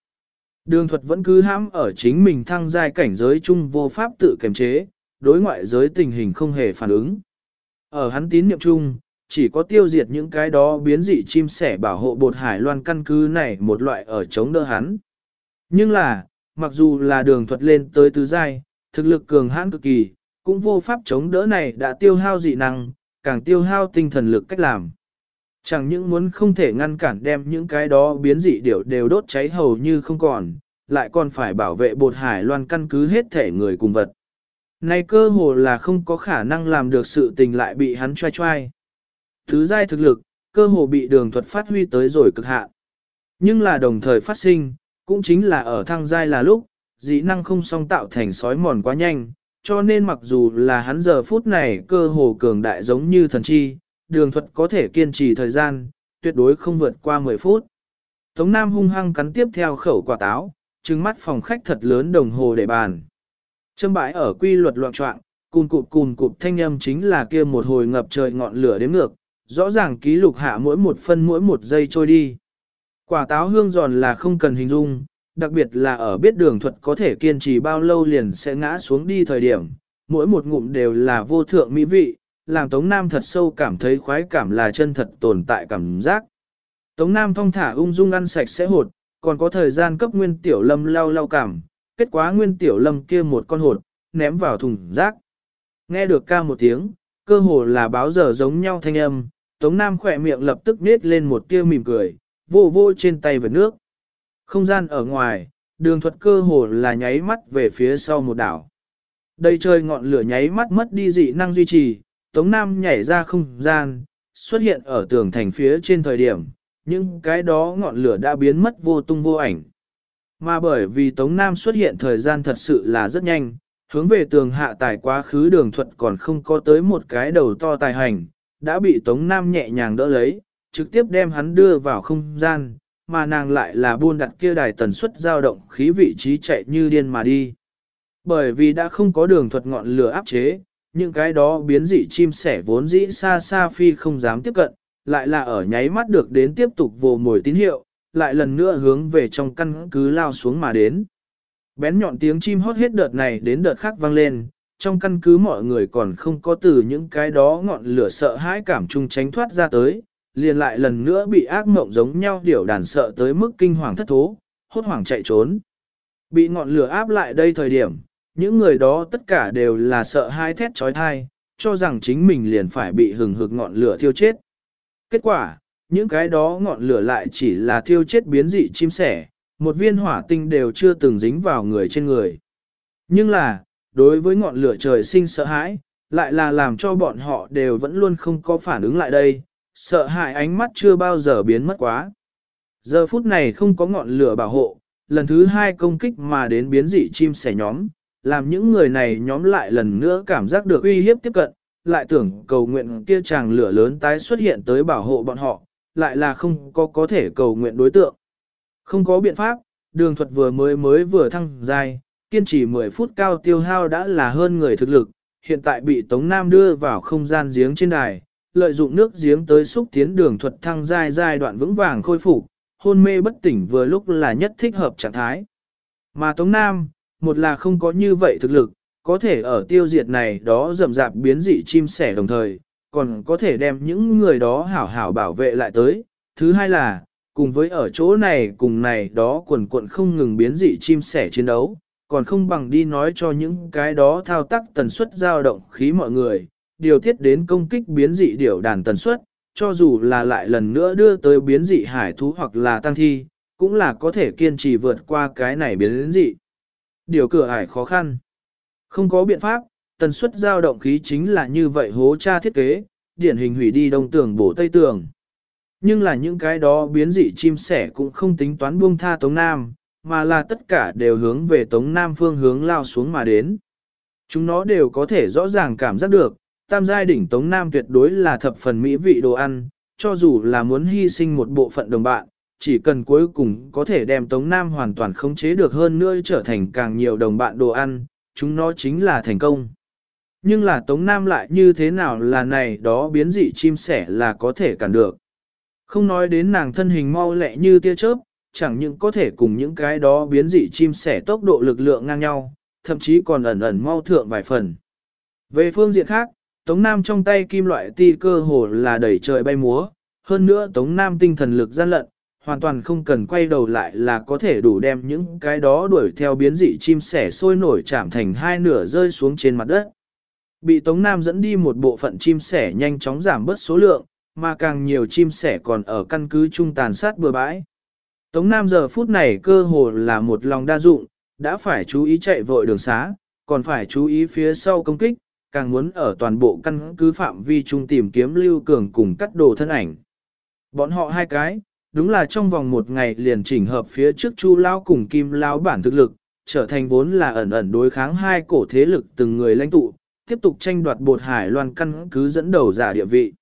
Đường thuật vẫn cứ hãm ở chính mình thăng giai cảnh giới chung vô pháp tự kiềm chế, đối ngoại giới tình hình không hề phản ứng. Ở hắn tín niệm chung, chỉ có tiêu diệt những cái đó biến dị chim sẻ bảo hộ bột hải loan căn cứ này một loại ở chống đỡ hắn. Nhưng là, mặc dù là đường thuật lên tới tứ giai, thực lực cường hãn cực kỳ, cũng vô pháp chống đỡ này đã tiêu hao dị năng, càng tiêu hao tinh thần lực cách làm. Chẳng những muốn không thể ngăn cản đem những cái đó biến dị điểu đều đốt cháy hầu như không còn, lại còn phải bảo vệ bột hải loan căn cứ hết thể người cùng vật. Này cơ hồ là không có khả năng làm được sự tình lại bị hắn choai choai. Thứ giai thực lực, cơ hồ bị đường thuật phát huy tới rồi cực hạn. Nhưng là đồng thời phát sinh, cũng chính là ở thăng giai là lúc, dĩ năng không song tạo thành sói mòn quá nhanh, cho nên mặc dù là hắn giờ phút này cơ hồ cường đại giống như thần chi, đường thuật có thể kiên trì thời gian, tuyệt đối không vượt qua 10 phút. Tống Nam hung hăng cắn tiếp theo khẩu quả táo, trừng mắt phòng khách thật lớn đồng hồ để bàn. Châm bãi ở quy luật loạn trọng, cùn cụp cùn cụp thanh âm chính là kia một hồi ngập trời ngọn lửa đếm ngược, rõ ràng ký lục hạ mỗi một phân mỗi một giây trôi đi. Quả táo hương giòn là không cần hình dung, đặc biệt là ở biết đường thuật có thể kiên trì bao lâu liền sẽ ngã xuống đi thời điểm, mỗi một ngụm đều là vô thượng mỹ vị, làm Tống Nam thật sâu cảm thấy khoái cảm là chân thật tồn tại cảm giác. Tống Nam thong thả ung dung ăn sạch sẽ hột, còn có thời gian cấp nguyên tiểu lâm lau lau cảm, kết quả nguyên tiểu lâm kia một con hột, ném vào thùng rác. Nghe được ca một tiếng, cơ hồ là báo giờ giống nhau thanh âm, Tống Nam khỏe miệng lập tức nết lên một tia mỉm cười, vô vô trên tay vật nước. Không gian ở ngoài, đường thuật cơ hồ là nháy mắt về phía sau một đảo. Đây trời ngọn lửa nháy mắt mất đi dị năng duy trì, Tống Nam nhảy ra không gian, xuất hiện ở tường thành phía trên thời điểm, nhưng cái đó ngọn lửa đã biến mất vô tung vô ảnh. Mà bởi vì Tống Nam xuất hiện thời gian thật sự là rất nhanh, hướng về tường hạ tài quá khứ đường thuật còn không có tới một cái đầu to tài hành, đã bị Tống Nam nhẹ nhàng đỡ lấy, trực tiếp đem hắn đưa vào không gian, mà nàng lại là buôn đặt kia đài tần suất dao động khí vị trí chạy như điên mà đi. Bởi vì đã không có đường thuật ngọn lửa áp chế, những cái đó biến dị chim sẻ vốn dĩ xa xa phi không dám tiếp cận, lại là ở nháy mắt được đến tiếp tục vồ mồi tín hiệu, lại lần nữa hướng về trong căn cứ lao xuống mà đến. Bén nhọn tiếng chim hót hết đợt này đến đợt khác vang lên, trong căn cứ mọi người còn không có từ những cái đó ngọn lửa sợ hãi cảm chung tránh thoát ra tới, liền lại lần nữa bị ác mộng giống nhau điểu đàn sợ tới mức kinh hoàng thất thố, hốt hoảng chạy trốn. Bị ngọn lửa áp lại đây thời điểm, những người đó tất cả đều là sợ hai thét trói thai, cho rằng chính mình liền phải bị hừng hực ngọn lửa thiêu chết. Kết quả, những cái đó ngọn lửa lại chỉ là thiêu chết biến dị chim sẻ, một viên hỏa tinh đều chưa từng dính vào người trên người. Nhưng là, đối với ngọn lửa trời sinh sợ hãi, lại là làm cho bọn họ đều vẫn luôn không có phản ứng lại đây, sợ hãi ánh mắt chưa bao giờ biến mất quá. Giờ phút này không có ngọn lửa bảo hộ, lần thứ hai công kích mà đến biến dị chim sẻ nhóm, làm những người này nhóm lại lần nữa cảm giác được uy hiếp tiếp cận, lại tưởng cầu nguyện kia chàng lửa lớn tái xuất hiện tới bảo hộ bọn họ, lại là không có có thể cầu nguyện đối tượng. Không có biện pháp, đường thuật vừa mới mới vừa thăng dài, kiên trì 10 phút cao tiêu hao đã là hơn người thực lực, hiện tại bị Tống Nam đưa vào không gian giếng trên đài, lợi dụng nước giếng tới xúc tiến đường thuật thăng dài giai đoạn vững vàng khôi phục, hôn mê bất tỉnh vừa lúc là nhất thích hợp trạng thái. Mà Tống Nam, một là không có như vậy thực lực, có thể ở tiêu diệt này đó rầm rạp biến dị chim sẻ đồng thời, còn có thể đem những người đó hảo hảo bảo vệ lại tới. Thứ hai là, cùng với ở chỗ này cùng này đó quần quận không ngừng biến dị chim sẻ chiến đấu, còn không bằng đi nói cho những cái đó thao tác tần suất dao động khí mọi người, điều tiết đến công kích biến dị điểu đàn tần suất, cho dù là lại lần nữa đưa tới biến dị hải thú hoặc là tăng thi, cũng là có thể kiên trì vượt qua cái này biến dị. Điều cửa ải khó khăn. Không có biện pháp, tần suất dao động khí chính là như vậy hố tra thiết kế, điển hình hủy đi đông tường bổ tây tường. Nhưng là những cái đó biến dị chim sẻ cũng không tính toán buông tha Tống Nam, mà là tất cả đều hướng về Tống Nam phương hướng lao xuống mà đến. Chúng nó đều có thể rõ ràng cảm giác được, tam giai đỉnh Tống Nam tuyệt đối là thập phần mỹ vị đồ ăn, cho dù là muốn hy sinh một bộ phận đồng bạn, chỉ cần cuối cùng có thể đem Tống Nam hoàn toàn khống chế được hơn nữa trở thành càng nhiều đồng bạn đồ ăn, chúng nó chính là thành công. Nhưng là Tống Nam lại như thế nào là này đó biến dị chim sẻ là có thể cản được. Không nói đến nàng thân hình mau lẹ như tia chớp, chẳng những có thể cùng những cái đó biến dị chim sẻ tốc độ lực lượng ngang nhau, thậm chí còn ẩn ẩn mau thượng vài phần. Về phương diện khác, Tống Nam trong tay kim loại ti cơ hồ là đẩy trời bay múa, hơn nữa Tống Nam tinh thần lực gian lận, hoàn toàn không cần quay đầu lại là có thể đủ đem những cái đó đuổi theo biến dị chim sẻ sôi nổi chạm thành hai nửa rơi xuống trên mặt đất. Bị Tống Nam dẫn đi một bộ phận chim sẻ nhanh chóng giảm bớt số lượng, mà càng nhiều chim sẻ còn ở căn cứ trung tàn sát bừa bãi. Tống Nam giờ phút này cơ hồ là một lòng đa dụng, đã phải chú ý chạy vội đường xá, còn phải chú ý phía sau công kích, càng muốn ở toàn bộ căn cứ phạm vi trung tìm kiếm Lưu Cường cùng cắt đồ thân ảnh. Bọn họ hai cái, đúng là trong vòng một ngày liền chỉnh hợp phía trước Chu Lao cùng Kim Lao bản thực lực, trở thành vốn là ẩn ẩn đối kháng hai cổ thế lực từng người lãnh tụ, tiếp tục tranh đoạt bột hải loan căn cứ dẫn đầu giả địa vị.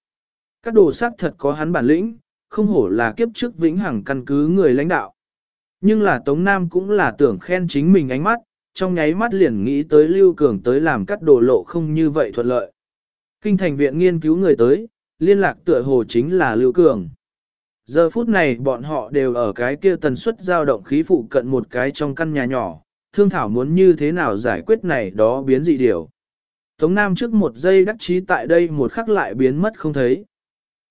Các đồ sát thật có hắn bản lĩnh, không hổ là kiếp trước vĩnh hằng căn cứ người lãnh đạo. Nhưng là Tống Nam cũng là tưởng khen chính mình ánh mắt, trong nháy mắt liền nghĩ tới Lưu Cường tới làm cắt đồ lộ không như vậy thuận lợi. Kinh thành viện nghiên cứu người tới, liên lạc tựa hồ chính là Lưu Cường. Giờ phút này bọn họ đều ở cái kia tần suất dao động khí phụ cận một cái trong căn nhà nhỏ, thương thảo muốn như thế nào giải quyết này đó biến dị điều. Tống Nam trước một giây đắc chí tại đây một khắc lại biến mất không thấy.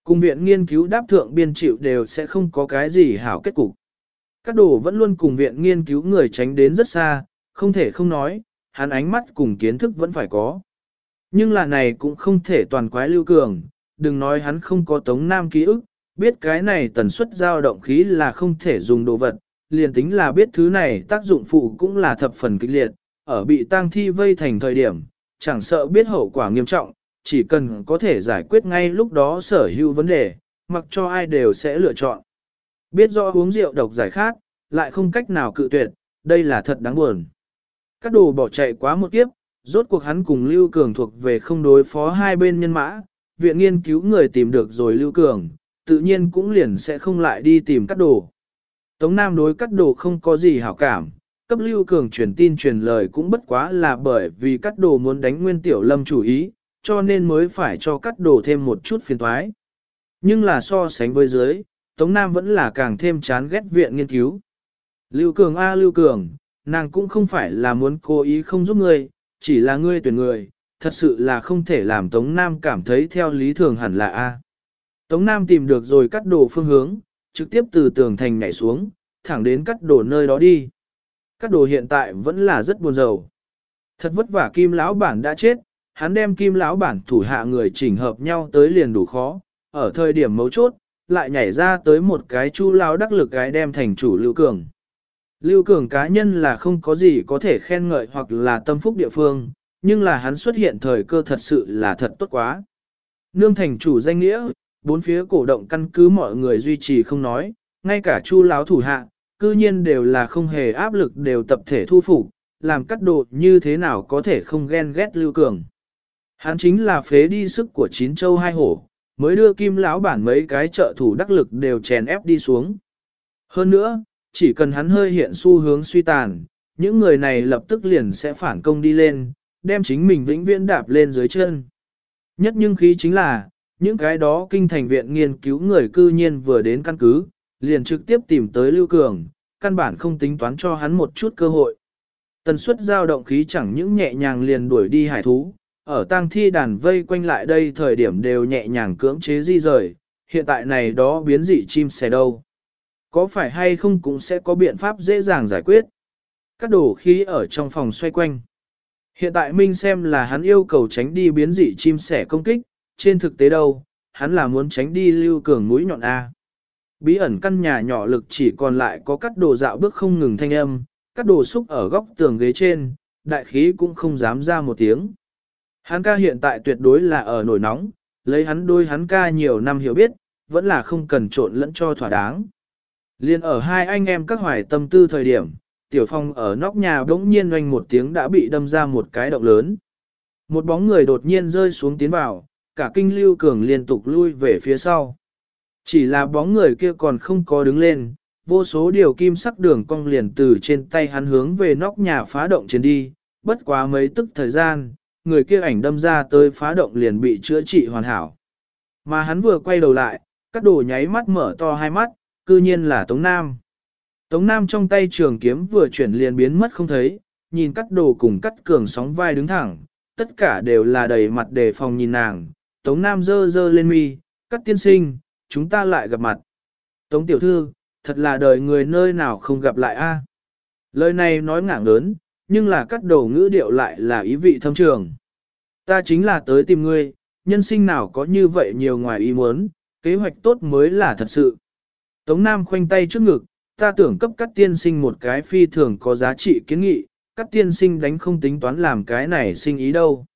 Cùng viện nghiên cứu đáp thượng biên chịu đều sẽ không có cái gì hảo kết cục. Các đồ vẫn luôn cùng viện nghiên cứu người tránh đến rất xa, không thể không nói, hắn ánh mắt cùng kiến thức vẫn phải có. Nhưng là này cũng không thể toàn quái lưu cường, đừng nói hắn không có tống nam ký ức, biết cái này tần suất dao động khí là không thể dùng đồ vật, liền tính là biết thứ này tác dụng phụ cũng là thập phần kịch liệt, ở bị tang thi vây thành thời điểm, chẳng sợ biết hậu quả nghiêm trọng, chỉ cần có thể giải quyết ngay lúc đó sở hữu vấn đề, mặc cho ai đều sẽ lựa chọn. Biết rõ uống rượu độc giải khát, lại không cách nào cự tuyệt, đây là thật đáng buồn. Các đồ bỏ chạy quá một kiếp, rốt cuộc hắn cùng Lưu Cường thuộc về không đối phó hai bên nhân mã, viện nghiên cứu người tìm được rồi Lưu Cường, tự nhiên cũng liền sẽ không lại đi tìm cắt đồ. Tống Nam đối cắt đồ không có gì hảo cảm, cấp Lưu Cường truyền tin truyền lời cũng bất quá là bởi vì cắt đồ muốn đánh nguyên tiểu lâm chủ ý, cho nên mới phải cho cắt đồ thêm một chút phiền thoái. Nhưng là so sánh với dưới, Tống Nam vẫn là càng thêm chán ghét viện nghiên cứu. Lưu Cường A Lưu Cường, nàng cũng không phải là muốn cố ý không giúp ngươi, chỉ là ngươi tuyển người, thật sự là không thể làm Tống Nam cảm thấy theo lý thường hẳn là A. Tống Nam tìm được rồi cắt đồ phương hướng, trực tiếp từ tường thành nhảy xuống, thẳng đến cắt đồ nơi đó đi. Cắt đồ hiện tại vẫn là rất buồn rầu. Thật vất vả kim lão bản đã chết, hắn đem kim lão bản thủ hạ người chỉnh hợp nhau tới liền đủ khó, ở thời điểm mấu chốt, lại nhảy ra tới một cái chu lao đắc lực gái đem thành chủ Lưu Cường. Lưu Cường cá nhân là không có gì có thể khen ngợi hoặc là tâm phúc địa phương, nhưng là hắn xuất hiện thời cơ thật sự là thật tốt quá. Nương thành chủ danh nghĩa, bốn phía cổ động căn cứ mọi người duy trì không nói, ngay cả chu lão thủ hạ, cư nhiên đều là không hề áp lực đều tập thể thu phục, làm cắt độ như thế nào có thể không ghen ghét Lưu Cường. Hắn chính là phế đi sức của chín châu hai hổ, mới đưa kim lão bản mấy cái trợ thủ đắc lực đều chèn ép đi xuống. Hơn nữa, chỉ cần hắn hơi hiện xu hướng suy tàn, những người này lập tức liền sẽ phản công đi lên, đem chính mình vĩnh viễn đạp lên dưới chân. Nhất nhưng khí chính là, những cái đó kinh thành viện nghiên cứu người cư nhiên vừa đến căn cứ, liền trực tiếp tìm tới Lưu Cường, căn bản không tính toán cho hắn một chút cơ hội. Tần suất giao động khí chẳng những nhẹ nhàng liền đuổi đi hải thú, ở tang thi đàn vây quanh lại đây thời điểm đều nhẹ nhàng cưỡng chế di rời, hiện tại này đó biến dị chim sẻ đâu. Có phải hay không cũng sẽ có biện pháp dễ dàng giải quyết. Các đồ khí ở trong phòng xoay quanh. Hiện tại Minh xem là hắn yêu cầu tránh đi biến dị chim sẻ công kích, trên thực tế đâu, hắn là muốn tránh đi lưu cường mũi nhọn A. Bí ẩn căn nhà nhỏ lực chỉ còn lại có cắt đồ dạo bước không ngừng thanh âm, cắt đồ xúc ở góc tường ghế trên, đại khí cũng không dám ra một tiếng. Hắn ca hiện tại tuyệt đối là ở nổi nóng, lấy hắn đôi hắn ca nhiều năm hiểu biết, vẫn là không cần trộn lẫn cho thỏa đáng. Liên ở hai anh em các hoài tâm tư thời điểm, tiểu phong ở nóc nhà bỗng nhiên oanh một tiếng đã bị đâm ra một cái động lớn. Một bóng người đột nhiên rơi xuống tiến vào, cả kinh lưu cường liên tục lui về phía sau. Chỉ là bóng người kia còn không có đứng lên, vô số điều kim sắc đường cong liền từ trên tay hắn hướng về nóc nhà phá động trên đi, bất quá mấy tức thời gian, người kia ảnh đâm ra tới phá động liền bị chữa trị hoàn hảo. Mà hắn vừa quay đầu lại, các đồ nháy mắt mở to hai mắt, cư nhiên là Tống Nam. Tống Nam trong tay trường kiếm vừa chuyển liền biến mất không thấy, nhìn cắt đồ cùng cắt cường sóng vai đứng thẳng, tất cả đều là đầy mặt đề phòng nhìn nàng. Tống Nam dơ dơ lên mi, cắt tiên sinh, chúng ta lại gặp mặt. Tống tiểu thư, thật là đời người nơi nào không gặp lại a. Lời này nói ngảng lớn, nhưng là cắt đầu ngữ điệu lại là ý vị thâm trường. Ta chính là tới tìm ngươi, nhân sinh nào có như vậy nhiều ngoài ý muốn, kế hoạch tốt mới là thật sự. Tống Nam khoanh tay trước ngực, ta tưởng cấp các tiên sinh một cái phi thường có giá trị kiến nghị, các tiên sinh đánh không tính toán làm cái này sinh ý đâu.